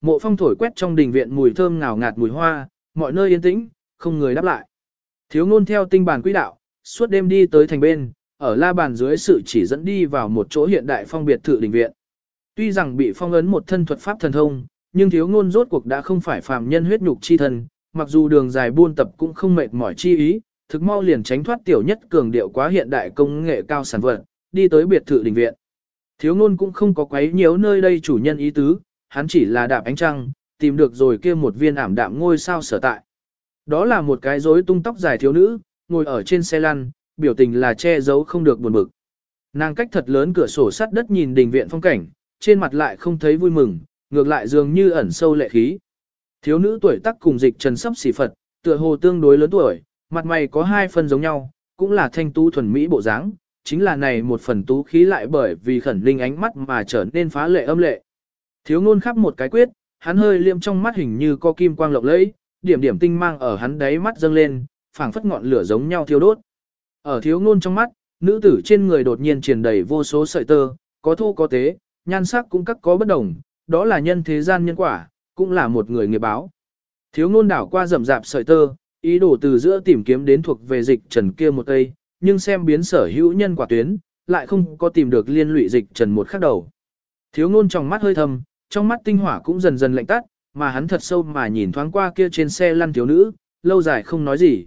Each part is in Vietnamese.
Mộ phong thổi quét trong đình viện mùi thơm ngào ngạt mùi hoa, mọi nơi yên tĩnh, không người đáp lại. Thiếu ngôn theo tinh bản quỹ đạo, suốt đêm đi tới thành bên, ở la bàn dưới sự chỉ dẫn đi vào một chỗ hiện đại phong biệt thự đình viện. Tuy rằng bị phong ấn một thân thuật pháp thần thông, nhưng thiếu ngôn rốt cuộc đã không phải phàm nhân huyết nhục chi thân, mặc dù đường dài buôn tập cũng không mệt mỏi chi ý, thực mau liền tránh thoát tiểu nhất cường điệu quá hiện đại công nghệ cao sản vật, đi tới biệt thự đình viện. Thiếu ngôn cũng không có quấy nhiễu nơi đây chủ nhân ý tứ, hắn chỉ là đạp ánh trăng, tìm được rồi kia một viên ảm đạm ngôi sao sở tại. Đó là một cái rối tung tóc dài thiếu nữ, ngồi ở trên xe lăn, biểu tình là che giấu không được buồn bực. Nàng cách thật lớn cửa sổ sắt đất nhìn đình viện phong cảnh, trên mặt lại không thấy vui mừng, ngược lại dường như ẩn sâu lệ khí. Thiếu nữ tuổi tác cùng dịch trần sắp xỉ Phật, tựa hồ tương đối lớn tuổi, mặt mày có hai phần giống nhau, cũng là thanh tú thuần mỹ bộ dáng, chính là này một phần tú khí lại bởi vì khẩn linh ánh mắt mà trở nên phá lệ âm lệ. Thiếu ngôn khắp một cái quyết, hắn hơi liêm trong mắt hình như có kim quang lộng lẫy, điểm điểm tinh mang ở hắn đáy mắt dâng lên, phảng phất ngọn lửa giống nhau thiêu đốt. Ở thiếu ngôn trong mắt, nữ tử trên người đột nhiên truyền đầy vô số sợi tơ, có thu có tế, nhan sắc cũng các có bất đồng, đó là nhân thế gian nhân quả, cũng là một người nghiệp báo. Thiếu ngôn đảo qua rậm rạp sợi tơ, ý đồ từ giữa tìm kiếm đến thuộc về dịch trần kia một cây, nhưng xem biến sở hữu nhân quả tuyến, lại không có tìm được liên lụy dịch trần một khắc đầu. Thiếu ngôn trong mắt hơi thầm, trong mắt tinh hỏa cũng dần dần lạnh tắt, mà hắn thật sâu mà nhìn thoáng qua kia trên xe lăn thiếu nữ, lâu dài không nói gì.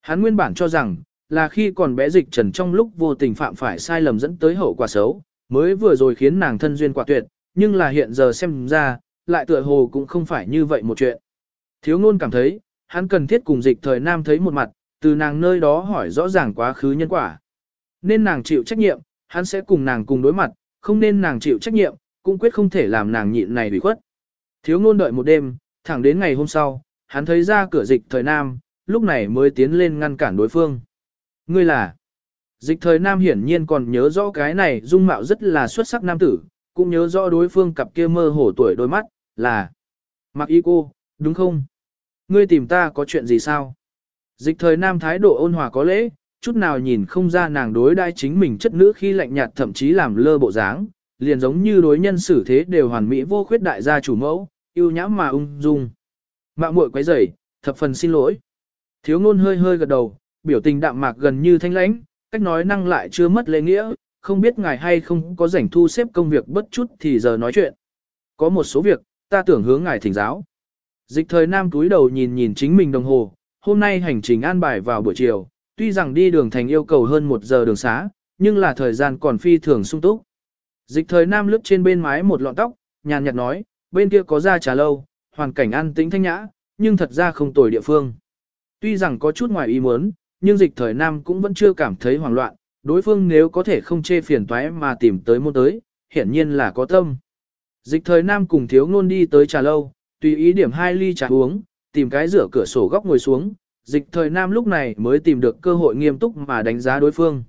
Hắn nguyên bản cho rằng, là khi còn bé dịch trần trong lúc vô tình phạm phải sai lầm dẫn tới hậu quả xấu, mới vừa rồi khiến nàng thân duyên quả tuyệt, nhưng là hiện giờ xem ra, lại tựa hồ cũng không phải như vậy một chuyện. Thiếu ngôn cảm thấy, hắn cần thiết cùng dịch thời nam thấy một mặt, từ nàng nơi đó hỏi rõ ràng quá khứ nhân quả. Nên nàng chịu trách nhiệm, hắn sẽ cùng nàng cùng đối mặt, không nên nàng chịu trách nhiệm, cũng quyết không thể làm nàng nhịn này bị khuất. Thiếu ngôn đợi một đêm, thẳng đến ngày hôm sau, hắn thấy ra cửa dịch thời nam, lúc này mới tiến lên ngăn cản đối phương. Ngươi là... Dịch thời nam hiển nhiên còn nhớ rõ cái này dung mạo rất là xuất sắc nam tử, cũng nhớ rõ đối phương cặp kia mơ hổ tuổi đôi mắt, là... Mặc y cô, đúng không? Ngươi tìm ta có chuyện gì sao? Dịch thời nam thái độ ôn hòa có lễ, chút nào nhìn không ra nàng đối đai chính mình chất nữ khi lạnh nhạt thậm chí làm lơ bộ dáng, liền giống như đối nhân xử thế đều hoàn mỹ vô khuyết đại gia chủ mẫu, yêu nhãm mà ung dung. Mạng muội quấy rầy, thập phần xin lỗi. Thiếu ngôn hơi hơi gật đầu, biểu tình đạm mạc gần như thanh lãnh, cách nói năng lại chưa mất lễ nghĩa, không biết ngài hay không có rảnh thu xếp công việc bất chút thì giờ nói chuyện. Có một số việc, ta tưởng hướng ngài thỉnh giáo. Dịch thời nam túi đầu nhìn nhìn chính mình đồng hồ, hôm nay hành trình an bài vào buổi chiều, tuy rằng đi đường thành yêu cầu hơn một giờ đường xá, nhưng là thời gian còn phi thường sung túc. Dịch thời nam lướt trên bên mái một lọn tóc, nhàn nhạt nói, bên kia có ra trà lâu, hoàn cảnh an tĩnh thanh nhã, nhưng thật ra không tồi địa phương. Tuy rằng có chút ngoài ý muốn, nhưng dịch thời nam cũng vẫn chưa cảm thấy hoảng loạn, đối phương nếu có thể không chê phiền toái mà tìm tới môn tới, hiển nhiên là có tâm. Dịch thời nam cùng thiếu ngôn đi tới trà lâu, tùy ý điểm hai ly trà uống, tìm cái rửa cửa sổ góc ngồi xuống, dịch thời nam lúc này mới tìm được cơ hội nghiêm túc mà đánh giá đối phương.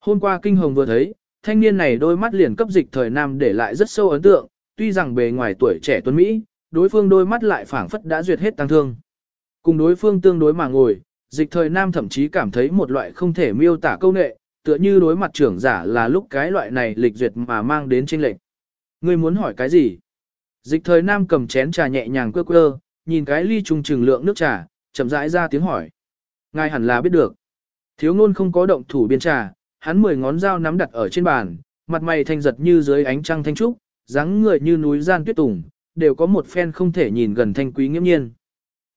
Hôm qua kinh hồng vừa thấy, thanh niên này đôi mắt liền cấp dịch thời nam để lại rất sâu ấn tượng, tuy rằng bề ngoài tuổi trẻ tuấn Mỹ, đối phương đôi mắt lại phảng phất đã duyệt hết tăng thương. Cùng đối phương tương đối mà ngồi, dịch thời nam thậm chí cảm thấy một loại không thể miêu tả câu nệ, tựa như đối mặt trưởng giả là lúc cái loại này lịch duyệt mà mang đến trên lệnh. Ngươi muốn hỏi cái gì? Dịch thời nam cầm chén trà nhẹ nhàng quơ quơ, nhìn cái ly trung trừng lượng nước trà, chậm rãi ra tiếng hỏi. Ngài hẳn là biết được. Thiếu ngôn không có động thủ biên trà, hắn mười ngón dao nắm đặt ở trên bàn, mặt mày thanh giật như dưới ánh trăng thanh trúc, dáng người như núi gian tuyết tùng, đều có một phen không thể nhìn gần thanh quý nghiêm nhiên.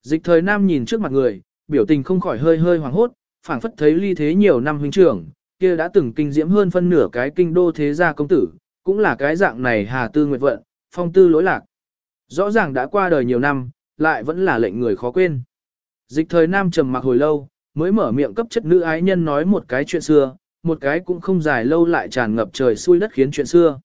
Dịch thời nam nhìn trước mặt người, biểu tình không khỏi hơi hơi hoàng hốt, phảng phất thấy ly thế nhiều năm huynh trưởng, kia đã từng kinh diễm hơn phân nửa cái kinh đô thế gia công tử, cũng là cái dạng này hà tư nguyệt vận, phong tư lỗi lạc. Rõ ràng đã qua đời nhiều năm, lại vẫn là lệnh người khó quên. Dịch thời nam trầm mặc hồi lâu, mới mở miệng cấp chất nữ ái nhân nói một cái chuyện xưa, một cái cũng không dài lâu lại tràn ngập trời xuôi đất khiến chuyện xưa.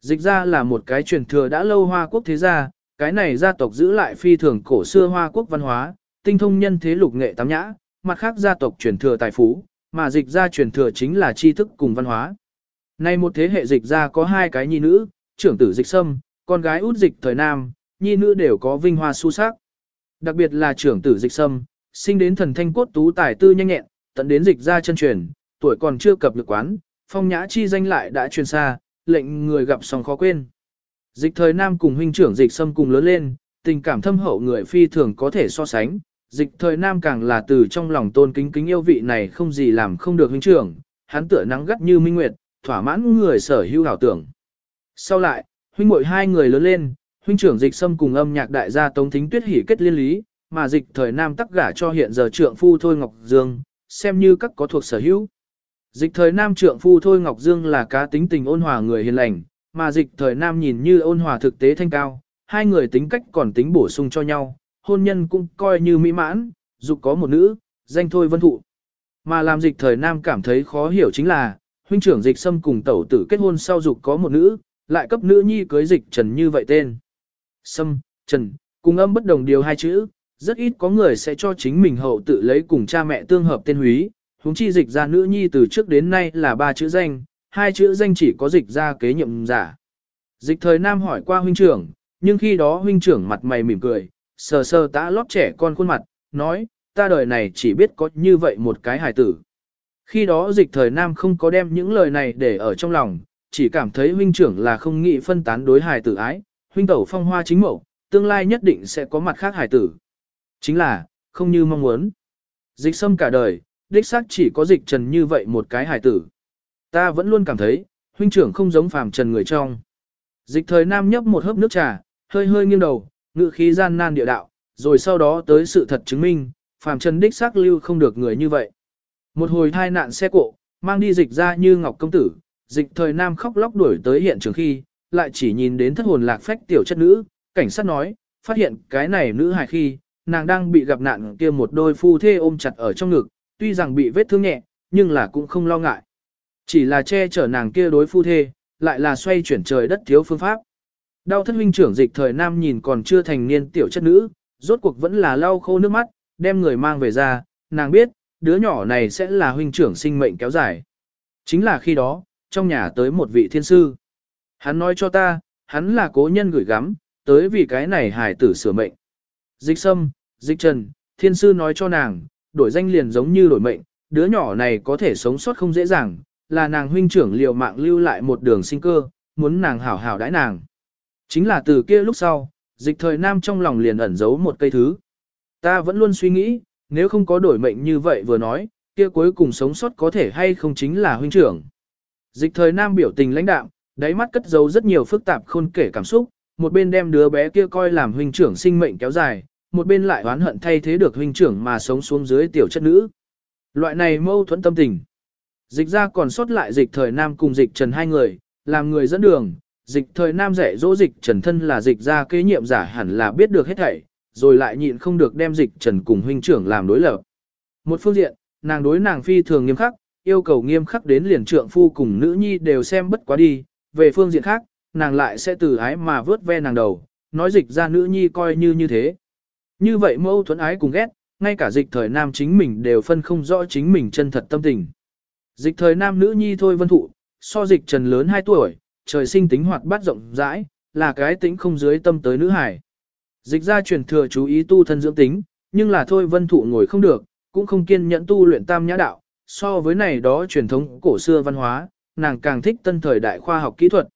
Dịch ra là một cái truyền thừa đã lâu Hoa quốc thế gia, cái này gia tộc giữ lại phi thường cổ xưa Hoa quốc văn hóa, tinh thông nhân thế lục nghệ tám nhã, mặt khác gia tộc truyền thừa tài phú, mà dịch ra truyền thừa chính là tri thức cùng văn hóa. Nay một thế hệ dịch ra có hai cái nhi nữ, trưởng tử dịch sâm, con gái út dịch thời nam, nhi nữ đều có vinh hoa su sắc. Đặc biệt là trưởng tử dịch sâm, sinh đến thần thanh cốt tú tài tư nhanh nhẹn, tận đến dịch ra chân truyền, tuổi còn chưa cập được quán, phong nhã chi danh lại đã truyền xa, lệnh người gặp song khó quên. Dịch thời nam cùng huynh trưởng dịch xâm cùng lớn lên, tình cảm thâm hậu người phi thường có thể so sánh. Dịch thời nam càng là từ trong lòng tôn kính kính yêu vị này không gì làm không được huynh trưởng, hắn tựa nắng gắt như minh nguyệt, thỏa mãn người sở hữu hảo tưởng. Sau lại, huynh muội hai người lớn lên, huynh trưởng dịch xâm cùng âm nhạc đại gia Tống Thính Tuyết hỉ kết liên lý, mà dịch thời nam tắc gả cho hiện giờ trượng phu Thôi Ngọc Dương, xem như các có thuộc sở hữu. Dịch thời nam trượng phu Thôi Ngọc Dương là cá tính tình ôn hòa người hiền lành, mà dịch thời nam nhìn như ôn hòa thực tế thanh cao, hai người tính cách còn tính bổ sung cho nhau, hôn nhân cũng coi như mỹ mãn, dục có một nữ, danh Thôi Vân Thụ. Mà làm dịch thời nam cảm thấy khó hiểu chính là, huynh trưởng dịch xâm cùng tẩu tử kết hôn sau dục có một nữ, lại cấp nữ nhi cưới dịch trần như vậy tên. Sâm, trần, cùng âm bất đồng điều hai chữ, rất ít có người sẽ cho chính mình hậu tự lấy cùng cha mẹ tương hợp tên húy, huống chi dịch ra nữ nhi từ trước đến nay là ba chữ danh, hai chữ danh chỉ có dịch ra kế nhiệm giả. Dịch thời nam hỏi qua huynh trưởng, nhưng khi đó huynh trưởng mặt mày mỉm cười, sờ sờ tã lót trẻ con khuôn mặt, nói, ta đời này chỉ biết có như vậy một cái hài tử. Khi đó dịch thời nam không có đem những lời này để ở trong lòng, chỉ cảm thấy huynh trưởng là không nghĩ phân tán đối hài tử ái, huynh tẩu phong hoa chính mẫu, tương lai nhất định sẽ có mặt khác hài tử. Chính là, không như mong muốn. Dịch sâm cả đời, đích xác chỉ có dịch trần như vậy một cái hài tử. Ta vẫn luôn cảm thấy, huynh trưởng không giống phàm trần người trong. Dịch thời nam nhấp một hớp nước trà, hơi hơi nghiêng đầu, ngự khí gian nan địa đạo, rồi sau đó tới sự thật chứng minh, phàm trần đích xác lưu không được người như vậy. Một hồi thai nạn xe cộ, mang đi dịch ra như ngọc công tử, dịch thời nam khóc lóc đuổi tới hiện trường khi, lại chỉ nhìn đến thất hồn lạc phách tiểu chất nữ, cảnh sát nói, phát hiện cái này nữ hài khi, nàng đang bị gặp nạn kia một đôi phu thê ôm chặt ở trong ngực, tuy rằng bị vết thương nhẹ, nhưng là cũng không lo ngại. Chỉ là che chở nàng kia đối phu thê, lại là xoay chuyển trời đất thiếu phương pháp. Đau thất huynh trưởng dịch thời nam nhìn còn chưa thành niên tiểu chất nữ, rốt cuộc vẫn là lau khô nước mắt, đem người mang về ra, nàng biết, đứa nhỏ này sẽ là huynh trưởng sinh mệnh kéo dài. Chính là khi đó, trong nhà tới một vị thiên sư. Hắn nói cho ta, hắn là cố nhân gửi gắm, tới vì cái này hài tử sửa mệnh. Dịch sâm, dịch trần, thiên sư nói cho nàng, đổi danh liền giống như đổi mệnh, đứa nhỏ này có thể sống sót không dễ dàng, là nàng huynh trưởng liều mạng lưu lại một đường sinh cơ, muốn nàng hảo hảo đãi nàng. Chính là từ kia lúc sau, dịch thời nam trong lòng liền ẩn giấu một cây thứ. Ta vẫn luôn suy nghĩ, nếu không có đổi mệnh như vậy vừa nói, kia cuối cùng sống sót có thể hay không chính là huynh trưởng. Dịch thời nam biểu tình lãnh đạm, đáy mắt cất giấu rất nhiều phức tạp khôn kể cảm xúc, một bên đem đứa bé kia coi làm huynh trưởng sinh mệnh kéo dài, một bên lại oán hận thay thế được huynh trưởng mà sống xuống dưới tiểu chất nữ. Loại này mâu thuẫn tâm tình. Dịch ra còn sót lại dịch thời nam cùng dịch trần hai người, làm người dẫn đường, dịch thời nam rẻ dỗ dịch trần thân là dịch ra kế nhiệm giả hẳn là biết được hết thảy, rồi lại nhịn không được đem dịch trần cùng huynh trưởng làm đối lập. Một phương diện, nàng đối nàng phi thường nghiêm khắc, yêu cầu nghiêm khắc đến liền trượng phu cùng nữ nhi đều xem bất quá đi, về phương diện khác, nàng lại sẽ từ ái mà vớt ve nàng đầu, nói dịch ra nữ nhi coi như như thế. Như vậy mâu thuẫn ái cùng ghét, ngay cả dịch thời nam chính mình đều phân không rõ chính mình chân thật tâm tình. Dịch thời nam nữ nhi thôi vân thụ, so dịch trần lớn 2 tuổi, trời sinh tính hoạt bát rộng rãi, là cái tính không dưới tâm tới nữ hải. Dịch ra truyền thừa chú ý tu thân dưỡng tính, nhưng là thôi vân thụ ngồi không được, cũng không kiên nhẫn tu luyện tam nhã đạo, so với này đó truyền thống cổ xưa văn hóa, nàng càng thích tân thời đại khoa học kỹ thuật.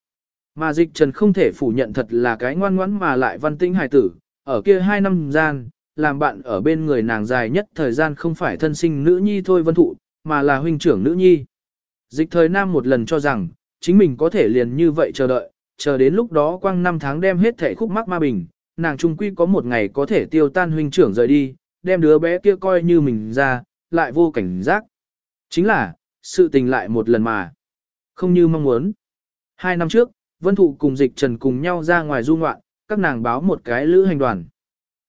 Mà dịch trần không thể phủ nhận thật là cái ngoan ngoãn mà lại văn tinh hài tử, ở kia hai năm gian, làm bạn ở bên người nàng dài nhất thời gian không phải thân sinh nữ nhi thôi vân thụ, mà là huynh trưởng nữ nhi. Dịch thời nam một lần cho rằng, chính mình có thể liền như vậy chờ đợi, chờ đến lúc đó quang năm tháng đem hết thể khúc mắc ma bình, nàng trung quy có một ngày có thể tiêu tan huynh trưởng rời đi, đem đứa bé kia coi như mình ra, lại vô cảnh giác. Chính là, sự tình lại một lần mà, không như mong muốn. Hai năm trước, Vân Thụ cùng Dịch Trần cùng nhau ra ngoài du ngoạn, các nàng báo một cái lữ hành đoàn.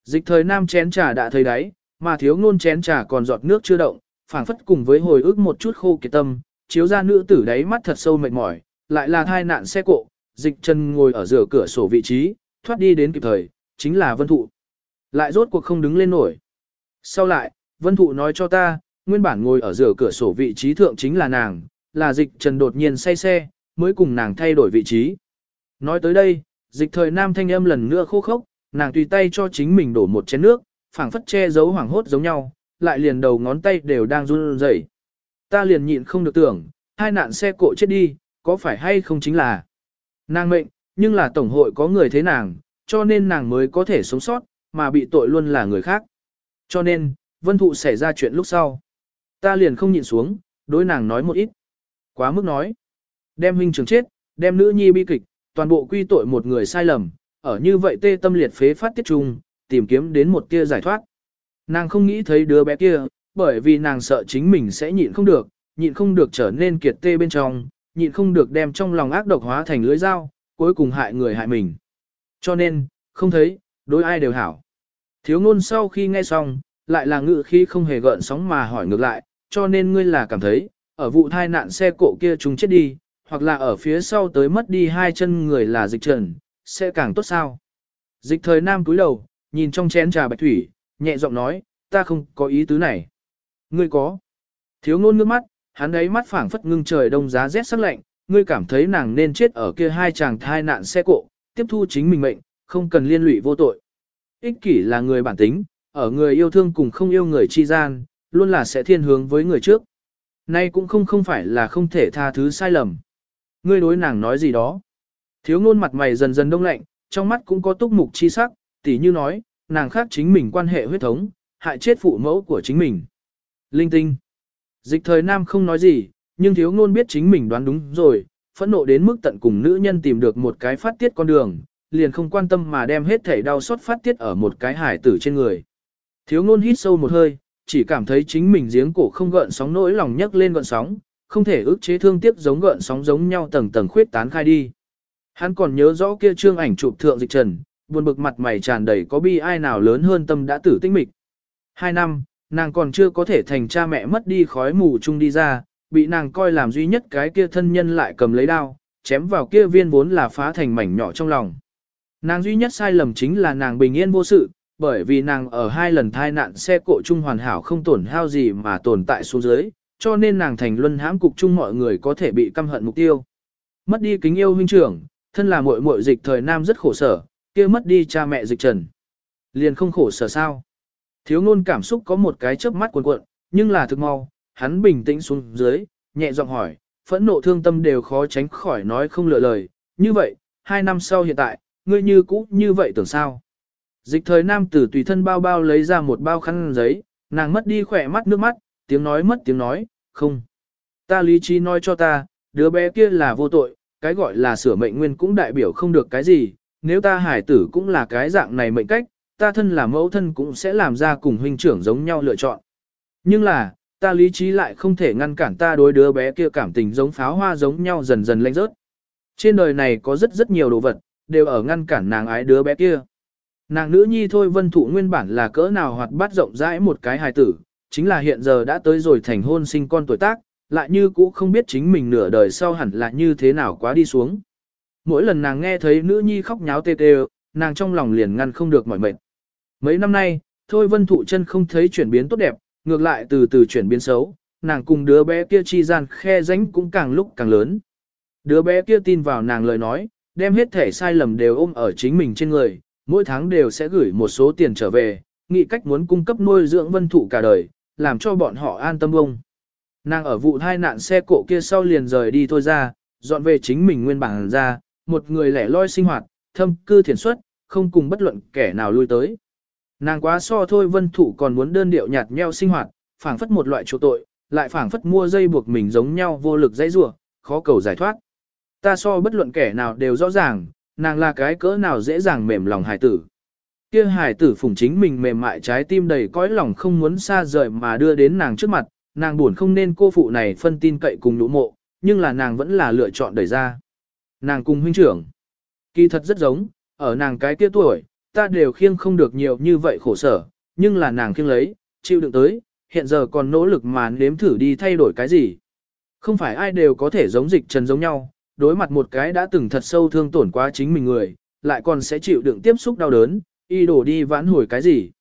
Dịch thời nam chén trà đã thấy đáy, mà thiếu ngôn chén trà còn giọt nước chưa động, phảng phất cùng với hồi ức một chút khô kiệt tâm, chiếu ra nữ tử đáy mắt thật sâu mệt mỏi, lại là thai nạn xe cộ, dịch chân ngồi ở giữa cửa sổ vị trí, thoát đi đến kịp thời, chính là vân thụ. Lại rốt cuộc không đứng lên nổi. Sau lại, vân thụ nói cho ta, nguyên bản ngồi ở giữa cửa sổ vị trí thượng chính là nàng, là dịch trần đột nhiên say xe, mới cùng nàng thay đổi vị trí. Nói tới đây, dịch thời nam thanh âm lần nữa khô khốc, nàng tùy tay cho chính mình đổ một chén nước, phảng phất che giấu hoảng hốt giống nhau, lại liền đầu ngón tay đều đang run rẩy. Ta liền nhịn không được tưởng, hai nạn xe cộ chết đi, có phải hay không chính là nàng mệnh, Nhưng là tổng hội có người thế nàng, cho nên nàng mới có thể sống sót, mà bị tội luôn là người khác. Cho nên, vân thụ xảy ra chuyện lúc sau. Ta liền không nhịn xuống, đối nàng nói một ít. Quá mức nói. Đem huynh trường chết, đem nữ nhi bi kịch, toàn bộ quy tội một người sai lầm, ở như vậy tê tâm liệt phế phát tiết chung, tìm kiếm đến một tia giải thoát. Nàng không nghĩ thấy đứa bé kia, bởi vì nàng sợ chính mình sẽ nhịn không được, nhịn không được trở nên kiệt tê bên trong, nhịn không được đem trong lòng ác độc hóa thành lưới dao, cuối cùng hại người hại mình. Cho nên, không thấy, đối ai đều hảo. Thiếu ngôn sau khi nghe xong, lại là ngự khi không hề gợn sóng mà hỏi ngược lại, cho nên ngươi là cảm thấy, ở vụ thai nạn xe cộ kia chúng chết đi, hoặc là ở phía sau tới mất đi hai chân người là dịch trần, sẽ càng tốt sao. Dịch thời nam cúi đầu, nhìn trong chén trà bạch thủy, nhẹ giọng nói, ta không có ý tứ này. Ngươi có. Thiếu ngôn ngước mắt, hắn ấy mắt phảng phất ngưng trời đông giá rét sắc lạnh, ngươi cảm thấy nàng nên chết ở kia hai chàng thai nạn xe cộ, tiếp thu chính mình mệnh, không cần liên lụy vô tội. Ích kỷ là người bản tính, ở người yêu thương cùng không yêu người chi gian, luôn là sẽ thiên hướng với người trước. Nay cũng không không phải là không thể tha thứ sai lầm. Ngươi đối nàng nói gì đó. Thiếu ngôn mặt mày dần dần đông lạnh, trong mắt cũng có túc mục chi sắc, tỉ như nói, nàng khác chính mình quan hệ huyết thống, hại chết phụ mẫu của chính mình. Linh tinh. Dịch thời nam không nói gì, nhưng thiếu ngôn biết chính mình đoán đúng rồi, phẫn nộ đến mức tận cùng nữ nhân tìm được một cái phát tiết con đường, liền không quan tâm mà đem hết thể đau xót phát tiết ở một cái hải tử trên người. Thiếu ngôn hít sâu một hơi, chỉ cảm thấy chính mình giếng cổ không gợn sóng nỗi lòng nhấc lên gợn sóng, không thể ức chế thương tiếc giống gợn sóng giống nhau tầng tầng khuyết tán khai đi. Hắn còn nhớ rõ kia trương ảnh chụp thượng dịch trần, buồn bực mặt mày tràn đầy có bi ai nào lớn hơn tâm đã tử tinh mịch. Hai năm, nàng còn chưa có thể thành cha mẹ mất đi khói mù chung đi ra, bị nàng coi làm duy nhất cái kia thân nhân lại cầm lấy đao, chém vào kia viên vốn là phá thành mảnh nhỏ trong lòng. Nàng duy nhất sai lầm chính là nàng bình yên vô sự, bởi vì nàng ở hai lần thai nạn xe cộ chung hoàn hảo không tổn hao gì mà tồn tại xuống dưới, cho nên nàng thành luân hãm cục chung mọi người có thể bị căm hận mục tiêu. Mất đi kính yêu huynh trưởng, thân là muội muội dịch thời nam rất khổ sở, kia mất đi cha mẹ dịch trần. Liền không khổ sở sao? Thiếu ngôn cảm xúc có một cái chớp mắt cuộn cuộn, nhưng là thực mau, hắn bình tĩnh xuống dưới, nhẹ giọng hỏi, phẫn nộ thương tâm đều khó tránh khỏi nói không lựa lời, như vậy, hai năm sau hiện tại, ngươi như cũ như vậy tưởng sao? Dịch thời nam tử tùy thân bao bao lấy ra một bao khăn giấy, nàng mất đi khỏe mắt nước mắt, tiếng nói mất tiếng nói, không. Ta lý trí nói cho ta, đứa bé kia là vô tội, cái gọi là sửa mệnh nguyên cũng đại biểu không được cái gì, nếu ta hải tử cũng là cái dạng này mệnh cách, ta thân là mẫu thân cũng sẽ làm ra cùng huynh trưởng giống nhau lựa chọn. Nhưng là, ta lý trí lại không thể ngăn cản ta đối đứa bé kia cảm tình giống pháo hoa giống nhau dần dần lanh rớt. Trên đời này có rất rất nhiều đồ vật, đều ở ngăn cản nàng ái đứa bé kia. Nàng nữ nhi thôi vân thụ nguyên bản là cỡ nào hoạt bát rộng rãi một cái hài tử, chính là hiện giờ đã tới rồi thành hôn sinh con tuổi tác, lại như cũ không biết chính mình nửa đời sau hẳn là như thế nào quá đi xuống. Mỗi lần nàng nghe thấy nữ nhi khóc nháo tê tê, nàng trong lòng liền ngăn không được mỏi mệt. Mấy năm nay, thôi vân thụ chân không thấy chuyển biến tốt đẹp, ngược lại từ từ chuyển biến xấu, nàng cùng đứa bé kia chi gian khe ránh cũng càng lúc càng lớn. Đứa bé kia tin vào nàng lời nói, đem hết thể sai lầm đều ôm ở chính mình trên người, mỗi tháng đều sẽ gửi một số tiền trở về, nghĩ cách muốn cung cấp nuôi dưỡng vân thụ cả đời, làm cho bọn họ an tâm bông. Nàng ở vụ hai nạn xe cộ kia sau liền rời đi thôi ra, dọn về chính mình nguyên bản ra, một người lẻ loi sinh hoạt, thâm cư thiền xuất, không cùng bất luận kẻ nào lui tới. Nàng quá so thôi vân thụ còn muốn đơn điệu nhạt nheo sinh hoạt, phảng phất một loại chỗ tội, lại phảng phất mua dây buộc mình giống nhau vô lực dãy rủa, khó cầu giải thoát. Ta so bất luận kẻ nào đều rõ ràng, nàng là cái cỡ nào dễ dàng mềm lòng hài tử. Kia hài tử phụng chính mình mềm mại trái tim đầy cõi lòng không muốn xa rời mà đưa đến nàng trước mặt, nàng buồn không nên cô phụ này phân tin cậy cùng nụ mộ, nhưng là nàng vẫn là lựa chọn đẩy ra. Nàng cùng huynh trưởng. Kỳ thật rất giống, ở nàng cái kia tuổi, ta đều khiêng không được nhiều như vậy khổ sở, nhưng là nàng khiêng lấy, chịu đựng tới, hiện giờ còn nỗ lực mà nếm thử đi thay đổi cái gì. Không phải ai đều có thể giống dịch trần giống nhau, đối mặt một cái đã từng thật sâu thương tổn quá chính mình người, lại còn sẽ chịu đựng tiếp xúc đau đớn, y đổ đi vãn hồi cái gì.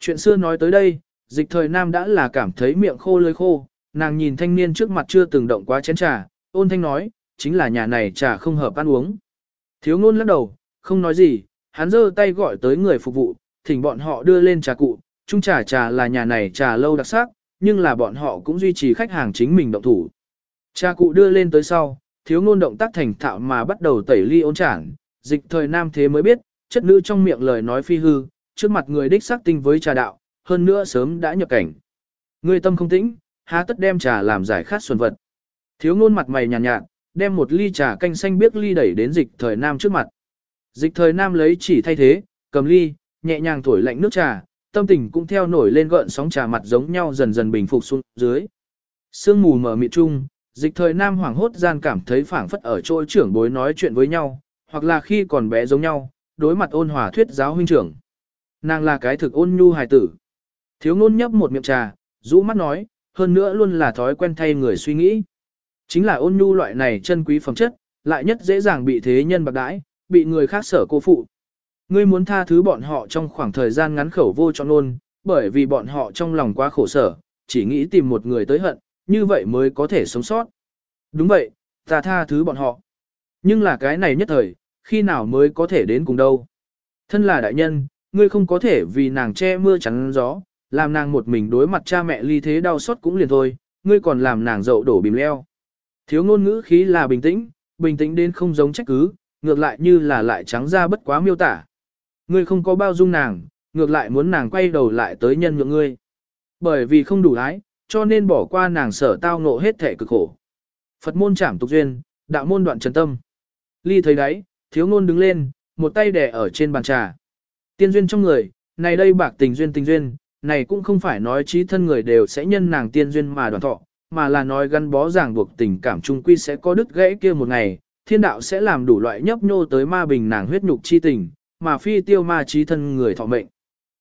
Chuyện xưa nói tới đây, dịch thời nam đã là cảm thấy miệng khô lưỡi khô, nàng nhìn thanh niên trước mặt chưa từng động quá chén trà, ôn thanh nói, chính là nhà này trà không hợp ăn uống. Thiếu ngôn lắc đầu, không nói gì, hắn giơ tay gọi tới người phục vụ, thỉnh bọn họ đưa lên trà cụ, chung trà trà là nhà này trà lâu đặc sắc, nhưng là bọn họ cũng duy trì khách hàng chính mình động thủ. Trà cụ đưa lên tới sau, thiếu ngôn động tác thành thạo mà bắt đầu tẩy ly ôn trảng, dịch thời nam thế mới biết, chất nữ trong miệng lời nói phi hư, trước mặt người đích xác tinh với trà đạo, hơn nữa sớm đã nhập cảnh. Người tâm không tĩnh, há tất đem trà làm giải khát xuân vật. Thiếu ngôn mặt mày nhàn nhạt, nhạt, đem một ly trà canh xanh biếc ly đẩy đến dịch thời nam trước mặt. Dịch thời nam lấy chỉ thay thế, cầm ly, nhẹ nhàng thổi lạnh nước trà, tâm tình cũng theo nổi lên gợn sóng trà mặt giống nhau dần dần bình phục xuống dưới. Sương mù mở mịt chung, dịch thời nam hoảng hốt gian cảm thấy phảng phất ở chỗ trưởng bối nói chuyện với nhau, hoặc là khi còn bé giống nhau, đối mặt ôn hòa thuyết giáo huynh trưởng. Nàng là cái thực ôn nhu hài tử. Thiếu ngôn nhấp một miệng trà, rũ mắt nói, hơn nữa luôn là thói quen thay người suy nghĩ. Chính là ôn nhu loại này chân quý phẩm chất, lại nhất dễ dàng bị thế nhân bạc đãi, bị người khác sở cô phụ. Ngươi muốn tha thứ bọn họ trong khoảng thời gian ngắn khẩu vô cho luôn, bởi vì bọn họ trong lòng quá khổ sở, chỉ nghĩ tìm một người tới hận, như vậy mới có thể sống sót. Đúng vậy, ta tha thứ bọn họ. Nhưng là cái này nhất thời, khi nào mới có thể đến cùng đâu. Thân là đại nhân, ngươi không có thể vì nàng che mưa chắn gió, làm nàng một mình đối mặt cha mẹ ly thế đau xót cũng liền thôi, ngươi còn làm nàng dậu đổ bìm leo. Thiếu ngôn ngữ khí là bình tĩnh, bình tĩnh đến không giống trách cứ, ngược lại như là lại trắng ra bất quá miêu tả. Ngươi không có bao dung nàng, ngược lại muốn nàng quay đầu lại tới nhân nhượng ngươi. Bởi vì không đủ ái, cho nên bỏ qua nàng sở tao ngộ hết thể cực khổ. Phật môn trảm tục duyên, đạo môn đoạn trần tâm. Ly thấy đấy, thiếu ngôn đứng lên, một tay đè ở trên bàn trà. Tiên duyên trong người, này đây bạc tình duyên tình duyên, này cũng không phải nói trí thân người đều sẽ nhân nàng tiên duyên mà đoàn thọ, mà là nói gắn bó ràng buộc tình cảm chung quy sẽ có đứt gãy kia một ngày, thiên đạo sẽ làm đủ loại nhấp nhô tới ma bình nàng huyết nhục chi tình, mà phi tiêu ma trí thân người thọ mệnh.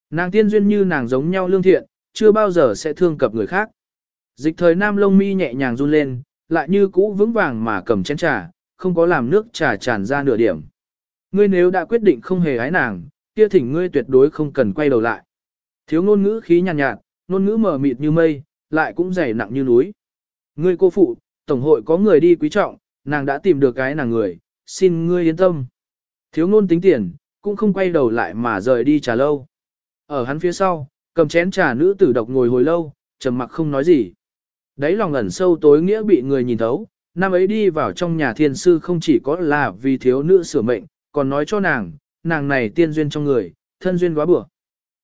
Nàng tiên duyên như nàng giống nhau lương thiện, chưa bao giờ sẽ thương cập người khác. Dịch thời nam lông mi nhẹ nhàng run lên, lại như cũ vững vàng mà cầm chén trà, không có làm nước trà tràn ra nửa điểm. Ngươi nếu đã quyết định không hề ái nàng, kia thỉnh ngươi tuyệt đối không cần quay đầu lại. Thiếu ngôn ngữ khí nhàn nhạt, nhạt, ngôn ngữ mờ mịt như mây, lại cũng dày nặng như núi. Ngươi cô phụ, tổng hội có người đi quý trọng, nàng đã tìm được cái nàng người, xin ngươi yên tâm. Thiếu ngôn tính tiền, cũng không quay đầu lại mà rời đi trà lâu. Ở hắn phía sau, cầm chén trà nữ tử độc ngồi hồi lâu, trầm mặc không nói gì. Đấy lòng ẩn sâu tối nghĩa bị người nhìn thấu, năm ấy đi vào trong nhà thiên sư không chỉ có là vì thiếu nữ sửa mệnh, còn nói cho nàng, nàng này tiên duyên trong người, thân duyên quá bừa.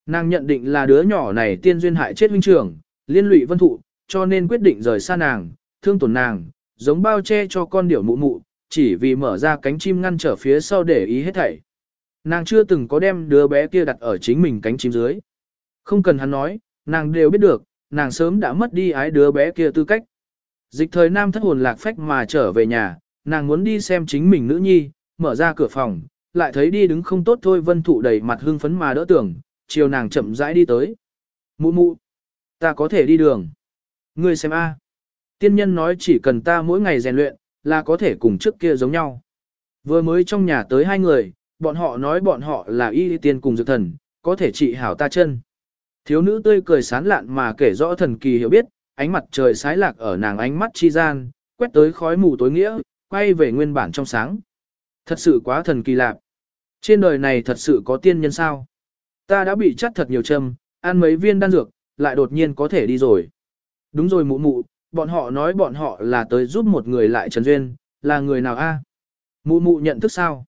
Nàng nhận định là đứa nhỏ này tiên duyên hại chết huynh trưởng, liên lụy vân thụ, cho nên quyết định rời xa nàng, thương tổn nàng, giống bao che cho con điểu mụ mụ, chỉ vì mở ra cánh chim ngăn trở phía sau để ý hết thảy. Nàng chưa từng có đem đứa bé kia đặt ở chính mình cánh chim dưới. Không cần hắn nói, nàng đều biết được, nàng sớm đã mất đi ái đứa bé kia tư cách. Dịch thời nam thất hồn lạc phách mà trở về nhà, nàng muốn đi xem chính mình nữ nhi, mở ra cửa phòng, lại thấy đi đứng không tốt thôi vân thụ đầy mặt hưng phấn mà đỡ tưởng, chiều nàng chậm rãi đi tới. Mụ mụ, ta có thể đi đường. Ngươi xem a. Tiên nhân nói chỉ cần ta mỗi ngày rèn luyện, là có thể cùng trước kia giống nhau. Vừa mới trong nhà tới hai người, bọn họ nói bọn họ là y tiên cùng dược thần, có thể trị hảo ta chân. Thiếu nữ tươi cười sán lạn mà kể rõ thần kỳ hiểu biết, ánh mặt trời sái lạc ở nàng ánh mắt chi gian, quét tới khói mù tối nghĩa, quay về nguyên bản trong sáng. Thật sự quá thần kỳ lạ Trên đời này thật sự có tiên nhân sao? Ta đã bị chắt thật nhiều châm, ăn mấy viên đan dược, lại đột nhiên có thể đi rồi. Đúng rồi mụ mụ, bọn họ nói bọn họ là tới giúp một người lại Trần Duyên, là người nào a? À? Mụ mụ nhận thức sao?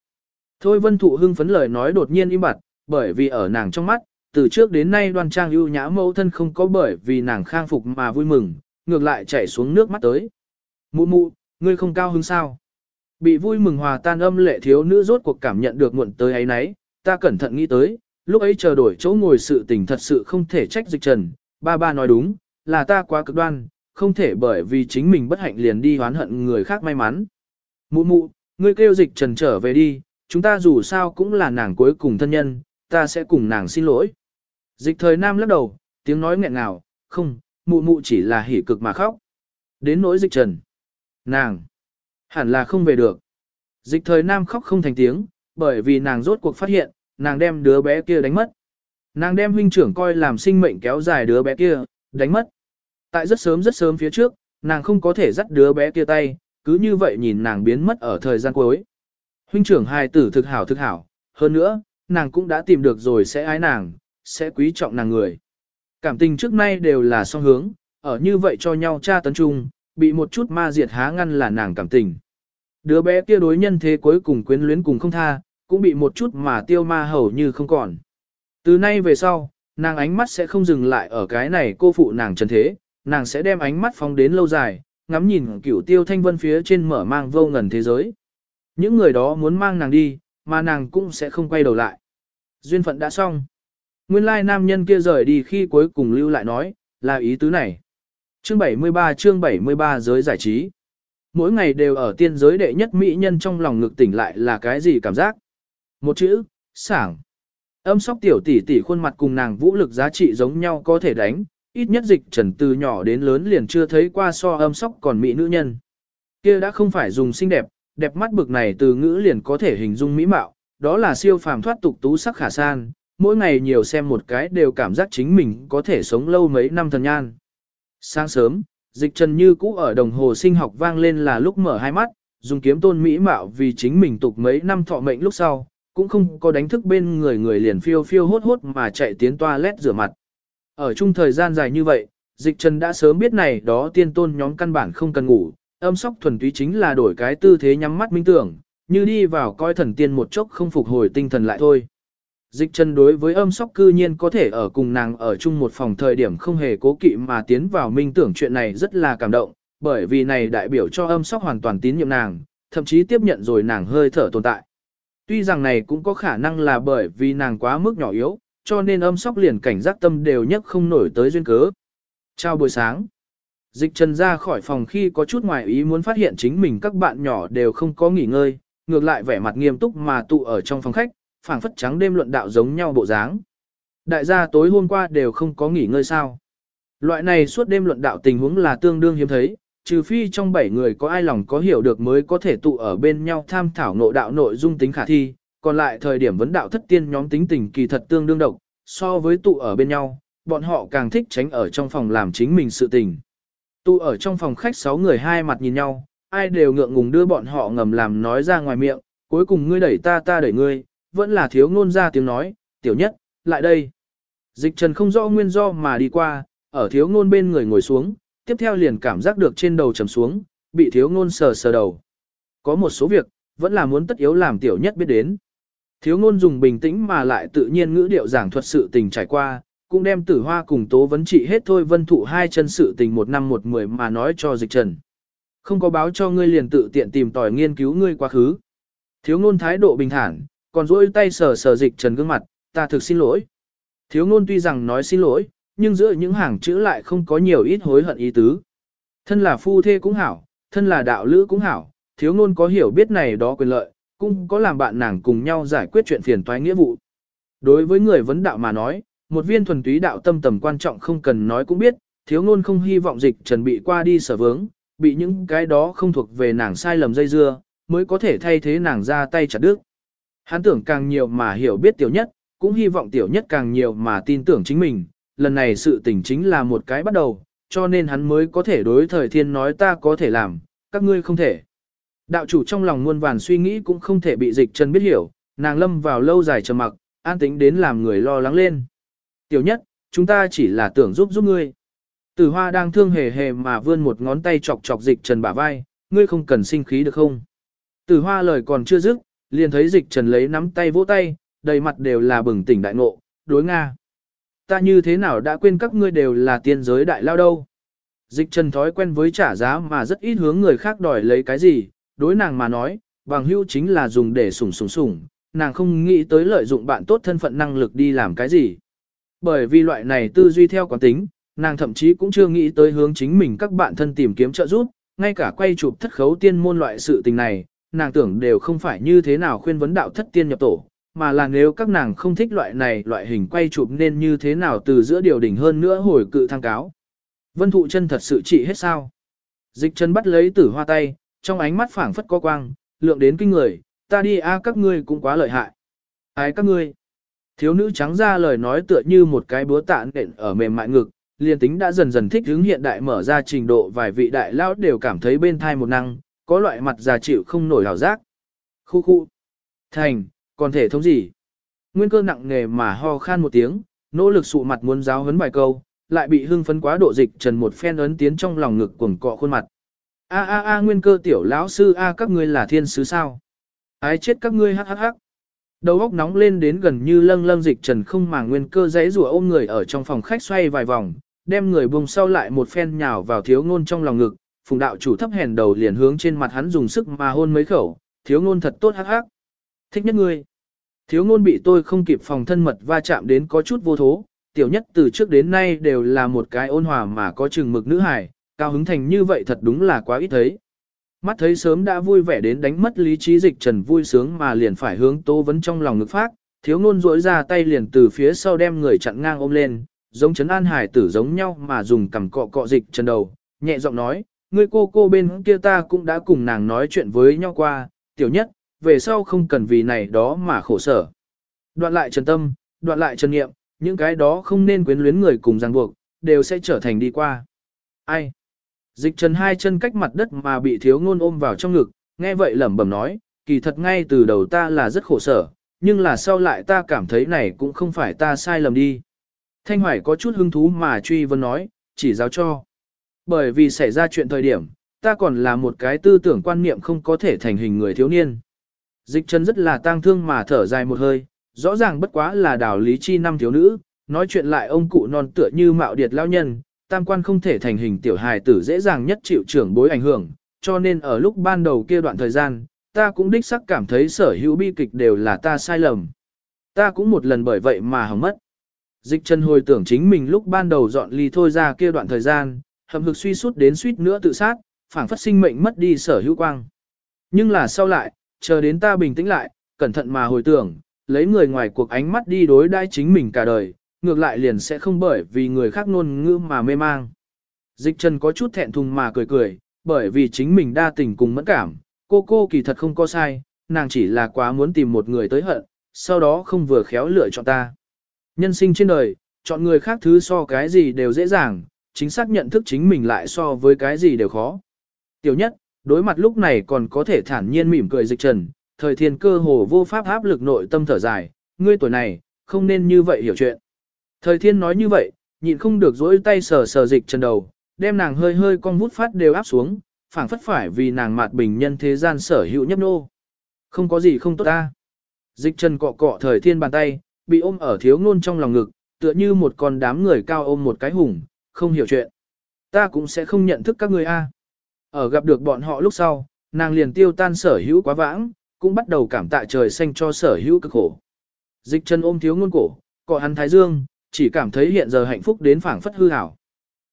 Thôi vân thụ hưng phấn lời nói đột nhiên im bặt, bởi vì ở nàng trong mắt, từ trước đến nay đoan trang ưu nhã mẫu thân không có bởi vì nàng khang phục mà vui mừng, ngược lại chảy xuống nước mắt tới. Mụ mụ, ngươi không cao hứng sao? Bị vui mừng hòa tan âm lệ thiếu nữ rốt cuộc cảm nhận được muộn tới ấy nấy, ta cẩn thận nghĩ tới, lúc ấy chờ đổi chỗ ngồi sự tình thật sự không thể trách dịch trần, ba ba nói đúng, là ta quá cực đoan, không thể bởi vì chính mình bất hạnh liền đi hoán hận người khác may mắn. Mụ mụ, ngươi kêu dịch trần trở về đi, chúng ta dù sao cũng là nàng cuối cùng thân nhân, ta sẽ cùng nàng xin lỗi. Dịch thời nam lắc đầu, tiếng nói nghẹn ngào, không, mụ mụ chỉ là hỉ cực mà khóc. Đến nỗi dịch trần. Nàng. Hẳn là không về được. Dịch thời nam khóc không thành tiếng, bởi vì nàng rốt cuộc phát hiện, nàng đem đứa bé kia đánh mất. Nàng đem huynh trưởng coi làm sinh mệnh kéo dài đứa bé kia, đánh mất. Tại rất sớm rất sớm phía trước, nàng không có thể dắt đứa bé kia tay, cứ như vậy nhìn nàng biến mất ở thời gian cuối. Huynh trưởng hài tử thực hảo thực hảo, hơn nữa, nàng cũng đã tìm được rồi sẽ ái nàng, sẽ quý trọng nàng người. Cảm tình trước nay đều là song hướng, ở như vậy cho nhau cha tấn trung, bị một chút ma diệt há ngăn là nàng cảm tình. Đứa bé kia đối nhân thế cuối cùng quyến luyến cùng không tha, cũng bị một chút mà tiêu ma hầu như không còn. Từ nay về sau, nàng ánh mắt sẽ không dừng lại ở cái này cô phụ nàng trần thế, nàng sẽ đem ánh mắt phóng đến lâu dài, ngắm nhìn cửu tiêu thanh vân phía trên mở mang vô ngần thế giới. Những người đó muốn mang nàng đi, mà nàng cũng sẽ không quay đầu lại. Duyên phận đã xong. Nguyên lai nam nhân kia rời đi khi cuối cùng lưu lại nói, là ý tứ này. Chương 73 chương 73 giới giải trí. Mỗi ngày đều ở tiên giới đệ nhất mỹ nhân trong lòng ngực tỉnh lại là cái gì cảm giác? Một chữ, sảng. Âm sóc tiểu tỷ tỷ khuôn mặt cùng nàng vũ lực giá trị giống nhau có thể đánh, ít nhất dịch trần từ nhỏ đến lớn liền chưa thấy qua so âm sóc còn mỹ nữ nhân. kia đã không phải dùng xinh đẹp, đẹp mắt bực này từ ngữ liền có thể hình dung mỹ mạo, đó là siêu phàm thoát tục tú sắc khả san, mỗi ngày nhiều xem một cái đều cảm giác chính mình có thể sống lâu mấy năm thần nhan. Sáng sớm, dịch trần như cũ ở đồng hồ sinh học vang lên là lúc mở hai mắt, dùng kiếm tôn mỹ mạo vì chính mình tục mấy năm thọ mệnh lúc sau, cũng không có đánh thức bên người người liền phiêu phiêu hốt hốt mà chạy tiến toilet rửa mặt. Ở chung thời gian dài như vậy, dịch trần đã sớm biết này đó tiên tôn nhóm căn bản không cần ngủ, âm sóc thuần túy chính là đổi cái tư thế nhắm mắt minh tưởng, như đi vào coi thần tiên một chốc không phục hồi tinh thần lại thôi. Dịch trần đối với âm sóc cư nhiên có thể ở cùng nàng ở chung một phòng thời điểm không hề cố kỵ mà tiến vào minh tưởng chuyện này rất là cảm động, bởi vì này đại biểu cho âm sóc hoàn toàn tín nhiệm nàng, thậm chí tiếp nhận rồi nàng hơi thở tồn tại. Tuy rằng này cũng có khả năng là bởi vì nàng quá mức nhỏ yếu, cho nên âm sóc liền cảnh giác tâm đều nhất không nổi tới duyên cớ. Chào buổi sáng. Dịch trần ra khỏi phòng khi có chút ngoài ý muốn phát hiện chính mình các bạn nhỏ đều không có nghỉ ngơi, ngược lại vẻ mặt nghiêm túc mà tụ ở trong phòng khách, phảng phất trắng đêm luận đạo giống nhau bộ dáng. Đại gia tối hôm qua đều không có nghỉ ngơi sao. Loại này suốt đêm luận đạo tình huống là tương đương hiếm thấy, trừ phi trong bảy người có ai lòng có hiểu được mới có thể tụ ở bên nhau tham thảo nội đạo nội dung tính khả thi, còn lại thời điểm vấn đạo thất tiên nhóm tính tình kỳ thật tương đương độc, so với tụ ở bên nhau, bọn họ càng thích tránh ở trong phòng làm chính mình sự tình. Tụ ở trong phòng khách sáu người hai mặt nhìn nhau, ai đều ngượng ngùng đưa bọn họ ngầm làm nói ra ngoài miệng, cuối cùng ngươi đẩy ta ta đẩy ngươi, vẫn là thiếu ngôn ra tiếng nói, tiểu nhất, lại đây. Dịch trần không rõ nguyên do mà đi qua, ở thiếu ngôn bên người ngồi xuống, tiếp theo liền cảm giác được trên đầu trầm xuống, bị thiếu ngôn sờ sờ đầu. Có một số việc, vẫn là muốn tất yếu làm tiểu nhất biết đến. Thiếu ngôn dùng bình tĩnh mà lại tự nhiên ngữ điệu giảng thuật sự tình trải qua, cũng đem tử hoa cùng tố vấn trị hết thôi vân thụ hai chân sự tình một năm một mười mà nói cho dịch trần. Không có báo cho ngươi liền tự tiện tìm tòi nghiên cứu ngươi quá khứ. Thiếu ngôn thái độ bình thản, còn duỗi tay sờ sờ dịch trần gương mặt, ta thực xin lỗi. Thiếu ngôn tuy rằng nói xin lỗi, nhưng giữa những hàng chữ lại không có nhiều ít hối hận ý tứ. Thân là phu thê cũng hảo, thân là đạo lữ cũng hảo, thiếu ngôn có hiểu biết này đó quyền lợi, cũng có làm bạn nàng cùng nhau giải quyết chuyện phiền toái nghĩa vụ. Đối với người vấn đạo mà nói, một viên thuần túy đạo tâm tầm quan trọng không cần nói cũng biết, thiếu ngôn không hy vọng dịch trần bị qua đi sở vướng, bị những cái đó không thuộc về nàng sai lầm dây dưa, mới có thể thay thế nàng ra tay chặt đứt. Hắn tưởng càng nhiều mà hiểu biết tiểu nhất, cũng hy vọng tiểu nhất càng nhiều mà tin tưởng chính mình, lần này sự tình chính là một cái bắt đầu, cho nên hắn mới có thể đối thời thiên nói ta có thể làm, các ngươi không thể. Đạo chủ trong lòng muôn vàn suy nghĩ cũng không thể bị dịch chân biết hiểu, nàng lâm vào lâu dài trầm mặc, an tính đến làm người lo lắng lên. Tiểu nhất, chúng ta chỉ là tưởng giúp giúp ngươi. Tử hoa đang thương hề hề mà vươn một ngón tay chọc chọc dịch trần bả vai, ngươi không cần sinh khí được không? Tử hoa lời còn chưa dứt, liền thấy dịch trần lấy nắm tay vỗ tay, đầy mặt đều là bừng tỉnh đại ngộ, đối Nga. Ta như thế nào đã quên các ngươi đều là tiên giới đại lao đâu. Dịch trần thói quen với trả giá mà rất ít hướng người khác đòi lấy cái gì, đối nàng mà nói, bằng hưu chính là dùng để sủng sủng sủng, nàng không nghĩ tới lợi dụng bạn tốt thân phận năng lực đi làm cái gì. Bởi vì loại này tư duy theo quán tính, nàng thậm chí cũng chưa nghĩ tới hướng chính mình các bạn thân tìm kiếm trợ giúp, ngay cả quay chụp thất khấu tiên môn loại sự tình này, nàng tưởng đều không phải như thế nào khuyên vấn đạo thất tiên nhập tổ, mà là nếu các nàng không thích loại này loại hình quay chụp nên như thế nào từ giữa điều đỉnh hơn nữa hồi cự thăng cáo. Vân thụ chân thật sự trị hết sao. Dịch chân bắt lấy tử hoa tay, trong ánh mắt phảng phất có quang, lượng đến kinh người, ta đi a các ngươi cũng quá lợi hại. Ái các ngươi. Thiếu nữ trắng ra lời nói tựa như một cái búa tạ nện ở mềm mại ngực, liền tính đã dần dần thích hướng hiện đại mở ra trình độ vài vị đại lão đều cảm thấy bên thai một năng, có loại mặt già chịu không nổi hảo giác. Khu khu. Thành, còn thể thống gì? Nguyên cơ nặng nề mà ho khan một tiếng, nỗ lực sụ mặt muốn giáo hấn vài câu, lại bị hưng phấn quá độ dịch trần một phen ấn tiến trong lòng ngực cuồng cọ khuôn mặt. A a a nguyên cơ tiểu lão sư a các ngươi là thiên sứ sao? Ái chết các ngươi hắc hắc hắc. Đầu óc nóng lên đến gần như lâng lâng dịch trần không mà nguyên cơ dãy rùa ôm người ở trong phòng khách xoay vài vòng, đem người buông sau lại một phen nhào vào thiếu ngôn trong lòng ngực, phùng đạo chủ thấp hèn đầu liền hướng trên mặt hắn dùng sức mà hôn mấy khẩu, thiếu ngôn thật tốt hắc hắc. Thích nhất ngươi. Thiếu ngôn bị tôi không kịp phòng thân mật va chạm đến có chút vô thố, tiểu nhất từ trước đến nay đều là một cái ôn hòa mà có chừng mực nữ hài, cao hứng thành như vậy thật đúng là quá ít thấy. Mắt thấy sớm đã vui vẻ đến đánh mất lý trí dịch trần vui sướng mà liền phải hướng tố vấn trong lòng ngực phát, thiếu ngôn rỗi ra tay liền từ phía sau đem người chặn ngang ôm lên, giống chấn an hải tử giống nhau mà dùng cầm cọ cọ dịch trần đầu, nhẹ giọng nói, ngươi cô cô bên kia ta cũng đã cùng nàng nói chuyện với nhau qua, tiểu nhất, về sau không cần vì này đó mà khổ sở. Đoạn lại trần tâm, đoạn lại trần nghiệm, những cái đó không nên quyến luyến người cùng ràng buộc, đều sẽ trở thành đi qua. Ai? Dịch trần hai chân cách mặt đất mà bị thiếu ngôn ôm vào trong ngực, nghe vậy lẩm bẩm nói, kỳ thật ngay từ đầu ta là rất khổ sở, nhưng là sau lại ta cảm thấy này cũng không phải ta sai lầm đi. Thanh Hoài có chút hứng thú mà truy vấn nói, chỉ giáo cho. Bởi vì xảy ra chuyện thời điểm, ta còn là một cái tư tưởng quan niệm không có thể thành hình người thiếu niên. Dịch chân rất là tang thương mà thở dài một hơi, rõ ràng bất quá là đảo lý chi năm thiếu nữ, nói chuyện lại ông cụ non tựa như mạo điệt lao nhân, tam quan không thể thành hình tiểu hài tử dễ dàng nhất chịu trưởng bối ảnh hưởng, cho nên ở lúc ban đầu kia đoạn thời gian, ta cũng đích sắc cảm thấy sở hữu bi kịch đều là ta sai lầm. Ta cũng một lần bởi vậy mà hỏng mất. Dịch chân hồi tưởng chính mình lúc ban đầu dọn ly thôi ra kia đoạn thời gian, hầm hực suy sút đến suýt nữa tự sát, phảng phất sinh mệnh mất đi sở hữu quang. Nhưng là sau lại, chờ đến ta bình tĩnh lại, cẩn thận mà hồi tưởng, lấy người ngoài cuộc ánh mắt đi đối đãi chính mình cả đời, ngược lại liền sẽ không bởi vì người khác ngôn ngữ mà mê mang. Dịch trần có chút thẹn thùng mà cười cười, bởi vì chính mình đa tình cùng mẫn cảm, cô cô kỳ thật không có sai, nàng chỉ là quá muốn tìm một người tới hận, sau đó không vừa khéo lựa chọn ta. Nhân sinh trên đời, chọn người khác thứ so cái gì đều dễ dàng, chính xác nhận thức chính mình lại so với cái gì đều khó. Tiểu nhất, đối mặt lúc này còn có thể thản nhiên mỉm cười dịch trần, thời thiên cơ hồ vô pháp áp lực nội tâm thở dài, ngươi tuổi này, không nên như vậy hiểu chuyện. Thời thiên nói như vậy, nhịn không được dỗi tay sờ sờ dịch trần đầu, đem nàng hơi hơi con vút phát đều áp xuống, phảng phất phải vì nàng mạt bình nhân thế gian sở hữu nhấp nô. Không có gì không tốt ta. Dịch trần cọ cọ thời thiên bàn tay, bị ôm ở thiếu ngôn trong lòng ngực, tựa như một con đám người cao ôm một cái hùng, không hiểu chuyện. Ta cũng sẽ không nhận thức các người a. Ở gặp được bọn họ lúc sau, nàng liền tiêu tan sở hữu quá vãng, cũng bắt đầu cảm tạ trời xanh cho sở hữu cực khổ. Dịch chân ôm thiếu ngôn cổ, cọ hắn thái dương, chỉ cảm thấy hiện giờ hạnh phúc đến phảng phất hư hảo.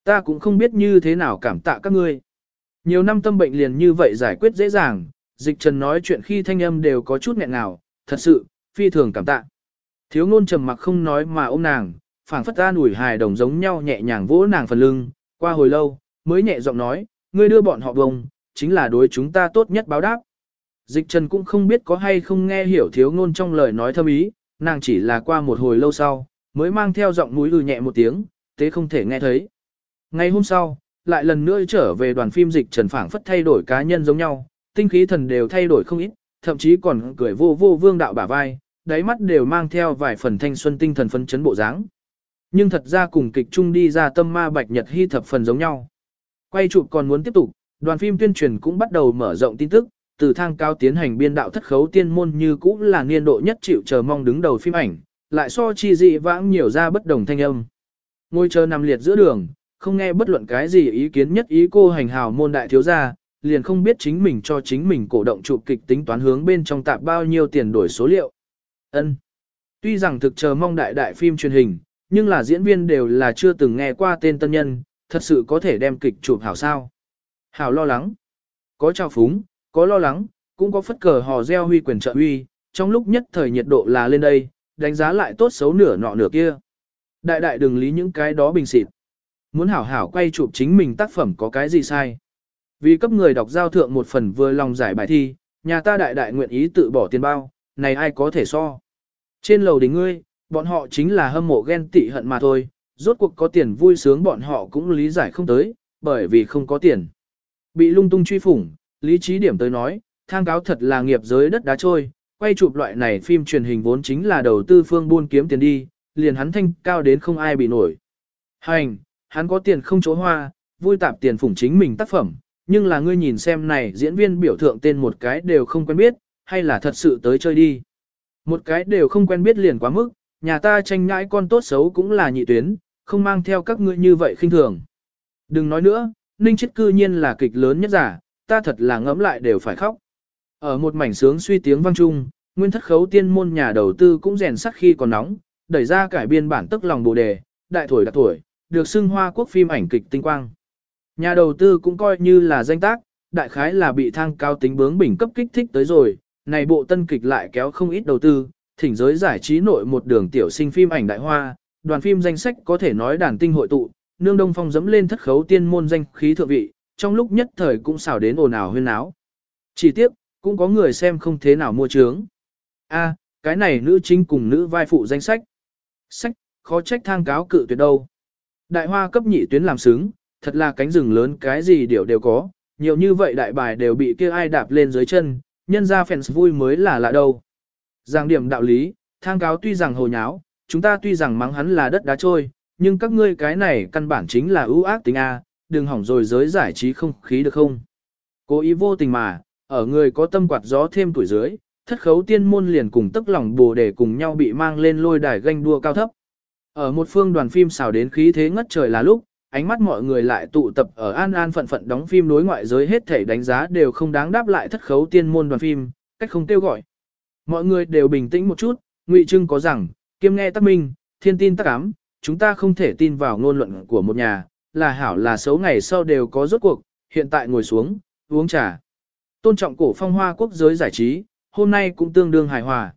Ta cũng không biết như thế nào cảm tạ các ngươi. Nhiều năm tâm bệnh liền như vậy giải quyết dễ dàng, dịch trần nói chuyện khi thanh âm đều có chút nghẹn ngào, thật sự, phi thường cảm tạ. Thiếu ngôn trầm mặc không nói mà ôm nàng, phảng phất ta ủi hài đồng giống nhau nhẹ nhàng vỗ nàng phần lưng, qua hồi lâu, mới nhẹ giọng nói, ngươi đưa bọn họ bông, chính là đối chúng ta tốt nhất báo đáp. Dịch trần cũng không biết có hay không nghe hiểu thiếu ngôn trong lời nói thâm ý, nàng chỉ là qua một hồi lâu sau, mới mang theo giọng mũi lừ nhẹ một tiếng, tế không thể nghe thấy. Ngày hôm sau, lại lần nữa trở về đoàn phim dịch trần phảng phất thay đổi cá nhân giống nhau, tinh khí thần đều thay đổi không ít, thậm chí còn cười vô vô vương đạo bả vai, đáy mắt đều mang theo vài phần thanh xuân tinh thần phấn chấn bộ dáng. Nhưng thật ra cùng kịch chung đi ra tâm ma bạch nhật hy thập phần giống nhau. Quay chụp còn muốn tiếp tục, đoàn phim tuyên truyền cũng bắt đầu mở rộng tin tức, từ thang cao tiến hành biên đạo thất khấu tiên môn như cũ là niên độ nhất chịu chờ mong đứng đầu phim ảnh, lại so chi dị vãng nhiều ra bất đồng thanh âm. Ngôi chờ nằm liệt giữa đường, không nghe bất luận cái gì ý kiến nhất ý cô hành hào môn đại thiếu gia, liền không biết chính mình cho chính mình cổ động chụp kịch tính toán hướng bên trong tạp bao nhiêu tiền đổi số liệu. Ân. Tuy rằng thực chờ mong đại đại phim truyền hình, nhưng là diễn viên đều là chưa từng nghe qua tên tân nhân, thật sự có thể đem kịch chụp hảo sao. Hảo lo lắng. Có trao phúng, có lo lắng, cũng có phất cờ hò reo huy quyền trợ huy, trong lúc nhất thời nhiệt độ là lên đây, đánh giá lại tốt xấu nửa nọ nửa kia. Đại đại đừng lý những cái đó bình xịt. Muốn hảo hảo quay chụp chính mình tác phẩm có cái gì sai. Vì cấp người đọc giao thượng một phần vừa lòng giải bài thi, nhà ta đại đại nguyện ý tự bỏ tiền bao, này ai có thể so. Trên lầu đỉnh ngươi, bọn họ chính là hâm mộ ghen tị hận mà thôi, rốt cuộc có tiền vui sướng bọn họ cũng lý giải không tới, bởi vì không có tiền. Bị lung tung truy phủng, lý trí điểm tới nói, thang cáo thật là nghiệp giới đất đá trôi, quay chụp loại này phim truyền hình vốn chính là đầu tư phương buôn kiếm tiền đi, liền hắn thanh cao đến không ai bị nổi. Hành, hắn có tiền không chỗ hoa, vui tạp tiền phủng chính mình tác phẩm, nhưng là ngươi nhìn xem này diễn viên biểu thượng tên một cái đều không quen biết, hay là thật sự tới chơi đi. Một cái đều không quen biết liền quá mức, nhà ta tranh ngãi con tốt xấu cũng là nhị tuyến, không mang theo các ngươi như vậy khinh thường. Đừng nói nữa, ninh chết cư nhiên là kịch lớn nhất giả, ta thật là ngẫm lại đều phải khóc. Ở một mảnh sướng suy tiếng vang trung, nguyên thất khấu tiên môn nhà đầu tư cũng rèn sắt khi còn nóng, đẩy ra cải biên bản tức lòng bồ đề, đại tuổi đặc tuổi, được xưng hoa quốc phim ảnh kịch tinh quang. Nhà đầu tư cũng coi như là danh tác, đại khái là bị thang cao tính bướng bình cấp kích thích tới rồi, này bộ tân kịch lại kéo không ít đầu tư, thỉnh giới giải trí nội một đường tiểu sinh phim ảnh đại hoa, đoàn phim danh sách có thể nói đàn tinh hội tụ, nương đông phong dẫm lên thất khấu tiên môn danh khí thượng vị, trong lúc nhất thời cũng xảo đến ồn ào huyên áo. Chỉ tiếc, cũng có người xem không thế nào mua trướng. A, cái này nữ chính cùng nữ vai phụ danh sách. Sách, khó trách thang cáo cự tuyệt đâu. Đại hoa cấp nhị tuyến làm xứng, thật là cánh rừng lớn cái gì đều đều có, nhiều như vậy đại bài đều bị kia ai đạp lên dưới chân, nhân ra fans vui mới là lạ đâu. Giang điểm đạo lý, thang cáo tuy rằng hồ nháo, chúng ta tuy rằng mắng hắn là đất đá trôi, nhưng các ngươi cái này căn bản chính là ưu ác tính A, đừng hỏng rồi giới giải trí không khí được không. Cố ý vô tình mà, ở người có tâm quạt gió thêm tuổi dưới, thất khấu tiên môn liền cùng tức lòng bồ để cùng nhau bị mang lên lôi đài ganh đua cao thấp. Ở một phương đoàn phim xào đến khí thế ngất trời là lúc, ánh mắt mọi người lại tụ tập ở an an phận phận đóng phim đối ngoại giới hết thể đánh giá đều không đáng đáp lại thất khấu tiên môn đoàn phim, cách không tiêu gọi. Mọi người đều bình tĩnh một chút, ngụy trưng có rằng, kiêm nghe tắc minh, thiên tin tắc ám, chúng ta không thể tin vào ngôn luận của một nhà, là hảo là xấu ngày sau đều có rốt cuộc, hiện tại ngồi xuống, uống trà. Tôn trọng cổ phong hoa quốc giới giải trí, hôm nay cũng tương đương hài hòa.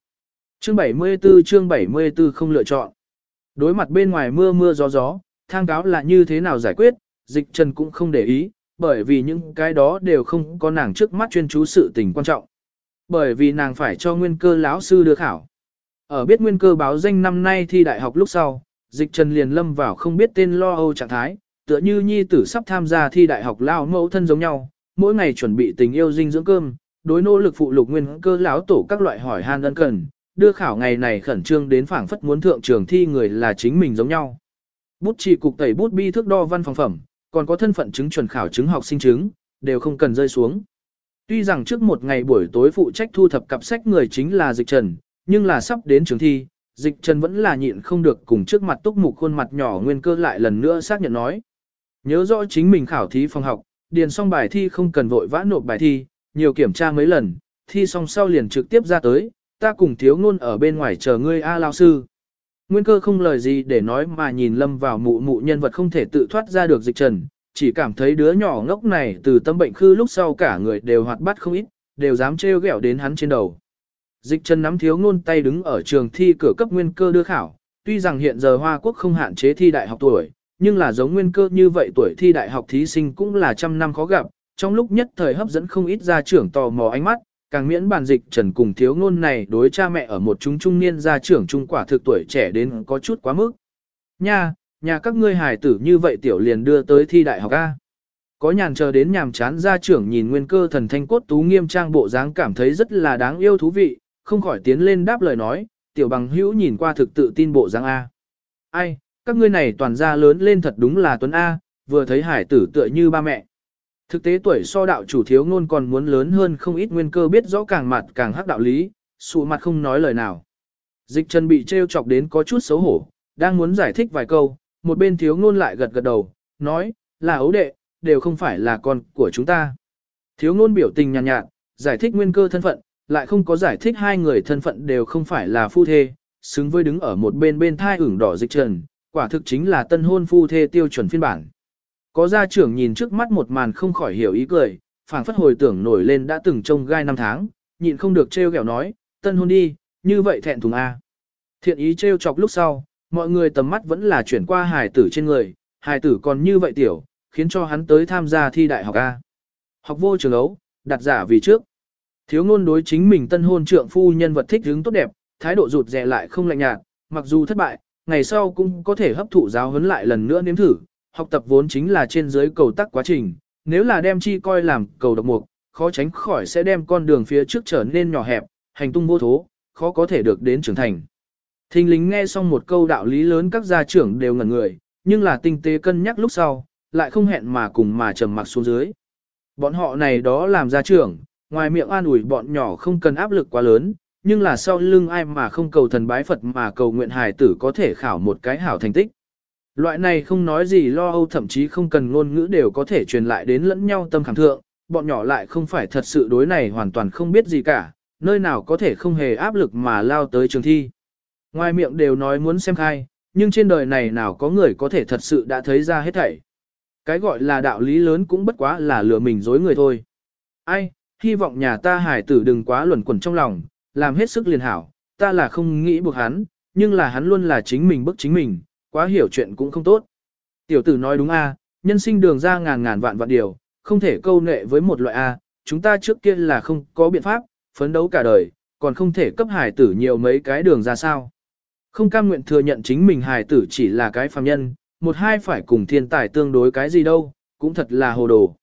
Chương 74 chương 74 không lựa chọn. Đối mặt bên ngoài mưa mưa gió gió, thang cáo là như thế nào giải quyết, dịch trần cũng không để ý, bởi vì những cái đó đều không có nàng trước mắt chuyên chú sự tình quan trọng. Bởi vì nàng phải cho nguyên cơ lão sư đưa khảo. Ở biết nguyên cơ báo danh năm nay thi đại học lúc sau, dịch trần liền lâm vào không biết tên lo âu trạng thái, tựa như nhi tử sắp tham gia thi đại học lao mẫu thân giống nhau, mỗi ngày chuẩn bị tình yêu dinh dưỡng cơm, đối nỗ lực phụ lục nguyên cơ lão tổ các loại hỏi han ân cần, đưa khảo ngày này khẩn trương đến phảng phất muốn thượng trường thi người là chính mình giống nhau. Bút chỉ cục tẩy bút bi thước đo văn phòng phẩm, còn có thân phận chứng chuẩn khảo chứng học sinh chứng, đều không cần rơi xuống. Tuy rằng trước một ngày buổi tối phụ trách thu thập cặp sách người chính là dịch trần, nhưng là sắp đến trường thi, dịch trần vẫn là nhịn không được cùng trước mặt túc mục khuôn mặt nhỏ nguyên cơ lại lần nữa xác nhận nói. Nhớ rõ chính mình khảo thí phòng học, điền xong bài thi không cần vội vã nộp bài thi, nhiều kiểm tra mấy lần, thi xong sau liền trực tiếp ra tới, ta cùng thiếu ngôn ở bên ngoài chờ ngươi A lao sư. Nguyên cơ không lời gì để nói mà nhìn lâm vào mụ mụ nhân vật không thể tự thoát ra được dịch trần, chỉ cảm thấy đứa nhỏ ngốc này từ tâm bệnh khư lúc sau cả người đều hoạt bát không ít, đều dám trêu ghẹo đến hắn trên đầu. Dịch trần nắm thiếu ngôn tay đứng ở trường thi cửa cấp nguyên cơ đưa khảo, tuy rằng hiện giờ Hoa Quốc không hạn chế thi đại học tuổi, nhưng là giống nguyên cơ như vậy tuổi thi đại học thí sinh cũng là trăm năm khó gặp, trong lúc nhất thời hấp dẫn không ít gia trưởng tò mò ánh mắt, càng miễn bàn dịch trần cùng thiếu ngôn này đối cha mẹ ở một chúng trung niên gia trưởng trung quả thực tuổi trẻ đến có chút quá mức. Nha, nhà các ngươi hài tử như vậy tiểu liền đưa tới thi đại học A. Có nhàn chờ đến nhàm chán gia trưởng nhìn nguyên cơ thần thanh cốt tú nghiêm trang bộ dáng cảm thấy rất là đáng yêu thú vị, không khỏi tiến lên đáp lời nói, tiểu bằng hữu nhìn qua thực tự tin bộ dáng A. Ai, các ngươi này toàn gia lớn lên thật đúng là tuấn A, vừa thấy hải tử tựa như ba mẹ. Thực tế tuổi so đạo chủ thiếu ngôn còn muốn lớn hơn không ít nguyên cơ biết rõ càng mặt càng hắc đạo lý, sụ mặt không nói lời nào. Dịch trần bị trêu chọc đến có chút xấu hổ, đang muốn giải thích vài câu, một bên thiếu ngôn lại gật gật đầu, nói, là ấu đệ, đều không phải là con của chúng ta. Thiếu ngôn biểu tình nhàn nhạt, nhạt, giải thích nguyên cơ thân phận, lại không có giải thích hai người thân phận đều không phải là phu thê, xứng với đứng ở một bên bên thai ửng đỏ dịch trần, quả thực chính là tân hôn phu thê tiêu chuẩn phiên bản. Có gia trưởng nhìn trước mắt một màn không khỏi hiểu ý cười, phảng phất hồi tưởng nổi lên đã từng trông gai năm tháng, nhịn không được trêu ghẹo nói, tân hôn đi, như vậy thẹn thùng A. Thiện ý trêu chọc lúc sau, mọi người tầm mắt vẫn là chuyển qua hài tử trên người, hài tử còn như vậy tiểu, khiến cho hắn tới tham gia thi đại học A. Học vô trường ấu, đặt giả vì trước. Thiếu ngôn đối chính mình tân hôn trượng phu nhân vật thích hứng tốt đẹp, thái độ rụt rè lại không lạnh nhạt, mặc dù thất bại, ngày sau cũng có thể hấp thụ giáo huấn lại lần nữa nếm thử, học tập vốn chính là trên dưới cầu tắc quá trình, nếu là đem chi coi làm cầu độc mục, khó tránh khỏi sẽ đem con đường phía trước trở nên nhỏ hẹp, hành tung vô thố, khó có thể được đến trưởng thành. Thình lính nghe xong một câu đạo lý lớn các gia trưởng đều ngẩn người, nhưng là tinh tế cân nhắc lúc sau, lại không hẹn mà cùng mà trầm mặc xuống dưới. Bọn họ này đó làm gia trưởng, ngoài miệng an ủi bọn nhỏ không cần áp lực quá lớn, nhưng là sau lưng ai mà không cầu thần bái Phật mà cầu nguyện hài tử có thể khảo một cái hảo thành tích. Loại này không nói gì lo âu thậm chí không cần ngôn ngữ đều có thể truyền lại đến lẫn nhau tâm khảm thượng, bọn nhỏ lại không phải thật sự đối này hoàn toàn không biết gì cả, nơi nào có thể không hề áp lực mà lao tới trường thi. Ngoài miệng đều nói muốn xem khai, nhưng trên đời này nào có người có thể thật sự đã thấy ra hết thảy. Cái gọi là đạo lý lớn cũng bất quá là lừa mình dối người thôi. Ai, hy vọng nhà ta hải tử đừng quá luẩn quẩn trong lòng, làm hết sức liền hảo, ta là không nghĩ buộc hắn, nhưng là hắn luôn là chính mình bức chính mình, quá hiểu chuyện cũng không tốt. Tiểu tử nói đúng a, nhân sinh đường ra ngàn ngàn vạn vạn điều, không thể câu nệ với một loại a, chúng ta trước kia là không có biện pháp, phấn đấu cả đời, còn không thể cấp hải tử nhiều mấy cái đường ra sao. Không cam nguyện thừa nhận chính mình hải tử chỉ là cái phàm nhân, một hai phải cùng thiên tài tương đối cái gì đâu, cũng thật là hồ đồ.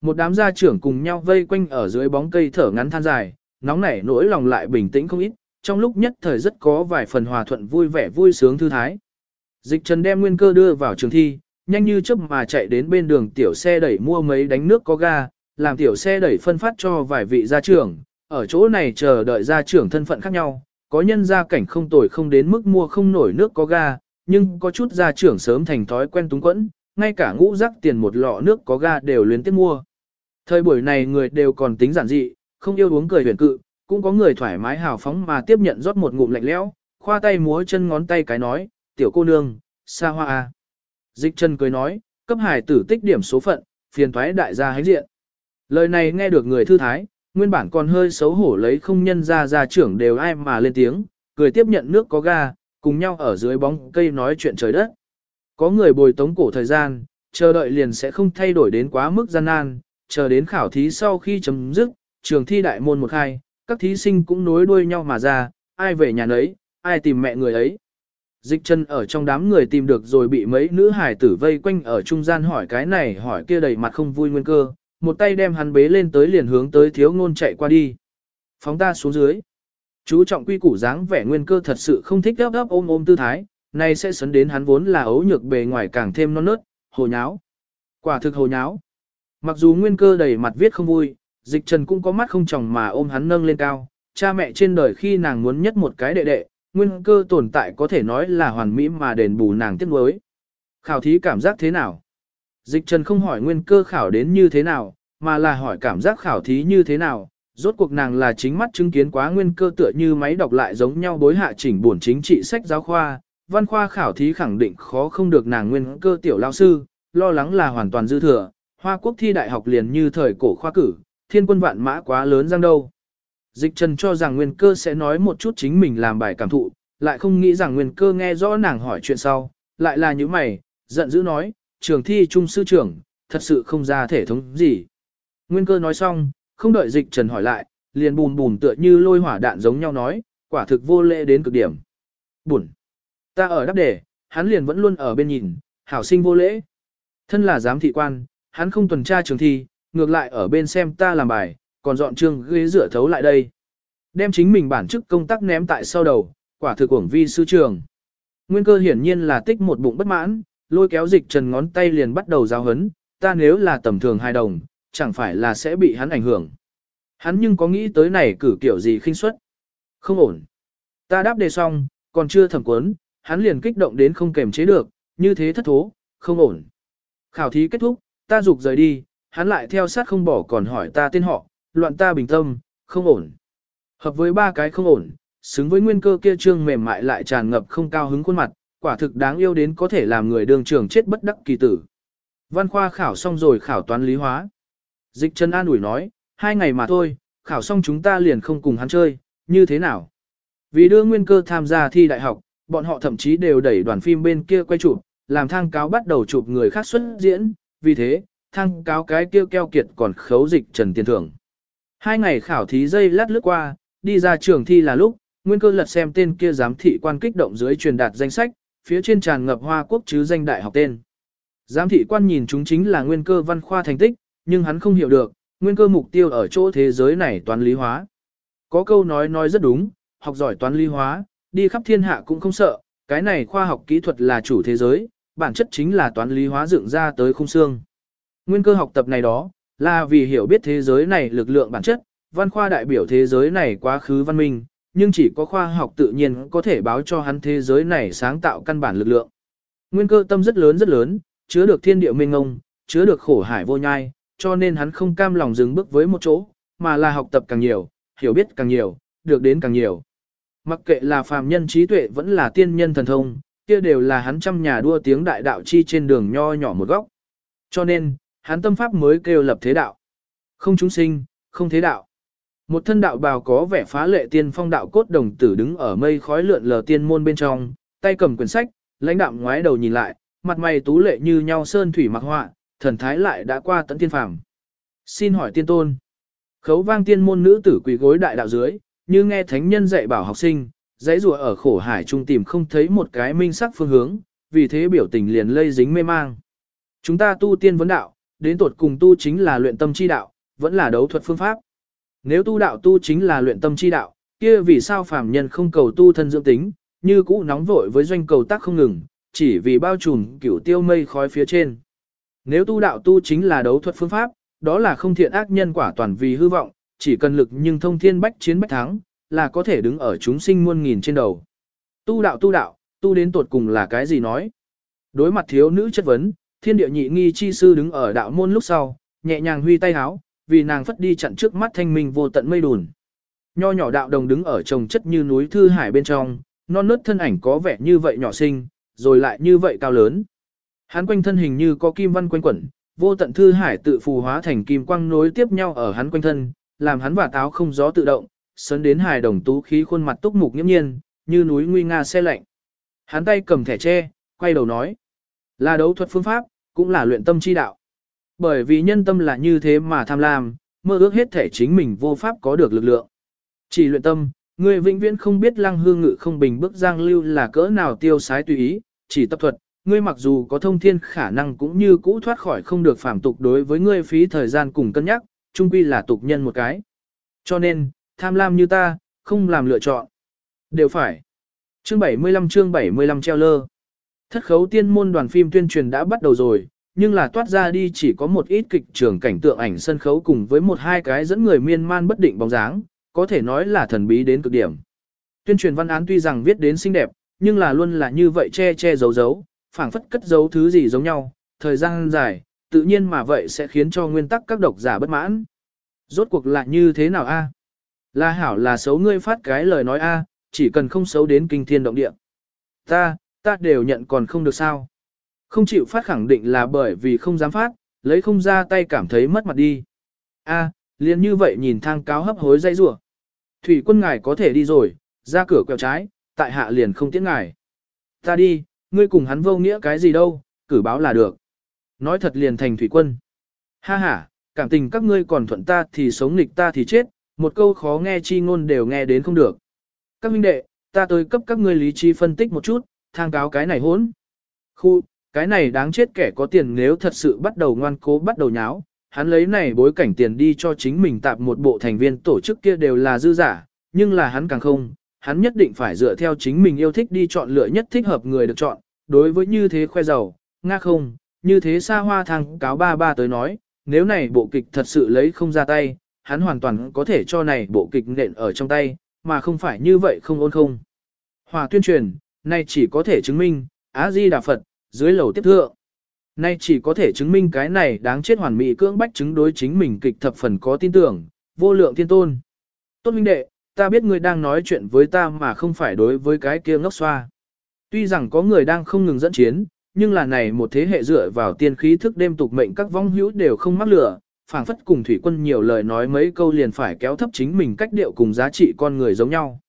Một đám gia trưởng cùng nhau vây quanh ở dưới bóng cây thở ngắn than dài, nóng nảy nỗi lòng lại bình tĩnh không ít, trong lúc nhất thời rất có vài phần hòa thuận vui vẻ vui sướng thư thái. Dịch Trần đem nguyên cơ đưa vào trường thi, nhanh như chớp mà chạy đến bên đường tiểu xe đẩy mua mấy đánh nước có ga, làm tiểu xe đẩy phân phát cho vài vị gia trưởng, ở chỗ này chờ đợi gia trưởng thân phận khác nhau, có nhân gia cảnh không tồi không đến mức mua không nổi nước có ga, nhưng có chút gia trưởng sớm thành thói quen túng quẫn, ngay cả ngũ rắc tiền một lọ nước có ga đều luyến tiếp mua. Thời buổi này người đều còn tính giản dị, không yêu uống cười huyền cự, cũng có người thoải mái hào phóng mà tiếp nhận rót một ngụm lạnh lẽo, khoa tay múa chân ngón tay cái nói, tiểu cô nương, xa hoa a. Dịch chân cười nói, cấp hải tử tích điểm số phận, phiền thoái đại gia hãnh diện. Lời này nghe được người thư thái, nguyên bản còn hơi xấu hổ lấy không nhân ra ra trưởng đều ai mà lên tiếng, cười tiếp nhận nước có ga, cùng nhau ở dưới bóng cây nói chuyện trời đất. Có người bồi tống cổ thời gian, chờ đợi liền sẽ không thay đổi đến quá mức gian nan, chờ đến khảo thí sau khi chấm dứt, trường thi đại môn một hai, các thí sinh cũng nối đuôi nhau mà ra, ai về nhà nấy, ai tìm mẹ người ấy. Dịch chân ở trong đám người tìm được rồi bị mấy nữ hải tử vây quanh ở trung gian hỏi cái này hỏi kia đầy mặt không vui nguyên cơ, một tay đem hắn bế lên tới liền hướng tới thiếu ngôn chạy qua đi. Phóng ta xuống dưới. Chú trọng quy củ dáng vẻ nguyên cơ thật sự không thích ấp ấp ôm ôm tư thái, này sẽ sấn đến hắn vốn là ấu nhược bề ngoài càng thêm non nớt, hồ nháo. Quả thực hồ nháo. Mặc dù nguyên cơ đầy mặt viết không vui, dịch trần cũng có mắt không chồng mà ôm hắn nâng lên cao, cha mẹ trên đời khi nàng muốn nhất một cái đệ đệ, nguyên cơ tồn tại có thể nói là hoàn mỹ mà đền bù nàng tiếc nuối. Khảo thí cảm giác thế nào? Dịch trần không hỏi nguyên cơ khảo đến như thế nào, mà là hỏi cảm giác khảo thí như thế nào. Rốt cuộc nàng là chính mắt chứng kiến quá nguyên cơ tựa như máy đọc lại giống nhau bối hạ chỉnh buồn chính trị sách giáo khoa, văn khoa khảo thí khẳng định khó không được nàng nguyên cơ tiểu lao sư, lo lắng là hoàn toàn dư thừa, hoa quốc thi đại học liền như thời cổ khoa cử, thiên quân vạn mã quá lớn giang đâu. Dịch trần cho rằng nguyên cơ sẽ nói một chút chính mình làm bài cảm thụ, lại không nghĩ rằng nguyên cơ nghe rõ nàng hỏi chuyện sau, lại là như mày, giận dữ nói, trường thi trung sư trưởng, thật sự không ra thể thống gì. Nguyên cơ nói xong, không đợi dịch trần hỏi lại, liền bùn bùn tựa như lôi hỏa đạn giống nhau nói, quả thực vô lễ đến cực điểm. Bùn, Ta ở đáp đề, hắn liền vẫn luôn ở bên nhìn, hảo sinh vô lễ. Thân là giám thị quan, hắn không tuần tra trường thi, ngược lại ở bên xem ta làm bài, còn dọn trường ghế rửa thấu lại đây. Đem chính mình bản chức công tác ném tại sau đầu, quả thực uổng vi sư trường. Nguyên cơ hiển nhiên là tích một bụng bất mãn, lôi kéo dịch trần ngón tay liền bắt đầu giáo hấn, ta nếu là tầm thường hai đồng, chẳng phải là sẽ bị hắn ảnh hưởng. Hắn nhưng có nghĩ tới này cử kiểu gì khinh suất. Không ổn. Ta đáp đề xong, còn chưa thẩm quấn, hắn liền kích động đến không kềm chế được, như thế thất thố, không ổn. Khảo thí kết thúc, ta dục rời đi, hắn lại theo sát không bỏ còn hỏi ta tên họ, loạn ta bình tâm, không ổn. Hợp với ba cái không ổn, xứng với nguyên cơ kia trương mềm mại lại tràn ngập không cao hứng khuôn mặt, quả thực đáng yêu đến có thể làm người đường trường chết bất đắc kỳ tử. Văn khoa khảo xong rồi khảo toán lý hóa. Dịch chân an ủi nói, hai ngày mà thôi, khảo xong chúng ta liền không cùng hắn chơi, như thế nào? Vì đưa nguyên cơ tham gia thi đại học, bọn họ thậm chí đều đẩy đoàn phim bên kia quay chụp, làm thang cáo bắt đầu chụp người khác xuất diễn, vì thế, thang cáo cái kia keo kiệt còn khấu dịch trần tiền thưởng. Hai ngày khảo thí dây lát lướt qua, đi ra trường thi là lúc, nguyên cơ lật xem tên kia giám thị quan kích động dưới truyền đạt danh sách, phía trên tràn ngập hoa quốc chứ danh đại học tên. Giám thị quan nhìn chúng chính là nguyên cơ văn khoa thành tích, nhưng hắn không hiểu được, nguyên cơ mục tiêu ở chỗ thế giới này toán lý hóa. Có câu nói nói rất đúng, học giỏi toán lý hóa, đi khắp thiên hạ cũng không sợ, cái này khoa học kỹ thuật là chủ thế giới, bản chất chính là toán lý hóa dựng ra tới khung xương. Nguyên cơ học tập này đó, là vì hiểu biết thế giới này lực lượng bản chất, văn khoa đại biểu thế giới này quá khứ văn minh, nhưng chỉ có khoa học tự nhiên có thể báo cho hắn thế giới này sáng tạo căn bản lực lượng. Nguyên cơ tâm rất lớn rất lớn, chứa được thiên địa mênh ngông, chứa được khổ hải vô nhai, cho nên hắn không cam lòng dừng bước với một chỗ, mà là học tập càng nhiều, hiểu biết càng nhiều, được đến càng nhiều. Mặc kệ là phàm nhân trí tuệ vẫn là tiên nhân thần thông, kia đều là hắn trăm nhà đua tiếng đại đạo chi trên đường nho nhỏ một góc. Cho nên, hắn tâm pháp mới kêu lập thế đạo. Không chúng sinh, không thế đạo. Một thân đạo bào có vẻ phá lệ tiên phong đạo cốt đồng tử đứng ở mây khói lượn lờ tiên môn bên trong, tay cầm quyển sách, lãnh đạm ngoái đầu nhìn lại, mặt mày tú lệ như nhau sơn thủy mặc họa, thần thái lại đã qua tận tiên phàm. Xin hỏi tiên tôn. Khấu vang tiên môn nữ tử quỳ gối đại đạo dưới, như nghe thánh nhân dạy bảo học sinh, dãy rùa ở khổ hải trung tìm không thấy một cái minh sắc phương hướng, vì thế biểu tình liền lây dính mê mang. Chúng ta tu tiên vấn đạo, đến tột cùng tu chính là luyện tâm chi đạo, vẫn là đấu thuật phương pháp. Nếu tu đạo tu chính là luyện tâm chi đạo, kia vì sao phàm nhân không cầu tu thân dưỡng tính, như cũ nóng vội với doanh cầu tác không ngừng, chỉ vì bao trùm cửu tiêu mây khói phía trên. Nếu tu đạo tu chính là đấu thuật phương pháp, đó là không thiện ác nhân quả toàn vì hư vọng, chỉ cần lực nhưng thông thiên bách chiến bách thắng, là có thể đứng ở chúng sinh muôn nghìn trên đầu. Tu đạo tu đạo, tu đến tột cùng là cái gì nói? Đối mặt thiếu nữ chất vấn, thiên địa nhị nghi chi sư đứng ở đạo môn lúc sau, nhẹ nhàng huy tay háo, vì nàng phất đi chặn trước mắt thanh minh vô tận mây đùn. Nho nhỏ đạo đồng đứng ở trồng chất như núi thư hải bên trong, non nớt thân ảnh có vẻ như vậy nhỏ xinh, rồi lại như vậy cao lớn. Hắn quanh thân hình như có kim văn quanh quẩn, vô tận thư hải tự phù hóa thành kim quang nối tiếp nhau ở hắn quanh thân, làm hắn và táo không gió tự động, sấn đến hài đồng tú khí khuôn mặt túc mục nghiêm nhiên, như núi nguy nga xe lạnh. Hắn tay cầm thẻ tre, quay đầu nói, là đấu thuật phương pháp, cũng là luyện tâm chi đạo. Bởi vì nhân tâm là như thế mà tham lam, mơ ước hết thể chính mình vô pháp có được lực lượng. Chỉ luyện tâm, người vĩnh viễn không biết lăng hương ngự không bình bước giang lưu là cỡ nào tiêu sái tùy ý, chỉ tập thuật, ngươi mặc dù có thông thiên khả năng cũng như cũ thoát khỏi không được phản tục đối với ngươi phí thời gian cùng cân nhắc, chung quy là tục nhân một cái. Cho nên, tham lam như ta, không làm lựa chọn. Đều phải. Chương 75 chương 75 treo lơ. Thất khấu tiên môn đoàn phim tuyên truyền đã bắt đầu rồi, nhưng là toát ra đi chỉ có một ít kịch trường cảnh tượng ảnh sân khấu cùng với một hai cái dẫn người miên man bất định bóng dáng, có thể nói là thần bí đến cực điểm. Tuyên truyền văn án tuy rằng viết đến xinh đẹp, nhưng là luôn là như vậy che che giấu giấu, phảng phất cất giấu thứ gì giống nhau, thời gian dài, tự nhiên mà vậy sẽ khiến cho nguyên tắc các độc giả bất mãn. Rốt cuộc là như thế nào a? Là hảo là xấu ngươi phát cái lời nói a, chỉ cần không xấu đến kinh thiên động địa. Ta, ta đều nhận còn không được sao. Không chịu phát khẳng định là bởi vì không dám phát, lấy không ra tay cảm thấy mất mặt đi. A, liền như vậy nhìn thang cáo hấp hối dây rủa. Thủy quân ngài có thể đi rồi, ra cửa quẹo trái, tại hạ liền không tiễn ngài. Ta đi, ngươi cùng hắn vô nghĩa cái gì đâu, cử báo là được. Nói thật liền thành thủy quân. Ha ha, cảm tình các ngươi còn thuận ta thì sống nghịch ta thì chết, một câu khó nghe chi ngôn đều nghe đến không được. Các huynh đệ, ta tới cấp các ngươi lý trí phân tích một chút, thang cáo cái này hỗn. Khu, cái này đáng chết kẻ có tiền nếu thật sự bắt đầu ngoan cố bắt đầu nháo, hắn lấy này bối cảnh tiền đi cho chính mình tạp một bộ thành viên tổ chức kia đều là dư giả, nhưng là hắn càng không, hắn nhất định phải dựa theo chính mình yêu thích đi chọn lựa nhất thích hợp người được chọn, đối với như thế khoe giàu, nga không, như thế xa hoa thang cáo ba ba tới nói, nếu này bộ kịch thật sự lấy không ra tay, hắn hoàn toàn có thể cho này bộ kịch nện ở trong tay, mà không phải như vậy không ôn không. Hòa tuyên truyền, này chỉ có thể chứng minh, Á-di Đà Phật, dưới lầu tiếp thượng. Nay chỉ có thể chứng minh cái này đáng chết hoàn mỹ cưỡng bách chứng đối chính mình kịch thập phần có tin tưởng, vô lượng thiên tôn. Tốt minh đệ, ta biết ngươi đang nói chuyện với ta mà không phải đối với cái kia ngốc xoa. Tuy rằng có người đang không ngừng dẫn chiến, nhưng là này một thế hệ dựa vào tiên khí thức đêm tục mệnh các vong hữu đều không mắc lửa, phảng phất cùng thủy quân nhiều lời nói mấy câu liền phải kéo thấp chính mình cách điệu cùng giá trị con người giống nhau.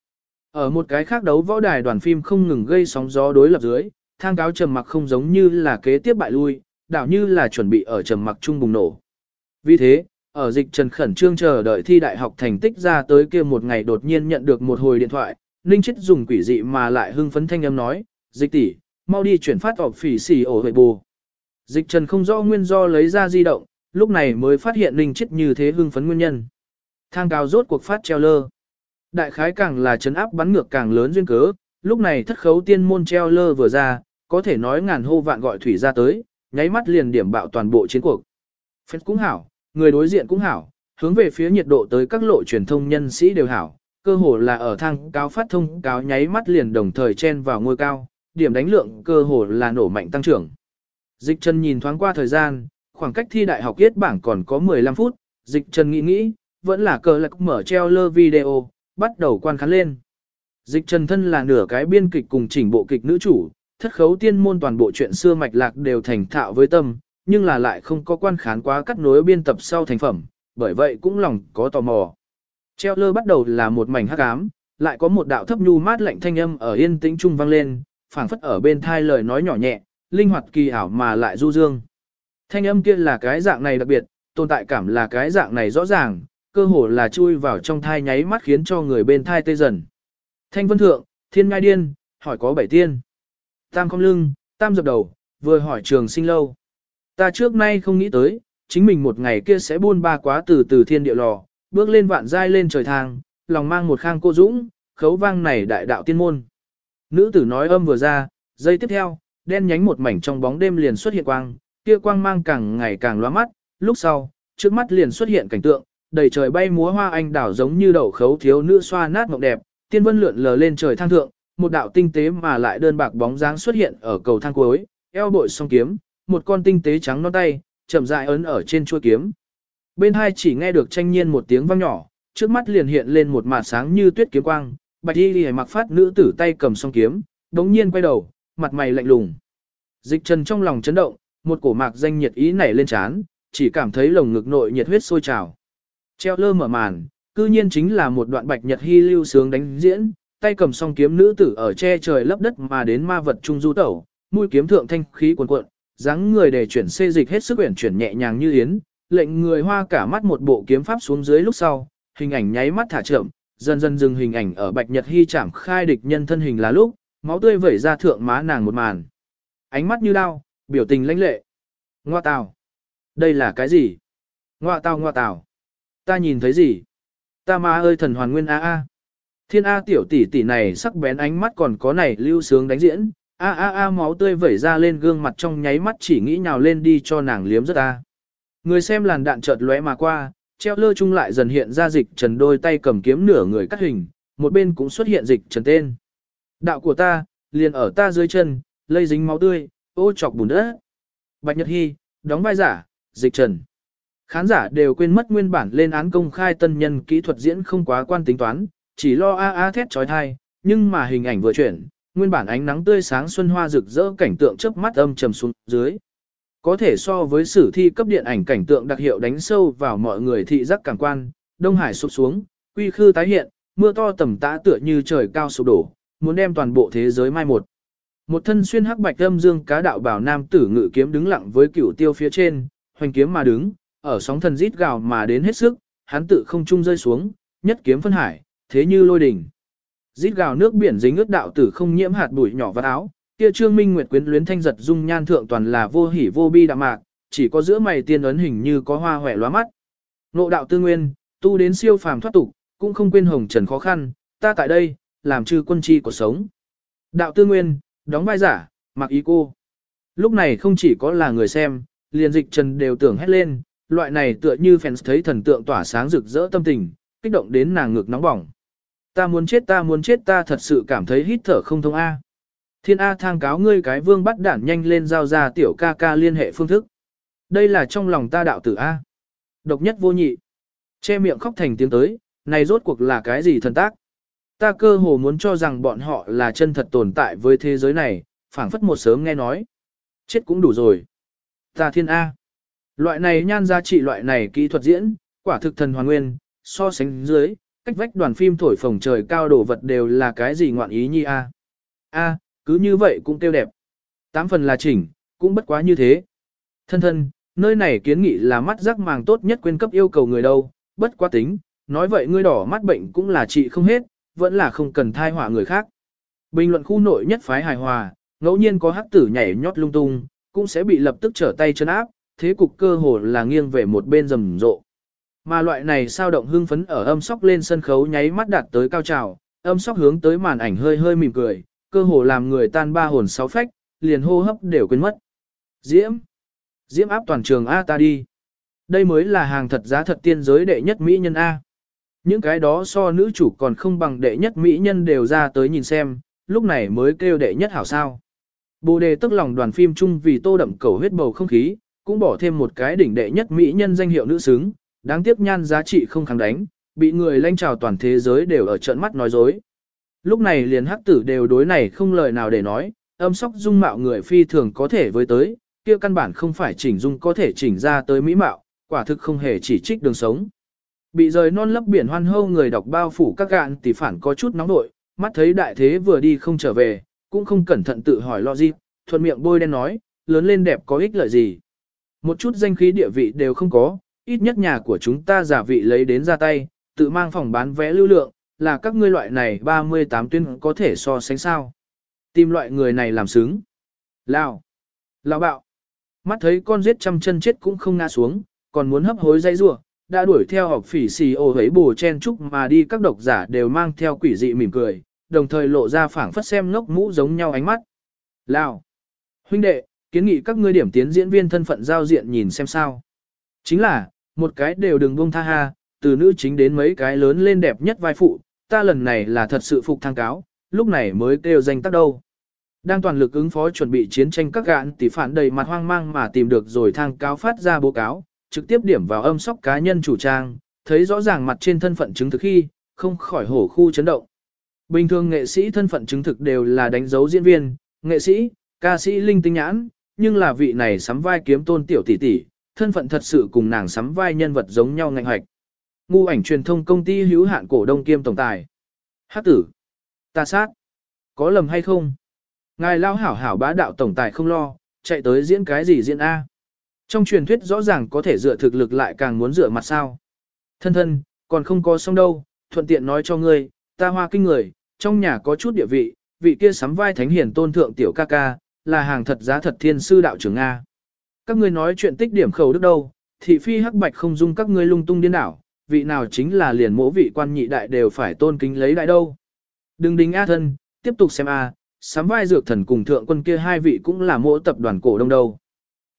Ở một cái khác đấu võ đài đoàn phim không ngừng gây sóng gió đối lập dưới, thang cáo trầm mặc không giống như là kế tiếp bại lui, đảo như là chuẩn bị ở trầm mặc chung bùng nổ. Vì thế, ở dịch trần khẩn trương chờ đợi thi đại học thành tích ra tới kia một ngày đột nhiên nhận được một hồi điện thoại, Ninh Chết dùng quỷ dị mà lại hưng phấn thanh âm nói, dịch tỷ, mau đi chuyển phát ọp phỉ xì ổ vệ bù. Dịch trần không rõ nguyên do lấy ra di động, lúc này mới phát hiện Ninh Chết như thế hưng phấn nguyên nhân. Thang cao rốt cuộc phát treo lơ. Đại khái càng là chấn áp bắn ngược càng lớn duyên cớ, lúc này thất khấu tiên môn treo lơ vừa ra, có thể nói ngàn hô vạn gọi thủy ra tới, nháy mắt liền điểm bạo toàn bộ chiến cuộc. Phép cũng hảo, người đối diện cũng hảo, hướng về phía nhiệt độ tới các lộ truyền thông nhân sĩ đều hảo, cơ hồ là ở thang cao phát thông cáo nháy mắt liền đồng thời chen vào ngôi cao, điểm đánh lượng cơ hồ là nổ mạnh tăng trưởng. Dịch Trần nhìn thoáng qua thời gian, khoảng cách thi đại học yết bảng còn có 15 phút, Dịch Trần nghĩ nghĩ, vẫn là cờ lạc mở treo lơ video, bắt đầu quan khán lên. Dịch Trần thân là nửa cái biên kịch cùng chỉnh bộ kịch nữ chủ, thất khấu tiên môn toàn bộ chuyện xưa mạch lạc đều thành thạo với tâm, nhưng là lại không có quan khán quá cắt nối biên tập sau thành phẩm, bởi vậy cũng lòng có tò mò. Treo lơ bắt đầu là một mảnh hắc ám, lại có một đạo thấp nhu mát lạnh thanh âm ở yên tĩnh trung vang lên, phảng phất ở bên thai lời nói nhỏ nhẹ, linh hoạt kỳ ảo mà lại du dương. Thanh âm kia là cái dạng này đặc biệt, tồn tại cảm là cái dạng này rõ ràng, cơ hồ là chui vào trong thai nháy mắt khiến cho người bên thai tê dần. Thanh vân thượng, thiên ngai điên, hỏi có bảy tiên. Tam không lưng, tam dập đầu, vừa hỏi trường sinh lâu. Ta trước nay không nghĩ tới, chính mình một ngày kia sẽ buôn ba quá từ từ thiên địa lò, bước lên vạn giai lên trời thang, lòng mang một khang cô dũng, khấu vang này đại đạo tiên môn. Nữ tử nói âm vừa ra, giây tiếp theo, đen nhánh một mảnh trong bóng đêm liền xuất hiện quang, kia quang mang càng ngày càng lóa mắt, lúc sau, trước mắt liền xuất hiện cảnh tượng, đầy trời bay múa hoa anh đảo giống như đậu khấu thiếu nữ xoa nát ngọc đẹp, tiên vân lượn lờ lên trời thang thượng, một đạo tinh tế mà lại đơn bạc bóng dáng xuất hiện ở cầu thang cuối, eo bội song kiếm, một con tinh tế trắng non tay, chậm rãi ấn ở trên chuôi kiếm. Bên hai chỉ nghe được tranh nhiên một tiếng vang nhỏ, trước mắt liền hiện lên một màn sáng như tuyết kiếm quang, bạch y lìa mặc phát nữ tử tay cầm song kiếm, đống nhiên quay đầu, mặt mày lạnh lùng. Dịch trần trong lòng chấn động, một cổ mạc danh nhiệt ý nảy lên chán, chỉ cảm thấy lồng ngực nội nhiệt huyết sôi trào. Treo lơ mở màn, cư nhiên chính là một đoạn bạch nhật hy lưu sướng đánh diễn, tay cầm song kiếm nữ tử ở che trời lấp đất mà đến ma vật trung du tẩu, mũi kiếm thượng thanh khí cuồn cuộn, dáng người để chuyển xê dịch hết sức uyển chuyển nhẹ nhàng như yến, lệnh người hoa cả mắt một bộ kiếm pháp xuống dưới lúc sau, hình ảnh nháy mắt thả chậm, dần dần dừng hình ảnh ở bạch nhật hy chạm khai địch nhân thân hình là lúc, máu tươi vẩy ra thượng má nàng một màn. Ánh mắt như đao, biểu tình lãnh lệ. Ngoa tào. Đây là cái gì? Ngoa tào ngoa tào. Ta nhìn thấy gì? Ta ma ơi thần hoàn nguyên a a. Thiên A tiểu tỷ tỷ này sắc bén ánh mắt còn có này lưu sướng đánh diễn, a a a máu tươi vẩy ra lên gương mặt trong nháy mắt chỉ nghĩ nhào lên đi cho nàng liếm rất a. Người xem làn đạn chợt lóe mà qua, treo lơ chung lại dần hiện ra dịch trần đôi tay cầm kiếm nửa người cắt hình, một bên cũng xuất hiện dịch trần tên. Đạo của ta, liền ở ta dưới chân, lây dính máu tươi, ô chọc bùn đất. Bạch Nhật Hy, đóng vai giả, dịch trần. Khán giả đều quên mất nguyên bản lên án công khai tân nhân kỹ thuật diễn không quá quan tính toán, chỉ lo a a thét trói thai, nhưng mà hình ảnh vừa chuyển, nguyên bản ánh nắng tươi sáng xuân hoa rực rỡ cảnh tượng chớp mắt âm trầm xuống dưới. Có thể so với sử thi cấp điện ảnh cảnh tượng đặc hiệu đánh sâu vào mọi người thị giác cảm quan, Đông Hải sụp xuống, quy khư tái hiện, mưa to tầm tã tựa như trời cao sụp đổ, muốn đem toàn bộ thế giới mai một. Một thân xuyên hắc bạch âm dương cá đạo bảo nam tử ngự kiếm đứng lặng với cửu tiêu phía trên, hoành kiếm mà đứng, ở sóng thần rít gào mà đến hết sức, hắn tự không trung rơi xuống, nhất kiếm phân hải, thế như lôi đỉnh. Rít gào nước biển dính ướt đạo tử không nhiễm hạt bụi nhỏ vào áo, kia trương minh nguyệt quyến luyến thanh giật dung nhan thượng toàn là vô hỉ vô bi đạm mạc, chỉ có giữa mày tiên ấn hình như có hoa hoẹ lóa mắt. Nộ đạo tư nguyên, tu đến siêu phàm thoát tục, cũng không quên hồng trần khó khăn, ta tại đây, làm trừ quân chi của sống. Đạo tư nguyên, đóng vai giả, mặc ý cô. Lúc này không chỉ có là người xem, liền dịch trần đều tưởng hét lên, loại này tựa như fans thấy thần tượng tỏa sáng rực rỡ tâm tình, kích động đến nàng ngực nóng bỏng. Ta muốn chết ta muốn chết ta thật sự cảm thấy hít thở không thông A. Thiên A thang cáo ngươi cái vương bắt đản nhanh lên giao ra tiểu ca ca liên hệ phương thức. Đây là trong lòng ta đạo tử A. Độc nhất vô nhị. Che miệng khóc thành tiếng tới, này rốt cuộc là cái gì thần tác? Ta cơ hồ muốn cho rằng bọn họ là chân thật tồn tại với thế giới này, phảng phất một sớm nghe nói. Chết cũng đủ rồi. Ta thiên A. Loại này nhan giá trị loại này kỹ thuật diễn, quả thực thần hoàn nguyên, so sánh dưới, cách vách đoàn phim thổi phồng trời cao đổ vật đều là cái gì ngoạn ý nhi A. A, cứ như vậy cũng tiêu đẹp. Tám phần là chỉnh, cũng bất quá như thế. Thân thân, nơi này kiến nghị là mắt rắc màng tốt nhất quyên cấp yêu cầu người đâu, bất quá tính, nói vậy ngươi đỏ mắt bệnh cũng là trị không hết, vẫn là không cần thai họa người khác. Bình luận khu nội nhất phái hài hòa, ngẫu nhiên có hắc tử nhảy nhót lung tung, cũng sẽ bị lập tức trở tay chân áp, thế cục cơ hồ là nghiêng về một bên rầm rộ. Mà loại này sao động hưng phấn ở âm sóc lên sân khấu nháy mắt đạt tới cao trào, âm sóc hướng tới màn ảnh hơi hơi mỉm cười, cơ hồ làm người tan ba hồn sáu phách, liền hô hấp đều quên mất. Diễm! Diễm áp toàn trường A ta đi. Đây mới là hàng thật giá thật tiên giới đệ nhất mỹ nhân A. Những cái đó so nữ chủ còn không bằng đệ nhất mỹ nhân đều ra tới nhìn xem, lúc này mới kêu đệ nhất hảo sao. Bồ đề tức lòng đoàn phim chung vì tô đậm cầu huyết bầu không khí, cũng bỏ thêm một cái đỉnh đệ nhất mỹ nhân danh hiệu nữ xứng, đáng tiếc nhan giá trị không kháng đánh, bị người lanh trào toàn thế giới đều ở trận mắt nói dối. Lúc này liền hắc tử đều đối này không lời nào để nói, âm sóc dung mạo người phi thường có thể với tới, kia căn bản không phải chỉnh dung có thể chỉnh ra tới mỹ mạo, quả thực không hề chỉ trích đường sống. Bị rời non lấp biển hoan hâu người đọc bao phủ các gạn thì phản có chút nóng nội, mắt thấy đại thế vừa đi không trở về, cũng không cẩn thận tự hỏi lo gì, thuận miệng bôi đen nói, lớn lên đẹp có ích lợi gì. Một chút danh khí địa vị đều không có, ít nhất nhà của chúng ta giả vị lấy đến ra tay, tự mang phòng bán vé lưu lượng, là các ngươi loại này 38 tuyên có thể so sánh sao. Tìm loại người này làm xứng. Lào. Lào bạo. Mắt thấy con giết trăm chân chết cũng không ngã xuống, còn muốn hấp hối dây rua, đã đuổi theo học phỉ xì ô hấy bù chen chúc mà đi các độc giả đều mang theo quỷ dị mỉm cười, đồng thời lộ ra phảng phất xem ngốc mũ giống nhau ánh mắt. Lào. Huynh đệ, kiến nghị các ngươi điểm tiến diễn viên thân phận giao diện nhìn xem sao. Chính là, một cái đều đừng buông tha ha, từ nữ chính đến mấy cái lớn lên đẹp nhất vai phụ, ta lần này là thật sự phục thang cáo, lúc này mới kêu danh tác đâu. Đang toàn lực ứng phó chuẩn bị chiến tranh các gạn tỷ phản đầy mặt hoang mang mà tìm được rồi thang cáo phát ra báo cáo, trực tiếp điểm vào âm sóc cá nhân chủ trang, thấy rõ ràng mặt trên thân phận chứng thực khi, không khỏi hổ khu chấn động. Bình thường nghệ sĩ thân phận chứng thực đều là đánh dấu diễn viên, nghệ sĩ, ca sĩ linh tinh nhãn, nhưng là vị này sắm vai kiếm tôn tiểu tỷ tỷ, thân phận thật sự cùng nàng sắm vai nhân vật giống nhau ngạnh hoạch. Ngu ảnh truyền thông công ty hữu hạn cổ đông kiêm tổng tài. Hát tử. Ta sát. Có lầm hay không? Ngài lao hảo hảo bá đạo tổng tài không lo, chạy tới diễn cái gì diễn A. Trong truyền thuyết rõ ràng có thể dựa thực lực lại càng muốn dựa mặt sao. Thân thân, còn không có xong đâu, thuận tiện nói cho ngươi, ta hoa kinh người, trong nhà có chút địa vị, vị kia sắm vai thánh hiển tôn thượng tiểu ca ca, là hàng thật giá thật thiên sư đạo trưởng A. Các ngươi nói chuyện tích điểm khẩu đức đâu, thị phi hắc bạch không dung các ngươi lung tung điên đảo, vị nào chính là liền mỗ vị quan nhị đại đều phải tôn kính lấy đại đâu. Đừng đính A thân, tiếp tục xem A, sám vai dược thần cùng thượng quân kia hai vị cũng là mỗi tập đoàn cổ đông đâu.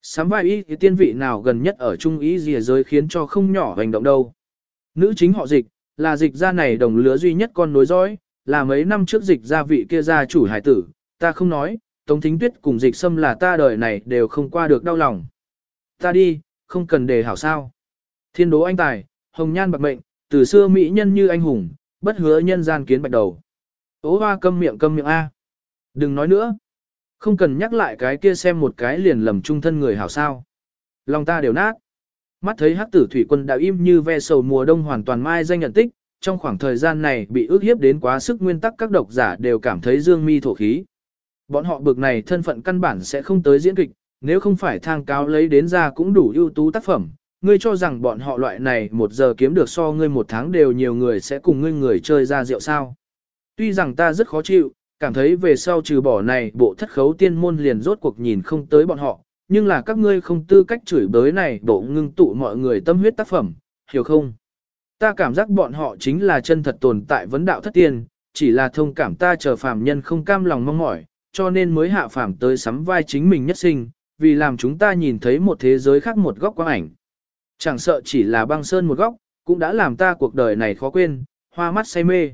sám vai y thì tiên vị nào gần nhất ở trung ý gì giới khiến cho không nhỏ hành động đâu. Nữ chính họ dịch, là dịch gia này đồng lứa duy nhất con nối dõi, là mấy năm trước dịch gia vị kia gia chủ hải tử, ta không nói, Tống Thính Tuyết cùng dịch xâm là ta đời này đều không qua được đau lòng. Ta đi, không cần để hảo sao. Thiên đố anh tài, hồng nhan bạc mệnh, từ xưa mỹ nhân như anh hùng, bất hứa nhân gian kiến bạch đầu. Ô hoa câm miệng câm miệng A. Đừng nói nữa. Không cần nhắc lại cái kia xem một cái liền lầm trung thân người hảo sao. Lòng ta đều nát. Mắt thấy hắc tử thủy quân đã im như ve sầu mùa đông hoàn toàn mai danh nhận tích, trong khoảng thời gian này bị ước hiếp đến quá sức nguyên tắc các độc giả đều cảm thấy dương mi thổ khí. Bọn họ bực này thân phận căn bản sẽ không tới diễn kịch, nếu không phải thang cáo lấy đến ra cũng đủ ưu tú tác phẩm, ngươi cho rằng bọn họ loại này một giờ kiếm được so ngươi một tháng đều nhiều người sẽ cùng ngươi người chơi ra rượu sao. Tuy rằng ta rất khó chịu, cảm thấy về sau trừ bỏ này bộ thất khấu tiên môn liền rốt cuộc nhìn không tới bọn họ, nhưng là các ngươi không tư cách chửi bới này bộ ngưng tụ mọi người tâm huyết tác phẩm, hiểu không? Ta cảm giác bọn họ chính là chân thật tồn tại vấn đạo thất tiên, chỉ là thông cảm ta chờ phàm nhân không cam lòng mong mỏi, cho nên mới hạ phàm tới sắm vai chính mình nhất sinh, vì làm chúng ta nhìn thấy một thế giới khác một góc quang ảnh. Chẳng sợ chỉ là băng sơn một góc, cũng đã làm ta cuộc đời này khó quên, hoa mắt say mê.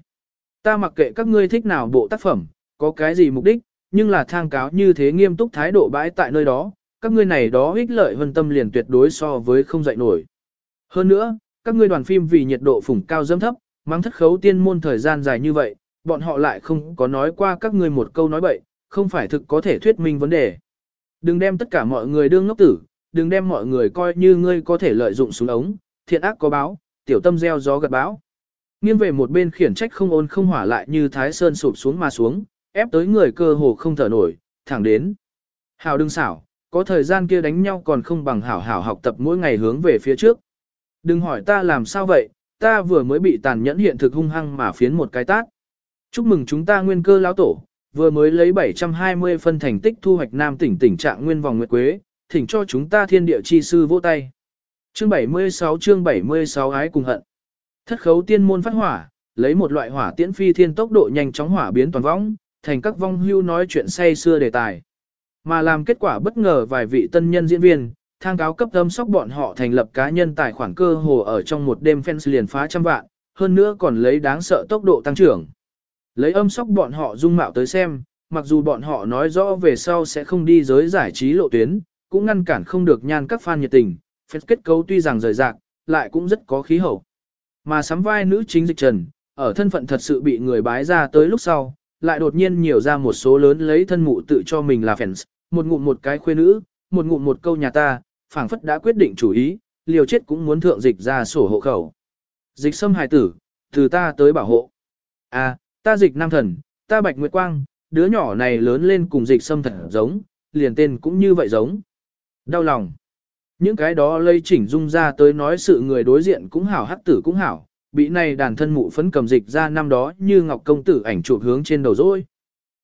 Ta mặc kệ các ngươi thích nào bộ tác phẩm, có cái gì mục đích, nhưng là thang cáo như thế nghiêm túc thái độ bãi tại nơi đó, các ngươi này đó ích lợi hơn tâm liền tuyệt đối so với không dạy nổi. Hơn nữa, các ngươi đoàn phim vì nhiệt độ phủng cao dâm thấp, mang thất khấu tiên môn thời gian dài như vậy, bọn họ lại không có nói qua các ngươi một câu nói bậy, không phải thực có thể thuyết minh vấn đề. Đừng đem tất cả mọi người đương ngốc tử, đừng đem mọi người coi như ngươi có thể lợi dụng súng ống, thiện ác có báo, tiểu tâm gieo gió gặt bão. Nghiêng về một bên khiển trách không ôn không hỏa lại như thái sơn sụp xuống mà xuống, ép tới người cơ hồ không thở nổi, thẳng đến. Hảo đừng xảo, có thời gian kia đánh nhau còn không bằng hảo hảo học tập mỗi ngày hướng về phía trước. Đừng hỏi ta làm sao vậy, ta vừa mới bị tàn nhẫn hiện thực hung hăng mà phiến một cái tát. Chúc mừng chúng ta nguyên cơ lão tổ, vừa mới lấy 720 phân thành tích thu hoạch nam tỉnh tỉnh trạng nguyên vòng nguyệt quế, thỉnh cho chúng ta thiên địa chi sư vỗ tay. Chương 76 chương 76 ái cùng hận. Thất khấu tiên môn phát hỏa, lấy một loại hỏa tiễn phi thiên tốc độ nhanh chóng hỏa biến toàn vong thành các vong hưu nói chuyện say xưa đề tài. Mà làm kết quả bất ngờ vài vị tân nhân diễn viên, thang cáo cấp âm sóc bọn họ thành lập cá nhân tài khoản cơ hồ ở trong một đêm fans liền phá trăm vạn, hơn nữa còn lấy đáng sợ tốc độ tăng trưởng. Lấy âm sóc bọn họ dung mạo tới xem, mặc dù bọn họ nói rõ về sau sẽ không đi giới giải trí lộ tuyến, cũng ngăn cản không được nhan các fan nhiệt tình, phép kết cấu tuy rằng rời rạc, lại cũng rất có khí hậu. Mà sắm vai nữ chính dịch trần, ở thân phận thật sự bị người bái ra tới lúc sau, lại đột nhiên nhiều ra một số lớn lấy thân mụ tự cho mình là fans, một ngụm một cái khuê nữ, một ngụm một câu nhà ta, phảng phất đã quyết định chủ ý, liều chết cũng muốn thượng dịch ra sổ hộ khẩu. Dịch xâm hài tử, từ ta tới bảo hộ. À, ta dịch nam thần, ta bạch nguyệt quang, đứa nhỏ này lớn lên cùng dịch xâm thật giống, liền tên cũng như vậy giống. Đau lòng. Những cái đó lây chỉnh dung ra tới nói sự người đối diện cũng hảo hắc tử cũng hảo, bị này đàn thân mụ phấn cầm dịch ra năm đó như ngọc công tử ảnh chụp hướng trên đầu rồi.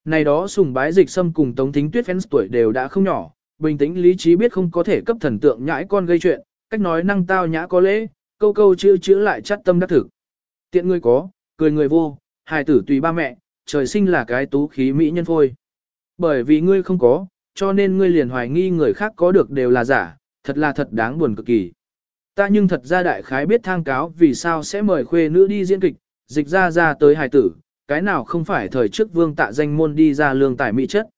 Này đó sùng bái dịch xâm cùng tống thính tuyết fans tuổi đều đã không nhỏ, bình tĩnh lý trí biết không có thể cấp thần tượng nhãi con gây chuyện, cách nói năng tao nhã có lễ, câu câu chữ chữ lại chắt tâm đắc thực. Tiện người có, cười người vô, hài tử tùy ba mẹ, trời sinh là cái tú khí mỹ nhân phôi. Bởi vì ngươi không có, cho nên ngươi liền hoài nghi người khác có được đều là giả, thật là thật đáng buồn cực kỳ. Ta nhưng thật ra đại khái biết thang cáo vì sao sẽ mời khuê nữ đi diễn kịch, dịch ra ra tới hài tử, cái nào không phải thời trước vương tạ danh môn đi ra lương tài mỹ chất.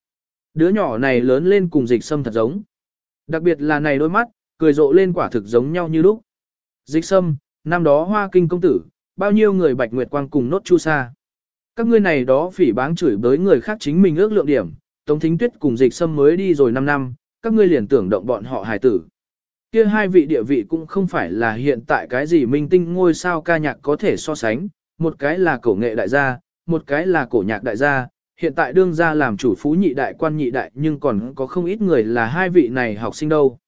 Đứa nhỏ này lớn lên cùng dịch sâm thật giống. Đặc biệt là này đôi mắt, cười rộ lên quả thực giống nhau như lúc. Dịch sâm, năm đó hoa kinh công tử, bao nhiêu người bạch nguyệt quang cùng nốt chu sa. Các ngươi này đó phỉ báng chửi bới người khác chính mình ước lượng điểm, Tống Thính Tuyết cùng dịch sâm mới đi rồi 5 năm, các ngươi liền tưởng động bọn họ hài tử. Kia hai vị địa vị cũng không phải là hiện tại cái gì minh tinh ngôi sao ca nhạc có thể so sánh, một cái là cổ nghệ đại gia, một cái là cổ nhạc đại gia, hiện tại đương gia làm chủ phú nhị đại quan nhị đại nhưng còn có không ít người là hai vị này học sinh đâu.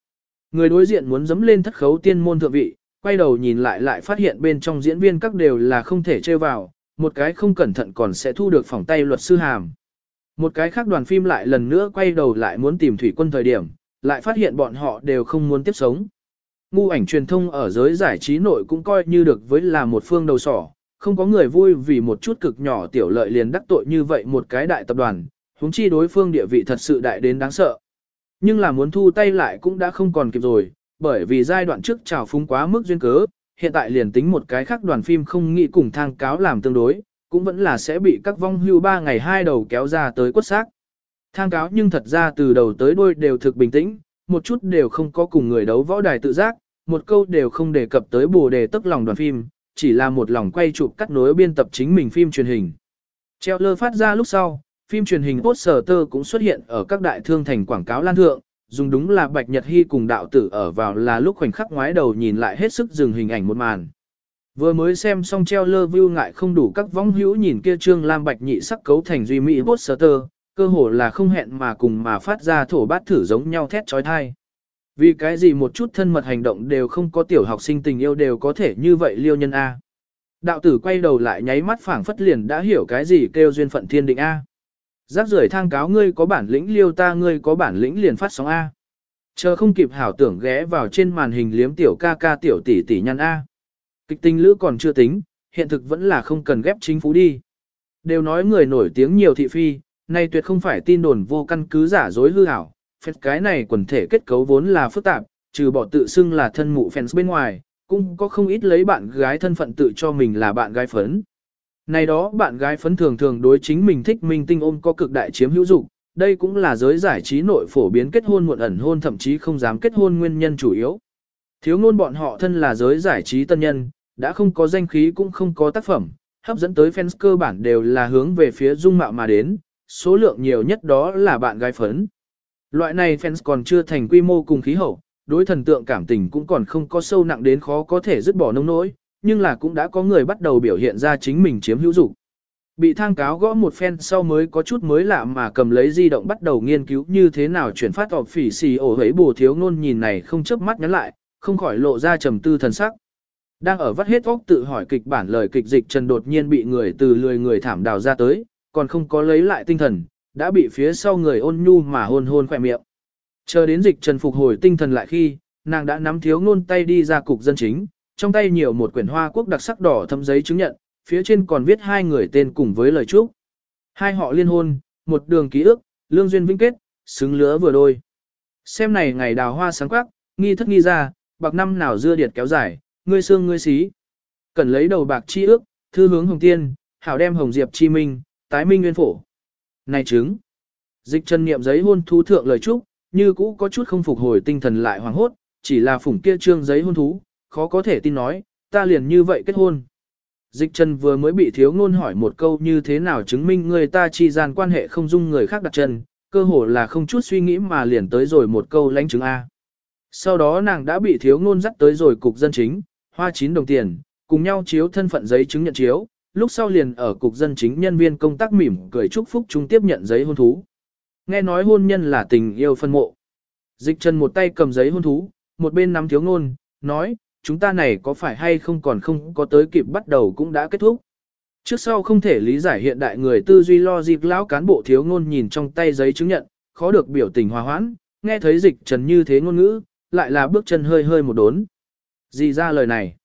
Người đối diện muốn dấm lên thất khấu tiên môn thượng vị, quay đầu nhìn lại lại phát hiện bên trong diễn viên các đều là không thể chơi vào, một cái không cẩn thận còn sẽ thu được phòng tay luật sư hàm. Một cái khác đoàn phim lại lần nữa quay đầu lại muốn tìm thủy quân thời điểm, lại phát hiện bọn họ đều không muốn tiếp sống. Ngu ảnh truyền thông ở giới giải trí nội cũng coi như được với là một phương đầu sỏ, không có người vui vì một chút cực nhỏ tiểu lợi liền đắc tội như vậy một cái đại tập đoàn, huống chi đối phương địa vị thật sự đại đến đáng sợ. Nhưng là muốn thu tay lại cũng đã không còn kịp rồi, bởi vì giai đoạn trước trào phúng quá mức duyên cớ, hiện tại liền tính một cái khác đoàn phim không nghĩ cùng thang cáo làm tương đối, cũng vẫn là sẽ bị các vong hưu ba ngày hai đầu kéo ra tới quất xác. Thang cáo nhưng thật ra từ đầu tới đuôi đều thực bình tĩnh, một chút đều không có cùng người đấu võ đài tự giác, một câu đều không đề cập tới bồ đề tức lòng đoàn phim, chỉ là một lòng quay chụp cắt nối biên tập chính mình phim truyền hình. Treo lơ phát ra lúc sau, phim truyền hình poster cũng xuất hiện ở các đại thương thành quảng cáo lan thượng, dùng đúng là Bạch Nhật Hy cùng đạo tử ở vào là lúc khoảnh khắc ngoái đầu nhìn lại hết sức dừng hình ảnh một màn. Vừa mới xem xong treo lơ view ngại không đủ các vong hữu nhìn kia trương lam bạch nhị sắc cấu thành duy mỹ poster, cơ hồ là không hẹn mà cùng mà phát ra thổ bát thử giống nhau thét trói thai. Vì cái gì một chút thân mật hành động đều không có tiểu học sinh tình yêu đều có thể như vậy liêu nhân A. Đạo tử quay đầu lại nháy mắt phảng phất liền đã hiểu cái gì kêu duyên phận thiên định A. Giác rưởi thang cáo ngươi có bản lĩnh liêu ta ngươi có bản lĩnh liền phát sóng A. Chờ không kịp hảo tưởng ghé vào trên màn hình liếm tiểu ca ca tiểu tỷ tỷ nhăn A. Kịch tình lữ còn chưa tính, hiện thực vẫn là không cần ghép chính phủ đi. Đều nói người nổi tiếng nhiều thị phi, nay tuyệt không phải tin đồn vô căn cứ giả dối hư ảo. Phép cái này quần thể kết cấu vốn là phức tạp, trừ bỏ tự xưng là thân mụ fans bên ngoài, cũng có không ít lấy bạn gái thân phận tự cho mình là bạn gái phấn. Này đó bạn gái phấn thường thường đối chính mình thích minh tinh ôm có cực đại chiếm hữu dục, đây cũng là giới giải trí nội phổ biến kết hôn muộn ẩn hôn thậm chí không dám kết hôn nguyên nhân chủ yếu. Thiếu ngôn bọn họ thân là giới giải trí tân nhân, đã không có danh khí cũng không có tác phẩm, hấp dẫn tới fans cơ bản đều là hướng về phía dung mạo mà đến, số lượng nhiều nhất đó là bạn gái phấn. Loại này fans còn chưa thành quy mô cùng khí hậu, đối thần tượng cảm tình cũng còn không có sâu nặng đến khó có thể dứt bỏ nông nỗi, nhưng là cũng đã có người bắt đầu biểu hiện ra chính mình chiếm hữu dục. Bị thang cáo gõ một phen sau mới có chút mới lạ mà cầm lấy di động bắt đầu nghiên cứu như thế nào chuyển phát ọp phỉ xì ổ hấy bù thiếu ngôn nhìn này không chớp mắt nhắn lại, không khỏi lộ ra trầm tư thần sắc. Đang ở vắt hết óc tự hỏi kịch bản lời kịch dịch trần đột nhiên bị người từ lười người thảm đào ra tới, còn không có lấy lại tinh thần, đã bị phía sau người ôn nhu mà hôn hôn khỏe miệng. Chờ đến dịch trần phục hồi tinh thần lại khi, nàng đã nắm thiếu ngôn tay đi ra cục dân chính, trong tay nhiều một quyển hoa quốc đặc sắc đỏ thâm giấy chứng nhận, phía trên còn viết hai người tên cùng với lời chúc. Hai họ liên hôn, một đường ký ức, lương duyên vinh kết, xứng lứa vừa đôi. Xem này ngày đào hoa sáng quắc, nghi thất nghi ra, bạc năm nào dưa điệt kéo dài, ngươi xương ngươi xí. Cần lấy đầu bạc chi ước, thư hướng hồng tiên, hảo đem hồng diệp chi minh, tái minh nguyên phổ. Này chứng. Dịch chân niệm giấy hôn thú thượng lời chúc, như cũ có chút không phục hồi tinh thần lại hoàng hốt, chỉ là phủng kia trương giấy hôn thú, khó có thể tin nói, ta liền như vậy kết hôn. Dịch chân vừa mới bị thiếu ngôn hỏi một câu như thế nào chứng minh người ta chi gian quan hệ không dung người khác đặt chân, cơ hồ là không chút suy nghĩ mà liền tới rồi một câu lãnh chứng A. Sau đó nàng đã bị thiếu ngôn dắt tới rồi cục dân chính, hoa chín đồng tiền, cùng nhau chiếu thân phận giấy chứng nhận chiếu, lúc sau liền ở cục dân chính nhân viên công tác mỉm cười chúc phúc chúng tiếp nhận giấy hôn thú. Nghe nói hôn nhân là tình yêu phân mộ. Dịch chân một tay cầm giấy hôn thú, một bên nắm thiếu ngôn, nói, chúng ta này có phải hay không còn không có tới kịp bắt đầu cũng đã kết thúc. Trước sau không thể lý giải hiện đại người tư duy lo dịp lão cán bộ thiếu ngôn nhìn trong tay giấy chứng nhận, khó được biểu tình hòa hoãn, nghe thấy dịch trần như thế ngôn ngữ, lại là bước chân hơi hơi một đốn. Gì ra lời này?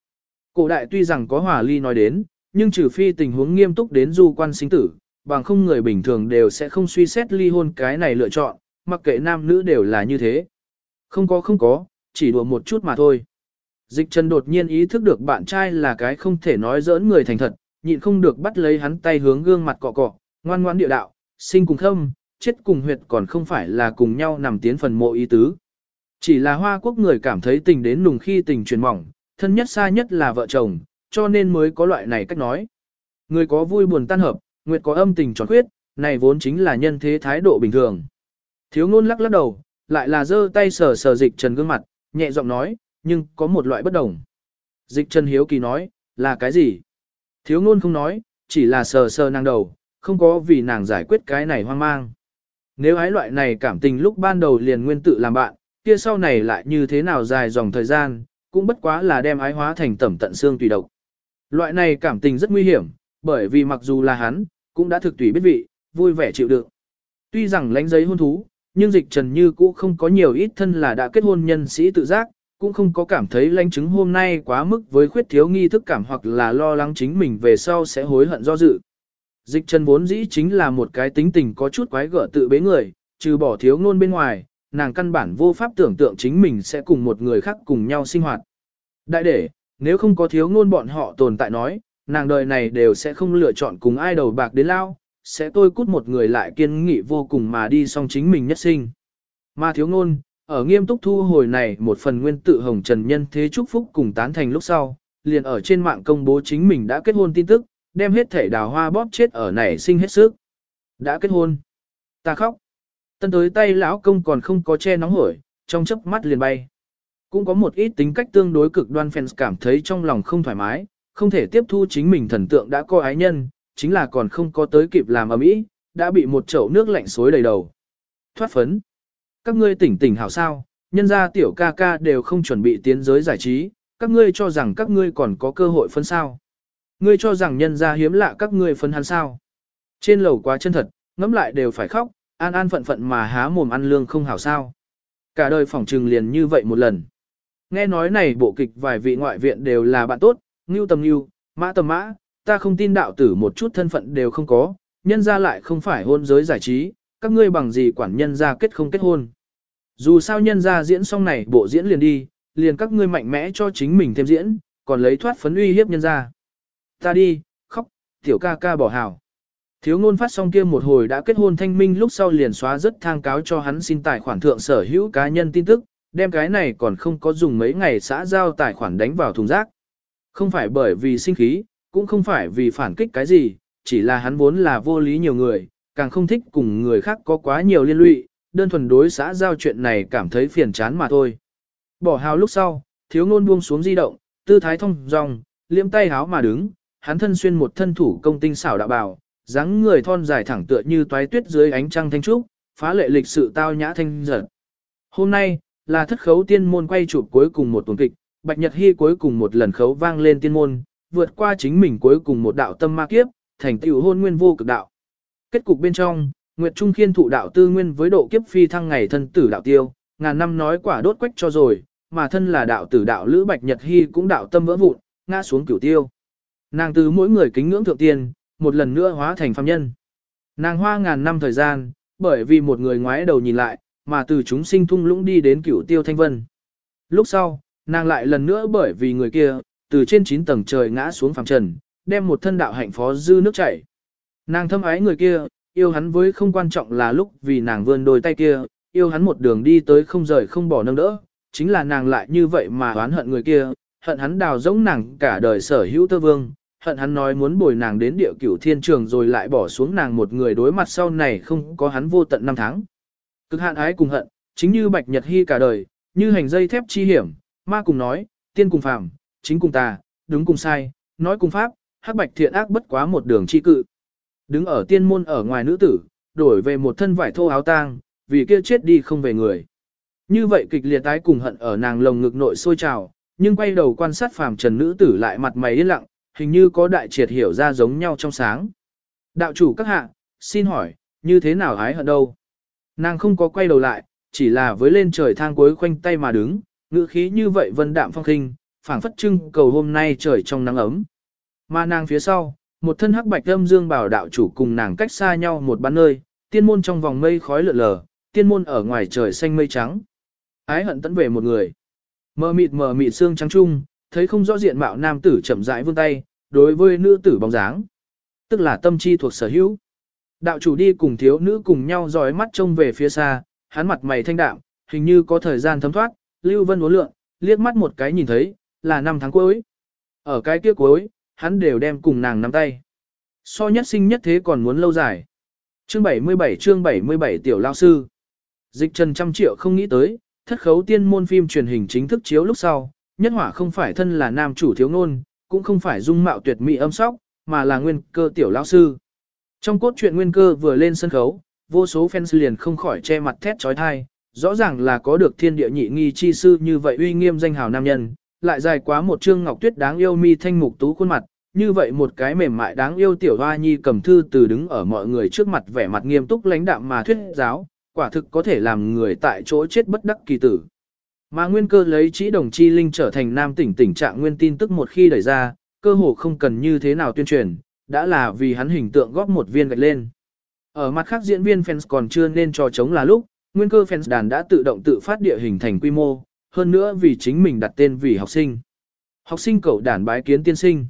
Cổ đại tuy rằng có hòa ly nói đến, nhưng trừ phi tình huống nghiêm túc đến du quan sinh tử, bằng không người bình thường đều sẽ không suy xét ly hôn cái này lựa chọn, mặc kệ nam nữ đều là như thế. Không có không có, chỉ đùa một chút mà thôi. Dịch Trần đột nhiên ý thức được bạn trai là cái không thể nói giỡn người thành thật, nhịn không được bắt lấy hắn tay hướng gương mặt cọ cọ, ngoan ngoan địa đạo, sinh cùng thâm, chết cùng huyệt còn không phải là cùng nhau nằm tiến phần mộ ý tứ. Chỉ là hoa quốc người cảm thấy tình đến nùng khi tình truyền mỏng, thân nhất xa nhất là vợ chồng, cho nên mới có loại này cách nói. Người có vui buồn tan hợp, nguyệt có âm tình tròn khuyết, này vốn chính là nhân thế thái độ bình thường. Thiếu ngôn lắc lắc đầu, lại là giơ tay sờ sờ dịch trần gương mặt, nhẹ giọng nói, nhưng có một loại bất đồng. Dịch trần hiếu kỳ nói, là cái gì? Thiếu ngôn không nói, chỉ là sờ sờ nàng đầu, không có vì nàng giải quyết cái này hoang mang. Nếu ái loại này cảm tình lúc ban đầu liền nguyên tự làm bạn, kia sau này lại như thế nào dài dòng thời gian, cũng bất quá là đem ái hóa thành tẩm tận xương tùy độc. Loại này cảm tình rất nguy hiểm, bởi vì mặc dù là hắn, cũng đã thực tùy biết vị, vui vẻ chịu đựng. Tuy rằng lánh giấy hôn thú, nhưng dịch trần như cũ không có nhiều ít thân là đã kết hôn nhân sĩ tự giác, cũng không có cảm thấy lãnh chứng hôm nay quá mức với khuyết thiếu nghi thức cảm hoặc là lo lắng chính mình về sau sẽ hối hận do dự. Dịch trần vốn dĩ chính là một cái tính tình có chút quái gở tự bế người, trừ bỏ thiếu ngôn bên ngoài, nàng căn bản vô pháp tưởng tượng chính mình sẽ cùng một người khác cùng nhau sinh hoạt. Đại để, nếu không có thiếu ngôn bọn họ tồn tại nói, nàng đời này đều sẽ không lựa chọn cùng ai đầu bạc đến lao, sẽ tôi cút một người lại kiên nghị vô cùng mà đi song chính mình nhất sinh. Mà thiếu ngôn, ở nghiêm túc thu hồi này một phần nguyên tự hồng trần nhân thế chúc phúc cùng tán thành lúc sau, liền ở trên mạng công bố chính mình đã kết hôn tin tức, đem hết thể đào hoa bóp chết ở nảy sinh hết sức. Đã kết hôn. Ta khóc. Tân tới tay lão công còn không có che nóng hổi, trong chớp mắt liền bay. Cũng có một ít tính cách tương đối cực đoan fans cảm thấy trong lòng không thoải mái, không thể tiếp thu chính mình thần tượng đã có ái nhân, chính là còn không có tới kịp làm ầm ĩ, đã bị một chậu nước lạnh xối đầy đầu. Thoát phấn. Các ngươi tỉnh tỉnh hảo sao, nhân gia tiểu ca ca đều không chuẩn bị tiến giới giải trí, các ngươi cho rằng các ngươi còn có cơ hội phân sao. Ngươi cho rằng nhân gia hiếm lạ các ngươi phân hắn sao. Trên lầu quá chân thật, ngẫm lại đều phải khóc, an an phận phận mà há mồm ăn lương không hảo sao. Cả đời phỏng trừng liền như vậy một lần. Nghe nói này bộ kịch vài vị ngoại viện đều là bạn tốt, ngưu tầm ngưu, mã tầm mã, ta không tin đạo tử một chút thân phận đều không có, nhân ra lại không phải hôn giới giải trí, các ngươi bằng gì quản nhân ra kết không kết hôn. Dù sao nhân ra diễn xong này bộ diễn liền đi, liền các ngươi mạnh mẽ cho chính mình thêm diễn, còn lấy thoát phấn uy hiếp nhân ra. Ta đi, khóc, tiểu ca ca bỏ hào. Thiếu ngôn phát xong kia một hồi đã kết hôn thanh minh lúc sau liền xóa rất thang cáo cho hắn xin tài khoản thượng sở hữu cá nhân tin tức, đem cái này còn không có dùng mấy ngày xã giao tài khoản đánh vào thùng rác. Không phải bởi vì sinh khí, cũng không phải vì phản kích cái gì, chỉ là hắn vốn là vô lý nhiều người, càng không thích cùng người khác có quá nhiều liên lụy, đơn thuần đối xã giao chuyện này cảm thấy phiền chán mà thôi. Bỏ hào lúc sau, thiếu ngôn buông xuống di động, tư thái thông dong, liếm tay háo mà đứng, hắn thân xuyên một thân thủ công tinh xảo đạo bào, dáng người thon dài thẳng tựa như toái tuyết dưới ánh trăng thanh trúc, phá lệ lịch sự tao nhã thanh giật. Hôm nay, là thất khấu tiên môn quay chụp cuối cùng một tuần kịch, Bạch Nhật Hy cuối cùng một lần khấu vang lên tiên môn, vượt qua chính mình cuối cùng một đạo tâm ma kiếp, thành tựu hôn nguyên vô cực đạo. Kết cục bên trong, Nguyệt Trung Khiên thụ đạo tư nguyên với độ kiếp phi thăng ngày thân tử đạo tiêu, ngàn năm nói quả đốt quách cho rồi, mà thân là đạo tử đạo lữ Bạch Nhật Hy cũng đạo tâm vỡ vụn, ngã xuống cửu tiêu. Nàng từ mỗi người kính ngưỡng thượng tiên, một lần nữa hóa thành phàm nhân. Nàng hoa ngàn năm thời gian, bởi vì một người ngoái đầu nhìn lại, mà từ chúng sinh thung lũng đi đến cửu tiêu thanh vân. Lúc sau, nàng lại lần nữa bởi vì người kia, từ trên 9 tầng trời ngã xuống phàm trần, đem một thân đạo hạnh phó dư nước chảy. Nàng thâm ái người kia, yêu hắn với không quan trọng là lúc vì nàng vươn đôi tay kia, yêu hắn một đường đi tới không rời không bỏ nâng đỡ, chính là nàng lại như vậy mà oán hận người kia, hận hắn đào giống nàng cả đời sở hữu tơ vương, hận hắn nói muốn bồi nàng đến địa cửu thiên trường rồi lại bỏ xuống nàng một người đối mặt sau này không có hắn vô tận năm tháng. Cực hạn ái cùng hận, chính như bạch nhật hy cả đời, như hành dây thép chi hiểm, ma cùng nói, tiên cùng phàm, chính cùng tà, đúng cùng sai, nói cùng pháp, hắc bạch thiện ác bất quá một đường chi cự. Đứng ở tiên môn ở ngoài nữ tử, đổi về một thân vải thô áo tang, vì kia chết đi không về người. Như vậy kịch liệt tái cùng hận ở nàng lồng ngực nội sôi trào, nhưng quay đầu quan sát phàm trần nữ tử lại mặt mày yên lặng, hình như có đại triệt hiểu ra giống nhau trong sáng. Đạo chủ các hạ, xin hỏi, như thế nào hái hận đâu? Nàng không có quay đầu lại, chỉ là với lên trời thang cuối khoanh tay mà đứng, ngữ khí như vậy vân đạm phong khinh, phảng phất trưng cầu hôm nay trời trong nắng ấm. Mà nàng phía sau, một thân hắc bạch âm dương bảo đạo chủ cùng nàng cách xa nhau một bán nơi, tiên môn trong vòng mây khói lượn lờ, tiên môn ở ngoài trời xanh mây trắng. Ái hận tấn về một người. Mờ mịt mờ mịt xương trắng trung, thấy không rõ diện mạo nam tử chậm rãi vươn tay, đối với nữ tử bóng dáng. Tức là tâm chi thuộc sở hữu. Đạo chủ đi cùng thiếu nữ cùng nhau dõi mắt trông về phía xa, hắn mặt mày thanh đạm, hình như có thời gian thấm thoát, lưu vân uốn lượn, liếc mắt một cái nhìn thấy, là năm tháng cuối. Ở cái kia cuối, hắn đều đem cùng nàng nắm tay. So nhất sinh nhất thế còn muốn lâu dài. Chương 77 chương 77 tiểu lao sư. Dịch trần trăm triệu không nghĩ tới, thất khấu tiên môn phim truyền hình chính thức chiếu lúc sau, nhất hỏa không phải thân là nam chủ thiếu ngôn, cũng không phải dung mạo tuyệt mỹ âm sóc, mà là nguyên cơ tiểu lao sư. Trong cốt truyện nguyên cơ vừa lên sân khấu, vô số fans liền không khỏi che mặt thét trói thai, rõ ràng là có được thiên địa nhị nghi chi sư như vậy uy nghiêm danh hào nam nhân, lại dài quá một chương ngọc tuyết đáng yêu mi thanh mục tú khuôn mặt, như vậy một cái mềm mại đáng yêu tiểu hoa nhi cầm thư từ đứng ở mọi người trước mặt vẻ mặt nghiêm túc lãnh đạm mà thuyết giáo, quả thực có thể làm người tại chỗ chết bất đắc kỳ tử. Mà nguyên cơ lấy chỉ đồng chi linh trở thành nam tỉnh tình trạng nguyên tin tức một khi đẩy ra, cơ hồ không cần như thế nào tuyên truyền, đã là vì hắn hình tượng góp một viên gạch lên. Ở mặt khác diễn viên fans còn chưa nên trò chống là lúc, nguyên cơ fans đàn đã tự động tự phát địa hình thành quy mô, hơn nữa vì chính mình đặt tên vì học sinh. Học sinh cậu đàn bái kiến tiên sinh.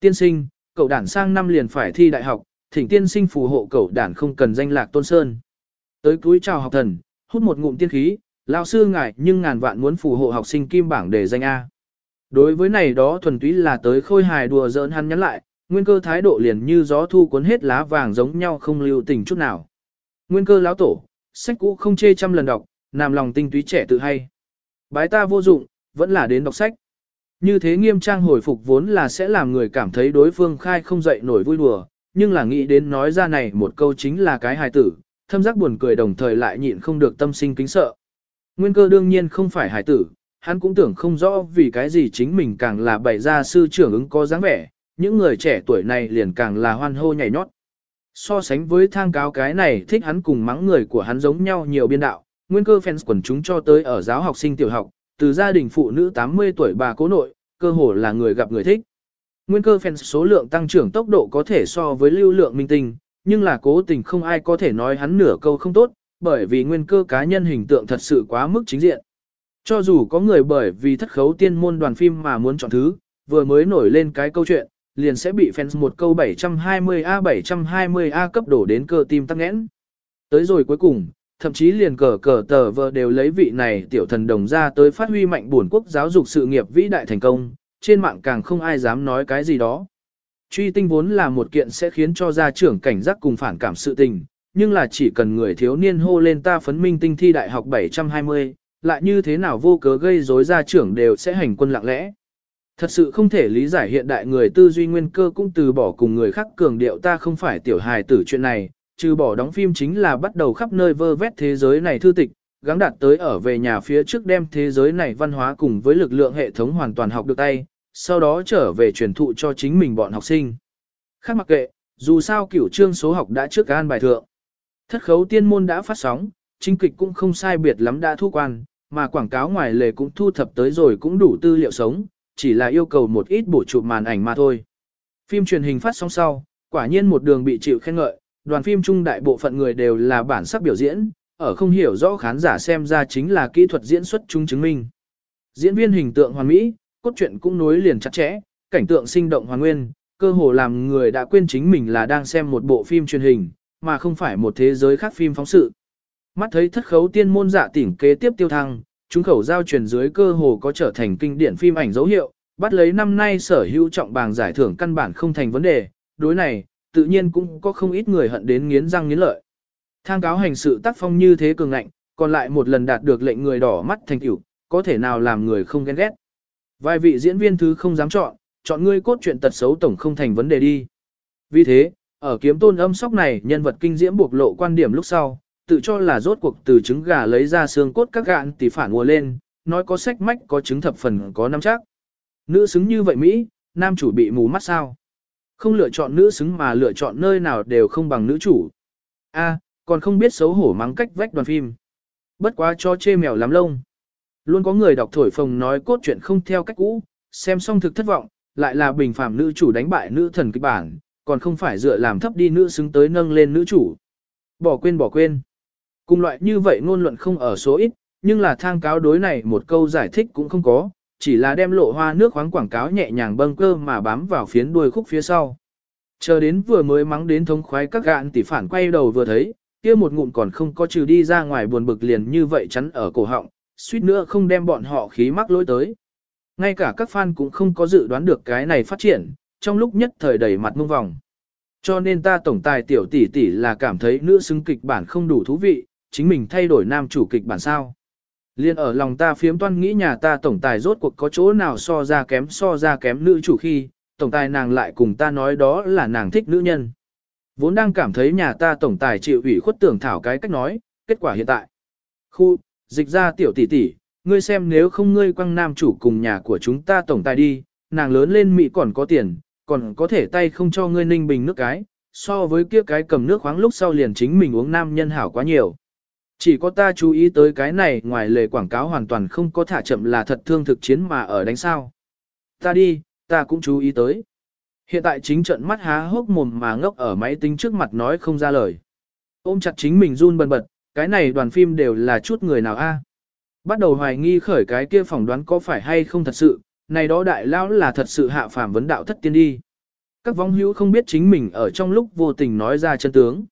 Tiên sinh, cậu đàn sang năm liền phải thi đại học, thỉnh tiên sinh phù hộ cậu đàn không cần danh lạc tôn sơn. Tới cuối chào học thần, hút một ngụm tiên khí, lao sư ngại nhưng ngàn vạn muốn phù hộ học sinh kim bảng để danh A. Đối với này đó thuần túy là tới khôi hài đùa giỡn hắn nhắn lại, nguyên cơ thái độ liền như gió thu cuốn hết lá vàng giống nhau không lưu tình chút nào. Nguyên cơ lão tổ, sách cũ không chê trăm lần đọc, làm lòng tinh túy trẻ tự hay. Bái ta vô dụng, vẫn là đến đọc sách. Như thế nghiêm trang hồi phục vốn là sẽ làm người cảm thấy đối phương khai không dậy nổi vui đùa, nhưng là nghĩ đến nói ra này một câu chính là cái hài tử, thâm giác buồn cười đồng thời lại nhịn không được tâm sinh kính sợ. Nguyên cơ đương nhiên không phải hài tử, hắn cũng tưởng không rõ vì cái gì chính mình càng là bày ra sư trưởng ứng có dáng vẻ, những người trẻ tuổi này liền càng là hoan hô nhảy nhót. So sánh với thang cáo cái này thích hắn cùng mắng người của hắn giống nhau nhiều biên đạo, nguyên cơ fans quần chúng cho tới ở giáo học sinh tiểu học, từ gia đình phụ nữ 80 tuổi bà cố nội, cơ hồ là người gặp người thích. Nguyên cơ fans số lượng tăng trưởng tốc độ có thể so với lưu lượng minh tinh, nhưng là cố tình không ai có thể nói hắn nửa câu không tốt, bởi vì nguyên cơ cá nhân hình tượng thật sự quá mức chính diện. Cho dù có người bởi vì thất khấu tiên môn đoàn phim mà muốn chọn thứ, vừa mới nổi lên cái câu chuyện, liền sẽ bị fans một câu 720A 720A cấp đổ đến cơ tim tắc nghẽn. Tới rồi cuối cùng, thậm chí liền cờ cờ tờ vợ đều lấy vị này tiểu thần đồng ra tới phát huy mạnh buồn quốc giáo dục sự nghiệp vĩ đại thành công, trên mạng càng không ai dám nói cái gì đó. Truy tinh vốn là một kiện sẽ khiến cho gia trưởng cảnh giác cùng phản cảm sự tình, nhưng là chỉ cần người thiếu niên hô lên ta phấn minh tinh thi đại học 720, lại như thế nào vô cớ gây rối gia trưởng đều sẽ hành quân lặng lẽ. Thật sự không thể lý giải hiện đại người tư duy nguyên cơ cũng từ bỏ cùng người khác cường điệu ta không phải tiểu hài tử chuyện này, trừ bỏ đóng phim chính là bắt đầu khắp nơi vơ vét thế giới này thư tịch, gắng đạt tới ở về nhà phía trước đem thế giới này văn hóa cùng với lực lượng hệ thống hoàn toàn học được tay, sau đó trở về truyền thụ cho chính mình bọn học sinh. Khác mặc kệ, dù sao cửu trương số học đã trước an bài thượng. Thất khấu tiên môn đã phát sóng, chính kịch cũng không sai biệt lắm đã thu quan, mà quảng cáo ngoài lề cũng thu thập tới rồi cũng đủ tư liệu sống, chỉ là yêu cầu một ít bổ chụp màn ảnh mà thôi. Phim truyền hình phát sóng sau, quả nhiên một đường bị chịu khen ngợi, đoàn phim trung đại bộ phận người đều là bản sắc biểu diễn, ở không hiểu rõ khán giả xem ra chính là kỹ thuật diễn xuất chúng chứng minh. Diễn viên hình tượng hoàn mỹ, cốt truyện cũng nối liền chặt chẽ, cảnh tượng sinh động hoàn nguyên, cơ hồ làm người đã quên chính mình là đang xem một bộ phim truyền hình, mà không phải một thế giới khác phim phóng sự. Mắt thấy thất khấu tiên môn dạ tỉnh kế tiếp tiêu thăng, chúng khẩu giao truyền dưới cơ hồ có trở thành kinh điển phim ảnh dấu hiệu, bắt lấy năm nay sở hữu trọng bàng giải thưởng căn bản không thành vấn đề, đối này, tự nhiên cũng có không ít người hận đến nghiến răng nghiến lợi. Thang cáo hành sự tác phong như thế cường ngạnh, còn lại một lần đạt được lệnh người đỏ mắt thành tiểu, có thể nào làm người không ghen ghét. Vài vị diễn viên thứ không dám chọn, chọn ngươi cốt truyện tật xấu tổng không thành vấn đề đi. Vì thế, ở kiếm tôn âm sóc này nhân vật kinh diễm buộc lộ quan điểm lúc sau, tự cho là rốt cuộc từ trứng gà lấy ra xương cốt các gạn tỷ phản mùa lên, nói có sách mách có trứng thập phần có năm chắc. Nữ xứng như vậy Mỹ, nam chủ bị mù mắt sao? Không lựa chọn nữ xứng mà lựa chọn nơi nào đều không bằng nữ chủ. A, à, còn không biết xấu hổ mắng cách vách đoàn phim. Bất quá cho chê mèo lắm lông. Luôn có người đọc thổi phồng nói cốt truyện không theo cách cũ, xem xong thực thất vọng, lại là bình phạm nữ chủ đánh bại nữ thần kịch bản, còn không phải dựa làm thấp đi nữ xứng tới nâng lên nữ chủ. Bỏ quên bỏ quên. Cùng loại như vậy ngôn luận không ở số ít, nhưng là thang cáo đối này một câu giải thích cũng không có, chỉ là đem lộ hoa nước khoáng quảng cáo nhẹ nhàng bâng cơ mà bám vào phiến đuôi khúc phía sau. Chờ đến vừa mới mắng đến thống khoái các gạn tỷ phản quay đầu vừa thấy, kia một ngụm còn không có trừ đi ra ngoài buồn bực liền như vậy chắn ở cổ họng, suýt nữa không đem bọn họ khí mắc lỗi tới. Ngay cả các fan cũng không có dự đoán được cái này phát triển, trong lúc nhất thời đầy mặt mông vòng. Cho nên ta tổng tài tiểu tỷ tỷ là cảm thấy nữ xứng kịch bản không đủ thú vị, chính mình thay đổi nam chủ kịch bản sao. Liên ở lòng ta phiếm toan nghĩ nhà ta tổng tài rốt cuộc có chỗ nào so ra kém so ra kém nữ chủ khi, tổng tài nàng lại cùng ta nói đó là nàng thích nữ nhân. Vốn đang cảm thấy nhà ta tổng tài chịu ủy khuất tưởng thảo cái cách nói, kết quả hiện tại. Khu, dịch ra tiểu tỷ tỷ, ngươi xem nếu không ngươi quăng nam chủ cùng nhà của chúng ta tổng tài đi, nàng lớn lên Mỹ còn có tiền, còn có thể tay không cho ngươi ninh bình nước cái, so với kia cái cầm nước khoáng lúc sau liền chính mình uống nam nhân hảo quá nhiều. Chỉ có ta chú ý tới cái này ngoài lề quảng cáo hoàn toàn không có thả chậm là thật thương thực chiến mà ở đánh sao. Ta đi, ta cũng chú ý tới. Hiện tại chính trận mắt há hốc mồm mà ngốc ở máy tính trước mặt nói không ra lời. Ôm chặt chính mình run bần bật, cái này đoàn phim đều là chút người nào a? Bắt đầu hoài nghi khởi cái kia phỏng đoán có phải hay không thật sự, này đó đại lão là thật sự hạ phàm vấn đạo thất tiên đi. Các vong hữu không biết chính mình ở trong lúc vô tình nói ra chân tướng.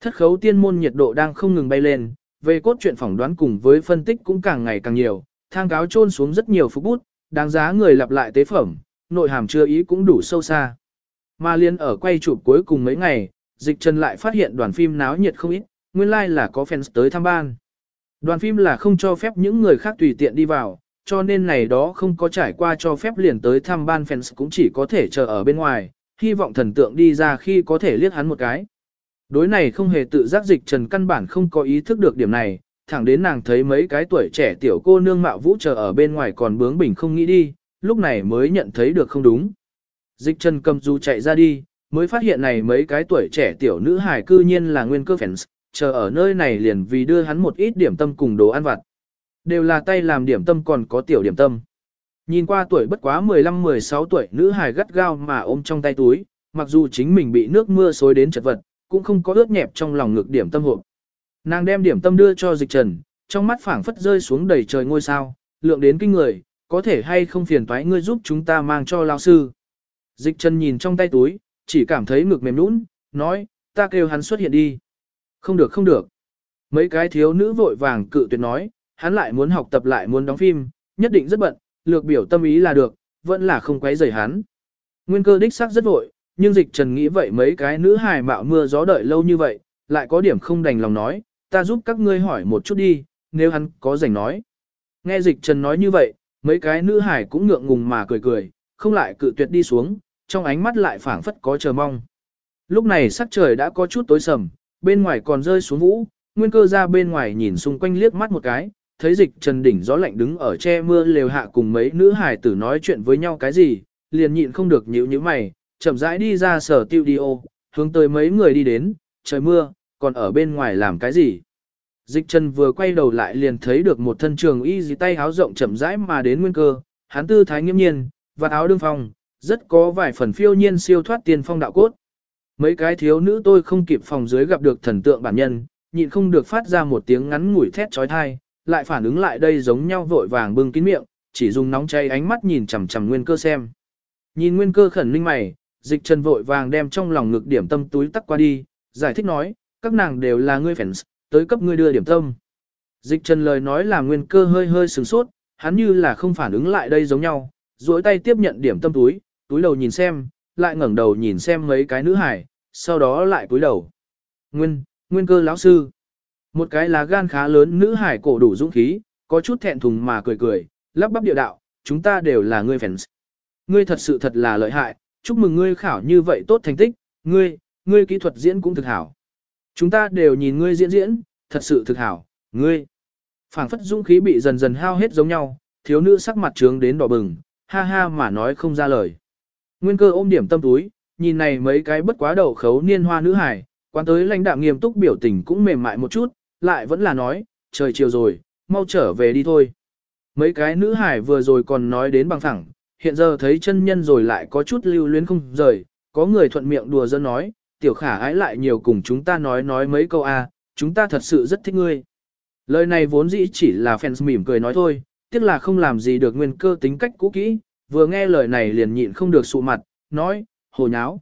Thất khấu tiên môn nhiệt độ đang không ngừng bay lên, về cốt truyện phỏng đoán cùng với phân tích cũng càng ngày càng nhiều, thang cáo trôn xuống rất nhiều phút bút, đáng giá người lặp lại tế phẩm, nội hàm chưa ý cũng đủ sâu xa. Mà liên ở quay chụp cuối cùng mấy ngày, dịch trần lại phát hiện đoàn phim náo nhiệt không ít, nguyên lai like là có fans tới thăm ban. Đoàn phim là không cho phép những người khác tùy tiện đi vào, cho nên này đó không có trải qua cho phép liền tới thăm ban fans cũng chỉ có thể chờ ở bên ngoài, hy vọng thần tượng đi ra khi có thể liếc hắn một cái. Đối này không hề tự giác dịch trần căn bản không có ý thức được điểm này, thẳng đến nàng thấy mấy cái tuổi trẻ tiểu cô nương mạo vũ chờ ở bên ngoài còn bướng bỉnh không nghĩ đi, lúc này mới nhận thấy được không đúng. Dịch trần cầm du chạy ra đi, mới phát hiện này mấy cái tuổi trẻ tiểu nữ hài cư nhiên là nguyên cơ fans, chờ ở nơi này liền vì đưa hắn một ít điểm tâm cùng đồ ăn vặt. Đều là tay làm điểm tâm còn có tiểu điểm tâm. Nhìn qua tuổi bất quá 15-16 tuổi nữ hài gắt gao mà ôm trong tay túi, mặc dù chính mình bị nước mưa xối đến chật vật, cũng không có ướt nhẹp trong lòng ngực điểm tâm hộp. Nàng đem điểm tâm đưa cho dịch trần, trong mắt phảng phất rơi xuống đầy trời ngôi sao, lượng đến kinh người, có thể hay không phiền toái ngươi giúp chúng ta mang cho lao sư. Dịch trần nhìn trong tay túi, chỉ cảm thấy ngực mềm nũng, nói, ta kêu hắn xuất hiện đi. Không được không được. Mấy cái thiếu nữ vội vàng cự tuyệt nói, hắn lại muốn học tập lại muốn đóng phim, nhất định rất bận, lược biểu tâm ý là được, vẫn là không quấy rầy hắn. Nguyên cơ đích xác rất vội, nhưng dịch trần nghĩ vậy mấy cái nữ hài mạo mưa gió đợi lâu như vậy, lại có điểm không đành lòng nói, ta giúp các ngươi hỏi một chút đi, nếu hắn có rảnh nói. Nghe dịch trần nói như vậy, mấy cái nữ hài cũng ngượng ngùng mà cười cười, không lại cự tuyệt đi xuống, trong ánh mắt lại phảng phất có chờ mong. Lúc này sắc trời đã có chút tối sầm, bên ngoài còn rơi xuống vũ, nguyên cơ ra bên ngoài nhìn xung quanh liếc mắt một cái, thấy dịch trần đỉnh gió lạnh đứng ở che mưa lều hạ cùng mấy nữ hài tử nói chuyện với nhau cái gì, liền nhịn không được nhíu nhíu mày, chậm rãi đi ra sở tiêu đi ô, hướng tới mấy người đi đến, trời mưa, còn ở bên ngoài làm cái gì. Dịch trần vừa quay đầu lại liền thấy được một thân trường y dì tay háo rộng chậm rãi mà đến nguyên cơ, hắn tư thái nghiêm nhiên, và áo đương phong, rất có vài phần phiêu nhiên siêu thoát tiền phong đạo cốt. Mấy cái thiếu nữ tôi không kịp phòng dưới gặp được thần tượng bản nhân, nhịn không được phát ra một tiếng ngắn ngủi thét trói thai, lại phản ứng lại đây giống nhau vội vàng bưng kín miệng, chỉ dùng nóng cháy ánh mắt nhìn chằm chằm nguyên cơ xem. Nhìn nguyên cơ khẩn linh mày, dịch trần vội vàng đem trong lòng ngực điểm tâm túi tắc qua đi, giải thích nói, các nàng đều là ngươi fans, tới cấp ngươi đưa điểm tâm. Dịch trần lời nói là nguyên cơ hơi hơi sừng sốt, hắn như là không phản ứng lại đây giống nhau, duỗi tay tiếp nhận điểm tâm túi, túi đầu nhìn xem, lại ngẩng đầu nhìn xem mấy cái nữ hải, sau đó lại cúi đầu. Nguyên, nguyên cơ lão sư. Một cái lá gan khá lớn nữ hải cổ đủ dũng khí, có chút thẹn thùng mà cười cười, lắp bắp địa đạo, chúng ta đều là ngươi fans. Ngươi thật sự thật là lợi hại, chúc mừng ngươi khảo như vậy tốt thành tích, ngươi, ngươi kỹ thuật diễn cũng thực hảo. Chúng ta đều nhìn ngươi diễn diễn, thật sự thực hảo, ngươi. phảng phất dũng khí bị dần dần hao hết giống nhau, thiếu nữ sắc mặt trướng đến đỏ bừng, ha ha mà nói không ra lời. Nguyên cơ ôm điểm tâm túi, nhìn này mấy cái bất quá đầu khấu niên hoa nữ hải, quan tới lãnh đạm nghiêm túc biểu tình cũng mềm mại một chút, lại vẫn là nói, trời chiều rồi, mau trở về đi thôi. Mấy cái nữ hải vừa rồi còn nói đến bằng thẳng, hiện giờ thấy chân nhân rồi lại có chút lưu luyến không rời, có người thuận miệng đùa dân nói, tiểu khả ái lại nhiều cùng chúng ta nói nói mấy câu a, chúng ta thật sự rất thích ngươi. Lời này vốn dĩ chỉ là fans mỉm cười nói thôi, tiếc là không làm gì được nguyên cơ tính cách cũ kỹ, vừa nghe lời này liền nhịn không được sụ mặt, nói, hồ nháo.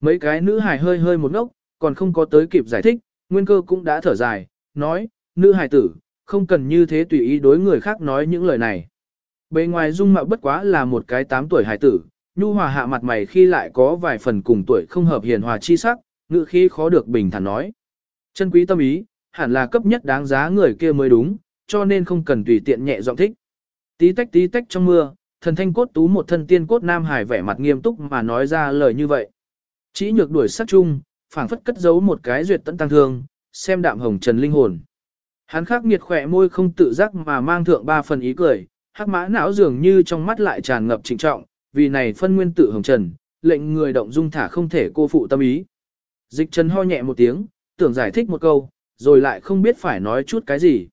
Mấy cái nữ hài hơi hơi một ngốc, còn không có tới kịp giải thích, nguyên cơ cũng đã thở dài, nói, nữ hài tử, không cần như thế tùy ý đối người khác nói những lời này. Bề ngoài dung mạo bất quá là một cái tám tuổi hải tử, nhu hòa hạ mặt mày khi lại có vài phần cùng tuổi không hợp hiền hòa chi sắc, ngự khi khó được bình thản nói. Chân quý tâm ý, hẳn là cấp nhất đáng giá người kia mới đúng, cho nên không cần tùy tiện nhẹ giọng thích. Tí tách tí tách trong mưa, thần thanh cốt tú một thân tiên cốt nam hải vẻ mặt nghiêm túc mà nói ra lời như vậy. Chỉ nhược đuổi sắc chung, phảng phất cất giấu một cái duyệt tận tăng thương, xem đạm hồng trần linh hồn. Hắn khắc nghiệt khỏe môi không tự giác mà mang thượng ba phần ý cười, hắc mã não dường như trong mắt lại tràn ngập trịnh trọng, vì này phân nguyên tự hồng trần, lệnh người động dung thả không thể cô phụ tâm ý. Dịch trần ho nhẹ một tiếng, tưởng giải thích một câu, rồi lại không biết phải nói chút cái gì.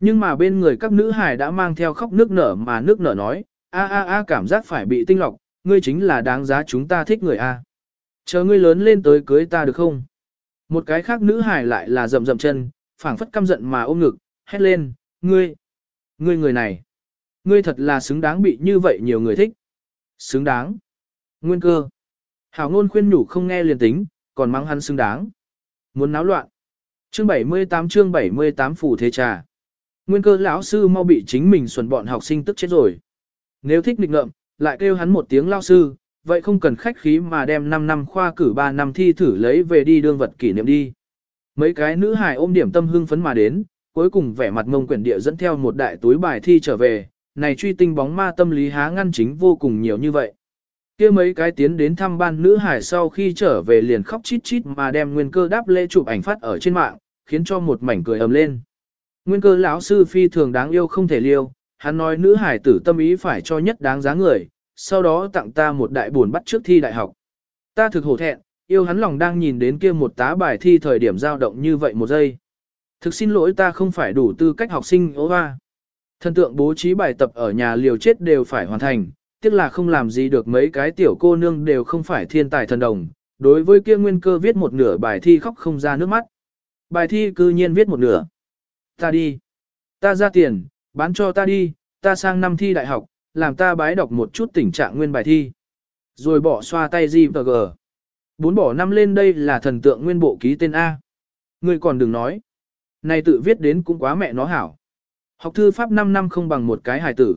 Nhưng mà bên người các nữ hài đã mang theo khóc nước nở mà nước nở nói, a a a cảm giác phải bị tinh lọc, ngươi chính là đáng giá chúng ta thích người a. Chờ ngươi lớn lên tới cưới ta được không? Một cái khác nữ hài lại là rầm rầm chân, phảng phất căm giận mà ôm ngực, hét lên, ngươi, ngươi người này, ngươi thật là xứng đáng bị như vậy nhiều người thích. Xứng đáng. Nguyên cơ. Hảo ngôn khuyên nhủ không nghe liền tính, còn mắng hắn xứng đáng. Muốn náo loạn. Chương 78 chương 78 phủ thế trà. Nguyên cơ lão sư mau bị chính mình xuẩn bọn học sinh tức chết rồi. Nếu thích nghịch ngợm, lại kêu hắn một tiếng lao sư, vậy không cần khách khí mà đem 5 năm khoa cử 3 năm thi thử lấy về đi đương vật kỷ niệm đi. Mấy cái nữ hài ôm điểm tâm hưng phấn mà đến, cuối cùng vẻ mặt ngông quyển địa dẫn theo một đại túi bài thi trở về, này truy tinh bóng ma tâm lý há ngăn chính vô cùng nhiều như vậy. kia mấy cái tiến đến thăm ban nữ hải sau khi trở về liền khóc chít chít mà đem nguyên cơ đáp lễ chụp ảnh phát ở trên mạng, khiến cho một mảnh cười ầm lên. Nguyên cơ lão sư phi thường đáng yêu không thể liêu, hắn nói nữ hải tử tâm ý phải cho nhất đáng giá người, sau đó tặng ta một đại buồn bắt trước thi đại học. Ta thực hổ thẹn, yêu hắn lòng đang nhìn đến kia một tá bài thi thời điểm dao động như vậy một giây. Thực xin lỗi ta không phải đủ tư cách học sinh ố hoa. Thần tượng bố trí bài tập ở nhà liều chết đều phải hoàn thành, tiếc là không làm gì được mấy cái tiểu cô nương đều không phải thiên tài thần đồng. Đối với kia nguyên cơ viết một nửa bài thi khóc không ra nước mắt. Bài thi cư nhiên viết một nửa. Ta đi. Ta ra tiền, bán cho ta đi, ta sang năm thi đại học, làm ta bái đọc một chút tình trạng nguyên bài thi. Rồi bỏ xoa tay gì và gờ. Bốn bỏ năm lên đây là thần tượng nguyên bộ ký tên A. Ngươi còn đừng nói. Này tự viết đến cũng quá mẹ nó hảo. Học thư pháp 5 năm không bằng một cái hài tử.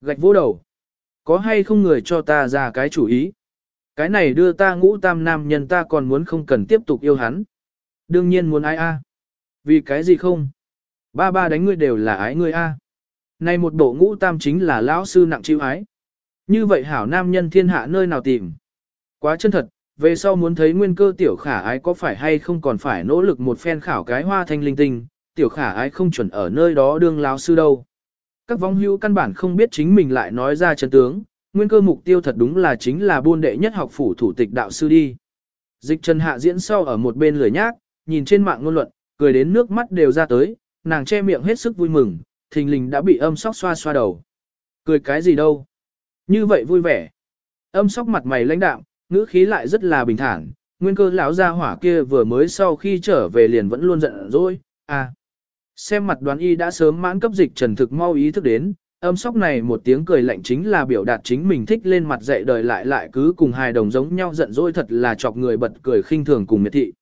Gạch vô đầu. Có hay không người cho ta ra cái chủ ý? Cái này đưa ta ngũ tam nam nhân ta còn muốn không cần tiếp tục yêu hắn. Đương nhiên muốn ai a? Vì cái gì không? Ba ba đánh ngươi đều là ái ngươi a. Này một bộ ngũ tam chính là lão sư nặng chịu ái. Như vậy hảo nam nhân thiên hạ nơi nào tìm? Quá chân thật, về sau muốn thấy nguyên cơ tiểu khả ái có phải hay không còn phải nỗ lực một phen khảo cái hoa thanh linh tinh, tiểu khả ái không chuẩn ở nơi đó đương lão sư đâu. Các vong hữu căn bản không biết chính mình lại nói ra chân tướng, nguyên cơ mục tiêu thật đúng là chính là buôn đệ nhất học phủ thủ tịch đạo sư đi. Dịch Trần Hạ diễn sau ở một bên lười nhác, nhìn trên mạng ngôn luận, cười đến nước mắt đều ra tới, nàng che miệng hết sức vui mừng, thình lình đã bị âm sóc xoa xoa đầu. Cười cái gì đâu? Như vậy vui vẻ. Âm sóc mặt mày lãnh đạm, ngữ khí lại rất là bình thản, nguyên cơ lão gia hỏa kia vừa mới sau khi trở về liền vẫn luôn giận dỗi, à. Xem mặt đoán y đã sớm mãn cấp dịch trần thực mau ý thức đến, Âm sóc này một tiếng cười lạnh chính là biểu đạt chính mình thích lên mặt dạy đời lại lại cứ cùng hài đồng giống nhau giận dỗi thật là chọc người bật cười khinh thường cùng miệt thị.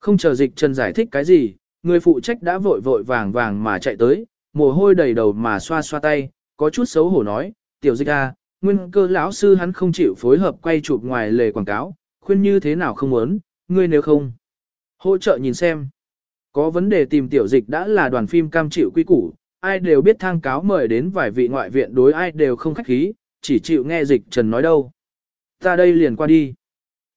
Không chờ dịch trần giải thích cái gì, người phụ trách đã vội vội vàng vàng mà chạy tới, mồ hôi đầy đầu mà xoa xoa tay, có chút xấu hổ nói, tiểu dịch a, à, nguyên cơ lão sư hắn không chịu phối hợp quay chụp ngoài lề quảng cáo, khuyên như thế nào không muốn, ngươi nếu không. Hỗ trợ nhìn xem. Có vấn đề tìm tiểu dịch đã là đoàn phim cam chịu quy củ, ai đều biết thang cáo mời đến vài vị ngoại viện đối ai đều không khách khí, chỉ chịu nghe dịch trần nói đâu. Ta đây liền qua đi.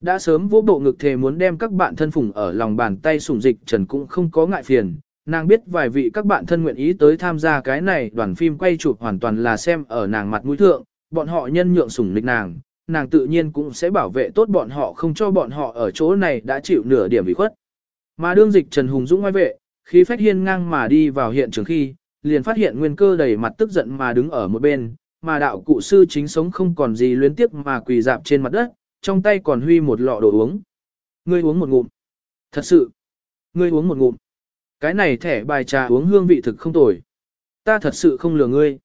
Đã sớm vô bộ ngực thề muốn đem các bạn thân phùng ở lòng bàn tay sủng dịch trần cũng không có ngại phiền. Nàng biết vài vị các bạn thân nguyện ý tới tham gia cái này đoàn phim quay chụp hoàn toàn là xem ở nàng mặt mũi thượng, bọn họ nhân nhượng sủng lịch nàng, nàng tự nhiên cũng sẽ bảo vệ tốt bọn họ không cho bọn họ ở chỗ này đã chịu nửa điểm bị khuất. Mà đương dịch Trần Hùng Dũng ngoài vệ, khí phách hiên ngang mà đi vào hiện trường khi, liền phát hiện nguyên cơ đầy mặt tức giận mà đứng ở một bên, mà đạo cụ sư chính sống không còn gì luyến tiếc mà quỳ dạp trên mặt đất, trong tay còn huy một lọ đồ uống. Ngươi uống một ngụm. Thật sự. Ngươi uống một ngụm. Cái này thẻ bài trà uống hương vị thực không tồi. Ta thật sự không lừa ngươi.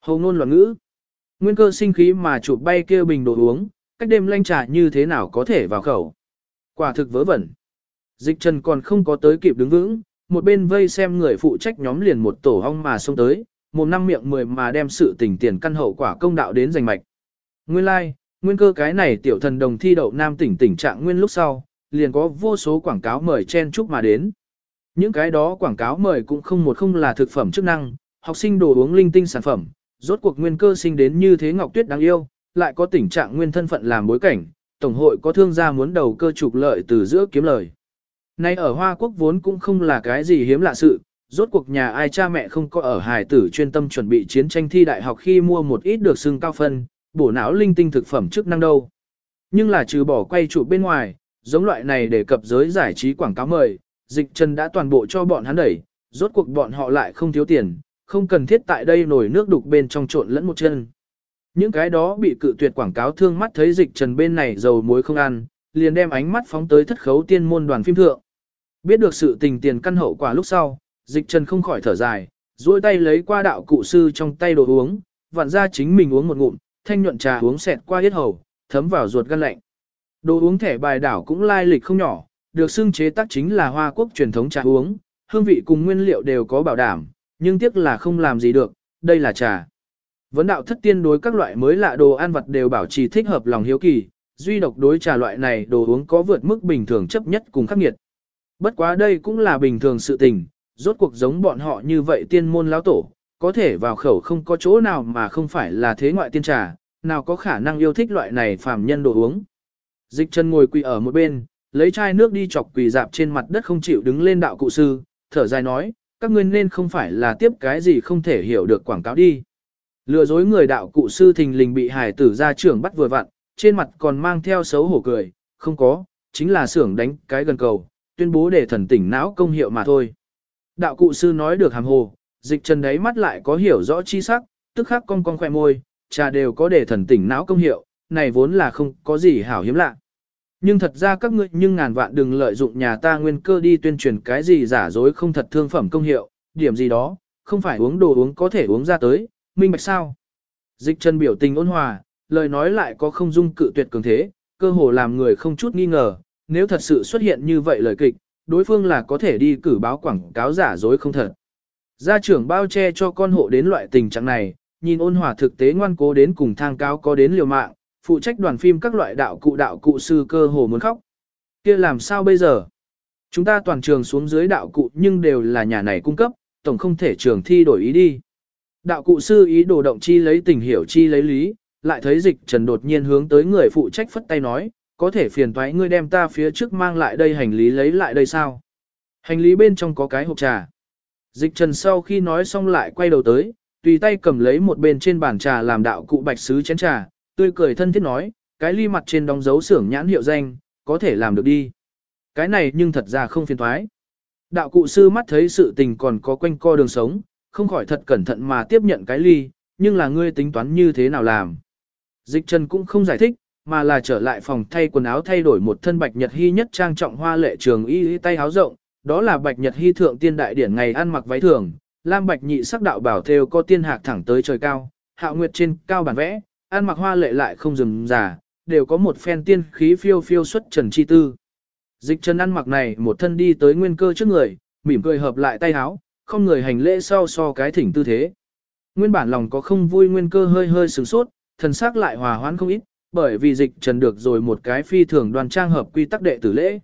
Hầu ngôn loạn ngữ. Nguyên cơ sinh khí mà chụp bay kia bình đồ uống, cách đêm lanh trà như thế nào có thể vào khẩu. Quả thực vớ vẩn. Dịch trần còn không có tới kịp đứng vững, một bên vây xem người phụ trách nhóm liền một tổ hong mà xông tới, một năm miệng mười mà đem sự tình tiền căn hậu quả công đạo đến giành mạch. Nguyên lai, like, nguyên cơ cái này tiểu thần đồng thi đậu nam tỉnh tỉnh trạng nguyên lúc sau, liền có vô số quảng cáo mời chen chúc mà đến. Những cái đó quảng cáo mời cũng không một không là thực phẩm chức năng, học sinh đồ uống linh tinh sản phẩm, rốt cuộc nguyên cơ sinh đến như thế Ngọc Tuyết đáng yêu, lại có tình trạng nguyên thân phận làm bối cảnh, tổng hội có thương gia muốn đầu cơ trục lợi từ giữa kiếm lời. Nay ở Hoa Quốc vốn cũng không là cái gì hiếm lạ sự, rốt cuộc nhà ai cha mẹ không có ở hài tử chuyên tâm chuẩn bị chiến tranh thi đại học khi mua một ít được xưng cao phân, bổ não linh tinh thực phẩm chức năng đâu. Nhưng là trừ bỏ quay trụ bên ngoài, giống loại này để cập giới giải trí quảng cáo mời, dịch trần đã toàn bộ cho bọn hắn đẩy, rốt cuộc bọn họ lại không thiếu tiền, không cần thiết tại đây nổi nước đục bên trong trộn lẫn một chân. Những cái đó bị cự tuyệt quảng cáo thương mắt thấy dịch trần bên này dầu muối không ăn, liền đem ánh mắt phóng tới thất khấu tiên môn đoàn phim thượng. Biết được sự tình tiền căn hậu quả lúc sau, dịch trần không khỏi thở dài, duỗi tay lấy qua đạo cụ sư trong tay đồ uống, vặn ra chính mình uống một ngụm, thanh nhuận trà uống xẹt qua hết hầu, thấm vào ruột gan lạnh. Đồ uống thẻ bài đảo cũng lai lịch không nhỏ, được xưng chế tác chính là hoa quốc truyền thống trà uống, hương vị cùng nguyên liệu đều có bảo đảm, nhưng tiếc là không làm gì được, đây là trà. Vấn đạo thất tiên đối các loại mới lạ đồ ăn vật đều bảo trì thích hợp lòng hiếu kỳ, duy độc đối trà loại này đồ uống có vượt mức bình thường chấp nhất cùng khắc nghiệt. Bất quá đây cũng là bình thường sự tình, rốt cuộc giống bọn họ như vậy tiên môn lão tổ, có thể vào khẩu không có chỗ nào mà không phải là thế ngoại tiên trà, nào có khả năng yêu thích loại này phàm nhân đồ uống. Dịch chân ngồi quỳ ở một bên, lấy chai nước đi chọc quỳ dạp trên mặt đất không chịu đứng lên đạo cụ sư, thở dài nói, các ngươi nên không phải là tiếp cái gì không thể hiểu được quảng cáo đi. Lừa dối người đạo cụ sư thình lình bị hải tử ra trưởng bắt vừa vặn, trên mặt còn mang theo xấu hổ cười, không có, chính là xưởng đánh cái gần cầu, tuyên bố để thần tỉnh não công hiệu mà thôi. Đạo cụ sư nói được hàm hồ, dịch trần đấy mắt lại có hiểu rõ chi sắc, tức khắc cong cong khoe môi, trà đều có để thần tỉnh não công hiệu, này vốn là không có gì hảo hiếm lạ. Nhưng thật ra các ngươi nhưng ngàn vạn đừng lợi dụng nhà ta nguyên cơ đi tuyên truyền cái gì giả dối không thật thương phẩm công hiệu, điểm gì đó, không phải uống đồ uống có thể uống ra tới, minh bạch sao. Dịch chân biểu tình ôn hòa, lời nói lại có không dung cự tuyệt cường thế, cơ hồ làm người không chút nghi ngờ, nếu thật sự xuất hiện như vậy lời kịch, đối phương là có thể đi cử báo quảng cáo giả dối không thật. Gia trưởng bao che cho con hộ đến loại tình trạng này, nhìn ôn hòa thực tế ngoan cố đến cùng thang cáo có đến liều mạng, phụ trách đoàn phim các loại đạo cụ đạo cụ sư cơ hồ muốn khóc. kia làm sao bây giờ? Chúng ta toàn trường xuống dưới đạo cụ nhưng đều là nhà này cung cấp, tổng không thể trường thi đổi ý đi. Đạo cụ sư ý đồ động chi lấy tình hiểu chi lấy lý, lại thấy dịch trần đột nhiên hướng tới người phụ trách phất tay nói, có thể phiền thoái ngươi đem ta phía trước mang lại đây hành lý lấy lại đây sao? Hành lý bên trong có cái hộp trà. Dịch trần sau khi nói xong lại quay đầu tới, tùy tay cầm lấy một bên trên bàn trà làm đạo cụ bạch sứ chén trà, tươi cười thân thiết nói, cái ly mặt trên đóng dấu xưởng nhãn hiệu danh, có thể làm được đi. Cái này nhưng thật ra không phiền thoái. Đạo cụ sư mắt thấy sự tình còn có quanh co đường sống, không khỏi thật cẩn thận mà tiếp nhận cái ly, nhưng là ngươi tính toán như thế nào làm. Dịch trần cũng không giải thích, mà là trở lại phòng thay quần áo thay đổi một thân bạch nhật hy nhất trang trọng hoa lệ trường y tay áo rộng, đó là bạch nhật hy thượng tiên đại điển ngày ăn mặc váy thường, lam bạch nhị sắc đạo bảo thêu có tiên hạc thẳng tới trời cao, hạo nguyệt trên cao bản vẽ, ăn mặc hoa lệ lại không dừng già, đều có một phen tiên khí phiêu phiêu xuất trần chi tư. Dịch trần ăn mặc này một thân đi tới nguyên cơ trước người, mỉm cười hợp lại tay áo, không người hành lễ sau so cái thỉnh tư thế. Nguyên bản lòng có không vui nguyên cơ hơi hơi sửng sốt, thần sắc lại hòa hoãn không ít, bởi vì dịch trần được rồi một cái phi thường đoàn trang hợp quy tắc đệ tử lễ.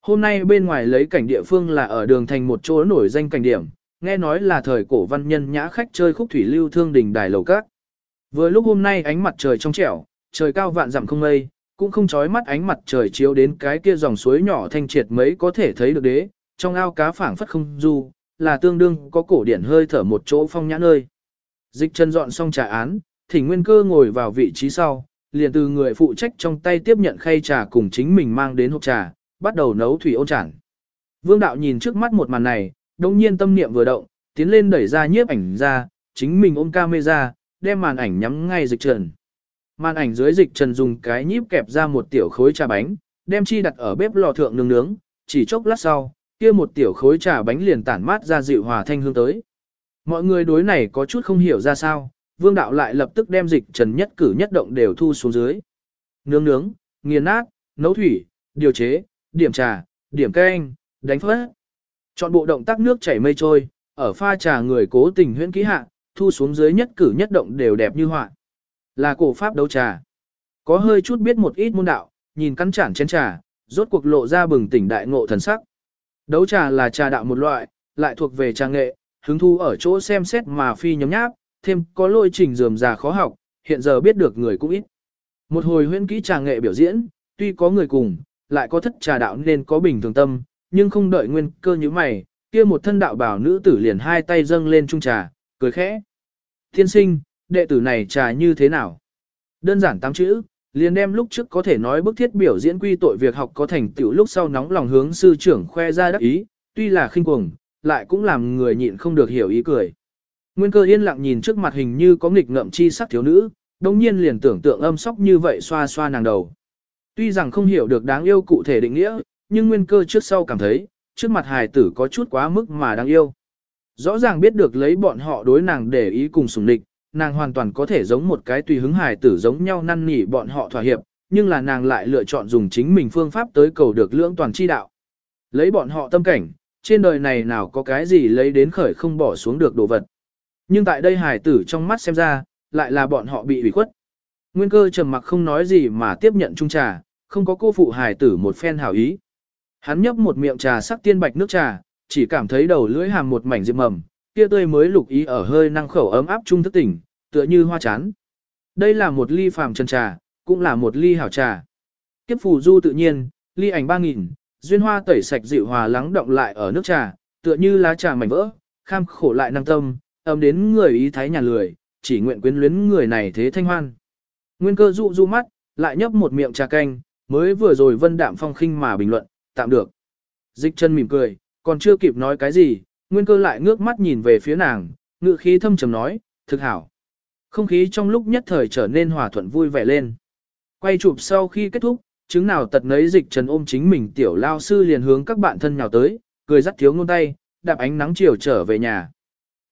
Hôm nay bên ngoài lấy cảnh địa phương là ở đường thành một chỗ nổi danh cảnh điểm, nghe nói là thời cổ văn nhân nhã khách chơi khúc thủy lưu thương đình đài lầu các. Vừa lúc hôm nay ánh mặt trời trong trẻo, trời cao vạn dặm không mây, cũng không chói mắt ánh mặt trời chiếu đến cái kia dòng suối nhỏ thanh triệt mấy có thể thấy được đế, trong ao cá phảng phất không du, là tương đương có cổ điển hơi thở một chỗ phong nhã nơi. Dịch chân dọn xong trà án, thỉnh nguyên cơ ngồi vào vị trí sau, liền từ người phụ trách trong tay tiếp nhận khay trà cùng chính mình mang đến hộp trà, bắt đầu nấu thủy ôn chản. Vương đạo nhìn trước mắt một màn này, đồng nhiên tâm niệm vừa động, tiến lên đẩy ra nhiếp ảnh ra, chính mình ôm camera, đem màn ảnh nhắm ngay dịch trần. Màn ảnh dưới dịch trần dùng cái nhíp kẹp ra một tiểu khối trà bánh, đem chi đặt ở bếp lò thượng nướng nướng, chỉ chốc lát sau, kia một tiểu khối trà bánh liền tản mát ra dịu hòa thanh hương tới. Mọi người đối này có chút không hiểu ra sao, vương đạo lại lập tức đem dịch trần nhất cử nhất động đều thu xuống dưới. Nướng nướng, nghiền nát, nấu thủy, điều chế, điểm trà, điểm canh, đánh phất. Chọn bộ động tác nước chảy mây trôi, ở pha trà người cố tình huyễn kỹ hạ, thu xuống dưới nhất cử nhất động đều đẹp như họa. Là cổ pháp đấu trà. Có hơi chút biết một ít môn đạo, nhìn căn chản chén trà, rốt cuộc lộ ra bừng tỉnh đại ngộ thần sắc. Đấu trà là trà đạo một loại, lại thuộc về trà nghệ, hứng thu ở chỗ xem xét mà phi nhóm nháp, thêm có lôi trình dườm già khó học, hiện giờ biết được người cũng ít. Một hồi huyễn kỹ trà nghệ biểu diễn, tuy có người cùng, lại có thất trà đạo nên có bình thường tâm, nhưng không đợi nguyên cơ như mày, kia một thân đạo bảo nữ tử liền hai tay dâng lên chung trà, cười khẽ. Thiên sinh, đệ tử này trà như thế nào? Đơn giản tám chữ, liền đem lúc trước có thể nói bức thiết biểu diễn quy tội việc học có thành tựu lúc sau nóng lòng hướng sư trưởng khoe ra đắc ý, tuy là khinh cuồng, lại cũng làm người nhịn không được hiểu ý cười. Nguyên cơ yên lặng nhìn trước mặt hình như có nghịch ngợm chi sắc thiếu nữ, đồng nhiên liền tưởng tượng âm sóc như vậy xoa xoa nàng đầu. Tuy rằng không hiểu được đáng yêu cụ thể định nghĩa, nhưng nguyên cơ trước sau cảm thấy, trước mặt hài tử có chút quá mức mà đáng yêu. Rõ ràng biết được lấy bọn họ đối nàng để ý cùng sùng địch, nàng hoàn toàn có thể giống một cái tùy hứng hài tử giống nhau năn nỉ bọn họ thỏa hiệp, nhưng là nàng lại lựa chọn dùng chính mình phương pháp tới cầu được lưỡng toàn chi đạo. Lấy bọn họ tâm cảnh, trên đời này nào có cái gì lấy đến khởi không bỏ xuống được đồ vật. Nhưng tại đây hài tử trong mắt xem ra, lại là bọn họ bị ủy khuất. Nguyên cơ trầm mặc không nói gì mà tiếp nhận chung trà, không có cô phụ hài tử một phen hảo ý. Hắn nhấp một miệng trà sắc tiên bạch nước trà, chỉ cảm thấy đầu lưỡi hàm một mảnh diệp mầm, kia tươi mới lục ý ở hơi năng khẩu ấm áp trung thức tỉnh, tựa như hoa chán. Đây là một ly phàm trần trà, cũng là một ly hảo trà. Kiếp phù du tự nhiên, ly ảnh 3000, duyên hoa tẩy sạch dịu hòa lắng động lại ở nước trà, tựa như lá trà mảnh vỡ, kham khổ lại năng tâm, ấm đến người ý thái nhà lười, chỉ nguyện quyến luyến người này thế thanh hoan. Nguyên cơ dụ du mắt, lại nhấp một miệng trà canh, mới vừa rồi vân đạm phong khinh mà bình luận, tạm được. Dịch chân mỉm cười, còn chưa kịp nói cái gì, nguyên cơ lại ngước mắt nhìn về phía nàng, ngự khí thâm trầm nói, thực hảo. Không khí trong lúc nhất thời trở nên hòa thuận vui vẻ lên. Quay chụp sau khi kết thúc, chứng nào tật nấy dịch trần ôm chính mình tiểu lao sư liền hướng các bạn thân nhào tới, cười dắt thiếu ngôn tay, đạp ánh nắng chiều trở về nhà.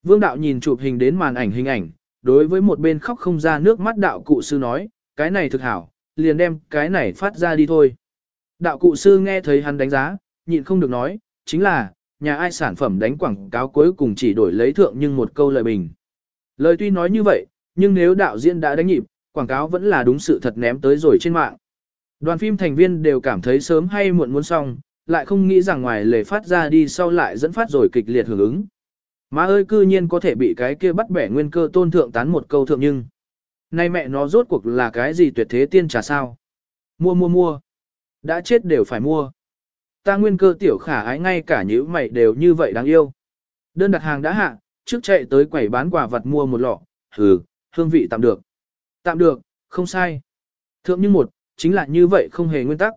Vương đạo nhìn chụp hình đến màn ảnh hình ảnh, đối với một bên khóc không ra nước mắt đạo cụ sư nói, cái này thực hảo, liền đem cái này phát ra đi thôi. Đạo cụ sư nghe thấy hắn đánh giá, nhịn không được nói, chính là, nhà ai sản phẩm đánh quảng cáo cuối cùng chỉ đổi lấy thượng nhưng một câu lời bình. Lời tuy nói như vậy, nhưng nếu đạo diễn đã đánh nhịp, quảng cáo vẫn là đúng sự thật ném tới rồi trên mạng. Đoàn phim thành viên đều cảm thấy sớm hay muộn muốn xong, lại không nghĩ rằng ngoài lề phát ra đi sau lại dẫn phát rồi kịch liệt hưởng ứng. Má ơi cư nhiên có thể bị cái kia bắt bẻ nguyên cơ tôn thượng tán một câu thượng nhưng. Nay mẹ nó rốt cuộc là cái gì tuyệt thế tiên trà sao? Mua mua mua. Đã chết đều phải mua. Ta nguyên cơ tiểu khả ái ngay cả nhữ mày đều như vậy đáng yêu. Đơn đặt hàng đã hạ, trước chạy tới quầy bán quà vật mua một lọ, hừ, hương vị tạm được. Tạm được, không sai. Thượng như một, chính là như vậy không hề nguyên tắc.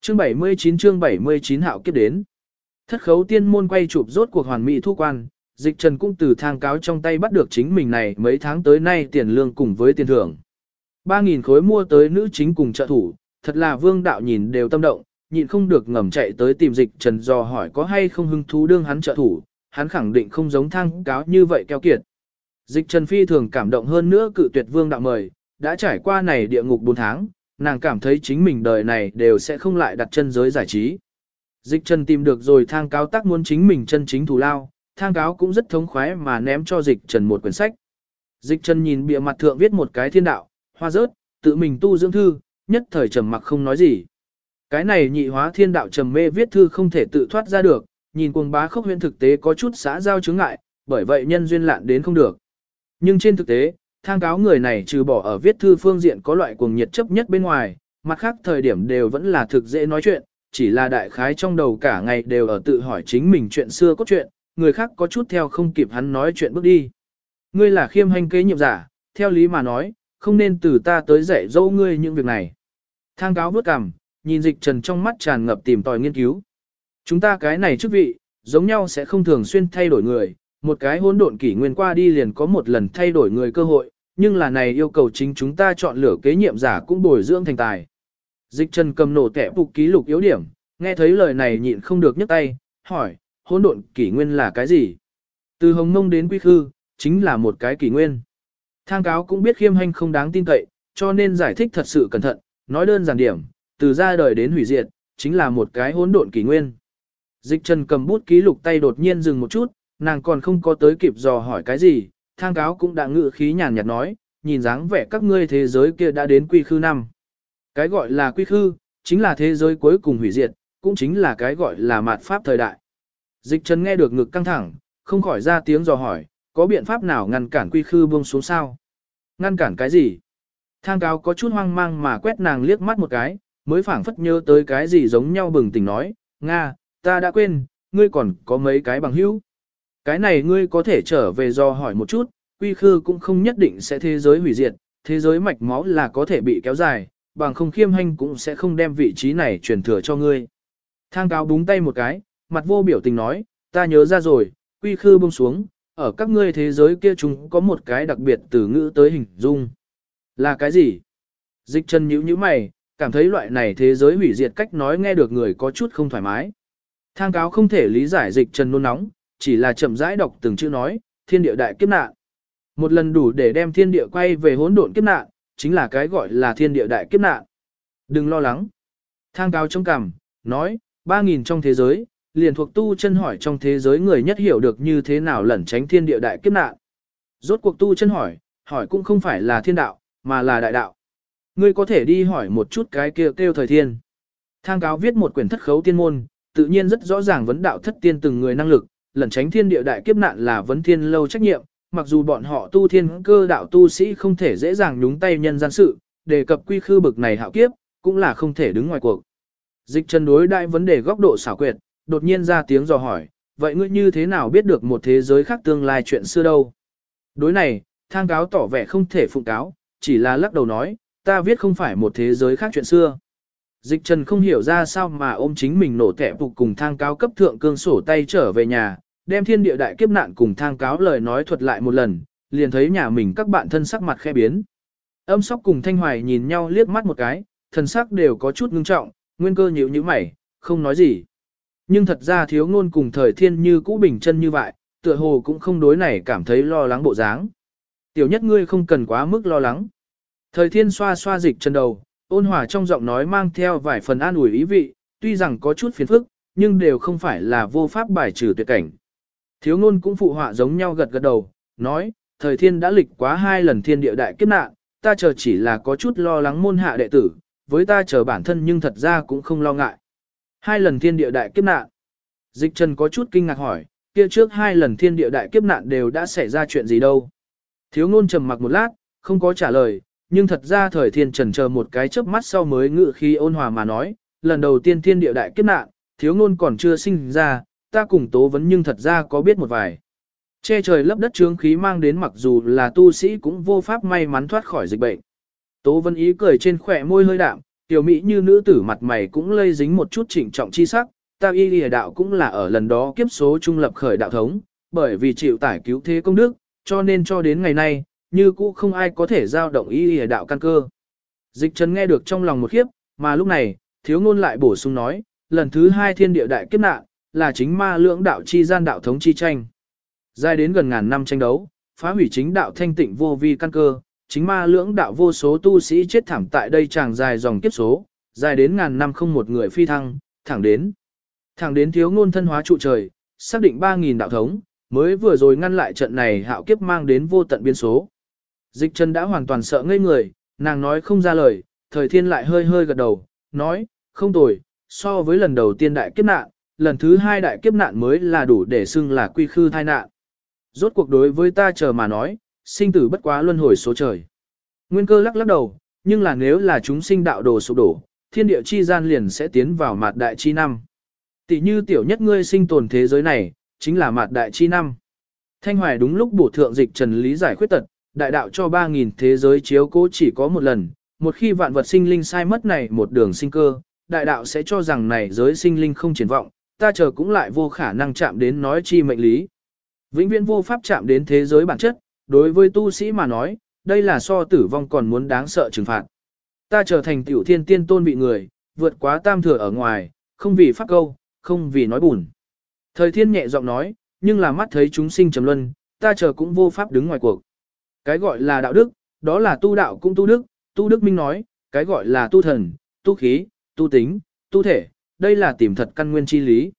Chương 79 chương 79 hạo kiếp đến. Thất khấu tiên môn quay chụp rốt cuộc hoàn mỹ thu quan, dịch trần cũng từ thang cáo trong tay bắt được chính mình này mấy tháng tới nay tiền lương cùng với tiền thưởng. 3.000 khối mua tới nữ chính cùng trợ thủ, thật là vương đạo nhìn đều tâm động, nhịn không được ngầm chạy tới tìm dịch trần dò hỏi có hay không hứng thú đương hắn trợ thủ, hắn khẳng định không giống thang cáo như vậy keo kiệt. Dịch Trần Phi thường cảm động hơn nữa cự tuyệt vương đạo mời, đã trải qua này địa ngục 4 tháng, nàng cảm thấy chính mình đời này đều sẽ không lại đặt chân giới giải trí. Dịch Trần tìm được rồi thang cáo tác muốn chính mình chân chính thù lao, thang cáo cũng rất thống khoái mà ném cho Dịch Trần một quyển sách. Dịch Trần nhìn bìa mặt thượng viết một cái thiên đạo, hoa rớt, tự mình tu dưỡng thư, nhất thời trầm mặc không nói gì. Cái này nhị hóa thiên đạo trầm mê viết thư không thể tự thoát ra được, nhìn cuồng bá khốc huyện thực tế có chút xã giao chứng ngại, bởi vậy nhân duyên lạn đến không được. Nhưng trên thực tế, thang cáo người này trừ bỏ ở viết thư phương diện có loại cuồng nhiệt chấp nhất bên ngoài, mặt khác thời điểm đều vẫn là thực dễ nói chuyện, chỉ là đại khái trong đầu cả ngày đều ở tự hỏi chính mình chuyện xưa có chuyện, người khác có chút theo không kịp hắn nói chuyện bước đi. Ngươi là khiêm hành kế nhiệm giả, theo lý mà nói, không nên từ ta tới dạy dỗ ngươi những việc này. Thang cáo vớt cằm, nhìn dịch trần trong mắt tràn ngập tìm tòi nghiên cứu. Chúng ta cái này chức vị, giống nhau sẽ không thường xuyên thay đổi người, một cái hỗn độn kỷ nguyên qua đi liền có một lần thay đổi người cơ hội, nhưng là này yêu cầu chính chúng ta chọn lựa kế nhiệm giả cũng bồi dưỡng thành tài. Dịch trần cầm nổ tẻ phục ký lục yếu điểm, nghe thấy lời này nhịn không được nhấc tay, hỏi, hỗn độn kỷ nguyên là cái gì? Từ hồng mông đến quy khư, chính là một cái kỷ nguyên. Thang cáo cũng biết khiêm hành không đáng tin cậy, cho nên giải thích thật sự cẩn thận, nói đơn giản điểm, từ ra đời đến hủy diệt, chính là một cái hỗn độn kỷ nguyên. Dịch trần cầm bút ký lục tay đột nhiên dừng một chút, nàng còn không có tới kịp dò hỏi cái gì, thang cáo cũng đã ngự khí nhàn nhạt nói, nhìn dáng vẻ các ngươi thế giới kia đã đến quy khư năm. Cái gọi là quy khư, chính là thế giới cuối cùng hủy diệt, cũng chính là cái gọi là mạt pháp thời đại. Dịch trần nghe được ngực căng thẳng, không khỏi ra tiếng dò hỏi, có biện pháp nào ngăn cản quy khư buông xuống sao? Ngăn cản cái gì? Thang cáo có chút hoang mang mà quét nàng liếc mắt một cái, mới phảng phất nhớ tới cái gì giống nhau bừng tỉnh nói, Nga, ta đã quên, ngươi còn có mấy cái bằng hữu. Cái này ngươi có thể trở về do hỏi một chút, quy khư cũng không nhất định sẽ thế giới hủy diệt, thế giới mạch máu là có thể bị kéo dài, bằng không khiêm hành cũng sẽ không đem vị trí này truyền thừa cho ngươi. Thang cáo búng tay một cái, mặt vô biểu tình nói, ta nhớ ra rồi, quy khư buông xuống, ở các ngươi thế giới kia chúng có một cái đặc biệt từ ngữ tới hình dung. Là cái gì? Dịch chân nhíu nhíu mày, cảm thấy loại này thế giới hủy diệt cách nói nghe được người có chút không thoải mái. Thang cáo không thể lý giải dịch trần nôn nóng, chỉ là chậm rãi đọc từng chữ nói, thiên địa đại kiếp nạn. Một lần đủ để đem thiên địa quay về hỗn độn kiếp nạn, chính là cái gọi là thiên địa đại kiếp nạn. Đừng lo lắng. Thang cáo trong cằm, nói, ba nghìn trong thế giới, liền thuộc tu chân hỏi trong thế giới người nhất hiểu được như thế nào lẩn tránh thiên địa đại kiếp nạn. Rốt cuộc tu chân hỏi, hỏi cũng không phải là thiên đạo, mà là đại đạo. Ngươi có thể đi hỏi một chút cái kia kêu, kêu thời thiên. Thang cáo viết một quyển thất khấu tiên môn, tự nhiên rất rõ ràng vấn đạo thất tiên từng người năng lực, lẩn tránh thiên địa đại kiếp nạn là vấn thiên lâu trách nhiệm, mặc dù bọn họ tu thiên cơ đạo tu sĩ không thể dễ dàng nhúng tay nhân gian sự, đề cập quy khư bực này hạo kiếp, cũng là không thể đứng ngoài cuộc. Dịch chân đối đại vấn đề góc độ xảo quyệt, đột nhiên ra tiếng dò hỏi, vậy ngươi như thế nào biết được một thế giới khác tương lai chuyện xưa đâu? Đối này, thang cáo tỏ vẻ không thể phụng cáo, chỉ là lắc đầu nói, ta viết không phải một thế giới khác chuyện xưa. Dịch trần không hiểu ra sao mà ôm chính mình nổ tẻ phục cùng thang cáo cấp thượng cương sổ tay trở về nhà, đem thiên địa đại kiếp nạn cùng thang cáo lời nói thuật lại một lần, liền thấy nhà mình các bạn thân sắc mặt khe biến. Âm sóc cùng thanh hoài nhìn nhau liếc mắt một cái, thân sắc đều có chút ngưng trọng, nguyên cơ nhíu như mày, không nói gì. Nhưng thật ra thiếu ngôn cùng thời thiên như cũ bình chân như vậy, tựa hồ cũng không đối này cảm thấy lo lắng bộ dáng. Tiểu nhất ngươi không cần quá mức lo lắng. Thời thiên xoa xoa dịch chân đầu, ôn hòa trong giọng nói mang theo vài phần an ủi ý vị, tuy rằng có chút phiền phức, nhưng đều không phải là vô pháp bài trừ tuyệt cảnh. Thiếu ngôn cũng phụ họa giống nhau gật gật đầu, nói, thời thiên đã lịch quá hai lần thiên địa đại kiếp nạn, ta chờ chỉ là có chút lo lắng môn hạ đệ tử, với ta chờ bản thân nhưng thật ra cũng không lo ngại. Hai lần thiên địa đại kiếp nạn. Dịch Trần có chút kinh ngạc hỏi, kia trước hai lần thiên địa đại kiếp nạn đều đã xảy ra chuyện gì đâu. Thiếu ngôn trầm mặc một lát, không có trả lời, nhưng thật ra thời thiên trần chờ một cái chớp mắt sau mới ngự khi ôn hòa mà nói, lần đầu tiên thiên địa đại kiếp nạn, thiếu ngôn còn chưa sinh ra, ta cùng tố vấn nhưng thật ra có biết một vài. Che trời lấp đất trướng khí mang đến mặc dù là tu sĩ cũng vô pháp may mắn thoát khỏi dịch bệnh. Tố vấn ý cười trên khỏe môi hơi đạm, tiểu mỹ như nữ tử mặt mày cũng lây dính một chút trịnh trọng chi sắc, ta y lìa đạo cũng là ở lần đó kiếp số trung lập khởi đạo thống, bởi vì chịu tải cứu thế công đức, cho nên cho đến ngày nay, như cũ không ai có thể giao động y lìa đạo căn cơ. Dịch trần nghe được trong lòng một khiếp, mà lúc này, thiếu ngôn lại bổ sung nói, lần thứ hai thiên địa đại kiếp nạn, là chính ma lưỡng đạo chi gian đạo thống chi tranh. Dài đến gần ngàn năm tranh đấu, phá hủy chính đạo thanh tịnh vô vi căn cơ, chính ma lưỡng đạo vô số tu sĩ chết thảm tại đây chàng dài dòng kiếp số, dài đến ngàn năm không một người phi thăng, thẳng đến. Thẳng đến thiếu ngôn thân hóa trụ trời, xác định 3.000 đạo thống, mới vừa rồi ngăn lại trận này hạo kiếp mang đến vô tận biên số. Dịch chân đã hoàn toàn sợ ngây người, nàng nói không ra lời, thời thiên lại hơi hơi gật đầu, nói, không tồi, so với lần đầu tiên đại kiếp nạn, lần thứ hai đại kiếp nạn mới là đủ để xưng là quy khư thai nạn. Rốt cuộc đối với ta chờ mà nói, sinh tử bất quá luân hồi số trời. Nguyên cơ lắc lắc đầu, nhưng là nếu là chúng sinh đạo đồ sụp đổ, thiên địa chi gian liền sẽ tiến vào mạt đại chi năm. Tỷ như tiểu nhất ngươi sinh tồn thế giới này, chính là mạt đại chi năm. Thanh Hoài đúng lúc bổ thượng dịch trần lý giải khuyết tật, đại đạo cho 3.000 thế giới chiếu cố chỉ có một lần, một khi vạn vật sinh linh sai mất này một đường sinh cơ, đại đạo sẽ cho rằng này giới sinh linh không triển vọng, ta chờ cũng lại vô khả năng chạm đến nói chi mệnh lý. Vĩnh viễn vô pháp chạm đến thế giới bản chất, đối với tu sĩ mà nói, đây là so tử vong còn muốn đáng sợ trừng phạt. Ta trở thành tiểu thiên tiên tôn bị người, vượt quá tam thừa ở ngoài, không vì pháp câu, không vì nói buồn. Thời thiên nhẹ giọng nói, nhưng là mắt thấy chúng sinh trầm luân, ta chờ cũng vô pháp đứng ngoài cuộc. Cái gọi là đạo đức, đó là tu đạo cũng tu đức, tu đức minh nói, cái gọi là tu thần, tu khí, tu tính, tu thể, đây là tìm thật căn nguyên chi lý.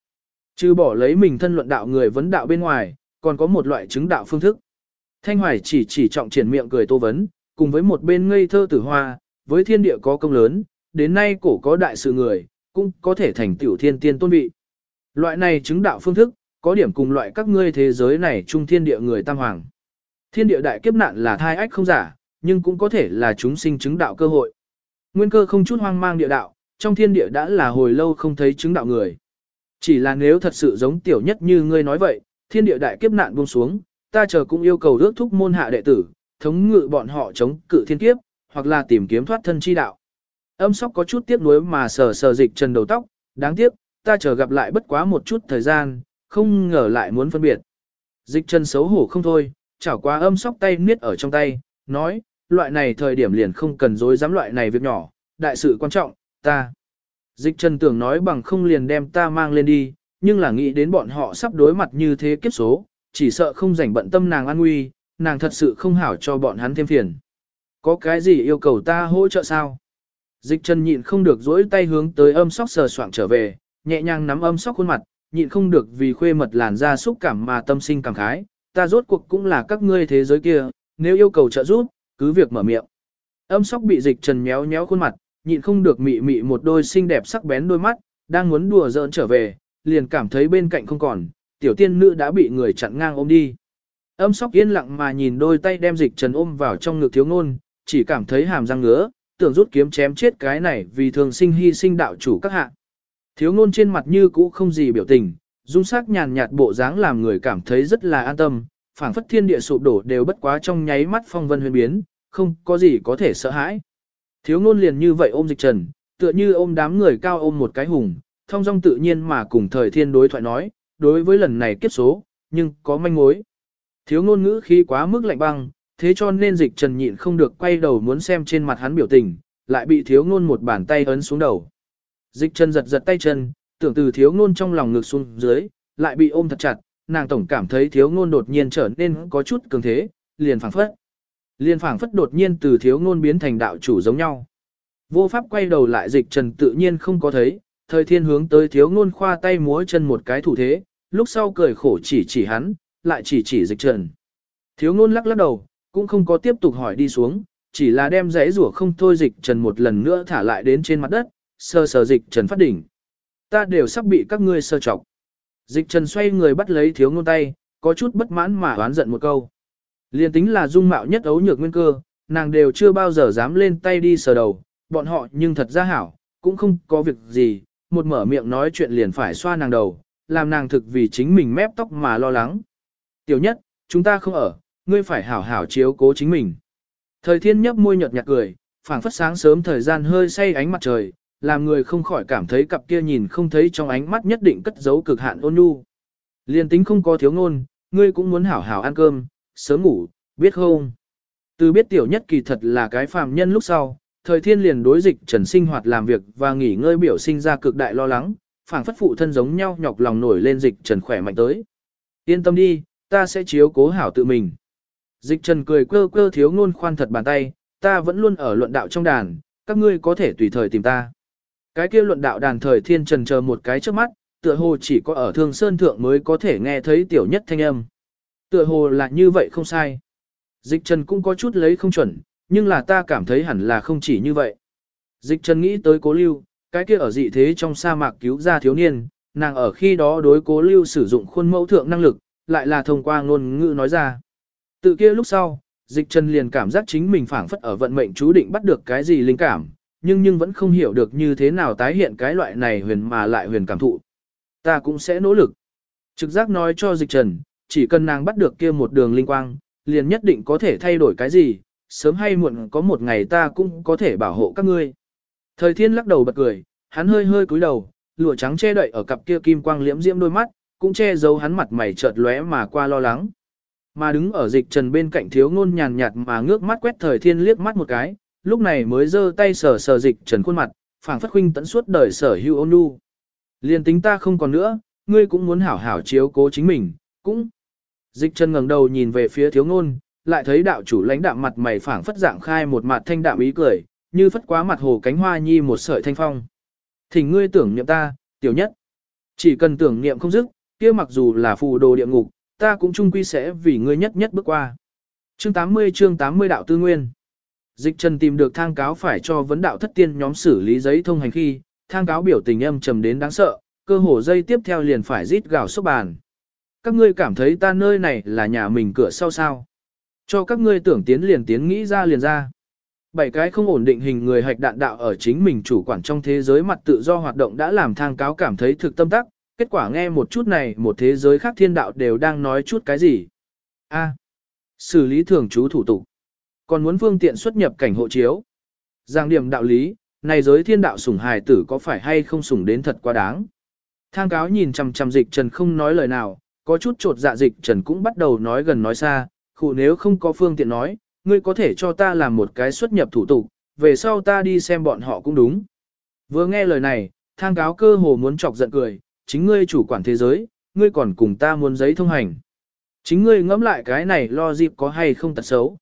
Chứ bỏ lấy mình thân luận đạo người vấn đạo bên ngoài, còn có một loại chứng đạo phương thức. Thanh Hoài chỉ chỉ trọng triển miệng cười tô vấn, cùng với một bên ngây thơ tử hoa, với thiên địa có công lớn, đến nay cổ có đại sự người, cũng có thể thành tiểu thiên tiên tôn vị. Loại này chứng đạo phương thức, có điểm cùng loại các ngươi thế giới này trung thiên địa người tam hoàng. Thiên địa đại kiếp nạn là thai ách không giả, nhưng cũng có thể là chúng sinh chứng đạo cơ hội. Nguyên cơ không chút hoang mang địa đạo, trong thiên địa đã là hồi lâu không thấy chứng đạo người. Chỉ là nếu thật sự giống tiểu nhất như ngươi nói vậy, thiên địa đại kiếp nạn buông xuống, ta chờ cũng yêu cầu ước thúc môn hạ đệ tử, thống ngự bọn họ chống cự thiên kiếp, hoặc là tìm kiếm thoát thân chi đạo. Âm sóc có chút tiếc nuối mà sờ sờ dịch trần đầu tóc, đáng tiếc, ta chờ gặp lại bất quá một chút thời gian, không ngờ lại muốn phân biệt. Dịch trần xấu hổ không thôi, chảo qua âm sóc tay niết ở trong tay, nói, loại này thời điểm liền không cần dối dám loại này việc nhỏ, đại sự quan trọng, ta. Dịch trần tưởng nói bằng không liền đem ta mang lên đi, nhưng là nghĩ đến bọn họ sắp đối mặt như thế kiếp số, chỉ sợ không rảnh bận tâm nàng an nguy, nàng thật sự không hảo cho bọn hắn thêm phiền. Có cái gì yêu cầu ta hỗ trợ sao? Dịch trần nhịn không được dỗi tay hướng tới âm sóc sờ soạng trở về, nhẹ nhàng nắm âm sóc khuôn mặt, nhịn không được vì khuê mật làn ra xúc cảm mà tâm sinh cảm khái, ta rốt cuộc cũng là các ngươi thế giới kia, nếu yêu cầu trợ giúp, cứ việc mở miệng. Âm sóc bị dịch trần méo méo khuôn mặt, nhịn không được mị mị một đôi xinh đẹp sắc bén đôi mắt, đang muốn đùa giỡn trở về, liền cảm thấy bên cạnh không còn, tiểu tiên nữ đã bị người chặn ngang ôm đi. Âm sóc yên lặng mà nhìn đôi tay đem dịch trần ôm vào trong ngực thiếu ngôn, chỉ cảm thấy hàm răng ngứa, tưởng rút kiếm chém chết cái này vì thường sinh hy sinh đạo chủ các hạ. Thiếu ngôn trên mặt như cũ không gì biểu tình, dung sắc nhàn nhạt bộ dáng làm người cảm thấy rất là an tâm, phảng phất thiên địa sụp đổ đều bất quá trong nháy mắt phong vân huyền biến, không có gì có thể sợ hãi. Thiếu ngôn liền như vậy ôm dịch trần, tựa như ôm đám người cao ôm một cái hùng, thông dong tự nhiên mà cùng thời thiên đối thoại nói, đối với lần này kiếp số, nhưng có manh mối. Thiếu ngôn ngữ khi quá mức lạnh băng, thế cho nên dịch trần nhịn không được quay đầu muốn xem trên mặt hắn biểu tình, lại bị thiếu ngôn một bàn tay ấn xuống đầu. Dịch trần giật giật tay chân, tưởng từ thiếu ngôn trong lòng ngực xuống dưới, lại bị ôm thật chặt, nàng tổng cảm thấy thiếu ngôn đột nhiên trở nên có chút cường thế, liền phảng phất. Liền phảng phất đột nhiên từ thiếu ngôn biến thành đạo chủ giống nhau. Vô pháp quay đầu lại dịch trần tự nhiên không có thấy, thời thiên hướng tới thiếu ngôn khoa tay múa chân một cái thủ thế, lúc sau cười khổ chỉ chỉ hắn, lại chỉ chỉ dịch trần. Thiếu ngôn lắc lắc đầu, cũng không có tiếp tục hỏi đi xuống, chỉ là đem giấy rủa không thôi dịch trần một lần nữa thả lại đến trên mặt đất, sơ sờ dịch trần phát đỉnh. Ta đều sắp bị các ngươi sơ trọc. Dịch trần xoay người bắt lấy thiếu ngôn tay, có chút bất mãn mà oán giận một câu. Liên tính là dung mạo nhất ấu nhược nguyên cơ, nàng đều chưa bao giờ dám lên tay đi sờ đầu, bọn họ nhưng thật ra hảo, cũng không có việc gì, một mở miệng nói chuyện liền phải xoa nàng đầu, làm nàng thực vì chính mình mép tóc mà lo lắng. Tiểu nhất, chúng ta không ở, ngươi phải hảo hảo chiếu cố chính mình. Thời thiên nhấp môi nhợt nhạt cười, phảng phất sáng sớm thời gian hơi say ánh mặt trời, làm người không khỏi cảm thấy cặp kia nhìn không thấy trong ánh mắt nhất định cất giấu cực hạn ôn nhu. Liên tính không có thiếu ngôn, ngươi cũng muốn hảo hảo ăn cơm, sớm ngủ, biết không? Từ biết tiểu nhất kỳ thật là cái phàm nhân lúc sau, thời thiên liền đối dịch trần sinh hoạt làm việc và nghỉ ngơi biểu sinh ra cực đại lo lắng, phảng phất phụ thân giống nhau nhọc lòng nổi lên dịch trần khỏe mạnh tới. Yên tâm đi, ta sẽ chiếu cố hảo tự mình. Dịch trần cười quơ quơ thiếu ngôn khoan thật bàn tay, ta vẫn luôn ở luận đạo trong đàn, các ngươi có thể tùy thời tìm ta. Cái kia luận đạo đàn thời thiên trần chờ một cái trước mắt, tựa hồ chỉ có ở thương sơn thượng mới có thể nghe thấy tiểu nhất thanh âm. Tựa hồ là như vậy không sai. Dịch trần cũng có chút lấy không chuẩn, nhưng là ta cảm thấy hẳn là không chỉ như vậy. Dịch trần nghĩ tới cố lưu, cái kia ở dị thế trong sa mạc cứu ra thiếu niên, nàng ở khi đó đối cố lưu sử dụng khuôn mẫu thượng năng lực, lại là thông qua ngôn ngữ nói ra. Tự kia lúc sau, dịch trần liền cảm giác chính mình phảng phất ở vận mệnh chú định bắt được cái gì linh cảm, nhưng nhưng vẫn không hiểu được như thế nào tái hiện cái loại này huyền mà lại huyền cảm thụ. Ta cũng sẽ nỗ lực. Trực giác nói cho dịch trần, chỉ cần nàng bắt được kia một đường linh quang, liền nhất định có thể thay đổi cái gì, sớm hay muộn có một ngày ta cũng có thể bảo hộ các ngươi. Thời thiên lắc đầu bật cười, hắn hơi hơi cúi đầu, lụa trắng che đậy ở cặp kia kim quang liễm diễm đôi mắt, cũng che giấu hắn mặt mày chợt lóe mà qua lo lắng. Mà đứng ở dịch trần bên cạnh thiếu ngôn nhàn nhạt mà ngước mắt quét thời thiên liếc mắt một cái, lúc này mới giơ tay sờ sờ dịch trần khuôn mặt, phảng phất huynh tận suốt đời sở hữu ôn nhu. Liên tính ta không còn nữa, ngươi cũng muốn hảo hảo chiếu cố chính mình, cũng. Dịch trần ngẩng đầu nhìn về phía thiếu ngôn, lại thấy đạo chủ lãnh đạm mặt mày phảng phất dạng khai một mặt thanh đạm ý cười, như phất quá mặt hồ cánh hoa nhi một sợi thanh phong. Thỉnh ngươi tưởng niệm ta, tiểu nhất. Chỉ cần tưởng niệm không dứt, kia mặc dù là phù đồ địa ngục, ta cũng chung quy sẽ vì ngươi nhất nhất bước qua. Chương 80 chương 80 đạo tư nguyên. Dịch Trần tìm được thang cáo phải cho vấn đạo thất tiên nhóm xử lý giấy thông hành khi, thang cáo biểu tình âm trầm đến đáng sợ, cơ hồ dây tiếp theo liền phải rít gào sốc bàn. Các ngươi cảm thấy ta nơi này là nhà mình cửa sau sao? Cho các ngươi tưởng tiến liền tiến nghĩ ra liền ra. Bảy cái không ổn định hình người hạch đạn đạo ở chính mình chủ quản trong thế giới mặt tự do hoạt động đã làm thang cáo cảm thấy thực tâm tắc, kết quả nghe một chút này một thế giới khác thiên đạo đều đang nói chút cái gì. A. xử lý thường trú thủ tục. Còn muốn phương tiện xuất nhập cảnh hộ chiếu. Giang điểm đạo lý, này giới thiên đạo sủng hài tử có phải hay không sủng đến thật quá đáng. Thang cáo nhìn chằm chằm dịch trần không nói lời nào, có chút trột dạ dịch trần cũng bắt đầu nói gần nói xa, khủ nếu không có phương tiện nói, ngươi có thể cho ta làm một cái xuất nhập thủ tục, về sau ta đi xem bọn họ cũng đúng. Vừa nghe lời này, thang cáo cơ hồ muốn chọc giận cười, chính ngươi chủ quản thế giới, ngươi còn cùng ta muốn giấy thông hành. Chính ngươi ngẫm lại cái này lo dịp có hay không tật xấu.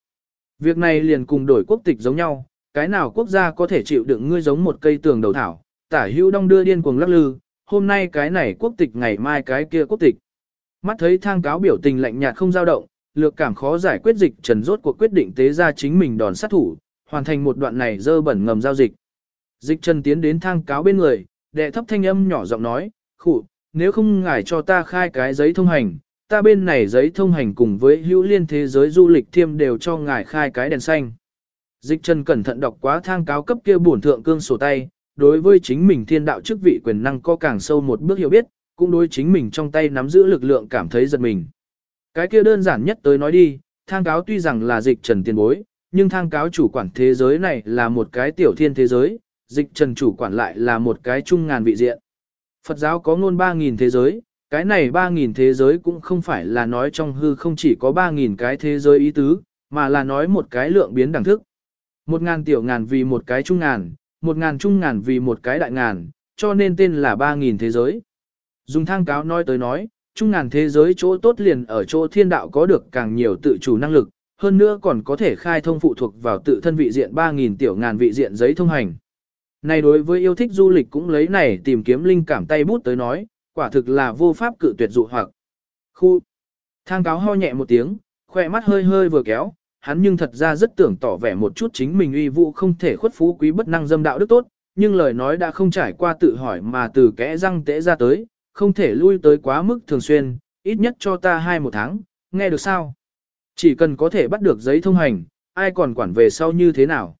Việc này liền cùng đổi quốc tịch giống nhau, cái nào quốc gia có thể chịu đựng ngươi giống một cây tường đầu thảo, tả hữu đông đưa điên cuồng lắc lư, hôm nay cái này quốc tịch ngày mai cái kia quốc tịch. Mắt thấy thang cáo biểu tình lạnh nhạt không dao động, lược cảm khó giải quyết dịch trần rốt cuộc quyết định tế ra chính mình đòn sát thủ, hoàn thành một đoạn này dơ bẩn ngầm giao dịch. Dịch trần tiến đến thang cáo bên người, đệ thấp thanh âm nhỏ giọng nói, khụ, nếu không ngài cho ta khai cái giấy thông hành, ta bên này giấy thông hành cùng với hữu liên thế giới du lịch thiêm đều cho ngài khai cái đèn xanh. Dịch trần cẩn thận đọc quá thang cáo cấp kia bổn thượng cương sổ tay, đối với chính mình thiên đạo chức vị quyền năng có càng sâu một bước hiểu biết, cũng đối chính mình trong tay nắm giữ lực lượng cảm thấy giật mình. Cái kia đơn giản nhất tới nói đi, thang cáo tuy rằng là dịch trần tiền bối, nhưng thang cáo chủ quản thế giới này là một cái tiểu thiên thế giới, dịch trần chủ quản lại là một cái trung ngàn vị diện. Phật giáo có ngôn 3.000 thế giới, cái này 3.000 thế giới cũng không phải là nói trong hư không chỉ có 3.000 cái thế giới ý tứ, mà là nói một cái lượng biến đẳng thức. Một ngàn tiểu ngàn vì một cái trung ngàn, một ngàn trung ngàn vì một cái đại ngàn, cho nên tên là 3.000 thế giới. Dùng thang cáo nói tới nói, trung ngàn thế giới chỗ tốt liền ở chỗ thiên đạo có được càng nhiều tự chủ năng lực, hơn nữa còn có thể khai thông phụ thuộc vào tự thân vị diện 3.000 tiểu ngàn vị diện giấy thông hành. Này đối với yêu thích du lịch cũng lấy này tìm kiếm linh cảm tay bút tới nói, quả thực là vô pháp cự tuyệt dụ hoặc. Khu. Thang cáo ho nhẹ một tiếng, khỏe mắt hơi hơi vừa kéo, hắn nhưng thật ra rất tưởng tỏ vẻ một chút chính mình uy vũ không thể khuất phú quý bất năng dâm đạo đức tốt, nhưng lời nói đã không trải qua tự hỏi mà từ kẽ răng tễ ra tới, không thể lui tới quá mức thường xuyên, ít nhất cho ta hai một tháng, nghe được sao? Chỉ cần có thể bắt được giấy thông hành, ai còn quản về sau như thế nào?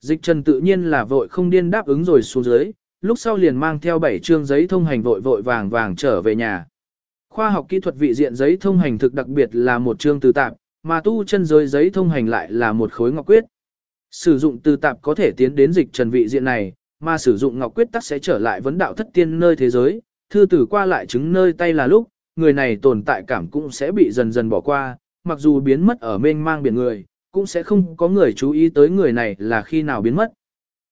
Dịch trần tự nhiên là vội không điên đáp ứng rồi xuống dưới, lúc sau liền mang theo 7 chương giấy thông hành vội vội vàng vàng trở về nhà. Khoa học kỹ thuật vị diện giấy thông hành thực đặc biệt là một chương từ tạp, mà tu chân giới giấy thông hành lại là một khối ngọc quyết. Sử dụng từ tạp có thể tiến đến dịch trần vị diện này, mà sử dụng ngọc quyết tắc sẽ trở lại vấn đạo thất tiên nơi thế giới, thư tử qua lại chứng nơi tay là lúc, người này tồn tại cảm cũng sẽ bị dần dần bỏ qua, mặc dù biến mất ở mênh mang biển người, cũng sẽ không có người chú ý tới người này là khi nào biến mất.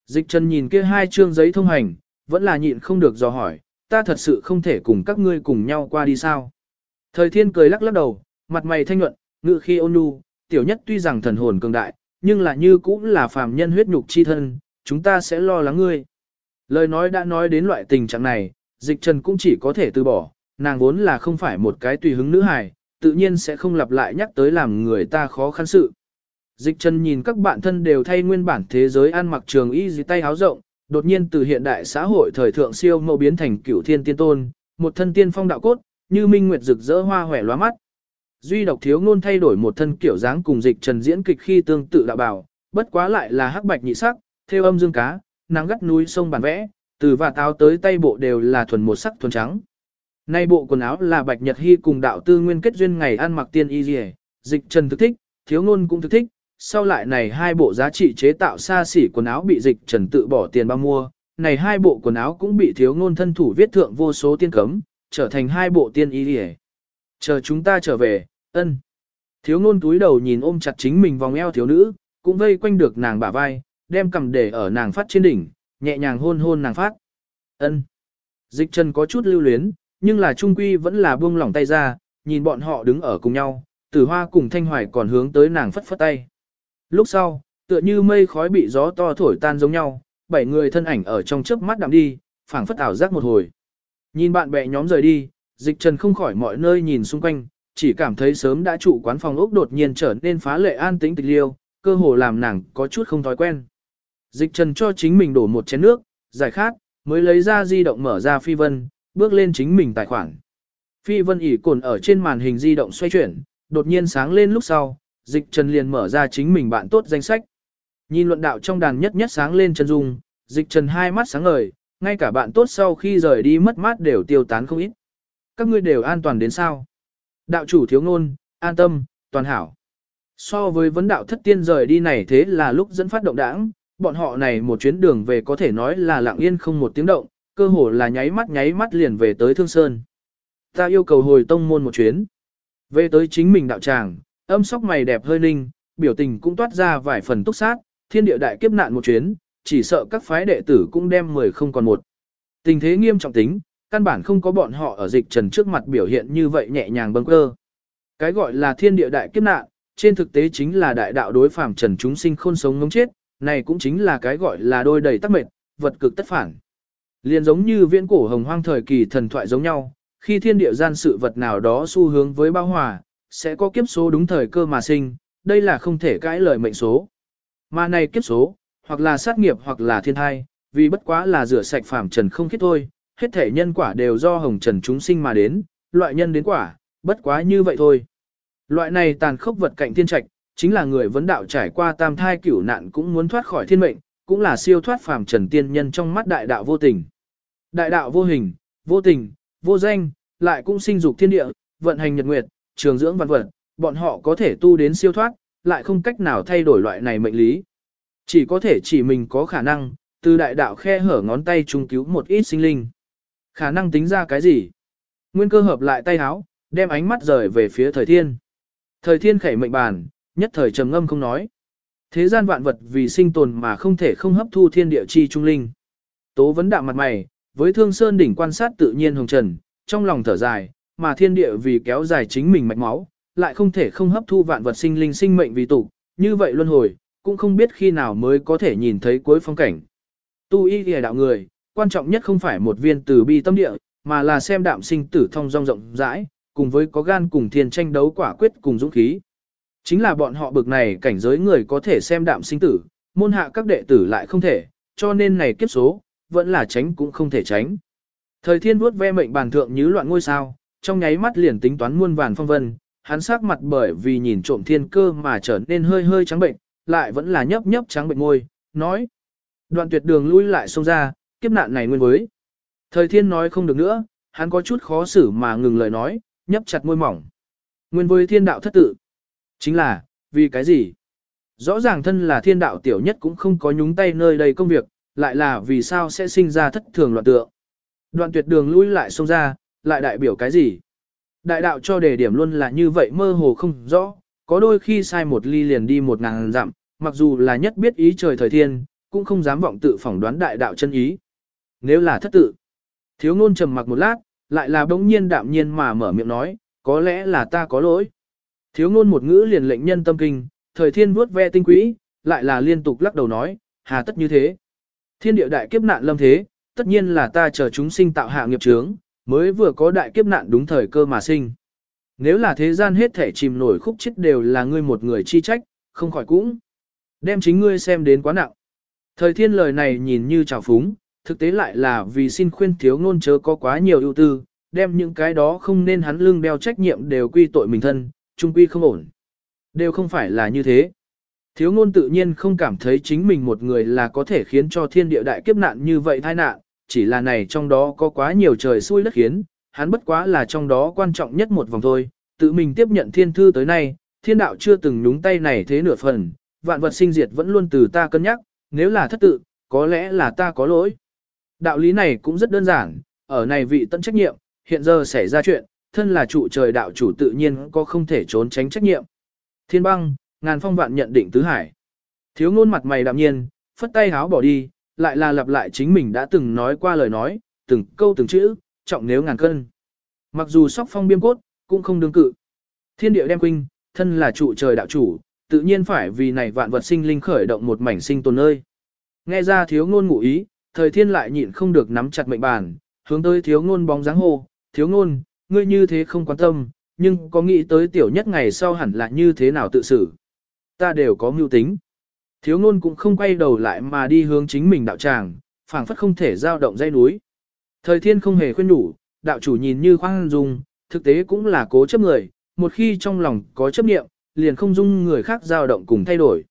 Dịch Trần nhìn kia hai chương giấy thông hành, vẫn là nhịn không được dò hỏi, ta thật sự không thể cùng các ngươi cùng nhau qua đi sao. Thời thiên cười lắc lắc đầu, mặt mày thanh nhuận, ngự khi ôn nhu, tiểu nhất tuy rằng thần hồn cường đại, nhưng là như cũng là phàm nhân huyết nhục chi thân, chúng ta sẽ lo lắng ngươi. Lời nói đã nói đến loại tình trạng này, dịch trần cũng chỉ có thể từ bỏ, nàng vốn là không phải một cái tùy hứng nữ hài, tự nhiên sẽ không lặp lại nhắc tới làm người ta khó khăn sự. Dịch trần nhìn các bạn thân đều thay nguyên bản thế giới ăn mặc trường y dì tay háo rộng, đột nhiên từ hiện đại xã hội thời thượng siêu mẫu biến thành cửu thiên tiên tôn, một thân tiên phong đạo cốt, như minh nguyệt rực rỡ hoa hòe lóa mắt. Duy độc thiếu ngôn thay đổi một thân kiểu dáng cùng dịch trần diễn kịch khi tương tự đạo bảo, bất quá lại là hắc bạch nhị sắc, theo âm dương cá, nắng gắt núi sông bản vẽ, từ và táo tới tay bộ đều là thuần một sắc thuần trắng. Nay bộ quần áo là bạch nhật hy cùng đạo tư nguyên kết duyên ngày ăn mặc tiên y dì dịch trần thực thích, thiếu ngôn cũng thực thích, sau lại này hai bộ giá trị chế tạo xa xỉ quần áo bị dịch trần tự bỏ tiền bao mua, này hai bộ quần áo cũng bị thiếu ngôn thân thủ viết thượng vô số tiên cấm, trở thành hai bộ tiên y dì Chờ chúng ta trở về, ân. Thiếu ngôn túi đầu nhìn ôm chặt chính mình vòng eo thiếu nữ, cũng vây quanh được nàng bả vai, đem cầm để ở nàng phát trên đỉnh, nhẹ nhàng hôn hôn nàng phát. ân. Dịch trần có chút lưu luyến, nhưng là trung quy vẫn là buông lỏng tay ra, nhìn bọn họ đứng ở cùng nhau, tử hoa cùng thanh hoài còn hướng tới nàng phất phất tay. Lúc sau, tựa như mây khói bị gió to thổi tan giống nhau, bảy người thân ảnh ở trong chớp mắt đạm đi, phảng phất ảo giác một hồi. Nhìn bạn bè nhóm rời đi, dịch trần không khỏi mọi nơi nhìn xung quanh, chỉ cảm thấy sớm đã trụ quán phòng ốc đột nhiên trở nên phá lệ an tĩnh tịch liêu, cơ hồ làm nàng có chút không thói quen. Dịch trần cho chính mình đổ một chén nước, giải khát, mới lấy ra di động mở ra phi vân, bước lên chính mình tài khoản. Phi vân ỉ cồn ở trên màn hình di động xoay chuyển, đột nhiên sáng lên lúc sau, dịch trần liền mở ra chính mình bạn tốt danh sách. Nhìn luận đạo trong đàn nhất nhất sáng lên chân dung, dịch trần hai mắt sáng ngời, ngay cả bạn tốt sau khi rời đi mất mát đều tiêu tán không ít. Các ngươi đều an toàn đến sao? Đạo chủ thiếu ngôn, an tâm, toàn hảo. So với vấn đạo thất tiên rời đi này thế là lúc dẫn phát động đảng, bọn họ này một chuyến đường về có thể nói là lặng yên không một tiếng động, cơ hồ là nháy mắt nháy mắt liền về tới Thương Sơn. Ta yêu cầu hồi tông môn một chuyến. Về tới chính mình đạo tràng, âm sóc mày đẹp hơi ninh, biểu tình cũng toát ra vài phần túc sát, thiên địa đại kiếp nạn một chuyến, chỉ sợ các phái đệ tử cũng đem mười không còn một. Tình thế nghiêm trọng tính, căn bản không có bọn họ ở dịch trần trước mặt biểu hiện như vậy nhẹ nhàng bâng cơ. Cái gọi là thiên địa đại kiếp nạn, trên thực tế chính là đại đạo đối phàm trần chúng sinh khôn sống ngống chết, này cũng chính là cái gọi là đôi đầy tắc mệt, vật cực tất phản. Liên giống như viễn cổ hồng hoang thời kỳ thần thoại giống nhau, khi thiên địa gian sự vật nào đó xu hướng với bao hòa, sẽ có kiếp số đúng thời cơ mà sinh, đây là không thể cãi lời mệnh số. Mà này kiếp số, hoặc là sát nghiệp hoặc là thiên thai, vì bất quá là rửa sạch phàm trần không khiết thôi, hết thể nhân quả đều do hồng trần chúng sinh mà đến, loại nhân đến quả, bất quá như vậy thôi. Loại này tàn khốc vật cạnh thiên trạch, chính là người vấn đạo trải qua tam thai cửu nạn cũng muốn thoát khỏi thiên mệnh, cũng là siêu thoát phàm trần tiên nhân trong mắt đại đạo vô tình. Đại đạo vô hình, vô tình, vô danh, lại cũng sinh dục thiên địa, vận hành nhật nguyệt, trường dưỡng văn vật, bọn họ có thể tu đến siêu thoát, lại không cách nào thay đổi loại này mệnh lý. Chỉ có thể chỉ mình có khả năng, từ đại đạo khe hở ngón tay trung cứu một ít sinh linh. Khả năng tính ra cái gì? Nguyên cơ hợp lại tay háo, đem ánh mắt rời về phía thời thiên. Thời thiên khẩy mệnh bàn, nhất thời trầm ngâm không nói. Thế gian vạn vật vì sinh tồn mà không thể không hấp thu thiên địa chi trung linh. Tố vấn đạo mặt mày, với thương sơn đỉnh quan sát tự nhiên hồng trần, trong lòng thở dài, mà thiên địa vì kéo dài chính mình mạch máu, lại không thể không hấp thu vạn vật sinh linh sinh mệnh vì tụ, như vậy luân hồi, cũng không biết khi nào mới có thể nhìn thấy cuối phong cảnh. Tu y lìa đạo người, quan trọng nhất không phải một viên từ bi tâm địa, mà là xem đạm sinh tử thông rong rộng rãi, cùng với có gan cùng thiên tranh đấu quả quyết cùng dũng khí. Chính là bọn họ bực này cảnh giới người có thể xem đạm sinh tử, môn hạ các đệ tử lại không thể, cho nên này kiếp số, vẫn là tránh cũng không thể tránh. Thời thiên vuốt ve mệnh bàn thượng như loạn ngôi sao, trong nháy mắt liền tính toán muôn vàn phong vân, hắn sắc mặt bởi vì nhìn trộm thiên cơ mà trở nên hơi hơi trắng bệnh, lại vẫn là nhấp nhấp trắng bệnh môi, nói. Đoạn tuyệt đường lui lại xông ra, kiếp nạn này nguyên với. Thời thiên nói không được nữa, hắn có chút khó xử mà ngừng lời nói, nhấp chặt môi mỏng. Nguyên với thiên đạo thất tự. Chính là, vì cái gì? Rõ ràng thân là thiên đạo tiểu nhất cũng không có nhúng tay nơi đây công việc, lại là vì sao sẽ sinh ra thất thường loạn tượng. Đoạn tuyệt đường lui lại xông ra, lại đại biểu cái gì? Đại đạo cho đề điểm luôn là như vậy mơ hồ không rõ, có đôi khi sai một ly liền đi một ngàn dặm, mặc dù là nhất biết ý trời thời thiên, cũng không dám vọng tự phỏng đoán đại đạo chân ý. Nếu là thất tự, Thiếu ngôn trầm mặc một lát, lại là bỗng nhiên đạm nhiên mà mở miệng nói, có lẽ là ta có lỗi. Thiếu ngôn một ngữ liền lệnh nhân tâm kinh, thời thiên vuốt ve tinh quỹ, lại là liên tục lắc đầu nói, hà tất như thế. Thiên địa đại kiếp nạn lâm thế, tất nhiên là ta chờ chúng sinh tạo hạ nghiệp chướng, mới vừa có đại kiếp nạn đúng thời cơ mà sinh. Nếu là thế gian hết thể chìm nổi khúc chết đều là ngươi một người chi trách, không khỏi cũng. Đem chính ngươi xem đến quá nặng. Thời thiên lời này nhìn như trào phúng, thực tế lại là vì xin khuyên thiếu ngôn chớ có quá nhiều ưu tư, đem những cái đó không nên hắn lương đeo trách nhiệm đều quy tội mình thân, trung quy không ổn. Đều không phải là như thế. Thiếu ngôn tự nhiên không cảm thấy chính mình một người là có thể khiến cho thiên địa đại kiếp nạn như vậy tai nạn, chỉ là này trong đó có quá nhiều trời xui đất khiến, hắn bất quá là trong đó quan trọng nhất một vòng thôi, tự mình tiếp nhận thiên thư tới nay, thiên đạo chưa từng nhúng tay này thế nửa phần, vạn vật sinh diệt vẫn luôn từ ta cân nhắc, nếu là thất tự, có lẽ là ta có lỗi. Đạo lý này cũng rất đơn giản, ở này vị tận trách nhiệm, hiện giờ xảy ra chuyện, thân là trụ trời đạo chủ tự nhiên có không thể trốn tránh trách nhiệm. Thiên băng, ngàn phong vạn nhận định tứ hải. Thiếu ngôn mặt mày đạm nhiên, phất tay háo bỏ đi, lại là lặp lại chính mình đã từng nói qua lời nói, từng câu từng chữ, trọng nếu ngàn cân. Mặc dù sóc phong biêm cốt, cũng không đương cự. Thiên địa đem quinh, thân là trụ trời đạo chủ, tự nhiên phải vì này vạn vật sinh linh khởi động một mảnh sinh tồn nơi. Nghe ra thiếu ngôn ngụ ý, thời thiên lại nhịn không được nắm chặt mệnh bàn, hướng tới thiếu ngôn bóng dáng hô, thiếu ngôn, ngươi như thế không quan tâm, nhưng có nghĩ tới tiểu nhất ngày sau hẳn là như thế nào tự xử. Ta đều có mưu tính. Thiếu ngôn cũng không quay đầu lại mà đi hướng chính mình đạo tràng, phảng phất không thể giao động dây núi. Thời thiên không hề khuyên đủ, đạo chủ nhìn như khoan dung, thực tế cũng là cố chấp người, một khi trong lòng có chấp niệm, liền không dung người khác giao động cùng thay đổi.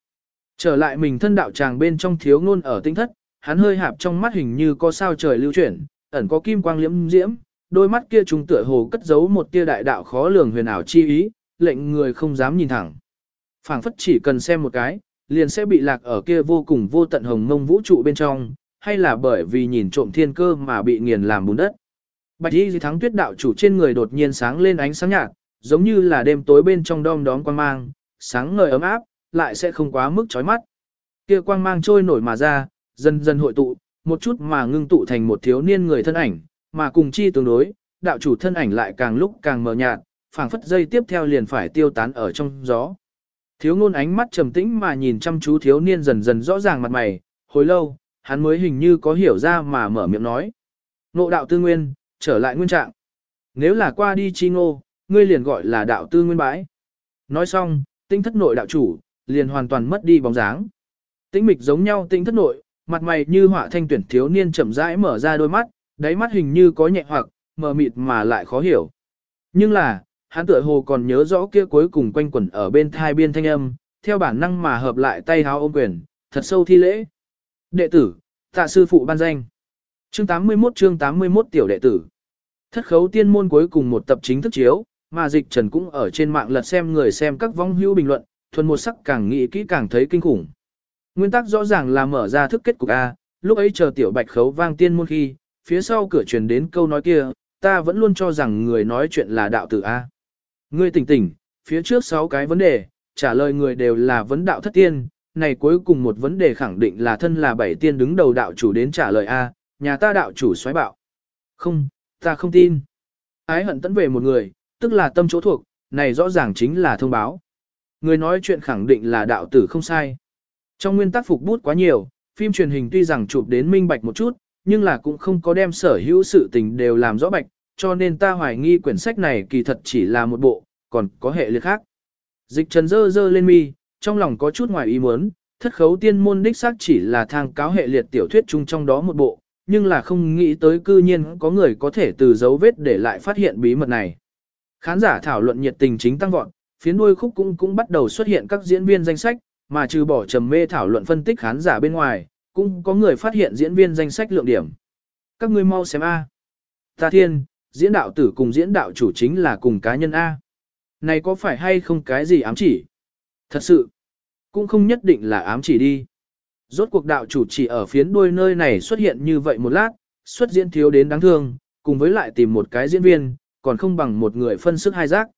Trở lại mình thân đạo tràng bên trong thiếu ngôn ở tinh thất, hắn hơi hạp trong mắt hình như có sao trời lưu chuyển, ẩn có kim quang liễm diễm, đôi mắt kia trùng tựa hồ cất giấu một tia đại đạo khó lường huyền ảo chi ý, lệnh người không dám nhìn thẳng. phảng phất chỉ cần xem một cái, liền sẽ bị lạc ở kia vô cùng vô tận hồng mông vũ trụ bên trong, hay là bởi vì nhìn trộm thiên cơ mà bị nghiền làm bùn đất. Bạch y thắng tuyết đạo chủ trên người đột nhiên sáng lên ánh sáng nhạt, giống như là đêm tối bên trong đom đóm quang mang, sáng ngời ấm áp, lại sẽ không quá mức chói mắt. Kia quang mang trôi nổi mà ra, dần dần hội tụ, một chút mà ngưng tụ thành một thiếu niên người thân ảnh, mà cùng chi tương đối, đạo chủ thân ảnh lại càng lúc càng mờ nhạt, phảng phất dây tiếp theo liền phải tiêu tán ở trong gió. Thiếu ngôn ánh mắt trầm tĩnh mà nhìn chăm chú thiếu niên dần dần rõ ràng mặt mày, hồi lâu, hắn mới hình như có hiểu ra mà mở miệng nói. Nộ đạo tư nguyên, trở lại nguyên trạng. Nếu là qua đi chi ngô, ngươi liền gọi là đạo tư nguyên bãi. Nói xong, tinh thất nội đạo chủ, liền hoàn toàn mất đi bóng dáng. Tĩnh mịch giống nhau tinh thất nội, mặt mày như họa thanh tuyển thiếu niên chậm rãi mở ra đôi mắt, đáy mắt hình như có nhẹ hoặc, mờ mịt mà lại khó hiểu. Nhưng là, hắn tựa hồ còn nhớ rõ kia cuối cùng quanh quẩn ở bên thai biên thanh âm, theo bản năng mà hợp lại tay háo ôm quyền, thật sâu thi lễ. Đệ tử, tạ sư phụ ban danh. Chương 81 chương 81 tiểu đệ tử. Thất khấu tiên môn cuối cùng một tập chính thức chiếu, mà dịch trần cũng ở trên mạng lật xem người xem các vong hữu bình luận, thuần một sắc càng nghĩ kỹ càng thấy kinh khủng. Nguyên tắc rõ ràng là mở ra thức kết cục A, lúc ấy chờ tiểu bạch khấu vang tiên môn khi, phía sau cửa truyền đến câu nói kia, ta vẫn luôn cho rằng người nói chuyện là đạo tử A. Ngươi tỉnh tỉnh, phía trước sáu cái vấn đề, trả lời người đều là vấn đạo thất tiên, này cuối cùng một vấn đề khẳng định là thân là bảy tiên đứng đầu đạo chủ đến trả lời A, nhà ta đạo chủ xoáy bạo. Không, ta không tin. Ái hận tấn về một người, tức là tâm chỗ thuộc, này rõ ràng chính là thông báo. Người nói chuyện khẳng định là đạo tử không sai. Trong nguyên tắc phục bút quá nhiều, phim truyền hình tuy rằng chụp đến minh bạch một chút, nhưng là cũng không có đem sở hữu sự tình đều làm rõ bạch, cho nên ta hoài nghi quyển sách này kỳ thật chỉ là một bộ, còn có hệ liệt khác. Dịch trần dơ dơ lên mi, trong lòng có chút ngoài ý muốn, thất khấu tiên môn đích xác chỉ là thang cáo hệ liệt tiểu thuyết chung trong đó một bộ, nhưng là không nghĩ tới cư nhiên có người có thể từ dấu vết để lại phát hiện bí mật này. Khán giả thảo luận nhiệt tình chính tăng vọt, phía đuôi khúc cũng cũng bắt đầu xuất hiện các diễn viên danh sách, mà trừ bỏ trầm mê thảo luận phân tích khán giả bên ngoài, cũng có người phát hiện diễn viên danh sách lượng điểm. Các ngươi mau xem A. Ta thiên, diễn đạo tử cùng diễn đạo chủ chính là cùng cá nhân A. Này có phải hay không cái gì ám chỉ? Thật sự, cũng không nhất định là ám chỉ đi. Rốt cuộc đạo chủ chỉ ở phiến đuôi nơi này xuất hiện như vậy một lát, xuất diễn thiếu đến đáng thương, cùng với lại tìm một cái diễn viên, còn không bằng một người phân sức hai giác.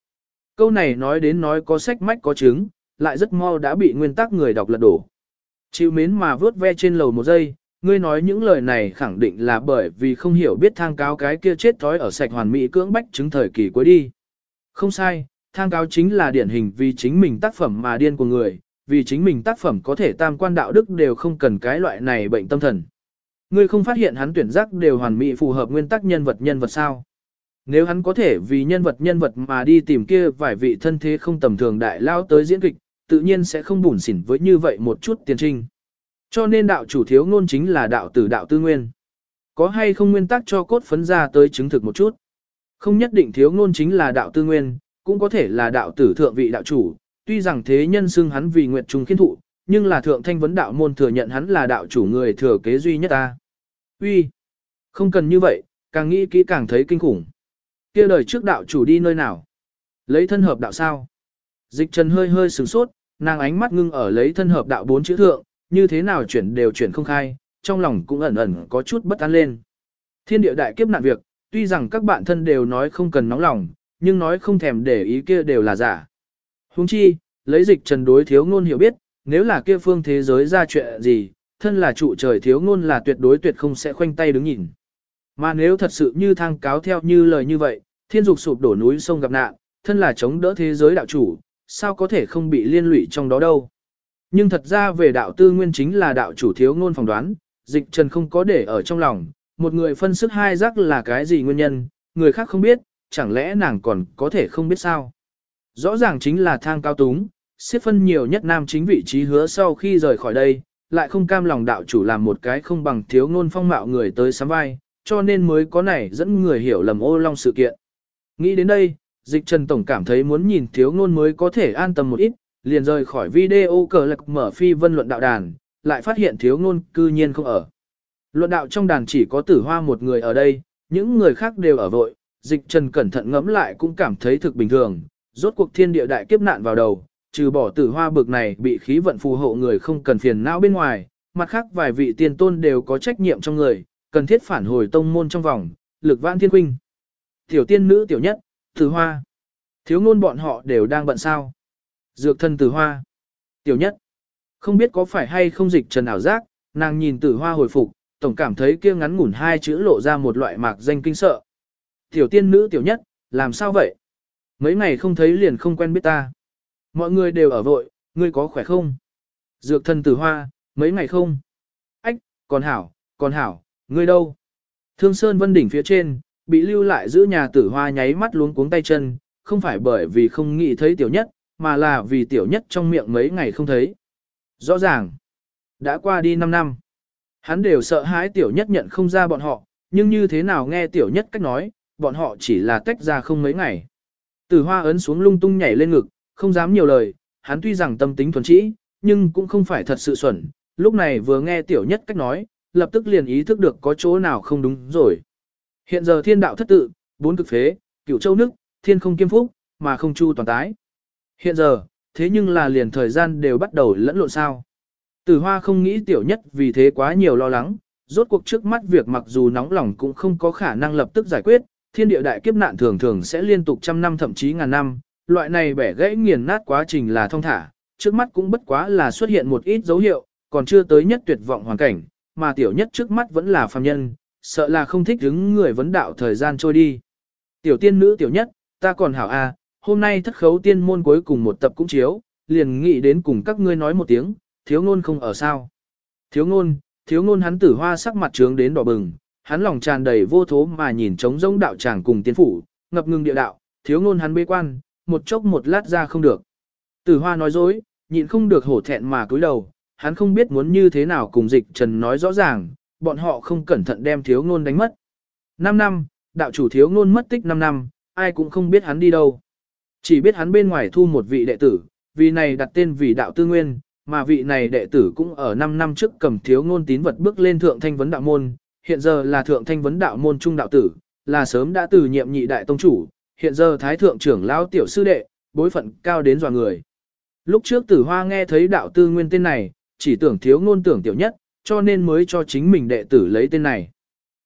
Câu này nói đến nói có sách mách có chứng, lại rất mau đã bị nguyên tắc người đọc lật đổ. Chịu mến mà vớt ve trên lầu một giây, ngươi nói những lời này khẳng định là bởi vì không hiểu biết thang cáo cái kia chết thói ở sạch hoàn mỹ cưỡng bách chứng thời kỳ cuối đi. Không sai, thang cáo chính là điển hình vì chính mình tác phẩm mà điên của người, vì chính mình tác phẩm có thể tam quan đạo đức đều không cần cái loại này bệnh tâm thần. Ngươi không phát hiện hắn tuyển giác đều hoàn mỹ phù hợp nguyên tắc nhân vật nhân vật sao? Nếu hắn có thể vì nhân vật nhân vật mà đi tìm kia vài vị thân thế không tầm thường đại lao tới diễn kịch, tự nhiên sẽ không bủn xỉn với như vậy một chút tiền trinh. Cho nên đạo chủ thiếu ngôn chính là đạo tử đạo tư nguyên. Có hay không nguyên tắc cho cốt phấn ra tới chứng thực một chút. Không nhất định thiếu ngôn chính là đạo tư nguyên, cũng có thể là đạo tử thượng vị đạo chủ, tuy rằng thế nhân xưng hắn vì nguyện trùng khiến thụ, nhưng là thượng thanh vấn đạo môn thừa nhận hắn là đạo chủ người thừa kế duy nhất ta. Uy, không cần như vậy, càng nghĩ kỹ càng thấy kinh khủng. Kia đời trước đạo chủ đi nơi nào? Lấy thân hợp đạo sao? Dịch trần hơi hơi sửng sốt, nàng ánh mắt ngưng ở lấy thân hợp đạo bốn chữ thượng, như thế nào chuyển đều chuyển không khai, trong lòng cũng ẩn ẩn có chút bất an lên. Thiên địa đại kiếp nạn việc, tuy rằng các bạn thân đều nói không cần nóng lòng, nhưng nói không thèm để ý kia đều là giả. Huống chi, lấy dịch trần đối thiếu ngôn hiểu biết, nếu là kia phương thế giới ra chuyện gì, thân là trụ trời thiếu ngôn là tuyệt đối tuyệt không sẽ khoanh tay đứng nhìn. Mà nếu thật sự như thang cáo theo như lời như vậy, thiên dục sụp đổ núi sông gặp nạn, thân là chống đỡ thế giới đạo chủ, sao có thể không bị liên lụy trong đó đâu. Nhưng thật ra về đạo tư nguyên chính là đạo chủ thiếu ngôn phỏng đoán, dịch trần không có để ở trong lòng, một người phân sức hai rắc là cái gì nguyên nhân, người khác không biết, chẳng lẽ nàng còn có thể không biết sao. Rõ ràng chính là thang cao túng, xếp phân nhiều nhất nam chính vị trí hứa sau khi rời khỏi đây, lại không cam lòng đạo chủ làm một cái không bằng thiếu ngôn phong mạo người tới sắm vai, cho nên mới có này dẫn người hiểu lầm ô long sự kiện. Nghĩ đến đây, dịch trần tổng cảm thấy muốn nhìn thiếu ngôn mới có thể an tâm một ít, liền rời khỏi video cờ lạc mở phi vân luận đạo đàn, lại phát hiện thiếu ngôn cư nhiên không ở. Luận đạo trong đàn chỉ có tử hoa một người ở đây, những người khác đều ở vội, dịch trần cẩn thận ngẫm lại cũng cảm thấy thực bình thường, rốt cuộc thiên địa đại kiếp nạn vào đầu, trừ bỏ tử hoa bực này bị khí vận phù hộ người không cần phiền não bên ngoài, mặt khác vài vị tiền tôn đều có trách nhiệm trong người, cần thiết phản hồi tông môn trong vòng, lực vãn thiên huynh. Tiểu tiên nữ tiểu nhất, tử hoa. Thiếu ngôn bọn họ đều đang bận sao. Dược thân tử hoa. Tiểu nhất. Không biết có phải hay không dịch trần ảo giác, nàng nhìn tử hoa hồi phục, tổng cảm thấy kia ngắn ngủn hai chữ lộ ra một loại mạc danh kinh sợ. Tiểu tiên nữ tiểu nhất, làm sao vậy? Mấy ngày không thấy liền không quen biết ta. Mọi người đều ở vội, ngươi có khỏe không? Dược thân tử hoa, mấy ngày không? Ách, còn hảo, còn hảo, ngươi đâu? Thương Sơn Vân Đỉnh phía trên, bị lưu lại giữ nhà tử hoa nháy mắt luống cuống tay chân, không phải bởi vì không nghĩ thấy tiểu nhất, mà là vì tiểu nhất trong miệng mấy ngày không thấy. Rõ ràng, đã qua đi 5 năm. Hắn đều sợ hãi tiểu nhất nhận không ra bọn họ, nhưng như thế nào nghe tiểu nhất cách nói, bọn họ chỉ là tách ra không mấy ngày. Tử hoa ấn xuống lung tung nhảy lên ngực, không dám nhiều lời, hắn tuy rằng tâm tính thuần trĩ, nhưng cũng không phải thật sự xuẩn, lúc này vừa nghe tiểu nhất cách nói, lập tức liền ý thức được có chỗ nào không đúng rồi. Hiện giờ thiên đạo thất tự, bốn cực phế, cửu châu nước, thiên không kiêm phúc, mà không chu toàn tái. Hiện giờ, thế nhưng là liền thời gian đều bắt đầu lẫn lộn sao. Tử hoa không nghĩ tiểu nhất vì thế quá nhiều lo lắng, rốt cuộc trước mắt việc mặc dù nóng lòng cũng không có khả năng lập tức giải quyết, thiên địa đại kiếp nạn thường thường sẽ liên tục trăm năm thậm chí ngàn năm, loại này bẻ gãy nghiền nát quá trình là thông thả, trước mắt cũng bất quá là xuất hiện một ít dấu hiệu, còn chưa tới nhất tuyệt vọng hoàn cảnh, mà tiểu nhất trước mắt vẫn là phàm nhân, sợ là không thích đứng người vấn đạo thời gian trôi đi. Tiểu tiên nữ tiểu nhất, ta còn hảo a, hôm nay thất khấu tiên môn cuối cùng một tập cũng chiếu, liền nghĩ đến cùng các ngươi nói một tiếng, thiếu ngôn không ở sao. Thiếu ngôn, thiếu ngôn hắn tử hoa sắc mặt trướng đến đỏ bừng, hắn lòng tràn đầy vô thố mà nhìn trống rỗng đạo tràng cùng tiên phủ, ngập ngừng địa đạo, thiếu ngôn hắn bế quan, một chốc một lát ra không được. Tử hoa nói dối, nhịn không được hổ thẹn mà cúi đầu, hắn không biết muốn như thế nào cùng dịch trần nói rõ ràng, bọn họ không cẩn thận đem thiếu ngôn đánh mất. 5 năm, đạo chủ thiếu ngôn mất tích 5 năm, ai cũng không biết hắn đi đâu. Chỉ biết hắn bên ngoài thu một vị đệ tử, vì này đặt tên vì đạo tư nguyên, mà vị này đệ tử cũng ở 5 năm trước cầm thiếu ngôn tín vật bước lên thượng thanh vấn đạo môn, hiện giờ là thượng thanh vấn đạo môn trung đạo tử, là sớm đã từ nhiệm nhị đại tông chủ, hiện giờ thái thượng trưởng lão tiểu sư đệ, bối phận cao đến dò người. Lúc trước tử hoa nghe thấy đạo tư nguyên tên này, chỉ tưởng thiếu ngôn tưởng tiểu nhất, cho nên mới cho chính mình đệ tử lấy tên này.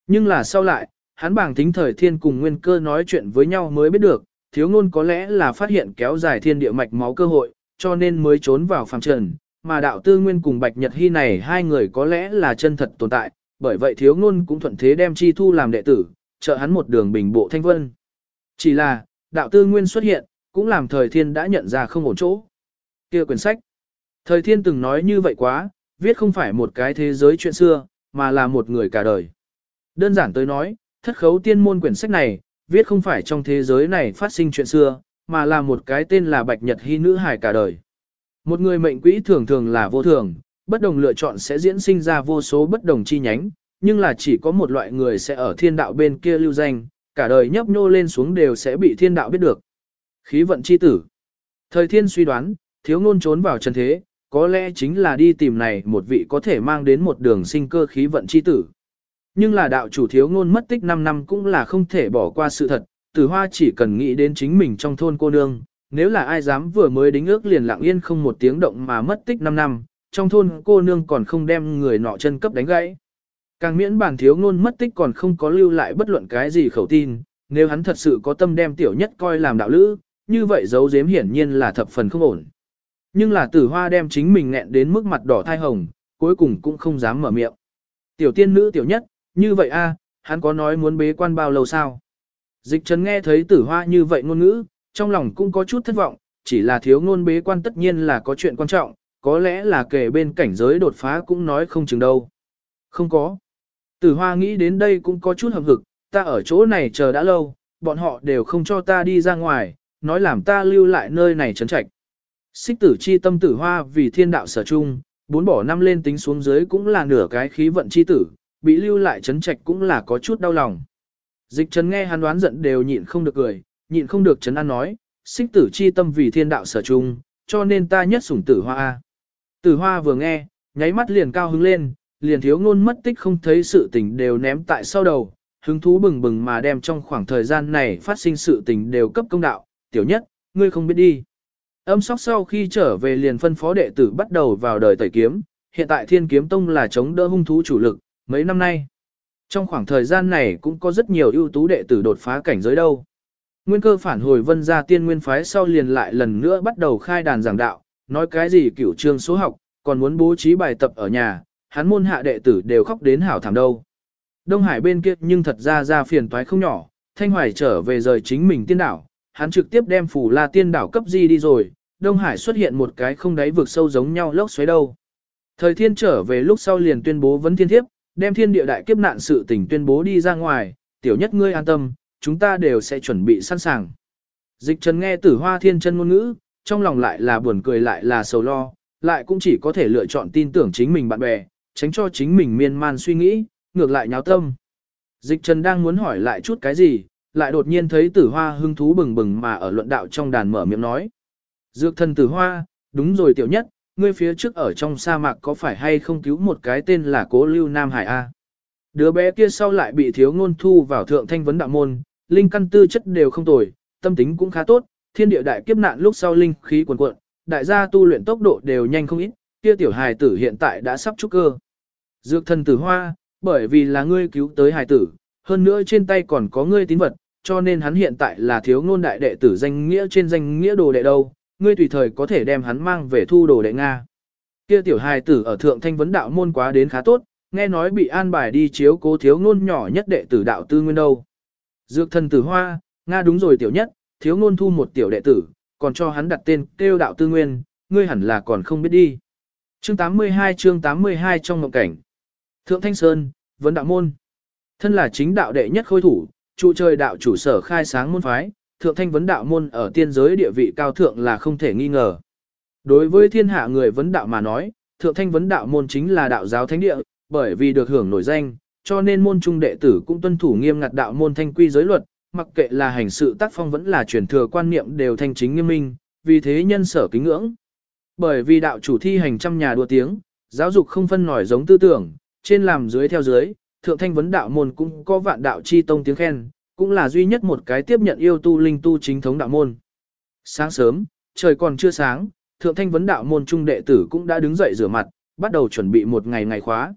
Nhưng là sau lại, hắn bảng tính thời thiên cùng nguyên cơ nói chuyện với nhau mới biết được, thiếu ngôn có lẽ là phát hiện kéo dài thiên địa mạch máu cơ hội, cho nên mới trốn vào phàm trần, mà đạo tư nguyên cùng Bạch Nhật Hy này hai người có lẽ là chân thật tồn tại, bởi vậy thiếu ngôn cũng thuận thế đem chi thu làm đệ tử, trợ hắn một đường bình bộ thanh vân. Chỉ là, đạo tư nguyên xuất hiện, cũng làm thời thiên đã nhận ra không ổn chỗ. kia quyển sách. Thời thiên từng nói như vậy quá, viết không phải một cái thế giới chuyện xưa, mà là một người cả đời. Đơn giản tới nói, thất khấu tiên môn quyển sách này, viết không phải trong thế giới này phát sinh chuyện xưa, mà là một cái tên là Bạch Nhật Hy nữ hải cả đời. Một người mệnh quỹ thường thường là vô thường, bất đồng lựa chọn sẽ diễn sinh ra vô số bất đồng chi nhánh, nhưng là chỉ có một loại người sẽ ở thiên đạo bên kia lưu danh, cả đời nhấp nhô lên xuống đều sẽ bị thiên đạo biết được. Khí vận chi tử. Thời thiên suy đoán, thiếu ngôn trốn vào chân thế, có lẽ chính là đi tìm này một vị có thể mang đến một đường sinh cơ khí vận chi tử. Nhưng là đạo chủ thiếu ngôn mất tích 5 năm cũng là không thể bỏ qua sự thật, tử hoa chỉ cần nghĩ đến chính mình trong thôn cô nương, nếu là ai dám vừa mới đính ước liền lặng yên không một tiếng động mà mất tích 5 năm, trong thôn cô nương còn không đem người nọ chân cấp đánh gãy. Càng miễn bản thiếu ngôn mất tích còn không có lưu lại bất luận cái gì khẩu tin, nếu hắn thật sự có tâm đem tiểu nhất coi làm đạo lữ, như vậy giấu giếm hiển nhiên là thập phần không ổn. Nhưng là tử hoa đem chính mình nghẹn đến mức mặt đỏ thai hồng, cuối cùng cũng không dám mở miệng. Tiểu tiên nữ tiểu nhất, như vậy a, hắn có nói muốn bế quan bao lâu sao? Dịch trần nghe thấy tử hoa như vậy ngôn ngữ, trong lòng cũng có chút thất vọng, chỉ là thiếu ngôn bế quan tất nhiên là có chuyện quan trọng, có lẽ là kể bên cảnh giới đột phá cũng nói không chừng đâu. Không có. Tử hoa nghĩ đến đây cũng có chút hầm hực, ta ở chỗ này chờ đã lâu, bọn họ đều không cho ta đi ra ngoài, nói làm ta lưu lại nơi này trấn trạch. Xích tử chi tâm tử hoa vì thiên đạo sở chung, bốn bỏ năm lên tính xuống dưới cũng là nửa cái khí vận chi tử, bị lưu lại chấn trạch cũng là có chút đau lòng. Dịch trần nghe hắn đoán giận đều nhịn không được cười, nhịn không được trấn an nói, xích tử chi tâm vì thiên đạo sở chung, cho nên ta nhất sủng tử hoa. Tử hoa vừa nghe, nháy mắt liền cao hứng lên, liền thiếu ngôn mất tích không thấy sự tình đều ném tại sau đầu, hứng thú bừng bừng mà đem trong khoảng thời gian này phát sinh sự tình đều cấp công đạo, tiểu nhất, ngươi không biết đi. Âm sóc sau khi trở về liền phân phó đệ tử bắt đầu vào đời tẩy kiếm, hiện tại thiên kiếm tông là chống đỡ hung thú chủ lực, mấy năm nay. Trong khoảng thời gian này cũng có rất nhiều ưu tú đệ tử đột phá cảnh giới đâu. Nguyên cơ phản hồi vân ra tiên nguyên phái sau liền lại lần nữa bắt đầu khai đàn giảng đạo, nói cái gì cửu trương số học, còn muốn bố trí bài tập ở nhà, hắn môn hạ đệ tử đều khóc đến hảo thảm đâu. Đông Hải bên kia nhưng thật ra ra phiền toái không nhỏ, Thanh Hoài trở về rời chính mình tiên đảo, hắn trực tiếp đem phủ la tiên đảo cấp di đi rồi, Đông Hải xuất hiện một cái không đáy vực sâu giống nhau lốc xoáy đâu. Thời thiên trở về lúc sau liền tuyên bố vấn thiên thiếp, đem thiên địa đại kiếp nạn sự tình tuyên bố đi ra ngoài, tiểu nhất ngươi an tâm, chúng ta đều sẽ chuẩn bị sẵn sàng. Dịch trần nghe tử hoa thiên chân ngôn ngữ, trong lòng lại là buồn cười lại là sầu lo, lại cũng chỉ có thể lựa chọn tin tưởng chính mình bạn bè, tránh cho chính mình miên man suy nghĩ, ngược lại nháo tâm. Dịch trần đang muốn hỏi lại chút cái gì, lại đột nhiên thấy tử hoa hưng thú bừng bừng mà ở luận đạo trong đàn mở miệng nói. Dược thần tử hoa, đúng rồi tiểu nhất, ngươi phía trước ở trong sa mạc có phải hay không cứu một cái tên là cố lưu Nam Hải A. Đứa bé kia sau lại bị thiếu ngôn thu vào thượng thanh vấn đạo môn, linh căn tư chất đều không tồi, tâm tính cũng khá tốt, thiên địa đại kiếp nạn lúc sau linh khí cuồn cuộn, đại gia tu luyện tốc độ đều nhanh không ít, kia tiểu hài tử hiện tại đã sắp trúc cơ. Dược thần tử hoa, bởi vì là ngươi cứu tới hài tử, hơn nữa trên tay còn có ngươi tín vật, cho nên hắn hiện tại là thiếu ngôn đại đệ tử danh nghĩa trên danh nghĩa đồ đệ đâu, ngươi tùy thời có thể đem hắn mang về thu đồ đệ Nga. Kia tiểu hài tử ở thượng thanh vấn đạo môn quá đến khá tốt, nghe nói bị an bài đi chiếu cố thiếu ngôn nhỏ nhất đệ tử đạo tư nguyên đâu. Dược thần tử hoa, Nga đúng rồi tiểu nhất, thiếu ngôn thu một tiểu đệ tử, còn cho hắn đặt tên kêu đạo tư nguyên, ngươi hẳn là còn không biết đi. Chương 82 chương 82 trong mộng cảnh. Thượng Thanh Sơn, vấn đạo môn. Thân là chính đạo đệ nhất khôi thủ, trụ trời đạo chủ sở khai sáng môn phái, thượng thanh vấn đạo môn ở tiên giới địa vị cao thượng là không thể nghi ngờ. Đối với thiên hạ người vấn đạo mà nói, thượng thanh vấn đạo môn chính là đạo giáo thánh địa, bởi vì được hưởng nổi danh, cho nên môn trung đệ tử cũng tuân thủ nghiêm ngặt đạo môn thanh quy giới luật, mặc kệ là hành sự tác phong vẫn là truyền thừa quan niệm đều thanh chính nghiêm minh, vì thế nhân sở kính ngưỡng. Bởi vì đạo chủ thi hành trăm nhà đua tiếng, giáo dục không phân nổi giống tư tưởng, trên làm dưới theo dưới, thượng thanh vấn đạo môn cũng có vạn đạo chi tông tiếng khen, cũng là duy nhất một cái tiếp nhận yêu tu linh tu chính thống đạo môn. Sáng sớm, trời còn chưa sáng, thượng thanh vấn đạo môn trung đệ tử cũng đã đứng dậy rửa mặt, bắt đầu chuẩn bị một ngày ngày khóa.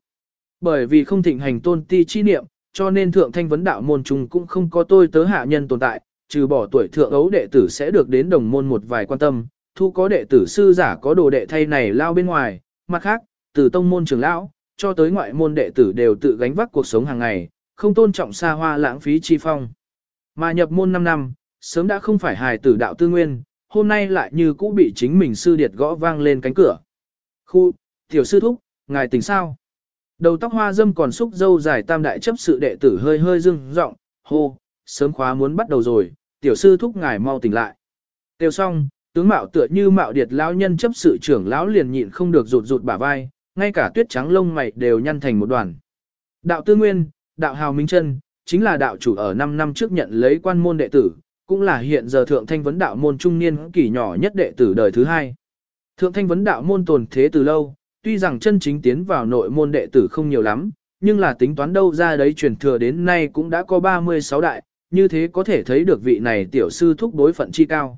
Bởi vì không thịnh hành tôn ti chi niệm, cho nên thượng thanh vấn đạo môn trung cũng không có tôi tớ hạ nhân tồn tại, trừ bỏ tuổi thượng ấu đệ tử sẽ được đến đồng môn một vài quan tâm, thu có đệ tử sư giả có đồ đệ thay này lao bên ngoài, mặt khác, từ tông môn trưởng lão, cho tới ngoại môn đệ tử đều tự gánh vác cuộc sống hàng ngày, không tôn trọng xa hoa lãng phí chi phong. Mà nhập môn 5 năm, sớm đã không phải hài tử đạo tư nguyên, hôm nay lại như cũ bị chính mình sư điệt gõ vang lên cánh cửa. Khu, tiểu sư thúc, ngài tỉnh sao? Đầu tóc hoa dâm còn xúc dâu dài tam đại chấp sự đệ tử hơi hơi dưng giọng hô, sớm khóa muốn bắt đầu rồi, tiểu sư thúc ngài mau tỉnh lại. Tiêu xong, tướng mạo tựa như mạo điệt lão nhân chấp sự trưởng lão liền nhịn không được rụt rụt bả vai, ngay cả tuyết trắng lông mày đều nhăn thành một đoàn. Đạo tư nguyên, đạo hào minh chân, chính là đạo chủ ở 5 năm trước nhận lấy quan môn đệ tử, cũng là hiện giờ thượng thanh vấn đạo môn trung niên kỷ nhỏ nhất đệ tử đời thứ hai. Thượng thanh vấn đạo môn tồn thế từ lâu, tuy rằng chân chính tiến vào nội môn đệ tử không nhiều lắm, nhưng là tính toán đâu ra đấy truyền thừa đến nay cũng đã có 36 đại, như thế có thể thấy được vị này tiểu sư thúc đối phận chi cao.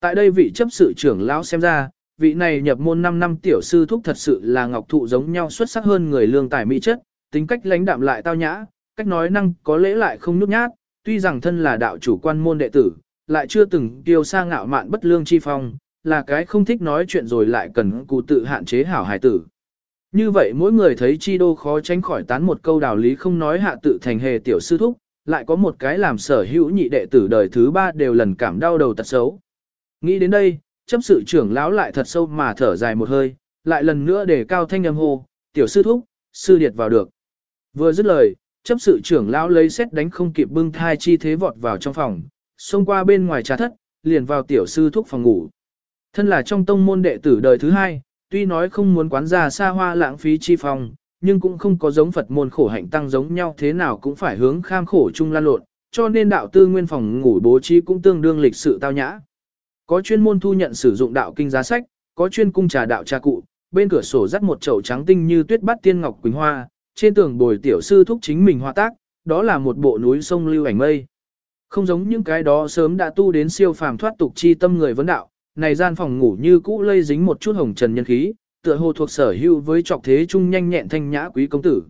Tại đây vị chấp sự trưởng lão xem ra, vị này nhập môn 5 năm tiểu sư thúc thật sự là ngọc thụ giống nhau xuất sắc hơn người lương tài mỹ chất, tính cách lãnh đạm lại tao nhã, cách nói năng có lễ lại không nhút nhát, tuy rằng thân là đạo chủ quan môn đệ tử, lại chưa từng kiêu sa ngạo mạn bất lương chi phong, là cái không thích nói chuyện rồi lại cần cụ tự hạn chế hảo hài tử. Như vậy mỗi người thấy chi đô khó tránh khỏi tán một câu đạo lý không nói hạ tự thành hề tiểu sư thúc, lại có một cái làm sở hữu nhị đệ tử đời thứ ba đều lần cảm đau đầu tật xấu. Nghĩ đến đây, chấp sự trưởng lão lại thật sâu mà thở dài một hơi, lại lần nữa để cao thanh âm hô, tiểu sư thúc, sư điệt vào được. Vừa dứt lời, chấp sự trưởng lão lấy xét đánh không kịp bưng thai chi thế vọt vào trong phòng, xông qua bên ngoài trà thất, liền vào tiểu sư thúc phòng ngủ. Thân là trong tông môn đệ tử đời thứ hai, tuy nói không muốn quán ra xa hoa lãng phí chi phòng, nhưng cũng không có giống Phật môn khổ hạnh tăng giống nhau thế nào cũng phải hướng kham khổ chung lan lộn, cho nên đạo tư nguyên phòng ngủ bố trí cũng tương đương lịch sự tao nhã. Có chuyên môn thu nhận sử dụng đạo kinh giá sách, có chuyên cung trà đạo trà cụ, bên cửa sổ dắt một chậu trắng tinh như tuyết bát tiên ngọc quỳnh hoa, trên tường bồi tiểu sư thúc chính mình hòa tác, đó là một bộ núi sông lưu ảnh mây. Không giống những cái đó sớm đã tu đến siêu phàm thoát tục chi tâm người vấn đạo, này gian phòng ngủ như cũ lây dính một chút hồng trần nhân khí, tựa hồ thuộc sở hữu với trọc thế trung nhanh nhẹn thanh nhã quý công tử.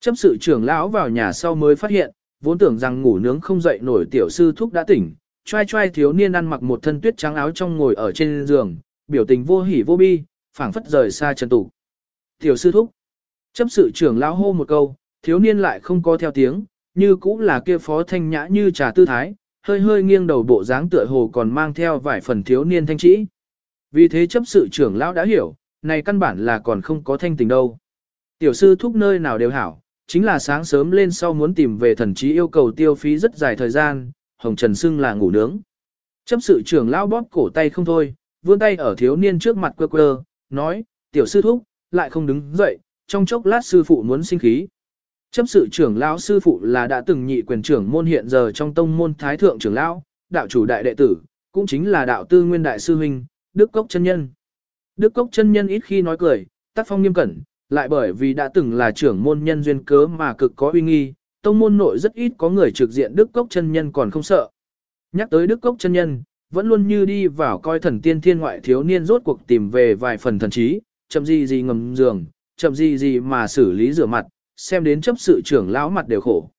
Chấp sự trưởng lão vào nhà sau mới phát hiện, vốn tưởng rằng ngủ nướng không dậy nổi tiểu sư thúc đã tỉnh, trai trai thiếu niên ăn mặc một thân tuyết trắng áo trong ngồi ở trên giường, biểu tình vô hỉ vô bi, phảng phất rời xa trần tủ. Tiểu sư thúc, chấp sự trưởng lão hô một câu, thiếu niên lại không có theo tiếng, như cũng là kia phó thanh nhã như trà tư thái, hơi hơi nghiêng đầu bộ dáng tựa hồ còn mang theo vài phần thiếu niên thanh trĩ. Vì thế chấp sự trưởng lão đã hiểu, này căn bản là còn không có thanh tình đâu. Tiểu sư thúc nơi nào đều hảo, chính là sáng sớm lên sau muốn tìm về thần trí yêu cầu tiêu phí rất dài thời gian, hồng trần xưng là ngủ nướng. Chấp sự trưởng lão bóp cổ tay không thôi, vươn tay ở thiếu niên trước mặt quơ quơ, nói, tiểu sư thúc, lại không đứng dậy, trong chốc lát sư phụ muốn sinh khí. Chấp sự trưởng lão sư phụ là đã từng nhị quyền trưởng môn hiện giờ trong tông môn thái thượng trưởng lão, đạo chủ đại đệ tử, cũng chính là đạo tư nguyên đại sư huynh, Đức Cốc chân nhân. Đức Cốc chân nhân ít khi nói cười, tác phong nghiêm cẩn, lại bởi vì đã từng là trưởng môn nhân duyên cớ mà cực có uy nghi, tông môn nội rất ít có người trực diện Đức Cốc chân nhân còn không sợ. Nhắc tới Đức Cốc chân nhân, vẫn luôn như đi vào coi thần tiên thiên ngoại thiếu niên rốt cuộc tìm về vài phần thần trí, chậm gì gì ngầm giường, chậm gì gì mà xử lý rửa mặt, xem đến chấp sự trưởng lão mặt đều khổ.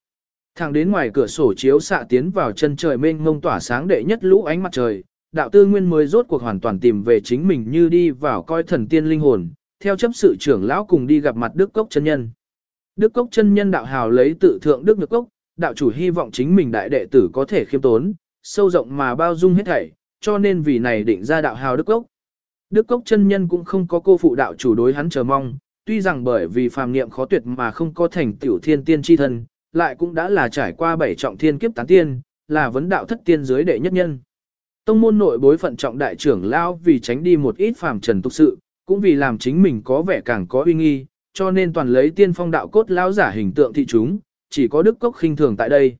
Thẳng đến ngoài cửa sổ chiếu xạ tiến vào chân trời mênh mông tỏa sáng đệ nhất lũ ánh mặt trời, đạo tư nguyên mới rốt cuộc hoàn toàn tìm về chính mình như đi vào coi thần tiên linh hồn, theo chấp sự trưởng lão cùng đi gặp mặt Đức Cốc chân nhân. Đức Cốc chân nhân đạo hào lấy tự thượng Đức Nhược Cốc, đạo chủ hy vọng chính mình đại đệ tử có thể khiêm tốn, sâu rộng mà bao dung hết thảy, cho nên vì này định ra đạo hào Đức Cốc. Đức Cốc chân nhân cũng không có cô phụ đạo chủ đối hắn chờ mong, tuy rằng bởi vì phàm niệm khó tuyệt mà không có thành tiểu thiên tiên chi thân, lại cũng đã là trải qua bảy trọng thiên kiếp tán tiên, là vấn đạo thất tiên dưới đệ nhất nhân. Tông môn nội bối phận trọng đại trưởng lão vì tránh đi một ít phàm trần tục sự, cũng vì làm chính mình có vẻ càng có uy nghi, cho nên toàn lấy tiên phong đạo cốt lão giả hình tượng thị chúng, chỉ có đức cốc khinh thường tại đây.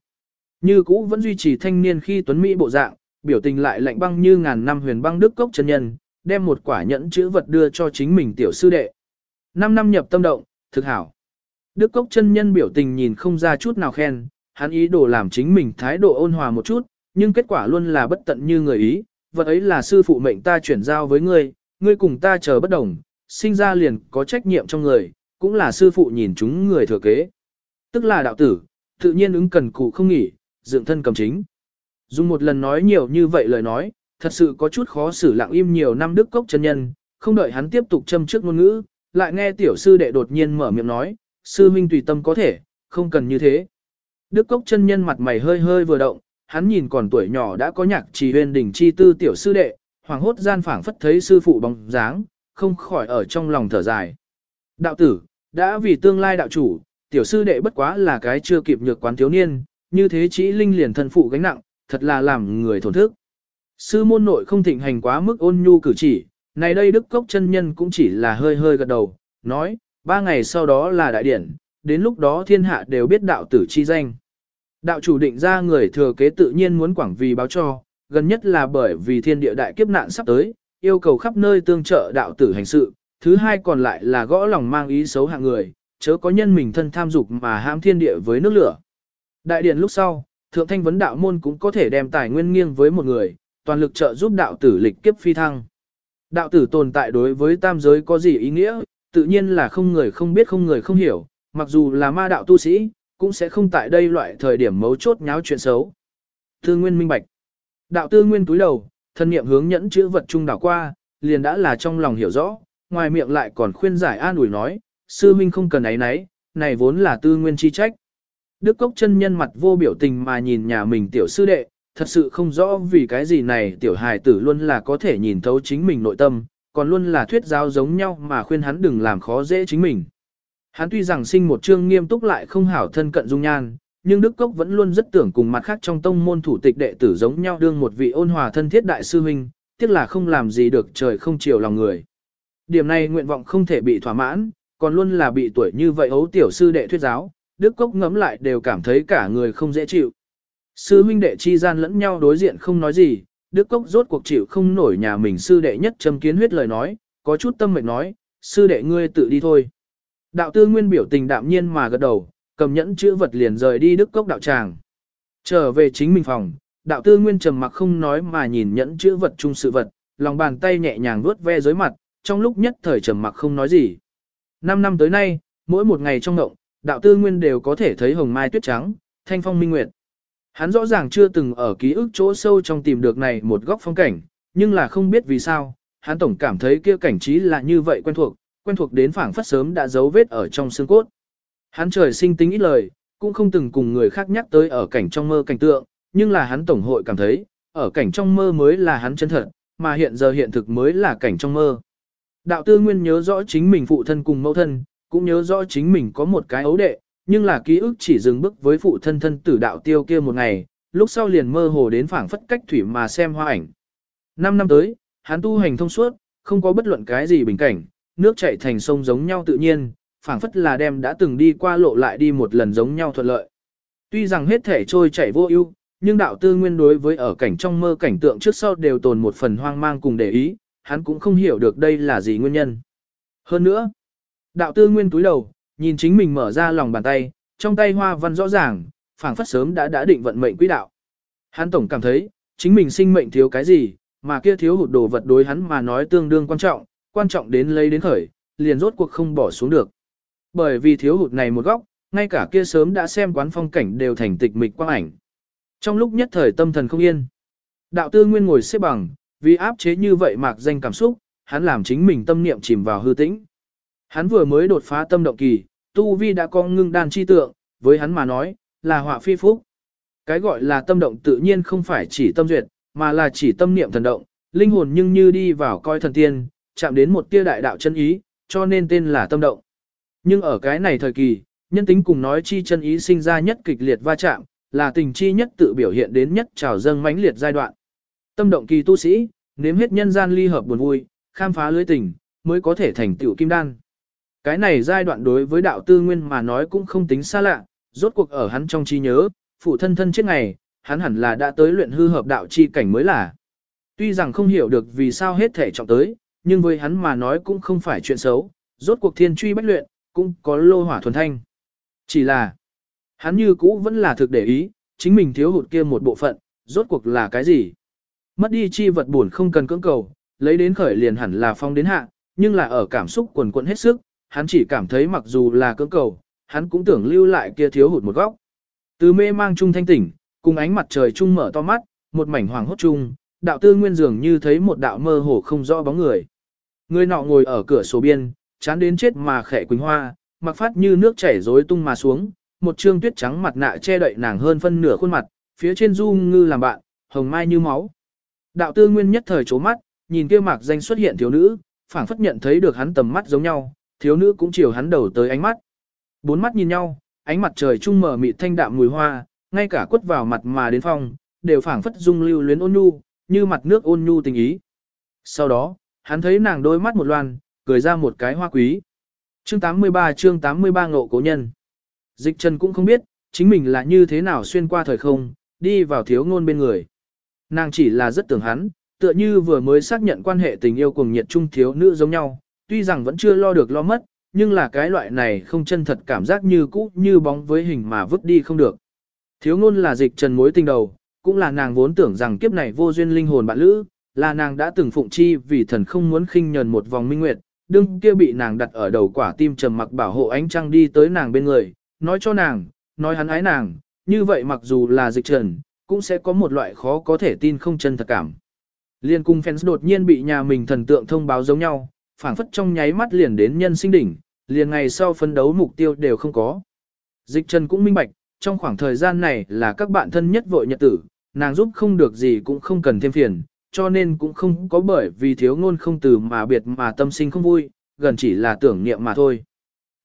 Như cũ vẫn duy trì thanh niên khi tuấn mỹ bộ dạng, biểu tình lại lạnh băng như ngàn năm huyền băng đức cốc chân nhân, đem một quả nhẫn chữ vật đưa cho chính mình tiểu sư đệ. Năm năm nhập tâm động, thực hảo. Đức cốc chân nhân biểu tình nhìn không ra chút nào khen, hắn ý đồ làm chính mình thái độ ôn hòa một chút, nhưng kết quả luôn là bất tận như người ý, vật ấy là sư phụ mệnh ta chuyển giao với ngươi, ngươi cùng ta chờ bất đồng, sinh ra liền có trách nhiệm trong người, cũng là sư phụ nhìn chúng người thừa kế. Tức là đạo tử, tự nhiên ứng cần cụ không nghỉ, dựng thân cầm chính. Dùng một lần nói nhiều như vậy lời nói, thật sự có chút khó xử lặng im nhiều năm đức cốc chân nhân, không đợi hắn tiếp tục châm trước ngôn ngữ, lại nghe tiểu sư đệ đột nhiên mở miệng nói, sư minh tùy tâm có thể, không cần như thế. Đức cốc chân nhân mặt mày hơi hơi vừa động, hắn nhìn còn tuổi nhỏ đã có nhạc trì huyền đỉnh chi tư tiểu sư đệ, hoàng hốt gian phảng phất thấy sư phụ bóng dáng, không khỏi ở trong lòng thở dài. Đạo tử, đã vì tương lai đạo chủ, tiểu sư đệ bất quá là cái chưa kịp nhược quán thiếu niên, như thế chỉ linh liền thân phụ gánh nặng, thật là làm người thổn thức. Sư môn nội không thịnh hành quá mức ôn nhu cử chỉ, này đây Đức Cốc chân nhân cũng chỉ là hơi hơi gật đầu, nói, ba ngày sau đó là đại điển, đến lúc đó thiên hạ đều biết đạo tử chi danh. Đạo chủ định ra người thừa kế tự nhiên muốn quảng vì báo cho, gần nhất là bởi vì thiên địa đại kiếp nạn sắp tới, yêu cầu khắp nơi tương trợ đạo tử hành sự, thứ hai còn lại là gõ lòng mang ý xấu hạng người, chớ có nhân mình thân tham dục mà hãm thiên địa với nước lửa. Đại điển lúc sau, thượng thanh vấn đạo môn cũng có thể đem tài nguyên nghiêng với một người, toàn lực trợ giúp đạo tử lịch kiếp phi thăng. Đạo tử tồn tại đối với tam giới có gì ý nghĩa, tự nhiên là không người không biết không người không hiểu, mặc dù là ma đạo tu sĩ, cũng sẽ không tại đây loại thời điểm mấu chốt nháo chuyện xấu. Tư nguyên minh bạch. Đạo tư nguyên túi đầu, thân niệm hướng nhẫn chữ vật trung đảo qua, liền đã là trong lòng hiểu rõ, ngoài miệng lại còn khuyên giải an ủi nói, sư minh không cần ấy nấy, này vốn là tư nguyên chi trách. Đức Cốc chân nhân mặt vô biểu tình mà nhìn nhà mình tiểu sư đệ, thật sự không rõ vì cái gì này tiểu hài tử luôn là có thể nhìn thấu chính mình nội tâm, còn luôn là thuyết giáo giống nhau mà khuyên hắn đừng làm khó dễ chính mình. Hắn tuy rằng sinh một chương nghiêm túc lại không hảo thân cận dung nhan, nhưng Đức Cốc vẫn luôn rất tưởng cùng mặt khác trong tông môn thủ tịch đệ tử giống nhau đương một vị ôn hòa thân thiết đại sư huynh, tiếc là không làm gì được trời không chiều lòng người. Điểm này nguyện vọng không thể bị thỏa mãn, còn luôn là bị tuổi như vậy ấu tiểu sư đệ thuyết giáo, Đức Cốc ngấm lại đều cảm thấy cả người không dễ chịu. Sư huynh đệ chi gian lẫn nhau đối diện không nói gì, Đức Cốc rốt cuộc chịu không nổi nhà mình sư đệ nhất châm kiến huyết lời nói, có chút tâm mệnh nói, sư đệ ngươi tự đi thôi. Đạo tư nguyên biểu tình đạm nhiên mà gật đầu, cầm nhẫn chữ vật liền rời đi Đức Cốc đạo tràng. Trở về chính mình phòng, đạo tư nguyên trầm mặc không nói mà nhìn nhẫn chữ vật chung sự vật, lòng bàn tay nhẹ nhàng vuốt ve dưới mặt, trong lúc nhất thời trầm mặc không nói gì. Năm năm tới nay, mỗi một ngày trong động, đạo tư nguyên đều có thể thấy hồng mai tuyết trắng, thanh phong minh nguyệt. Hắn rõ ràng chưa từng ở ký ức chỗ sâu trong tìm được này một góc phong cảnh, nhưng là không biết vì sao, hắn tổng cảm thấy kia cảnh trí là như vậy quen thuộc, quen thuộc đến phảng phất sớm đã dấu vết ở trong xương cốt. Hắn trời sinh tính ít lời, cũng không từng cùng người khác nhắc tới ở cảnh trong mơ cảnh tượng, nhưng là hắn tổng hội cảm thấy, ở cảnh trong mơ mới là hắn chân thật, mà hiện giờ hiện thực mới là cảnh trong mơ. Đạo tư nguyên nhớ rõ chính mình phụ thân cùng mẫu thân, cũng nhớ rõ chính mình có một cái ấu đệ, nhưng là ký ức chỉ dừng bước với phụ thân thân tử đạo tiêu kia một ngày, lúc sau liền mơ hồ đến phảng phất cách thủy mà xem hoa ảnh. Năm năm tới, hắn tu hành thông suốt, không có bất luận cái gì bình cảnh, nước chảy thành sông giống nhau tự nhiên, phảng phất là đem đã từng đi qua lộ lại đi một lần giống nhau thuận lợi. Tuy rằng hết thể trôi chảy vô ưu, nhưng đạo tư nguyên đối với ở cảnh trong mơ cảnh tượng trước sau đều tồn một phần hoang mang cùng để ý, hắn cũng không hiểu được đây là gì nguyên nhân. Hơn nữa, đạo tư nguyên túi đầu, nhìn chính mình mở ra lòng bàn tay, trong tay hoa văn rõ ràng, phảng phất sớm đã đã định vận mệnh quỹ đạo. Hắn tổng cảm thấy, chính mình sinh mệnh thiếu cái gì, mà kia thiếu hụt đồ vật đối hắn mà nói tương đương quan trọng, quan trọng đến lấy đến khởi, liền rốt cuộc không bỏ xuống được. Bởi vì thiếu hụt này một góc, ngay cả kia sớm đã xem quán phong cảnh đều thành tịch mịch quang ảnh. Trong lúc nhất thời tâm thần không yên, đạo tư nguyên ngồi xếp bằng, vì áp chế như vậy mạc danh cảm xúc, hắn làm chính mình tâm niệm chìm vào hư tĩnh. Hắn vừa mới đột phá tâm động kỳ, tu vi đã có ngưng đan chi tượng, với hắn mà nói, là họa phi phúc. Cái gọi là tâm động tự nhiên không phải chỉ tâm duyệt, mà là chỉ tâm niệm thần động, linh hồn nhưng như đi vào coi thần tiên, chạm đến một tia đại đạo chân ý, cho nên tên là tâm động. Nhưng ở cái này thời kỳ, nhân tính cùng nói chi chân ý sinh ra nhất kịch liệt va chạm, là tình chi nhất tự biểu hiện đến nhất trào dâng mãnh liệt giai đoạn. Tâm động kỳ tu sĩ, nếm hết nhân gian ly hợp buồn vui, khám phá lưới tình, mới có thể thành tựu kim đan. Cái này giai đoạn đối với đạo tư nguyên mà nói cũng không tính xa lạ, rốt cuộc ở hắn trong trí nhớ, phụ thân thân trước ngày, hắn hẳn là đã tới luyện hư hợp đạo chi cảnh mới là. Tuy rằng không hiểu được vì sao hết thể trọng tới, nhưng với hắn mà nói cũng không phải chuyện xấu, rốt cuộc thiên truy bách luyện, cũng có lô hỏa thuần thanh. Chỉ là, hắn như cũ vẫn là thực để ý, chính mình thiếu hụt kia một bộ phận, rốt cuộc là cái gì? Mất đi chi vật buồn không cần cưỡng cầu, lấy đến khởi liền hẳn là phong đến hạ, nhưng là ở cảm xúc quần quận hết sức, hắn chỉ cảm thấy mặc dù là cưỡng cầu, hắn cũng tưởng lưu lại kia thiếu hụt một góc. Từ mê mang trung thanh tỉnh, cùng ánh mặt trời trung mở to mắt, một mảnh hoàng hốt trung. đạo tư nguyên dường như thấy một đạo mơ hồ không rõ bóng người. Người nọ ngồi ở cửa sổ biên, chán đến chết mà khẽ quỳnh hoa, mặc phát như nước chảy rối tung mà xuống, một trương tuyết trắng mặt nạ che đậy nàng hơn phân nửa khuôn mặt, phía trên du ngư làm bạn, hồng mai như máu. Đạo tư nguyên nhất thời chố mắt, nhìn kia mạc danh xuất hiện thiếu nữ, phảng phất nhận thấy được hắn tầm mắt giống nhau, thiếu nữ cũng chiều hắn đầu tới ánh mắt. Bốn mắt nhìn nhau, ánh mặt trời trung mở mịt thanh đạm mùi hoa, ngay cả quất vào mặt mà đến phòng, đều phảng phất dung lưu luyến ôn nhu, như mặt nước ôn nhu tình ý. Sau đó, hắn thấy nàng đôi mắt một loan, cười ra một cái hoa quý. Chương 83 chương 83 ngộ cố nhân. Dịch Trần cũng không biết, chính mình là như thế nào xuyên qua thời không, đi vào thiếu ngôn bên người. Nàng chỉ là rất tưởng hắn, tựa như vừa mới xác nhận quan hệ tình yêu cùng nhiệt trung thiếu nữ giống nhau, tuy rằng vẫn chưa lo được lo mất, nhưng là cái loại này không chân thật cảm giác như cũ như bóng với hình mà vứt đi không được. Thiếu ngôn là dịch trần mối tình đầu, cũng là nàng vốn tưởng rằng kiếp này vô duyên linh hồn bạn lữ, là nàng đã từng phụng chi vì thần không muốn khinh nhờn một vòng minh nguyệt, đương kia bị nàng đặt ở đầu quả tim trầm mặc bảo hộ ánh trăng đi tới nàng bên người, nói cho nàng, nói hắn ái nàng, như vậy mặc dù là dịch trần, cũng sẽ có một loại khó có thể tin không chân thật cảm. Liên cung fans đột nhiên bị nhà mình thần tượng thông báo giống nhau, phảng phất trong nháy mắt liền đến nhân sinh đỉnh, liền ngày sau phấn đấu mục tiêu đều không có. Dịch Trần cũng minh bạch, trong khoảng thời gian này là các bạn thân nhất vội nhật tử, nàng giúp không được gì cũng không cần thêm phiền, cho nên cũng không có bởi vì thiếu ngôn không từ mà biệt mà tâm sinh không vui, gần chỉ là tưởng niệm mà thôi.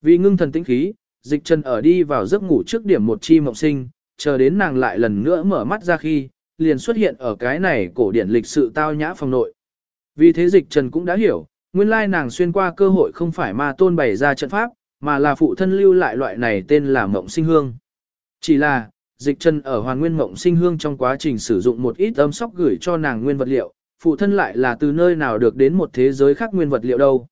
Vì ngưng thần tĩnh khí, dịch trần ở đi vào giấc ngủ trước điểm một chi mộng sinh, chờ đến nàng lại lần nữa mở mắt ra khi, liền xuất hiện ở cái này cổ điển lịch sự tao nhã phòng nội. Vì thế dịch trần cũng đã hiểu, nguyên lai nàng xuyên qua cơ hội không phải ma tôn bày ra trận pháp, mà là phụ thân lưu lại loại này tên là mộng sinh hương. Chỉ là, dịch trần ở hoàn nguyên mộng sinh hương trong quá trình sử dụng một ít âm sóc gửi cho nàng nguyên vật liệu, phụ thân lại là từ nơi nào được đến một thế giới khác nguyên vật liệu đâu.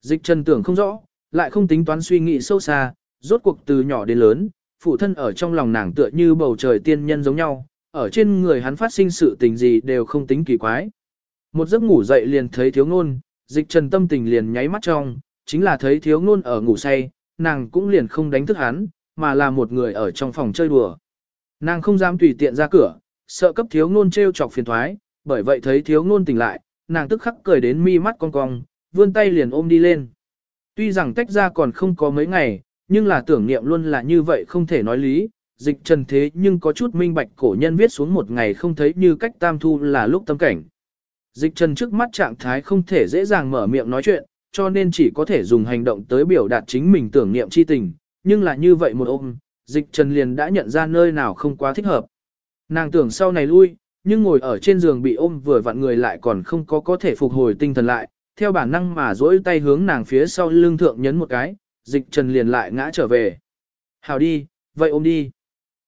Dịch trần tưởng không rõ, lại không tính toán suy nghĩ sâu xa, rốt cuộc từ nhỏ đến lớn, phụ thân ở trong lòng nàng tựa như bầu trời tiên nhân giống nhau, ở trên người hắn phát sinh sự tình gì đều không tính kỳ quái. Một giấc ngủ dậy liền thấy thiếu ngôn, dịch trần tâm tình liền nháy mắt trong, chính là thấy thiếu ngôn ở ngủ say, nàng cũng liền không đánh thức hắn, mà là một người ở trong phòng chơi đùa. Nàng không dám tùy tiện ra cửa, sợ cấp thiếu ngôn treo chọc phiền thoái, bởi vậy thấy thiếu ngôn tỉnh lại, nàng tức khắc cười đến mi mắt cong cong, vươn tay liền ôm đi lên. Tuy rằng tách ra còn không có mấy ngày, nhưng là tưởng niệm luôn là như vậy không thể nói lý, dịch trần thế nhưng có chút minh bạch cổ nhân viết xuống một ngày không thấy như cách tam thu là lúc tâm cảnh. Dịch trần trước mắt trạng thái không thể dễ dàng mở miệng nói chuyện, cho nên chỉ có thể dùng hành động tới biểu đạt chính mình tưởng niệm chi tình, nhưng là như vậy một ôm, dịch trần liền đã nhận ra nơi nào không quá thích hợp. Nàng tưởng sau này lui, nhưng ngồi ở trên giường bị ôm vừa vặn người lại còn không có có thể phục hồi tinh thần lại, theo bản năng mà duỗi tay hướng nàng phía sau lưng thượng nhấn một cái, dịch trần liền lại ngã trở về. Hào đi, vậy ôm đi.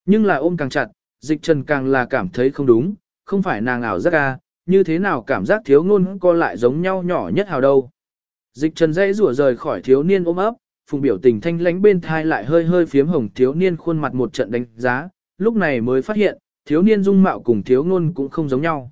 Nhưng là ôm càng chặt, dịch trần càng là cảm thấy không đúng, không phải nàng ảo giác ca, à, như thế nào cảm giác thiếu ngôn co lại giống nhau nhỏ nhất hào đâu. Dịch trần dây rủa rời khỏi thiếu niên ôm ấp, phùng biểu tình thanh lánh bên thai lại hơi hơi phiếm hồng thiếu niên khuôn mặt một trận đánh giá, lúc này mới phát hiện, thiếu niên dung mạo cùng thiếu ngôn cũng không giống nhau.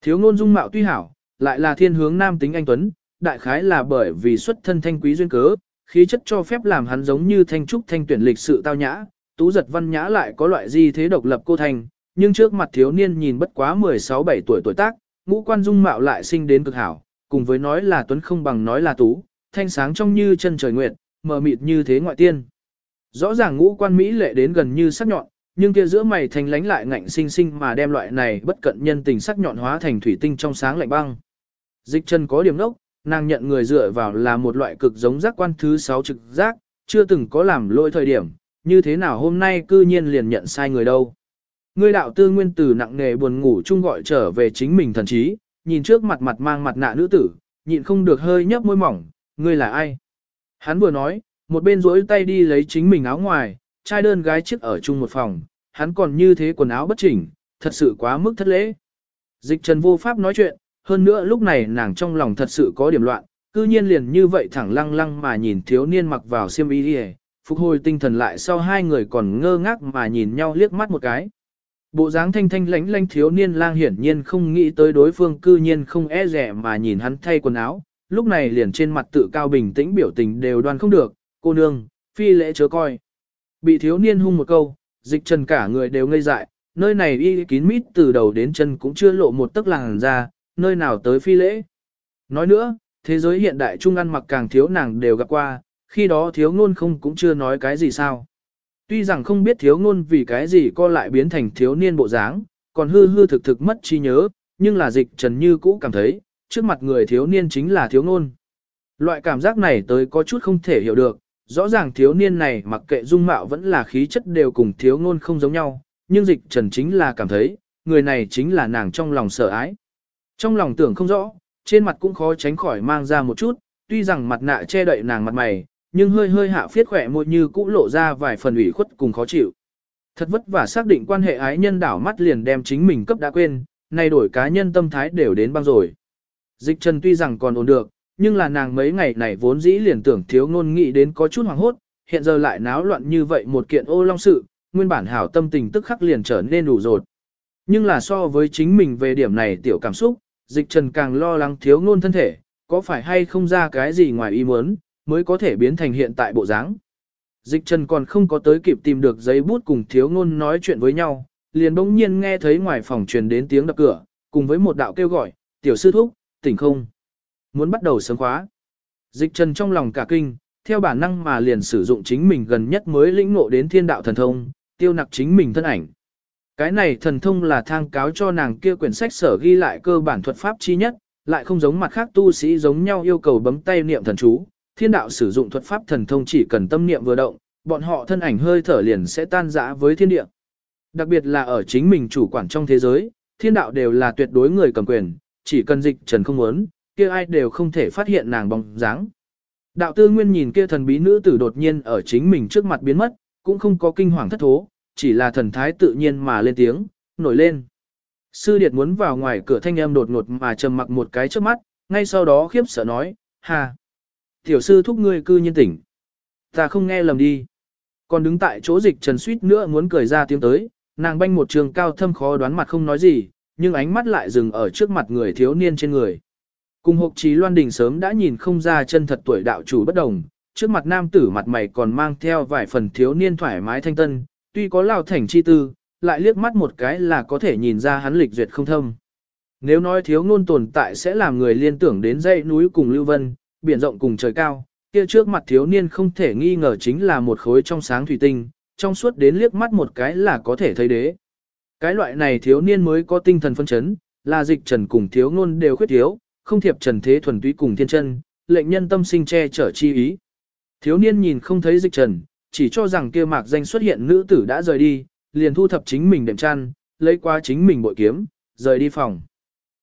Thiếu ngôn dung mạo tuy hảo, lại là thiên hướng nam tính anh Tuấn, đại khái là bởi vì xuất thân thanh quý duyên cớ, khí chất cho phép làm hắn giống như thanh trúc thanh tuyển lịch sự tao nhã, tú giật văn nhã lại có loại gì thế độc lập cô thành, nhưng trước mặt thiếu niên nhìn bất quá 16-17 tuổi tuổi tác, ngũ quan dung mạo lại sinh đến cực hảo, cùng với nói là tuấn không bằng nói là tú, thanh sáng trong như chân trời nguyệt, mờ mịt như thế ngoại tiên. Rõ ràng ngũ quan mỹ lệ đến gần như sắc nhọn, nhưng kia giữa mày thành lánh lại ngạnh sinh sinh mà đem loại này bất cận nhân tình sắc nhọn hóa thành thủy tinh trong sáng lạnh băng. Dịch chân có điểm nốc, nàng nhận người dựa vào là một loại cực giống giác quan thứ sáu trực giác, chưa từng có làm lỗi thời điểm, như thế nào hôm nay cư nhiên liền nhận sai người đâu. Ngươi đạo tư nguyên tử nặng nề buồn ngủ chung gọi trở về chính mình thần trí, nhìn trước mặt mặt mang mặt nạ nữ tử, nhịn không được hơi nhấp môi mỏng, ngươi là ai? Hắn vừa nói, một bên rỗi tay đi lấy chính mình áo ngoài, trai đơn gái chiếc ở chung một phòng, hắn còn như thế quần áo bất chỉnh, thật sự quá mức thất lễ. Dịch trần vô pháp nói chuyện, hơn nữa lúc này nàng trong lòng thật sự có điểm loạn, cư nhiên liền như vậy thẳng lăng lăng mà nhìn thiếu niên mặc vào xiêm y đi phục hồi tinh thần lại sau hai người còn ngơ ngác mà nhìn nhau liếc mắt một cái. Bộ dáng thanh thanh lánh lánh thiếu niên lang hiển nhiên không nghĩ tới đối phương cư nhiên không e rẻ mà nhìn hắn thay quần áo, lúc này liền trên mặt tự cao bình tĩnh biểu tình đều đoan không được, cô nương, phi lễ chớ coi. Bị thiếu niên hung một câu, dịch trần cả người đều ngây dại, nơi này y kín mít từ đầu đến chân cũng chưa lộ một tấc làng ra, nơi nào tới phi lễ. Nói nữa, thế giới hiện đại trung ăn mặc càng thiếu nàng đều gặp qua, khi đó thiếu ngôn không cũng chưa nói cái gì sao. Tuy rằng không biết thiếu ngôn vì cái gì co lại biến thành thiếu niên bộ dáng, còn hư hư thực thực mất trí nhớ, nhưng là dịch trần như cũ cảm thấy, trước mặt người thiếu niên chính là thiếu ngôn. Loại cảm giác này tới có chút không thể hiểu được, rõ ràng thiếu niên này mặc kệ dung mạo vẫn là khí chất đều cùng thiếu ngôn không giống nhau, nhưng dịch trần chính là cảm thấy, người này chính là nàng trong lòng sợ ái. Trong lòng tưởng không rõ, trên mặt cũng khó tránh khỏi mang ra một chút, tuy rằng mặt nạ che đậy nàng mặt mày, nhưng hơi hơi hạ phiết khỏe môi như cũ lộ ra vài phần ủy khuất cùng khó chịu. Thật vất vả xác định quan hệ ái nhân đảo mắt liền đem chính mình cấp đã quên, nay đổi cá nhân tâm thái đều đến băng rồi. Dịch trần tuy rằng còn ổn được, nhưng là nàng mấy ngày này vốn dĩ liền tưởng thiếu ngôn nghĩ đến có chút hoảng hốt, hiện giờ lại náo loạn như vậy một kiện ô long sự, nguyên bản hảo tâm tình tức khắc liền trở nên đủ rột. Nhưng là so với chính mình về điểm này tiểu cảm xúc, dịch trần càng lo lắng thiếu ngôn thân thể, có phải hay không ra cái gì ngoài ý muốn, mới có thể biến thành hiện tại bộ dáng. Dịch trần còn không có tới kịp tìm được giấy bút cùng thiếu ngôn nói chuyện với nhau, liền bỗng nhiên nghe thấy ngoài phòng truyền đến tiếng đập cửa, cùng với một đạo kêu gọi, tiểu sư thúc, tỉnh không. Muốn bắt đầu sớm khóa. Dịch trần trong lòng cả kinh, theo bản năng mà liền sử dụng chính mình gần nhất mới lĩnh ngộ đến thiên đạo thần thông, tiêu nặc chính mình thân ảnh. Cái này thần thông là thang cáo cho nàng kia quyển sách sở ghi lại cơ bản thuật pháp chi nhất, lại không giống mặt khác tu sĩ giống nhau yêu cầu bấm tay niệm thần chú. Thiên đạo sử dụng thuật pháp thần thông chỉ cần tâm niệm vừa động, bọn họ thân ảnh hơi thở liền sẽ tan rã với thiên địa. Đặc biệt là ở chính mình chủ quản trong thế giới, thiên đạo đều là tuyệt đối người cầm quyền, chỉ cần dịch trần không muốn, kia ai đều không thể phát hiện nàng bóng dáng. Đạo tư nguyên nhìn kia thần bí nữ tử đột nhiên ở chính mình trước mặt biến mất, cũng không có kinh hoàng thất thố, chỉ là thần thái tự nhiên mà lên tiếng, nổi lên. Sư điệt muốn vào ngoài cửa thanh âm đột ngột mà trầm mặc một cái trước mắt, ngay sau đó khiếp sợ nói, hà. Tiểu sư thúc ngươi cư nhiên tỉnh. Ta không nghe lầm đi. Còn đứng tại chỗ dịch trần suýt nữa muốn cười ra tiếng tới, nàng banh một trường cao thâm khó đoán mặt không nói gì, nhưng ánh mắt lại dừng ở trước mặt người thiếu niên trên người. Cùng hộp trí loan đình sớm đã nhìn không ra chân thật tuổi đạo chủ bất đồng, trước mặt nam tử mặt mày còn mang theo vài phần thiếu niên thoải mái thanh tân, tuy có lao thành chi tư, lại liếc mắt một cái là có thể nhìn ra hắn lịch duyệt không thâm. Nếu nói thiếu ngôn tồn tại sẽ làm người liên tưởng đến dãy núi cùng lưu vân, biển rộng cùng trời cao, kia trước mặt thiếu niên không thể nghi ngờ chính là một khối trong sáng thủy tinh, trong suốt đến liếc mắt một cái là có thể thấy đế. Cái loại này thiếu niên mới có tinh thần phân chấn, là dịch trần cùng thiếu ngôn đều khuyết thiếu, không thiệp trần thế thuần túy cùng thiên chân, lệnh nhân tâm sinh che chở chi ý. Thiếu niên nhìn không thấy dịch trần, chỉ cho rằng kia mạc danh xuất hiện nữ tử đã rời đi, liền thu thập chính mình đệm chăn, lấy qua chính mình bội kiếm, rời đi phòng.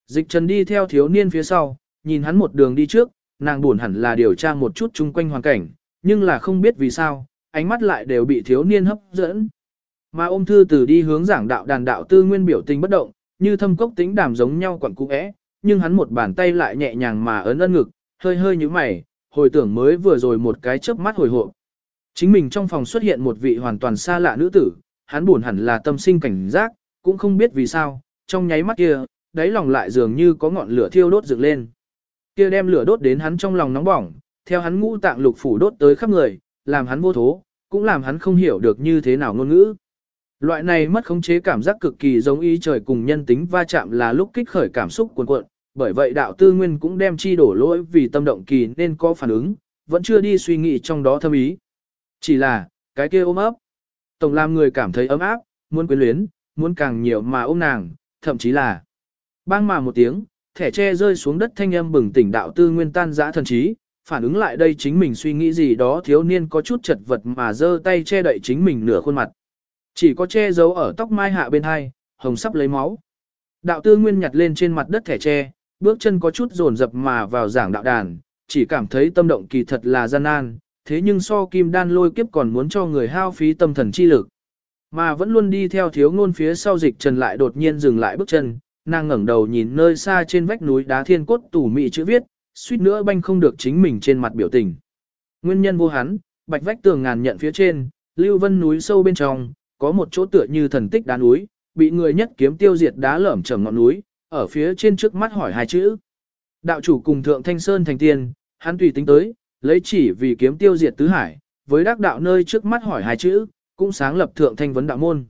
Dịch trần đi theo thiếu niên phía sau, nhìn hắn một đường đi trước, nàng buồn hẳn là điều tra một chút chung quanh hoàn cảnh, nhưng là không biết vì sao, ánh mắt lại đều bị thiếu niên hấp dẫn. Mà ôm thư từ đi hướng giảng đạo đàn đạo tư nguyên biểu tình bất động, như thâm cốc tính đàm giống nhau quẳng cũ é, nhưng hắn một bàn tay lại nhẹ nhàng mà ấn ân ngực, hơi hơi như mày, hồi tưởng mới vừa rồi một cái chớp mắt hồi hộp. Chính mình trong phòng xuất hiện một vị hoàn toàn xa lạ nữ tử, hắn buồn hẳn là tâm sinh cảnh giác, cũng không biết vì sao, trong nháy mắt kia, đáy lòng lại dường như có ngọn lửa thiêu đốt dựng lên. Kia đem lửa đốt đến hắn trong lòng nóng bỏng, theo hắn ngũ tạng lục phủ đốt tới khắp người, làm hắn vô thố, cũng làm hắn không hiểu được như thế nào ngôn ngữ. Loại này mất khống chế cảm giác cực kỳ giống ý trời cùng nhân tính va chạm là lúc kích khởi cảm xúc cuồn cuộn, bởi vậy đạo tư nguyên cũng đem chi đổ lỗi vì tâm động kỳ nên có phản ứng, vẫn chưa đi suy nghĩ trong đó thâm ý. Chỉ là, cái kia ôm ấp, tổng làm người cảm thấy ấm áp, muốn quyến luyến, muốn càng nhiều mà ôm nàng, thậm chí là bang mà một tiếng, thẻ tre rơi xuống đất thanh âm bừng tỉnh đạo tư nguyên tan dã thần trí, phản ứng lại đây chính mình suy nghĩ gì đó thiếu niên có chút chật vật mà giơ tay che đậy chính mình nửa khuôn mặt. Chỉ có che giấu ở tóc mai hạ bên hai, hồng sắp lấy máu. Đạo tư nguyên nhặt lên trên mặt đất thẻ tre, bước chân có chút dồn dập mà vào giảng đạo đàn, chỉ cảm thấy tâm động kỳ thật là gian nan, thế nhưng so kim đan lôi kiếp còn muốn cho người hao phí tâm thần chi lực. Mà vẫn luôn đi theo thiếu ngôn phía sau dịch trần lại đột nhiên dừng lại bước chân, nàng ngẩng đầu nhìn nơi xa trên vách núi đá thiên cốt tủ mị chữ viết, suýt nữa banh không được chính mình trên mặt biểu tình. Nguyên nhân vô hắn, bạch vách tường ngàn nhận phía trên, lưu vân núi sâu bên trong, có một chỗ tựa như thần tích đá núi, bị người nhất kiếm tiêu diệt đá lởm chởm ngọn núi, ở phía trên trước mắt hỏi hai chữ. Đạo chủ cùng thượng thanh sơn thành tiên, hắn tùy tính tới, lấy chỉ vì kiếm tiêu diệt tứ hải, với đắc đạo nơi trước mắt hỏi hai chữ, cũng sáng lập thượng thanh vấn đạo môn.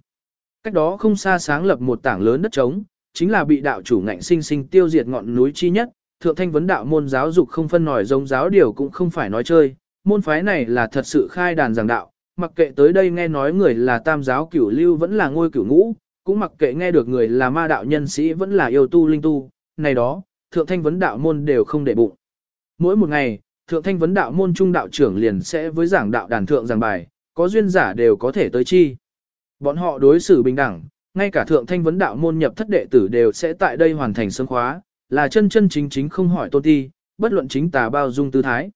Cách đó không xa sáng lập một tảng lớn đất trống, chính là bị đạo chủ ngạnh sinh sinh tiêu diệt ngọn núi chi nhất, thượng thanh vấn đạo môn giáo dục không phân nổi giống giáo điều cũng không phải nói chơi, môn phái này là thật sự khai đàn giảng đạo, mặc kệ tới đây nghe nói người là tam giáo cửu lưu vẫn là ngôi cửu ngũ, cũng mặc kệ nghe được người là ma đạo nhân sĩ vẫn là yêu tu linh tu, này đó, thượng thanh vấn đạo môn đều không để bụng. Mỗi một ngày, thượng thanh vấn đạo môn trung đạo trưởng liền sẽ với giảng đạo đàn thượng giảng bài, có duyên giả đều có thể tới chi. Bọn họ đối xử bình đẳng, ngay cả thượng thanh vấn đạo môn nhập thất đệ tử đều sẽ tại đây hoàn thành sớm khóa, là chân chân chính chính không hỏi tôn ti, bất luận chính tà bao dung tư thái.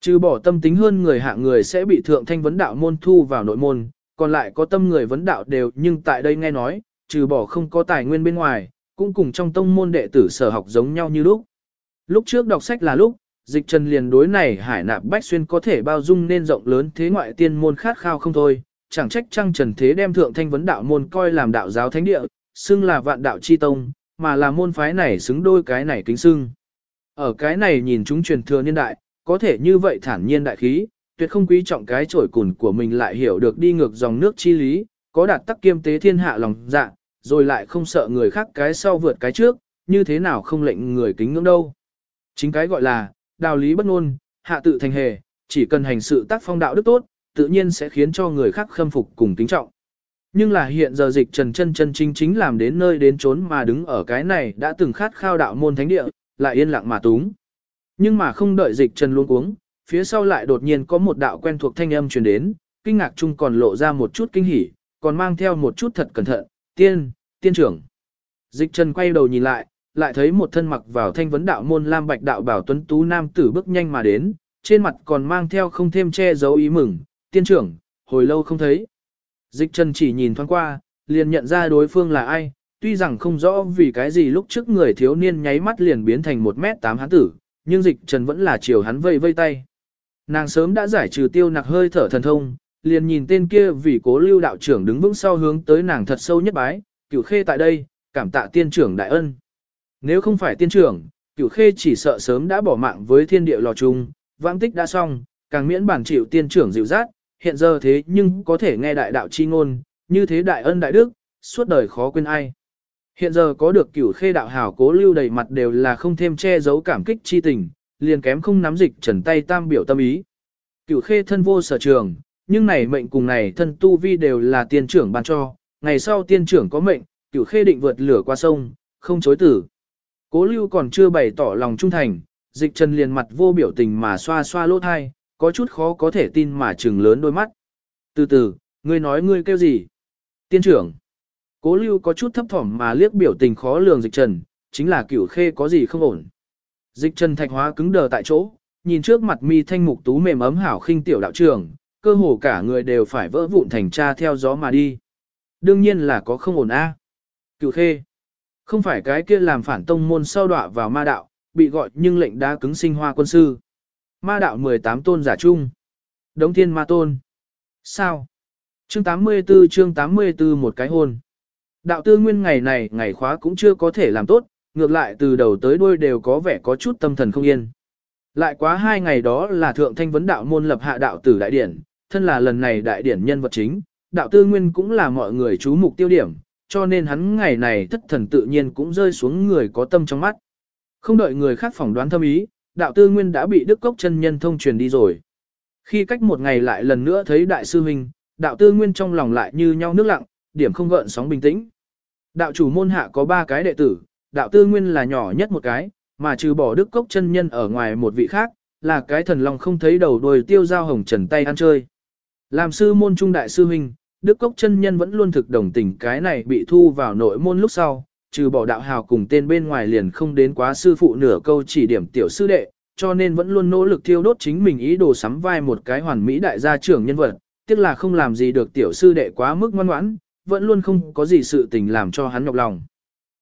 Trừ bỏ tâm tính hơn người hạ người sẽ bị thượng thanh vấn đạo môn thu vào nội môn, còn lại có tâm người vấn đạo đều nhưng tại đây nghe nói, trừ bỏ không có tài nguyên bên ngoài, cũng cùng trong tông môn đệ tử sở học giống nhau như lúc. Lúc trước đọc sách là lúc, dịch trần liền đối này hải nạp bách xuyên có thể bao dung nên rộng lớn thế ngoại tiên môn khát khao không thôi, chẳng trách trăng trần thế đem thượng thanh vấn đạo môn coi làm đạo giáo thánh địa, xưng là vạn đạo chi tông, mà là môn phái này xứng đôi cái này kính xưng. Ở cái này nhìn chúng truyền thừa niên đại, có thể như vậy thản nhiên đại khí, tuyệt không quý trọng cái trổi cùn của mình lại hiểu được đi ngược dòng nước chi lý, có đạt tắc kiêm tế thiên hạ lòng dạ, rồi lại không sợ người khác cái sau vượt cái trước, như thế nào không lệnh người kính ngưỡng đâu. Chính cái gọi là, đạo lý bất ngôn, hạ tự thành hề, chỉ cần hành sự tác phong đạo đức tốt, tự nhiên sẽ khiến cho người khác khâm phục cùng kính trọng. Nhưng là hiện giờ dịch trần chân chân chính chính làm đến nơi đến trốn mà đứng ở cái này đã từng khát khao đạo môn thánh địa, lại yên lặng mà túng. Nhưng mà không đợi dịch trần luôn uống, phía sau lại đột nhiên có một đạo quen thuộc thanh âm truyền đến, kinh ngạc chung còn lộ ra một chút kinh hỉ, còn mang theo một chút thật cẩn thận, tiên, tiên trưởng. Dịch trần quay đầu nhìn lại, lại thấy một thân mặc vào thanh vấn đạo môn lam bạch đạo bảo tuấn tú nam tử bước nhanh mà đến, trên mặt còn mang theo không thêm che giấu ý mừng, tiên trưởng, hồi lâu không thấy. Dịch trần chỉ nhìn thoáng qua, liền nhận ra đối phương là ai, tuy rằng không rõ vì cái gì lúc trước người thiếu niên nháy mắt liền biến thành một mét tám hán tử, nhưng dịch trần vẫn là chiều hắn vây vây tay. Nàng sớm đã giải trừ tiêu nặc hơi thở thần thông, liền nhìn tên kia vì cố lưu đạo trưởng đứng vững sau hướng tới nàng thật sâu nhất bái, cửu khê tại đây, cảm tạ tiên trưởng đại ân. Nếu không phải tiên trưởng, cửu khê chỉ sợ sớm đã bỏ mạng với thiên địa lò chung, vãng tích đã xong, càng miễn bản chịu tiên trưởng dịu dát, hiện giờ thế nhưng có thể nghe đại đạo chi ngôn, như thế đại ân đại đức, suốt đời khó quên ai. Hiện giờ có được cửu khê đạo hảo cố lưu đầy mặt đều là không thêm che giấu cảm kích chi tình, liền kém không nắm dịch trần tay tam biểu tâm ý. Cửu khê thân vô sở trường, nhưng này mệnh cùng này thân tu vi đều là tiên trưởng ban cho, ngày sau tiên trưởng có mệnh, cửu khê định vượt lửa qua sông, không chối tử. Cố lưu còn chưa bày tỏ lòng trung thành, dịch trần liền mặt vô biểu tình mà xoa xoa lỗ thai, có chút khó có thể tin mà trừng lớn đôi mắt. Từ từ, ngươi nói ngươi kêu gì? Tiên trưởng. Cố lưu có chút thấp thỏm mà liếc biểu tình khó lường dịch trần, chính là cửu khê có gì không ổn. Dịch trần thạch hóa cứng đờ tại chỗ, nhìn trước mặt mi thanh mục tú mềm ấm hảo khinh tiểu đạo trưởng, cơ hồ cả người đều phải vỡ vụn thành cha theo gió mà đi. Đương nhiên là có không ổn a. Cửu khê. Không phải cái kia làm phản tông môn sau đọa vào ma đạo, bị gọi nhưng lệnh đá cứng sinh hoa quân sư. Ma đạo 18 tôn giả chung. Đống thiên ma tôn. Sao? Chương 84 chương 84 một cái hôn. Đạo tư nguyên ngày này ngày khóa cũng chưa có thể làm tốt, ngược lại từ đầu tới đuôi đều có vẻ có chút tâm thần không yên. Lại quá hai ngày đó là thượng thanh vấn đạo môn lập hạ đạo tử đại điển, thân là lần này đại điển nhân vật chính, đạo tư nguyên cũng là mọi người chú mục tiêu điểm, cho nên hắn ngày này thất thần tự nhiên cũng rơi xuống người có tâm trong mắt. Không đợi người khác phỏng đoán thâm ý, đạo tư nguyên đã bị Đức Cốc chân nhân thông truyền đi rồi. Khi cách một ngày lại lần nữa thấy đại sư huynh, đạo tư nguyên trong lòng lại như nhau nước lặng, điểm không gợn sóng bình tĩnh. Đạo chủ môn hạ có ba cái đệ tử, đạo tư nguyên là nhỏ nhất một cái, mà trừ bỏ Đức Cốc chân nhân ở ngoài một vị khác, là cái thần long không thấy đầu đuôi tiêu giao hồng trần tay ăn chơi. Làm sư môn trung đại sư huynh, Đức Cốc chân nhân vẫn luôn thực đồng tình cái này bị thu vào nội môn lúc sau, trừ bỏ đạo hào cùng tên bên ngoài liền không đến quá sư phụ nửa câu chỉ điểm tiểu sư đệ, cho nên vẫn luôn nỗ lực thiêu đốt chính mình ý đồ sắm vai một cái hoàn mỹ đại gia trưởng nhân vật, tiếc là không làm gì được tiểu sư đệ quá mức ngoan ngoãn, vẫn luôn không có gì sự tình làm cho hắn nhọc lòng.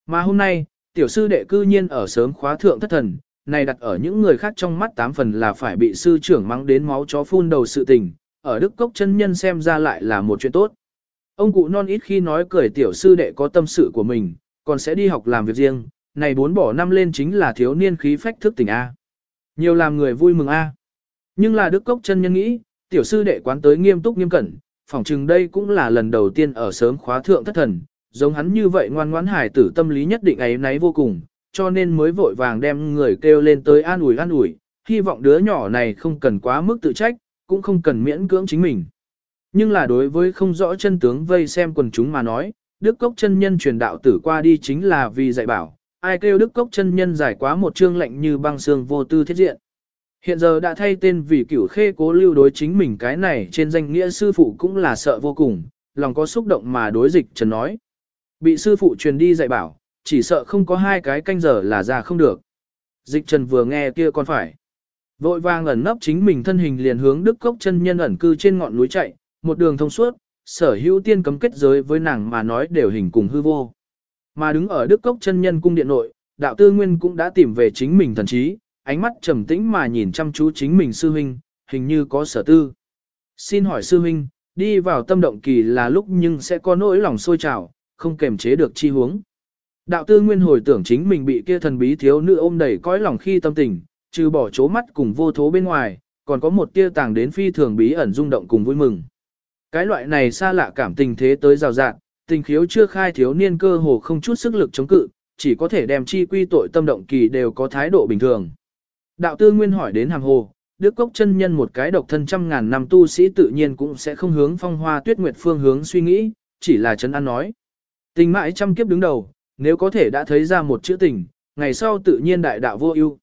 Mà hôm nay, tiểu sư đệ cư nhiên ở sớm khóa thượng thất thần, này đặt ở những người khác trong mắt tám phần là phải bị sư trưởng mắng đến máu chó phun đầu sự tình, ở Đức Cốc chân nhân xem ra lại là một chuyện tốt. Ông cụ non ít khi nói cười tiểu sư đệ có tâm sự của mình, còn sẽ đi học làm việc riêng, này bốn bỏ năm lên chính là thiếu niên khí phách thức tỉnh A. Nhiều làm người vui mừng A. Nhưng là Đức Cốc chân nhân nghĩ, tiểu sư đệ quán tới nghiêm túc nghiêm cẩn, phỏng chừng đây cũng là lần đầu tiên ở sớm khóa thượng thất thần, giống hắn như vậy ngoan ngoãn hài tử tâm lý nhất định ấy náy vô cùng, cho nên mới vội vàng đem người kêu lên tới an ủi an ủi, hy vọng đứa nhỏ này không cần quá mức tự trách, cũng không cần miễn cưỡng chính mình. Nhưng là đối với không rõ chân tướng vây xem quần chúng mà nói, Đức Cốc chân nhân truyền đạo tử qua đi chính là vì dạy bảo, ai kêu Đức Cốc chân nhân giải quá một chương lệnh như băng xương vô tư thiết diện. Hiện giờ đã thay tên vì cửu khê cố lưu đối chính mình cái này trên danh nghĩa sư phụ cũng là sợ vô cùng, lòng có xúc động mà đối dịch trần nói. Bị sư phụ truyền đi dạy bảo, chỉ sợ không có hai cái canh giờ là ra không được. Dịch trần vừa nghe kia còn phải. Vội vàng ẩn nấp chính mình thân hình liền hướng Đức Cốc chân nhân ẩn cư trên ngọn núi chạy, một đường thông suốt, sở hữu tiên cấm kết giới với nàng mà nói đều hình cùng hư vô. Mà đứng ở Đức Cốc chân nhân cung điện nội, đạo tư nguyên cũng đã tìm về chính mình thần trí, ánh mắt trầm tĩnh mà nhìn chăm chú chính mình sư huynh, hình như có sở tư. Xin hỏi sư huynh, đi vào tâm động kỳ là lúc nhưng sẽ có nỗi lòng sôi trào, không kềm chế được chi huống. Đạo tư nguyên hồi tưởng chính mình bị kia thần bí thiếu nữ ôm đầy cõi lòng khi tâm tình, trừ bỏ chố mắt cùng vô thố bên ngoài, còn có một tia tàng đến phi thường bí ẩn rung động cùng vui mừng. Cái loại này xa lạ cảm tình thế tới rào rạt, tình khiếu chưa khai thiếu niên cơ hồ không chút sức lực chống cự, chỉ có thể đem chi quy tội tâm động kỳ đều có thái độ bình thường. Đạo tư nguyên hỏi đến hàng hồ, Đức Cốc chân nhân một cái độc thân trăm ngàn năm tu sĩ tự nhiên cũng sẽ không hướng phong hoa tuyết nguyệt phương hướng suy nghĩ, chỉ là chấn ăn nói. Tình mãi trăm kiếp đứng đầu, nếu có thể đã thấy ra một chữ tình, ngày sau tự nhiên đại đạo vô ưu.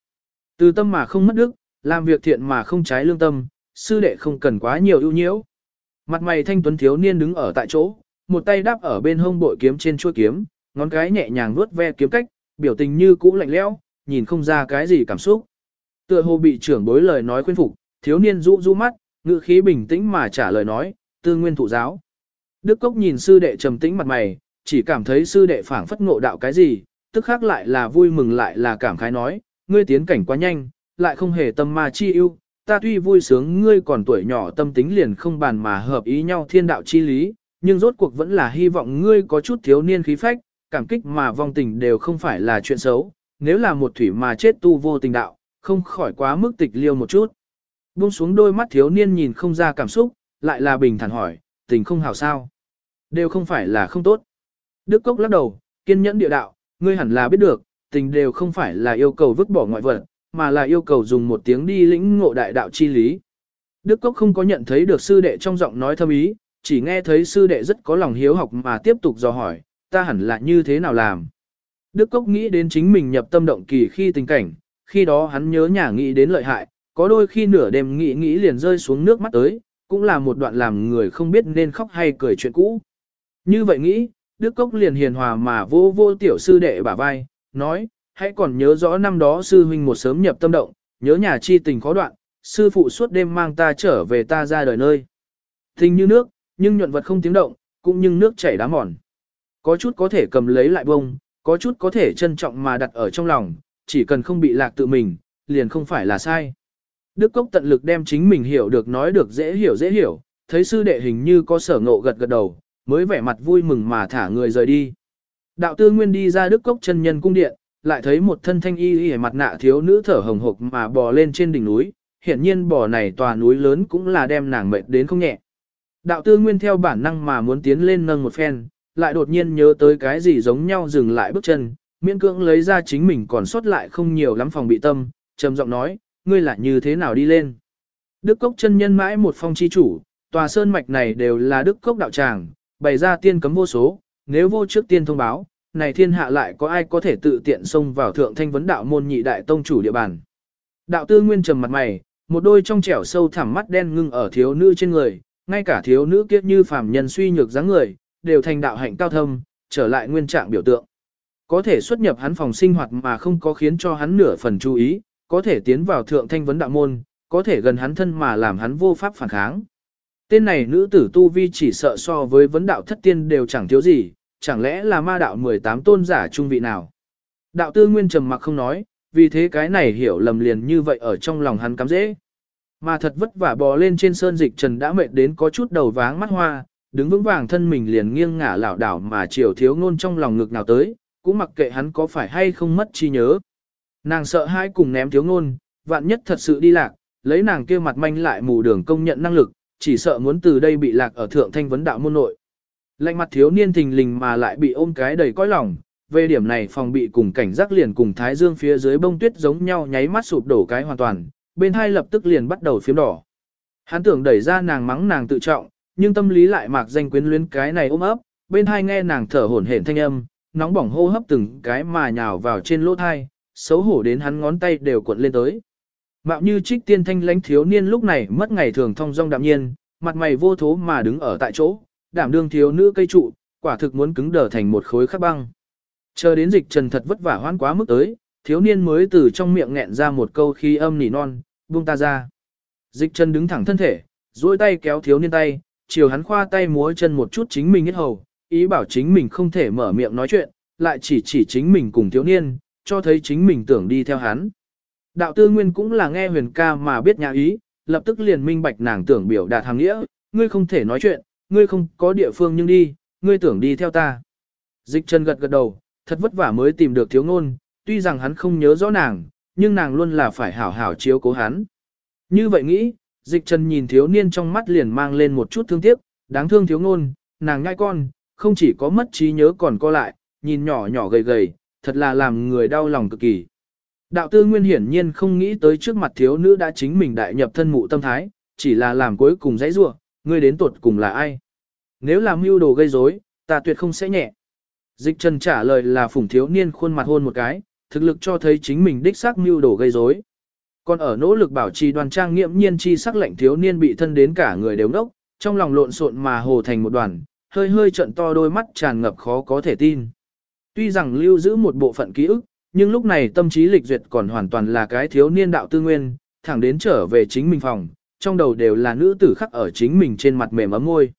Từ tâm mà không mất đức, làm việc thiện mà không trái lương tâm, sư đệ không cần quá nhiều ưu nhiễu. Mặt mày thanh tuấn thiếu niên đứng ở tại chỗ, một tay đáp ở bên hông bội kiếm trên chuôi kiếm, ngón cái nhẹ nhàng vuốt ve kiếm cách, biểu tình như cũ lạnh lẽo, nhìn không ra cái gì cảm xúc. Tựa hồ bị trưởng bối lời nói khuyên phục, thiếu niên rũ rũ mắt, ngữ khí bình tĩnh mà trả lời nói, tư nguyên thụ giáo. Đức Cốc nhìn sư đệ trầm tĩnh mặt mày, chỉ cảm thấy sư đệ phảng phất ngộ đạo cái gì, tức khác lại là vui mừng lại là cảm khái nói, ngươi tiến cảnh quá nhanh, lại không hề tâm ma chi ưu, ta tuy vui sướng ngươi còn tuổi nhỏ tâm tính liền không bàn mà hợp ý nhau thiên đạo chi lý, nhưng rốt cuộc vẫn là hy vọng ngươi có chút thiếu niên khí phách, cảm kích mà vong tình đều không phải là chuyện xấu, nếu là một thủy mà chết tu vô tình đạo, không khỏi quá mức tịch liêu một chút. Buông xuống đôi mắt thiếu niên nhìn không ra cảm xúc, lại là bình thản hỏi, tình không hảo sao. Đều không phải là không tốt. Đức Cốc lắc đầu, kiên nhẫn địa đạo, ngươi hẳn là biết được, tình đều không phải là yêu cầu vứt bỏ ngoại vật, mà là yêu cầu dùng một tiếng đi lĩnh ngộ đại đạo chi lý. Đức Cốc không có nhận thấy được sư đệ trong giọng nói thâm ý, chỉ nghe thấy sư đệ rất có lòng hiếu học mà tiếp tục dò hỏi, ta hẳn là như thế nào làm. Đức Cốc nghĩ đến chính mình nhập tâm động kỳ khi tình cảnh, khi đó hắn nhớ nhà nghĩ đến lợi hại, có đôi khi nửa đêm nghĩ nghĩ liền rơi xuống nước mắt tới, cũng là một đoạn làm người không biết nên khóc hay cười chuyện cũ. Như vậy nghĩ, Đức Cốc liền hiền hòa mà vô vô tiểu sư đệ bả vai, nói, hãy còn nhớ rõ năm đó sư huynh một sớm nhập tâm động, nhớ nhà chi tình khó đoạn, sư phụ suốt đêm mang ta trở về ta ra đời nơi. Tình như nước, nhưng nhuận vật không tiếng động, cũng như nước chảy đá mòn. Có chút có thể cầm lấy lại bông, có chút có thể trân trọng mà đặt ở trong lòng, chỉ cần không bị lạc tự mình, liền không phải là sai. Đức Cốc tận lực đem chính mình hiểu được nói được dễ hiểu dễ hiểu, thấy sư đệ hình như có sở ngộ gật gật đầu, mới vẻ mặt vui mừng mà thả người rời đi. Đạo tư nguyên đi ra Đức Cốc chân nhân cung điện, lại thấy một thân thanh y y mặt nạ thiếu nữ thở hồng hộc mà bò lên trên đỉnh núi, hiển nhiên bò này tòa núi lớn cũng là đem nàng mệt đến không nhẹ. Đạo tư nguyên theo bản năng mà muốn tiến lên nâng một phen, lại đột nhiên nhớ tới cái gì giống nhau dừng lại bước chân, miễn cưỡng lấy ra chính mình còn sót lại không nhiều lắm phòng bị tâm, trầm giọng nói, ngươi là như thế nào đi lên. Đức Cốc chân nhân mãi một phong chi chủ, tòa sơn mạch này đều là Đức Cốc đạo tràng, bày ra tiên cấm vô số, nếu vô trước tiên thông báo, này thiên hạ lại có ai có thể tự tiện xông vào thượng thanh vấn đạo môn nhị đại tông chủ địa bàn. Đạo tư nguyên trầm mặt mày, một đôi trong trẻo sâu thẳm mắt đen ngưng ở thiếu nữ trên người, ngay cả thiếu nữ kiết như phàm nhân suy nhược dáng người, đều thành đạo hạnh cao thâm, trở lại nguyên trạng biểu tượng. Có thể xuất nhập hắn phòng sinh hoạt mà không có khiến cho hắn nửa phần chú ý, có thể tiến vào thượng thanh vấn đạo môn, có thể gần hắn thân mà làm hắn vô pháp phản kháng. Tên này nữ tử tu vi chỉ sợ so với vấn đạo thất tiên đều chẳng thiếu gì, chẳng lẽ là ma đạo 18 tôn giả trung vị nào. Đạo tư nguyên trầm mặc không nói, vì thế cái này hiểu lầm liền như vậy ở trong lòng hắn cắm dễ. Mà thật vất vả bò lên trên sơn dịch trần đã mệt đến có chút đầu váng mắt hoa, đứng vững vàng thân mình liền nghiêng ngả lảo đảo mà chiều thiếu ngôn trong lòng ngực nào tới, cũng mặc kệ hắn có phải hay không mất chi nhớ. Nàng sợ hai cùng ném thiếu ngôn, vạn nhất thật sự đi lạc, lấy nàng kia mặt manh lại mù đường công nhận năng lực, chỉ sợ muốn từ đây bị lạc ở thượng thanh vấn đạo môn nội. Lạnh mặt thiếu niên thình lình mà lại bị ôm cái đầy cõi lòng, về điểm này phòng bị cùng cảnh giác liền cùng thái dương phía dưới bông tuyết giống nhau nháy mắt sụp đổ cái hoàn toàn, bên hai lập tức liền bắt đầu phiếm đỏ. Hắn tưởng đẩy ra nàng mắng nàng tự trọng, nhưng tâm lý lại mạc danh quyến luyến cái này ôm ấp, bên hai nghe nàng thở hổn hển thanh âm, nóng bỏng hô hấp từng cái mà nhào vào trên lỗ thai, xấu hổ đến hắn ngón tay đều cuộn lên tới. Mạo như trích tiên thanh lãnh thiếu niên lúc này mất ngày thường thong dong đạm nhiên, mặt mày vô thố mà đứng ở tại chỗ, đảm đương thiếu nữ cây trụ, quả thực muốn cứng đờ thành một khối khắc băng. Chờ đến dịch trần thật vất vả hoan quá mức tới, thiếu niên mới từ trong miệng nghẹn ra một câu khi âm nỉ non, buông ta ra. Dịch trần đứng thẳng thân thể, duỗi tay kéo thiếu niên tay, chiều hắn khoa tay múa chân một chút chính mình hết hầu, ý bảo chính mình không thể mở miệng nói chuyện, lại chỉ chỉ chính mình cùng thiếu niên, cho thấy chính mình tưởng đi theo hắn. Đạo tư nguyên cũng là nghe huyền ca mà biết nhà ý, lập tức liền minh bạch nàng tưởng biểu đạt hàng nghĩa, ngươi không thể nói chuyện, ngươi không có địa phương nhưng đi, ngươi tưởng đi theo ta. Dịch chân gật gật đầu, thật vất vả mới tìm được thiếu ngôn, tuy rằng hắn không nhớ rõ nàng, nhưng nàng luôn là phải hảo hảo chiếu cố hắn. Như vậy nghĩ, dịch trần nhìn thiếu niên trong mắt liền mang lên một chút thương tiếc, đáng thương thiếu ngôn, nàng ngai con, không chỉ có mất trí nhớ còn co lại, nhìn nhỏ nhỏ gầy gầy, thật là làm người đau lòng cực kỳ. Đạo tư nguyên hiển nhiên không nghĩ tới trước mặt thiếu nữ đã chính mình đại nhập thân mụ tâm thái, chỉ là làm cuối cùng dãy rua, ngươi đến tuột cùng là ai? Nếu làm mưu đồ gây rối, ta tuyệt không sẽ nhẹ. Dịch trần trả lời là phủng thiếu niên khuôn mặt hôn một cái, thực lực cho thấy chính mình đích xác mưu đồ gây rối. Còn ở nỗ lực bảo trì đoàn trang nghiệm nhiên chi sắc lạnh thiếu niên bị thân đến cả người đều ngốc, trong lòng lộn xộn mà hồ thành một đoàn, hơi hơi trận to đôi mắt tràn ngập khó có thể tin. Tuy rằng lưu giữ một bộ phận ký ức, nhưng lúc này tâm trí lịch duyệt còn hoàn toàn là cái thiếu niên đạo tư nguyên, thẳng đến trở về chính mình phòng, trong đầu đều là nữ tử khắc ở chính mình trên mặt mềm ấm môi.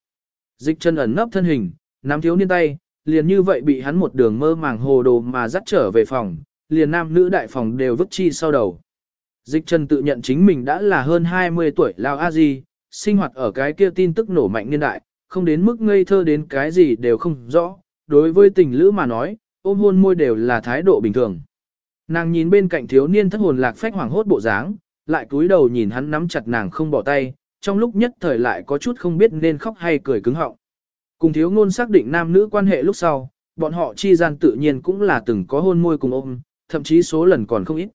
Dịch chân ẩn nấp thân hình, nắm thiếu niên tay, liền như vậy bị hắn một đường mơ màng hồ đồ mà dắt trở về phòng, liền nam nữ đại phòng đều vứt chi sau đầu. Dịch chân tự nhận chính mình đã là hơn 20 tuổi lao a di, sinh hoạt ở cái kia tin tức nổ mạnh niên đại, không đến mức ngây thơ đến cái gì đều không rõ, đối với tình lữ mà nói, ôm hôn môi đều là thái độ bình thường. Nàng nhìn bên cạnh thiếu niên thất hồn lạc phách hoảng hốt bộ dáng, lại cúi đầu nhìn hắn nắm chặt nàng không bỏ tay, trong lúc nhất thời lại có chút không biết nên khóc hay cười cứng họng. Cùng thiếu ngôn xác định nam nữ quan hệ lúc sau, bọn họ chi gian tự nhiên cũng là từng có hôn môi cùng ôm, thậm chí số lần còn không ít.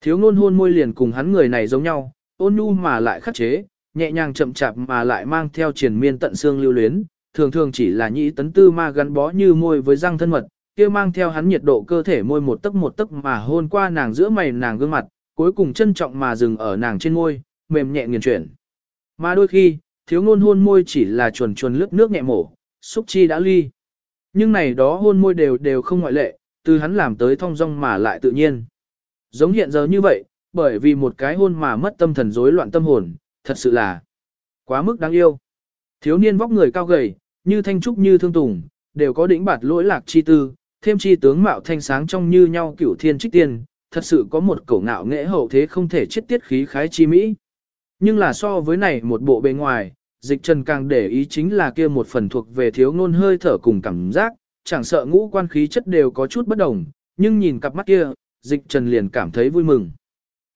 Thiếu ngôn hôn môi liền cùng hắn người này giống nhau, ôn nhu mà lại khắc chế, nhẹ nhàng chậm chạp mà lại mang theo triển miên tận xương lưu luyến, thường thường chỉ là nhĩ tấn tư ma gắn bó như môi với răng thân mật, kia mang theo hắn nhiệt độ cơ thể môi một tấc một tấc mà hôn qua nàng giữa mày nàng gương mặt, cuối cùng trân trọng mà dừng ở nàng trên môi, mềm nhẹ nghiền chuyển. Mà đôi khi, thiếu ngôn hôn môi chỉ là chuồn chuồn lướt nước nhẹ mổ, xúc chi đã ly. Nhưng này đó hôn môi đều đều không ngoại lệ, từ hắn làm tới thong dong mà lại tự nhiên. Giống hiện giờ như vậy, bởi vì một cái hôn mà mất tâm thần rối loạn tâm hồn, thật sự là quá mức đáng yêu. Thiếu niên vóc người cao gầy, như thanh trúc như thương tùng, đều có đỉnh bạt lỗi lạc chi tư, thêm chi tướng mạo thanh sáng trong như nhau cửu thiên trích tiên, thật sự có một cổ ngạo nghệ hậu thế không thể chết tiết khí khái chi mỹ. Nhưng là so với này một bộ bề ngoài, dịch trần càng để ý chính là kia một phần thuộc về thiếu ngôn hơi thở cùng cảm giác, chẳng sợ ngũ quan khí chất đều có chút bất đồng, nhưng nhìn cặp mắt kia, dịch trần liền cảm thấy vui mừng.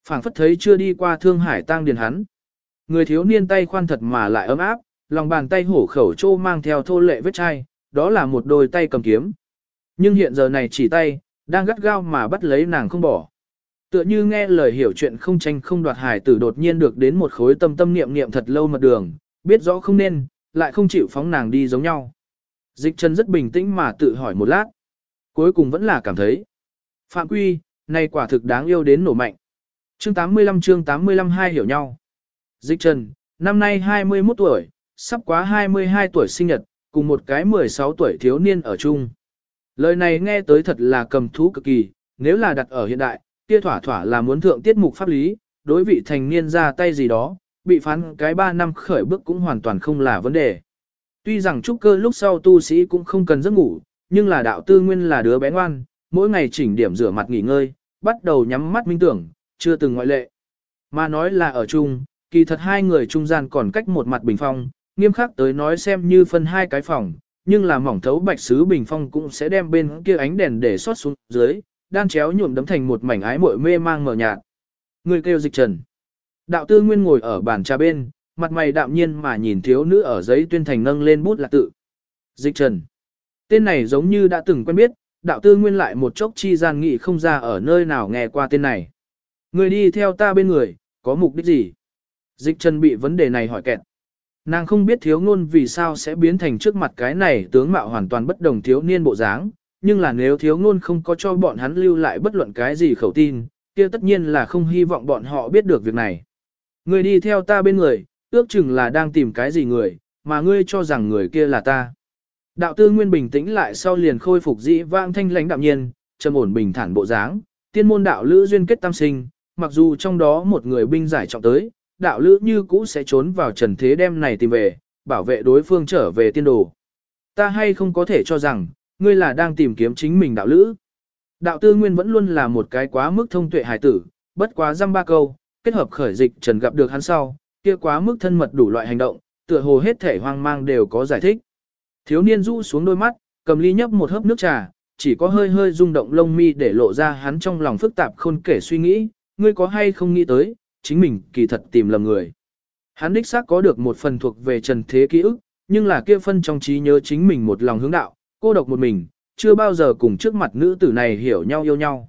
phảng phất thấy chưa đi qua thương hải tang điền hắn. Người thiếu niên tay khoan thật mà lại ấm áp, lòng bàn tay hổ khẩu trô mang theo thô lệ vết chai, đó là một đôi tay cầm kiếm. Nhưng hiện giờ này chỉ tay, đang gắt gao mà bắt lấy nàng không bỏ. Tựa như nghe lời hiểu chuyện không tranh không đoạt hải tử đột nhiên được đến một khối tâm tâm niệm niệm thật lâu mật đường, biết rõ không nên, lại không chịu phóng nàng đi giống nhau. Dịch chân rất bình tĩnh mà tự hỏi một lát. Cuối cùng vẫn là cảm thấy. Phạm quy, này quả thực đáng yêu đến nổ mạnh. Chương 85 chương 85 hai hiểu nhau. Dịch Trần, năm nay 21 tuổi, sắp quá 22 tuổi sinh nhật, cùng một cái 16 tuổi thiếu niên ở chung. Lời này nghe tới thật là cầm thú cực kỳ, nếu là đặt ở hiện đại, kia thỏa thỏa là muốn thượng tiết mục pháp lý, đối vị thành niên ra tay gì đó, bị phán cái 3 năm khởi bước cũng hoàn toàn không là vấn đề. Tuy rằng trúc cơ lúc sau tu sĩ cũng không cần giấc ngủ, nhưng là đạo tư nguyên là đứa bé ngoan, mỗi ngày chỉnh điểm rửa mặt nghỉ ngơi, bắt đầu nhắm mắt minh tưởng, chưa từng ngoại lệ. Mà nói là ở chung, kỳ thật hai người trung gian còn cách một mặt bình phong, nghiêm khắc tới nói xem như phân hai cái phòng, nhưng là mỏng thấu bạch sứ bình phong cũng sẽ đem bên kia ánh đèn để xót xuống dưới, đan chéo nhuộm đấm thành một mảnh ái muội mê mang mờ nhạt. Người kêu dịch trần. Đạo tư nguyên ngồi ở bàn trà bên, mặt mày đạm nhiên mà nhìn thiếu nữ ở giấy tuyên thành nâng lên bút là tự. Dịch trần. Tên này giống như đã từng quen biết, đạo tư nguyên lại một chốc chi gian nghị không ra ở nơi nào nghe qua tên này. Người đi theo ta bên người, có mục đích gì? Dịch trần bị vấn đề này hỏi kẹt. Nàng không biết thiếu ngôn vì sao sẽ biến thành trước mặt cái này tướng mạo hoàn toàn bất đồng thiếu niên bộ dáng, nhưng là nếu thiếu ngôn không có cho bọn hắn lưu lại bất luận cái gì khẩu tin, kia tất nhiên là không hy vọng bọn họ biết được việc này. Người đi theo ta bên người, ước chừng là đang tìm cái gì người, mà ngươi cho rằng người kia là ta. Đạo tư nguyên bình tĩnh lại sau liền khôi phục dĩ vãng thanh lãnh đạm nhiên, trầm ổn bình thản bộ dáng, tiên môn đạo lữ duyên kết tam sinh, mặc dù trong đó một người binh giải trọng tới, đạo lữ như cũ sẽ trốn vào trần thế đem này tìm về, bảo vệ đối phương trở về tiên đồ. Ta hay không có thể cho rằng, ngươi là đang tìm kiếm chính mình đạo lữ. Đạo tư nguyên vẫn luôn là một cái quá mức thông tuệ hài tử, bất quá dăm ba câu, kết hợp khởi dịch trần gặp được hắn sau, kia quá mức thân mật đủ loại hành động, tựa hồ hết thể hoang mang đều có giải thích. Thiếu niên rũ xuống đôi mắt, cầm ly nhấp một hớp nước trà, chỉ có hơi hơi rung động lông mi để lộ ra hắn trong lòng phức tạp khôn kể suy nghĩ, ngươi có hay không nghĩ tới, chính mình kỳ thật tìm lầm người. Hắn đích xác có được một phần thuộc về trần thế ký ức, nhưng là kia phân trong trí nhớ chính mình một lòng hướng đạo, cô độc một mình, chưa bao giờ cùng trước mặt nữ tử này hiểu nhau yêu nhau.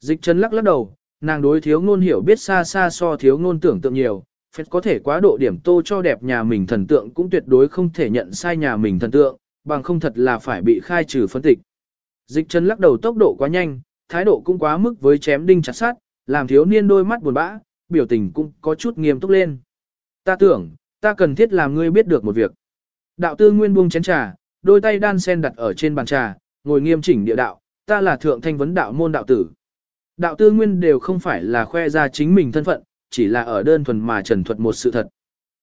Dịch trần lắc lắc đầu, nàng đối thiếu ngôn hiểu biết xa xa so thiếu ngôn tưởng tượng nhiều, phép có thể quá độ điểm tô cho đẹp nhà mình thần tượng cũng tuyệt đối không thể nhận sai nhà mình thần tượng, bằng không thật là phải bị khai trừ phân tịch. Dịch trần lắc đầu tốc độ quá nhanh, thái độ cũng quá mức với chém đinh chặt sát, làm thiếu niên đôi mắt buồn bã, biểu tình cũng có chút nghiêm túc lên. Ta tưởng, ta cần thiết làm ngươi biết được một việc. Đạo tư nguyên buông chén trà, đôi tay đan sen đặt ở trên bàn trà, ngồi nghiêm chỉnh địa đạo, ta là thượng thanh vấn đạo môn đạo tử. Đạo tư nguyên đều không phải là khoe ra chính mình thân phận, chỉ là ở đơn thuần mà trần thuật một sự thật.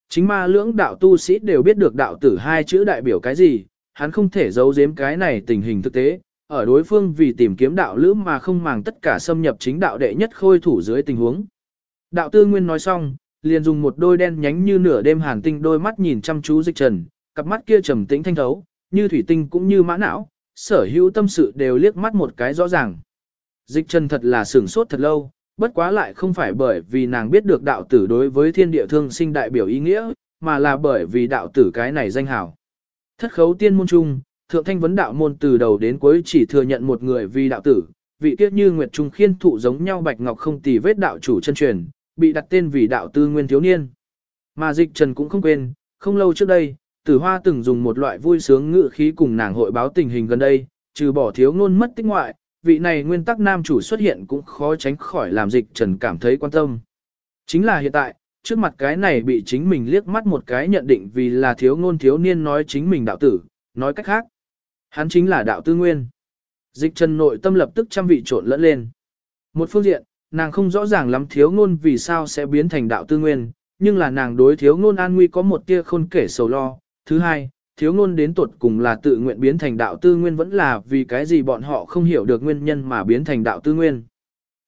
Chính ma lưỡng đạo tu sĩ đều biết được đạo tử hai chữ đại biểu cái gì, hắn không thể giấu giếm cái này tình hình thực tế, ở đối phương vì tìm kiếm đạo lữ mà không màng tất cả xâm nhập chính đạo đệ nhất khôi thủ dưới tình huống. Đạo tư nguyên nói xong, liền dùng một đôi đen nhánh như nửa đêm hàn tinh đôi mắt nhìn chăm chú dịch trần, cặp mắt kia trầm tĩnh thanh thấu, như thủy tinh cũng như mã não, sở hữu tâm sự đều liếc mắt một cái rõ ràng. Dịch trần thật là sửng sốt thật lâu, bất quá lại không phải bởi vì nàng biết được đạo tử đối với thiên địa thương sinh đại biểu ý nghĩa, mà là bởi vì đạo tử cái này danh hảo. Thất khấu tiên môn trung, thượng thanh vấn đạo môn từ đầu đến cuối chỉ thừa nhận một người vì đạo tử, vị tiết như Nguyệt Trung khiên thụ giống nhau bạch ngọc không tì vết đạo chủ chân truyền, bị đặt tên vì đạo tư nguyên thiếu niên. Mà dịch trần cũng không quên, không lâu trước đây, tử hoa từng dùng một loại vui sướng ngự khí cùng nàng hội báo tình hình gần đây, trừ bỏ thiếu ngôn mất tích ngoại, vị này nguyên tắc nam chủ xuất hiện cũng khó tránh khỏi làm dịch trần cảm thấy quan tâm. Chính là hiện tại, trước mặt cái này bị chính mình liếc mắt một cái nhận định vì là thiếu ngôn thiếu niên nói chính mình đạo tử, nói cách khác. Hắn chính là đạo tư nguyên. Dịch trần nội tâm lập tức trăm vị trộn lẫn lên. Một phương diện, nàng không rõ ràng lắm thiếu ngôn vì sao sẽ biến thành đạo tư nguyên, nhưng là nàng đối thiếu ngôn an nguy có một tia khôn kể sầu lo. Thứ hai, thiếu ngôn đến tuột cùng là tự nguyện biến thành đạo tư nguyên vẫn là vì cái gì bọn họ không hiểu được nguyên nhân mà biến thành đạo tư nguyên.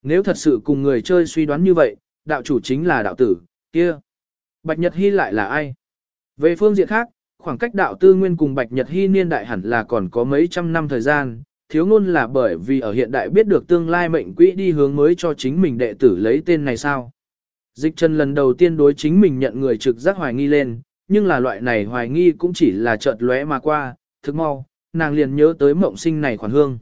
Nếu thật sự cùng người chơi suy đoán như vậy, đạo chủ chính là đạo tử, kia. Bạch Nhật Hy lại là ai? Về phương diện khác, khoảng cách đạo tư nguyên cùng Bạch Nhật Hy niên đại hẳn là còn có mấy trăm năm thời gian, thiếu ngôn là bởi vì ở hiện đại biết được tương lai mệnh quỹ đi hướng mới cho chính mình đệ tử lấy tên này sao. Dịch trần lần đầu tiên đối chính mình nhận người trực giác hoài nghi lên, nhưng là loại này hoài nghi cũng chỉ là chợt lóe mà qua, thức mau, nàng liền nhớ tới mộng sinh này khoản hương.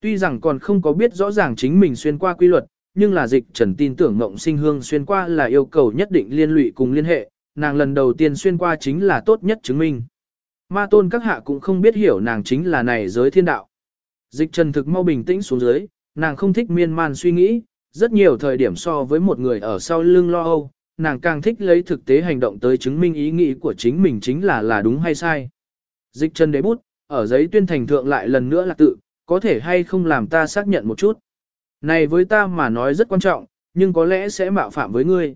Tuy rằng còn không có biết rõ ràng chính mình xuyên qua quy luật, nhưng là dịch trần tin tưởng mộng sinh hương xuyên qua là yêu cầu nhất định liên lụy cùng liên hệ, nàng lần đầu tiên xuyên qua chính là tốt nhất chứng minh. Ma tôn các hạ cũng không biết hiểu nàng chính là này giới thiên đạo. Dịch trần thực mau bình tĩnh xuống dưới, nàng không thích miên man suy nghĩ, rất nhiều thời điểm so với một người ở sau lưng lo âu, nàng càng thích lấy thực tế hành động tới chứng minh ý nghĩ của chính mình chính là là đúng hay sai. Dịch trần đế bút, ở giấy tuyên thành thượng lại lần nữa là tự, có thể hay không làm ta xác nhận một chút. Này với ta mà nói rất quan trọng, nhưng có lẽ sẽ mạo phạm với ngươi.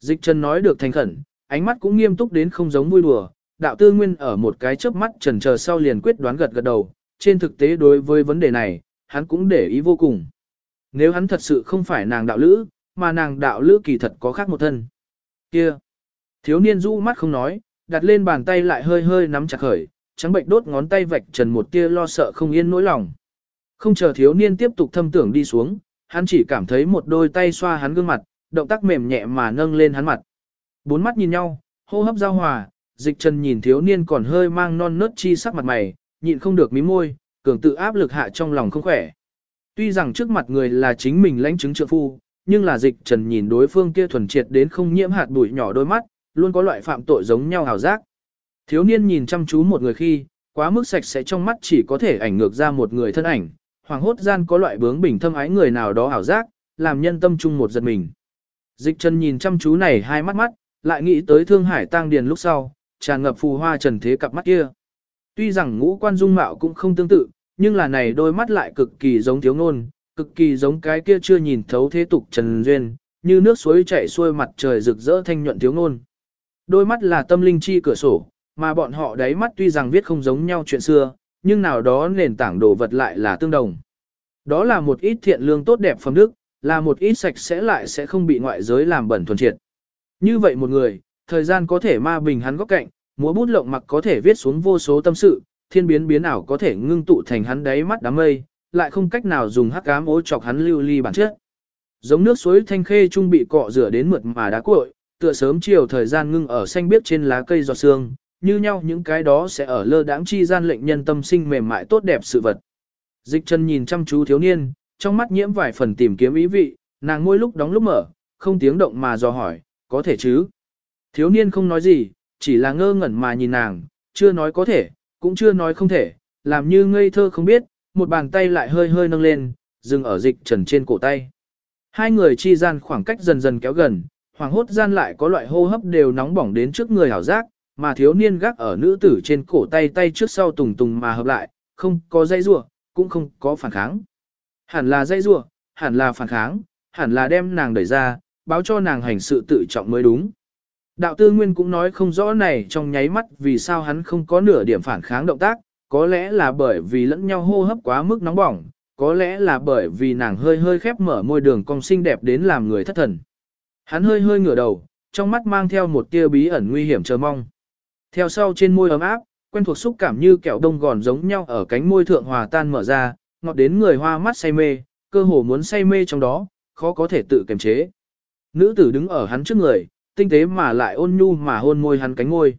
Dịch trần nói được thành khẩn, ánh mắt cũng nghiêm túc đến không giống vui đùa, đạo tư nguyên ở một cái chớp mắt trần chờ sau liền quyết đoán gật gật đầu, trên thực tế đối với vấn đề này, hắn cũng để ý vô cùng. Nếu hắn thật sự không phải nàng đạo lữ, mà nàng đạo lữ kỳ thật có khác một thân. Kia! Thiếu niên rũ mắt không nói, đặt lên bàn tay lại hơi hơi nắm chặt khởi, trắng bệnh đốt ngón tay vạch trần một tia lo sợ không yên nỗi lòng. Không chờ thiếu niên tiếp tục thâm tưởng đi xuống, hắn chỉ cảm thấy một đôi tay xoa hắn gương mặt, động tác mềm nhẹ mà nâng lên hắn mặt. Bốn mắt nhìn nhau, Hô hấp giao hòa, dịch trần nhìn thiếu niên còn hơi mang non nớt chi sắc mặt mày, nhịn không được mí môi, cường tự áp lực hạ trong lòng không khỏe. Tuy rằng trước mặt người là chính mình lãnh chứng trợ phu, nhưng là dịch trần nhìn đối phương kia thuần triệt đến không nhiễm hạt bụi nhỏ đôi mắt, luôn có loại phạm tội giống nhau hào giác. Thiếu niên nhìn chăm chú một người khi, quá mức sạch sẽ trong mắt chỉ có thể ảnh ngược ra một người thân ảnh, hoàng hốt gian có loại bướng bình thâm ái người nào đó hảo giác, làm nhân tâm trung một giật mình. Dịch trần nhìn chăm chú này hai mắt mắt, lại nghĩ tới thương hải tang điền lúc sau, tràn ngập phù hoa trần thế cặp mắt kia. Tuy rằng ngũ quan dung mạo cũng không tương tự, nhưng là này đôi mắt lại cực kỳ giống thiếu ngôn, cực kỳ giống cái kia chưa nhìn thấu thế tục trần duyên, như nước suối chảy xuôi mặt trời rực rỡ thanh nhuận thiếu ngôn. Đôi mắt là tâm linh chi cửa sổ, mà bọn họ đáy mắt tuy rằng viết không giống nhau chuyện xưa, nhưng nào đó nền tảng đồ vật lại là tương đồng. Đó là một ít thiện lương tốt đẹp phẩm đức, là một ít sạch sẽ lại sẽ không bị ngoại giới làm bẩn thuần triệt. Như vậy một người, thời gian có thể ma bình hắn góc cạnh, múa bút lộng mặc có thể viết xuống vô số tâm sự, thiên biến biến ảo có thể ngưng tụ thành hắn đáy mắt đám mây, lại không cách nào dùng hắc ám ố chọc hắn lưu ly bản chất. Giống nước suối thanh khê trung bị cọ rửa đến mượt mà đá cuội, tựa sớm chiều thời gian ngưng ở xanh biếc trên lá cây giọt sương, như nhau những cái đó sẽ ở lơ đãng chi gian lệnh nhân tâm sinh mềm mại tốt đẹp sự vật. Dịch chân nhìn chăm chú thiếu niên, trong mắt nhiễm vài phần tìm kiếm ý vị, nàng môi lúc đóng lúc mở, không tiếng động mà dò hỏi, có thể chứ? Thiếu niên không nói gì, chỉ là ngơ ngẩn mà nhìn nàng, chưa nói có thể, cũng chưa nói không thể, làm như ngây thơ không biết, một bàn tay lại hơi hơi nâng lên, dừng ở dịch trần trên cổ tay. Hai người chi gian khoảng cách dần dần kéo gần, hoàng hốt gian lại có loại hô hấp đều nóng bỏng đến trước người hảo giác, mà thiếu niên gác ở nữ tử trên cổ tay tay trước sau tùng tùng mà hợp lại, không có dây rua, cũng không có phản kháng. Hẳn là dây rua, hẳn là phản kháng, hẳn là đem nàng đẩy ra, báo cho nàng hành sự tự trọng mới đúng. Đạo tư nguyên cũng nói không rõ này trong nháy mắt vì sao hắn không có nửa điểm phản kháng động tác, có lẽ là bởi vì lẫn nhau hô hấp quá mức nóng bỏng, có lẽ là bởi vì nàng hơi hơi khép mở môi đường cong xinh đẹp đến làm người thất thần. Hắn hơi hơi ngửa đầu, trong mắt mang theo một tia bí ẩn nguy hiểm chờ mong. Theo sau trên môi ấm áp, quen thuộc xúc cảm như kẹo đông gòn giống nhau ở cánh môi thượng hòa tan mở ra, ngọt đến người hoa mắt say mê, cơ hồ muốn say mê trong đó, khó có thể tự kiềm chế. Nữ tử đứng ở hắn trước người, tinh tế mà lại ôn nhu mà hôn môi hắn cánh môi.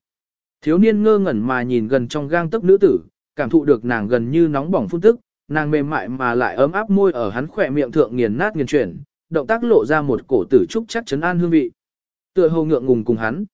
Thiếu niên ngơ ngẩn mà nhìn gần trong gang tấc nữ tử, cảm thụ được nàng gần như nóng bỏng phun tức, nàng mềm mại mà lại ấm áp môi ở hắn khỏe miệng thượng nghiền nát nghiền chuyển, động tác lộ ra một cổ tử trúc chắc chấn an hương vị. Tựa hồ ngượng ngùng cùng hắn.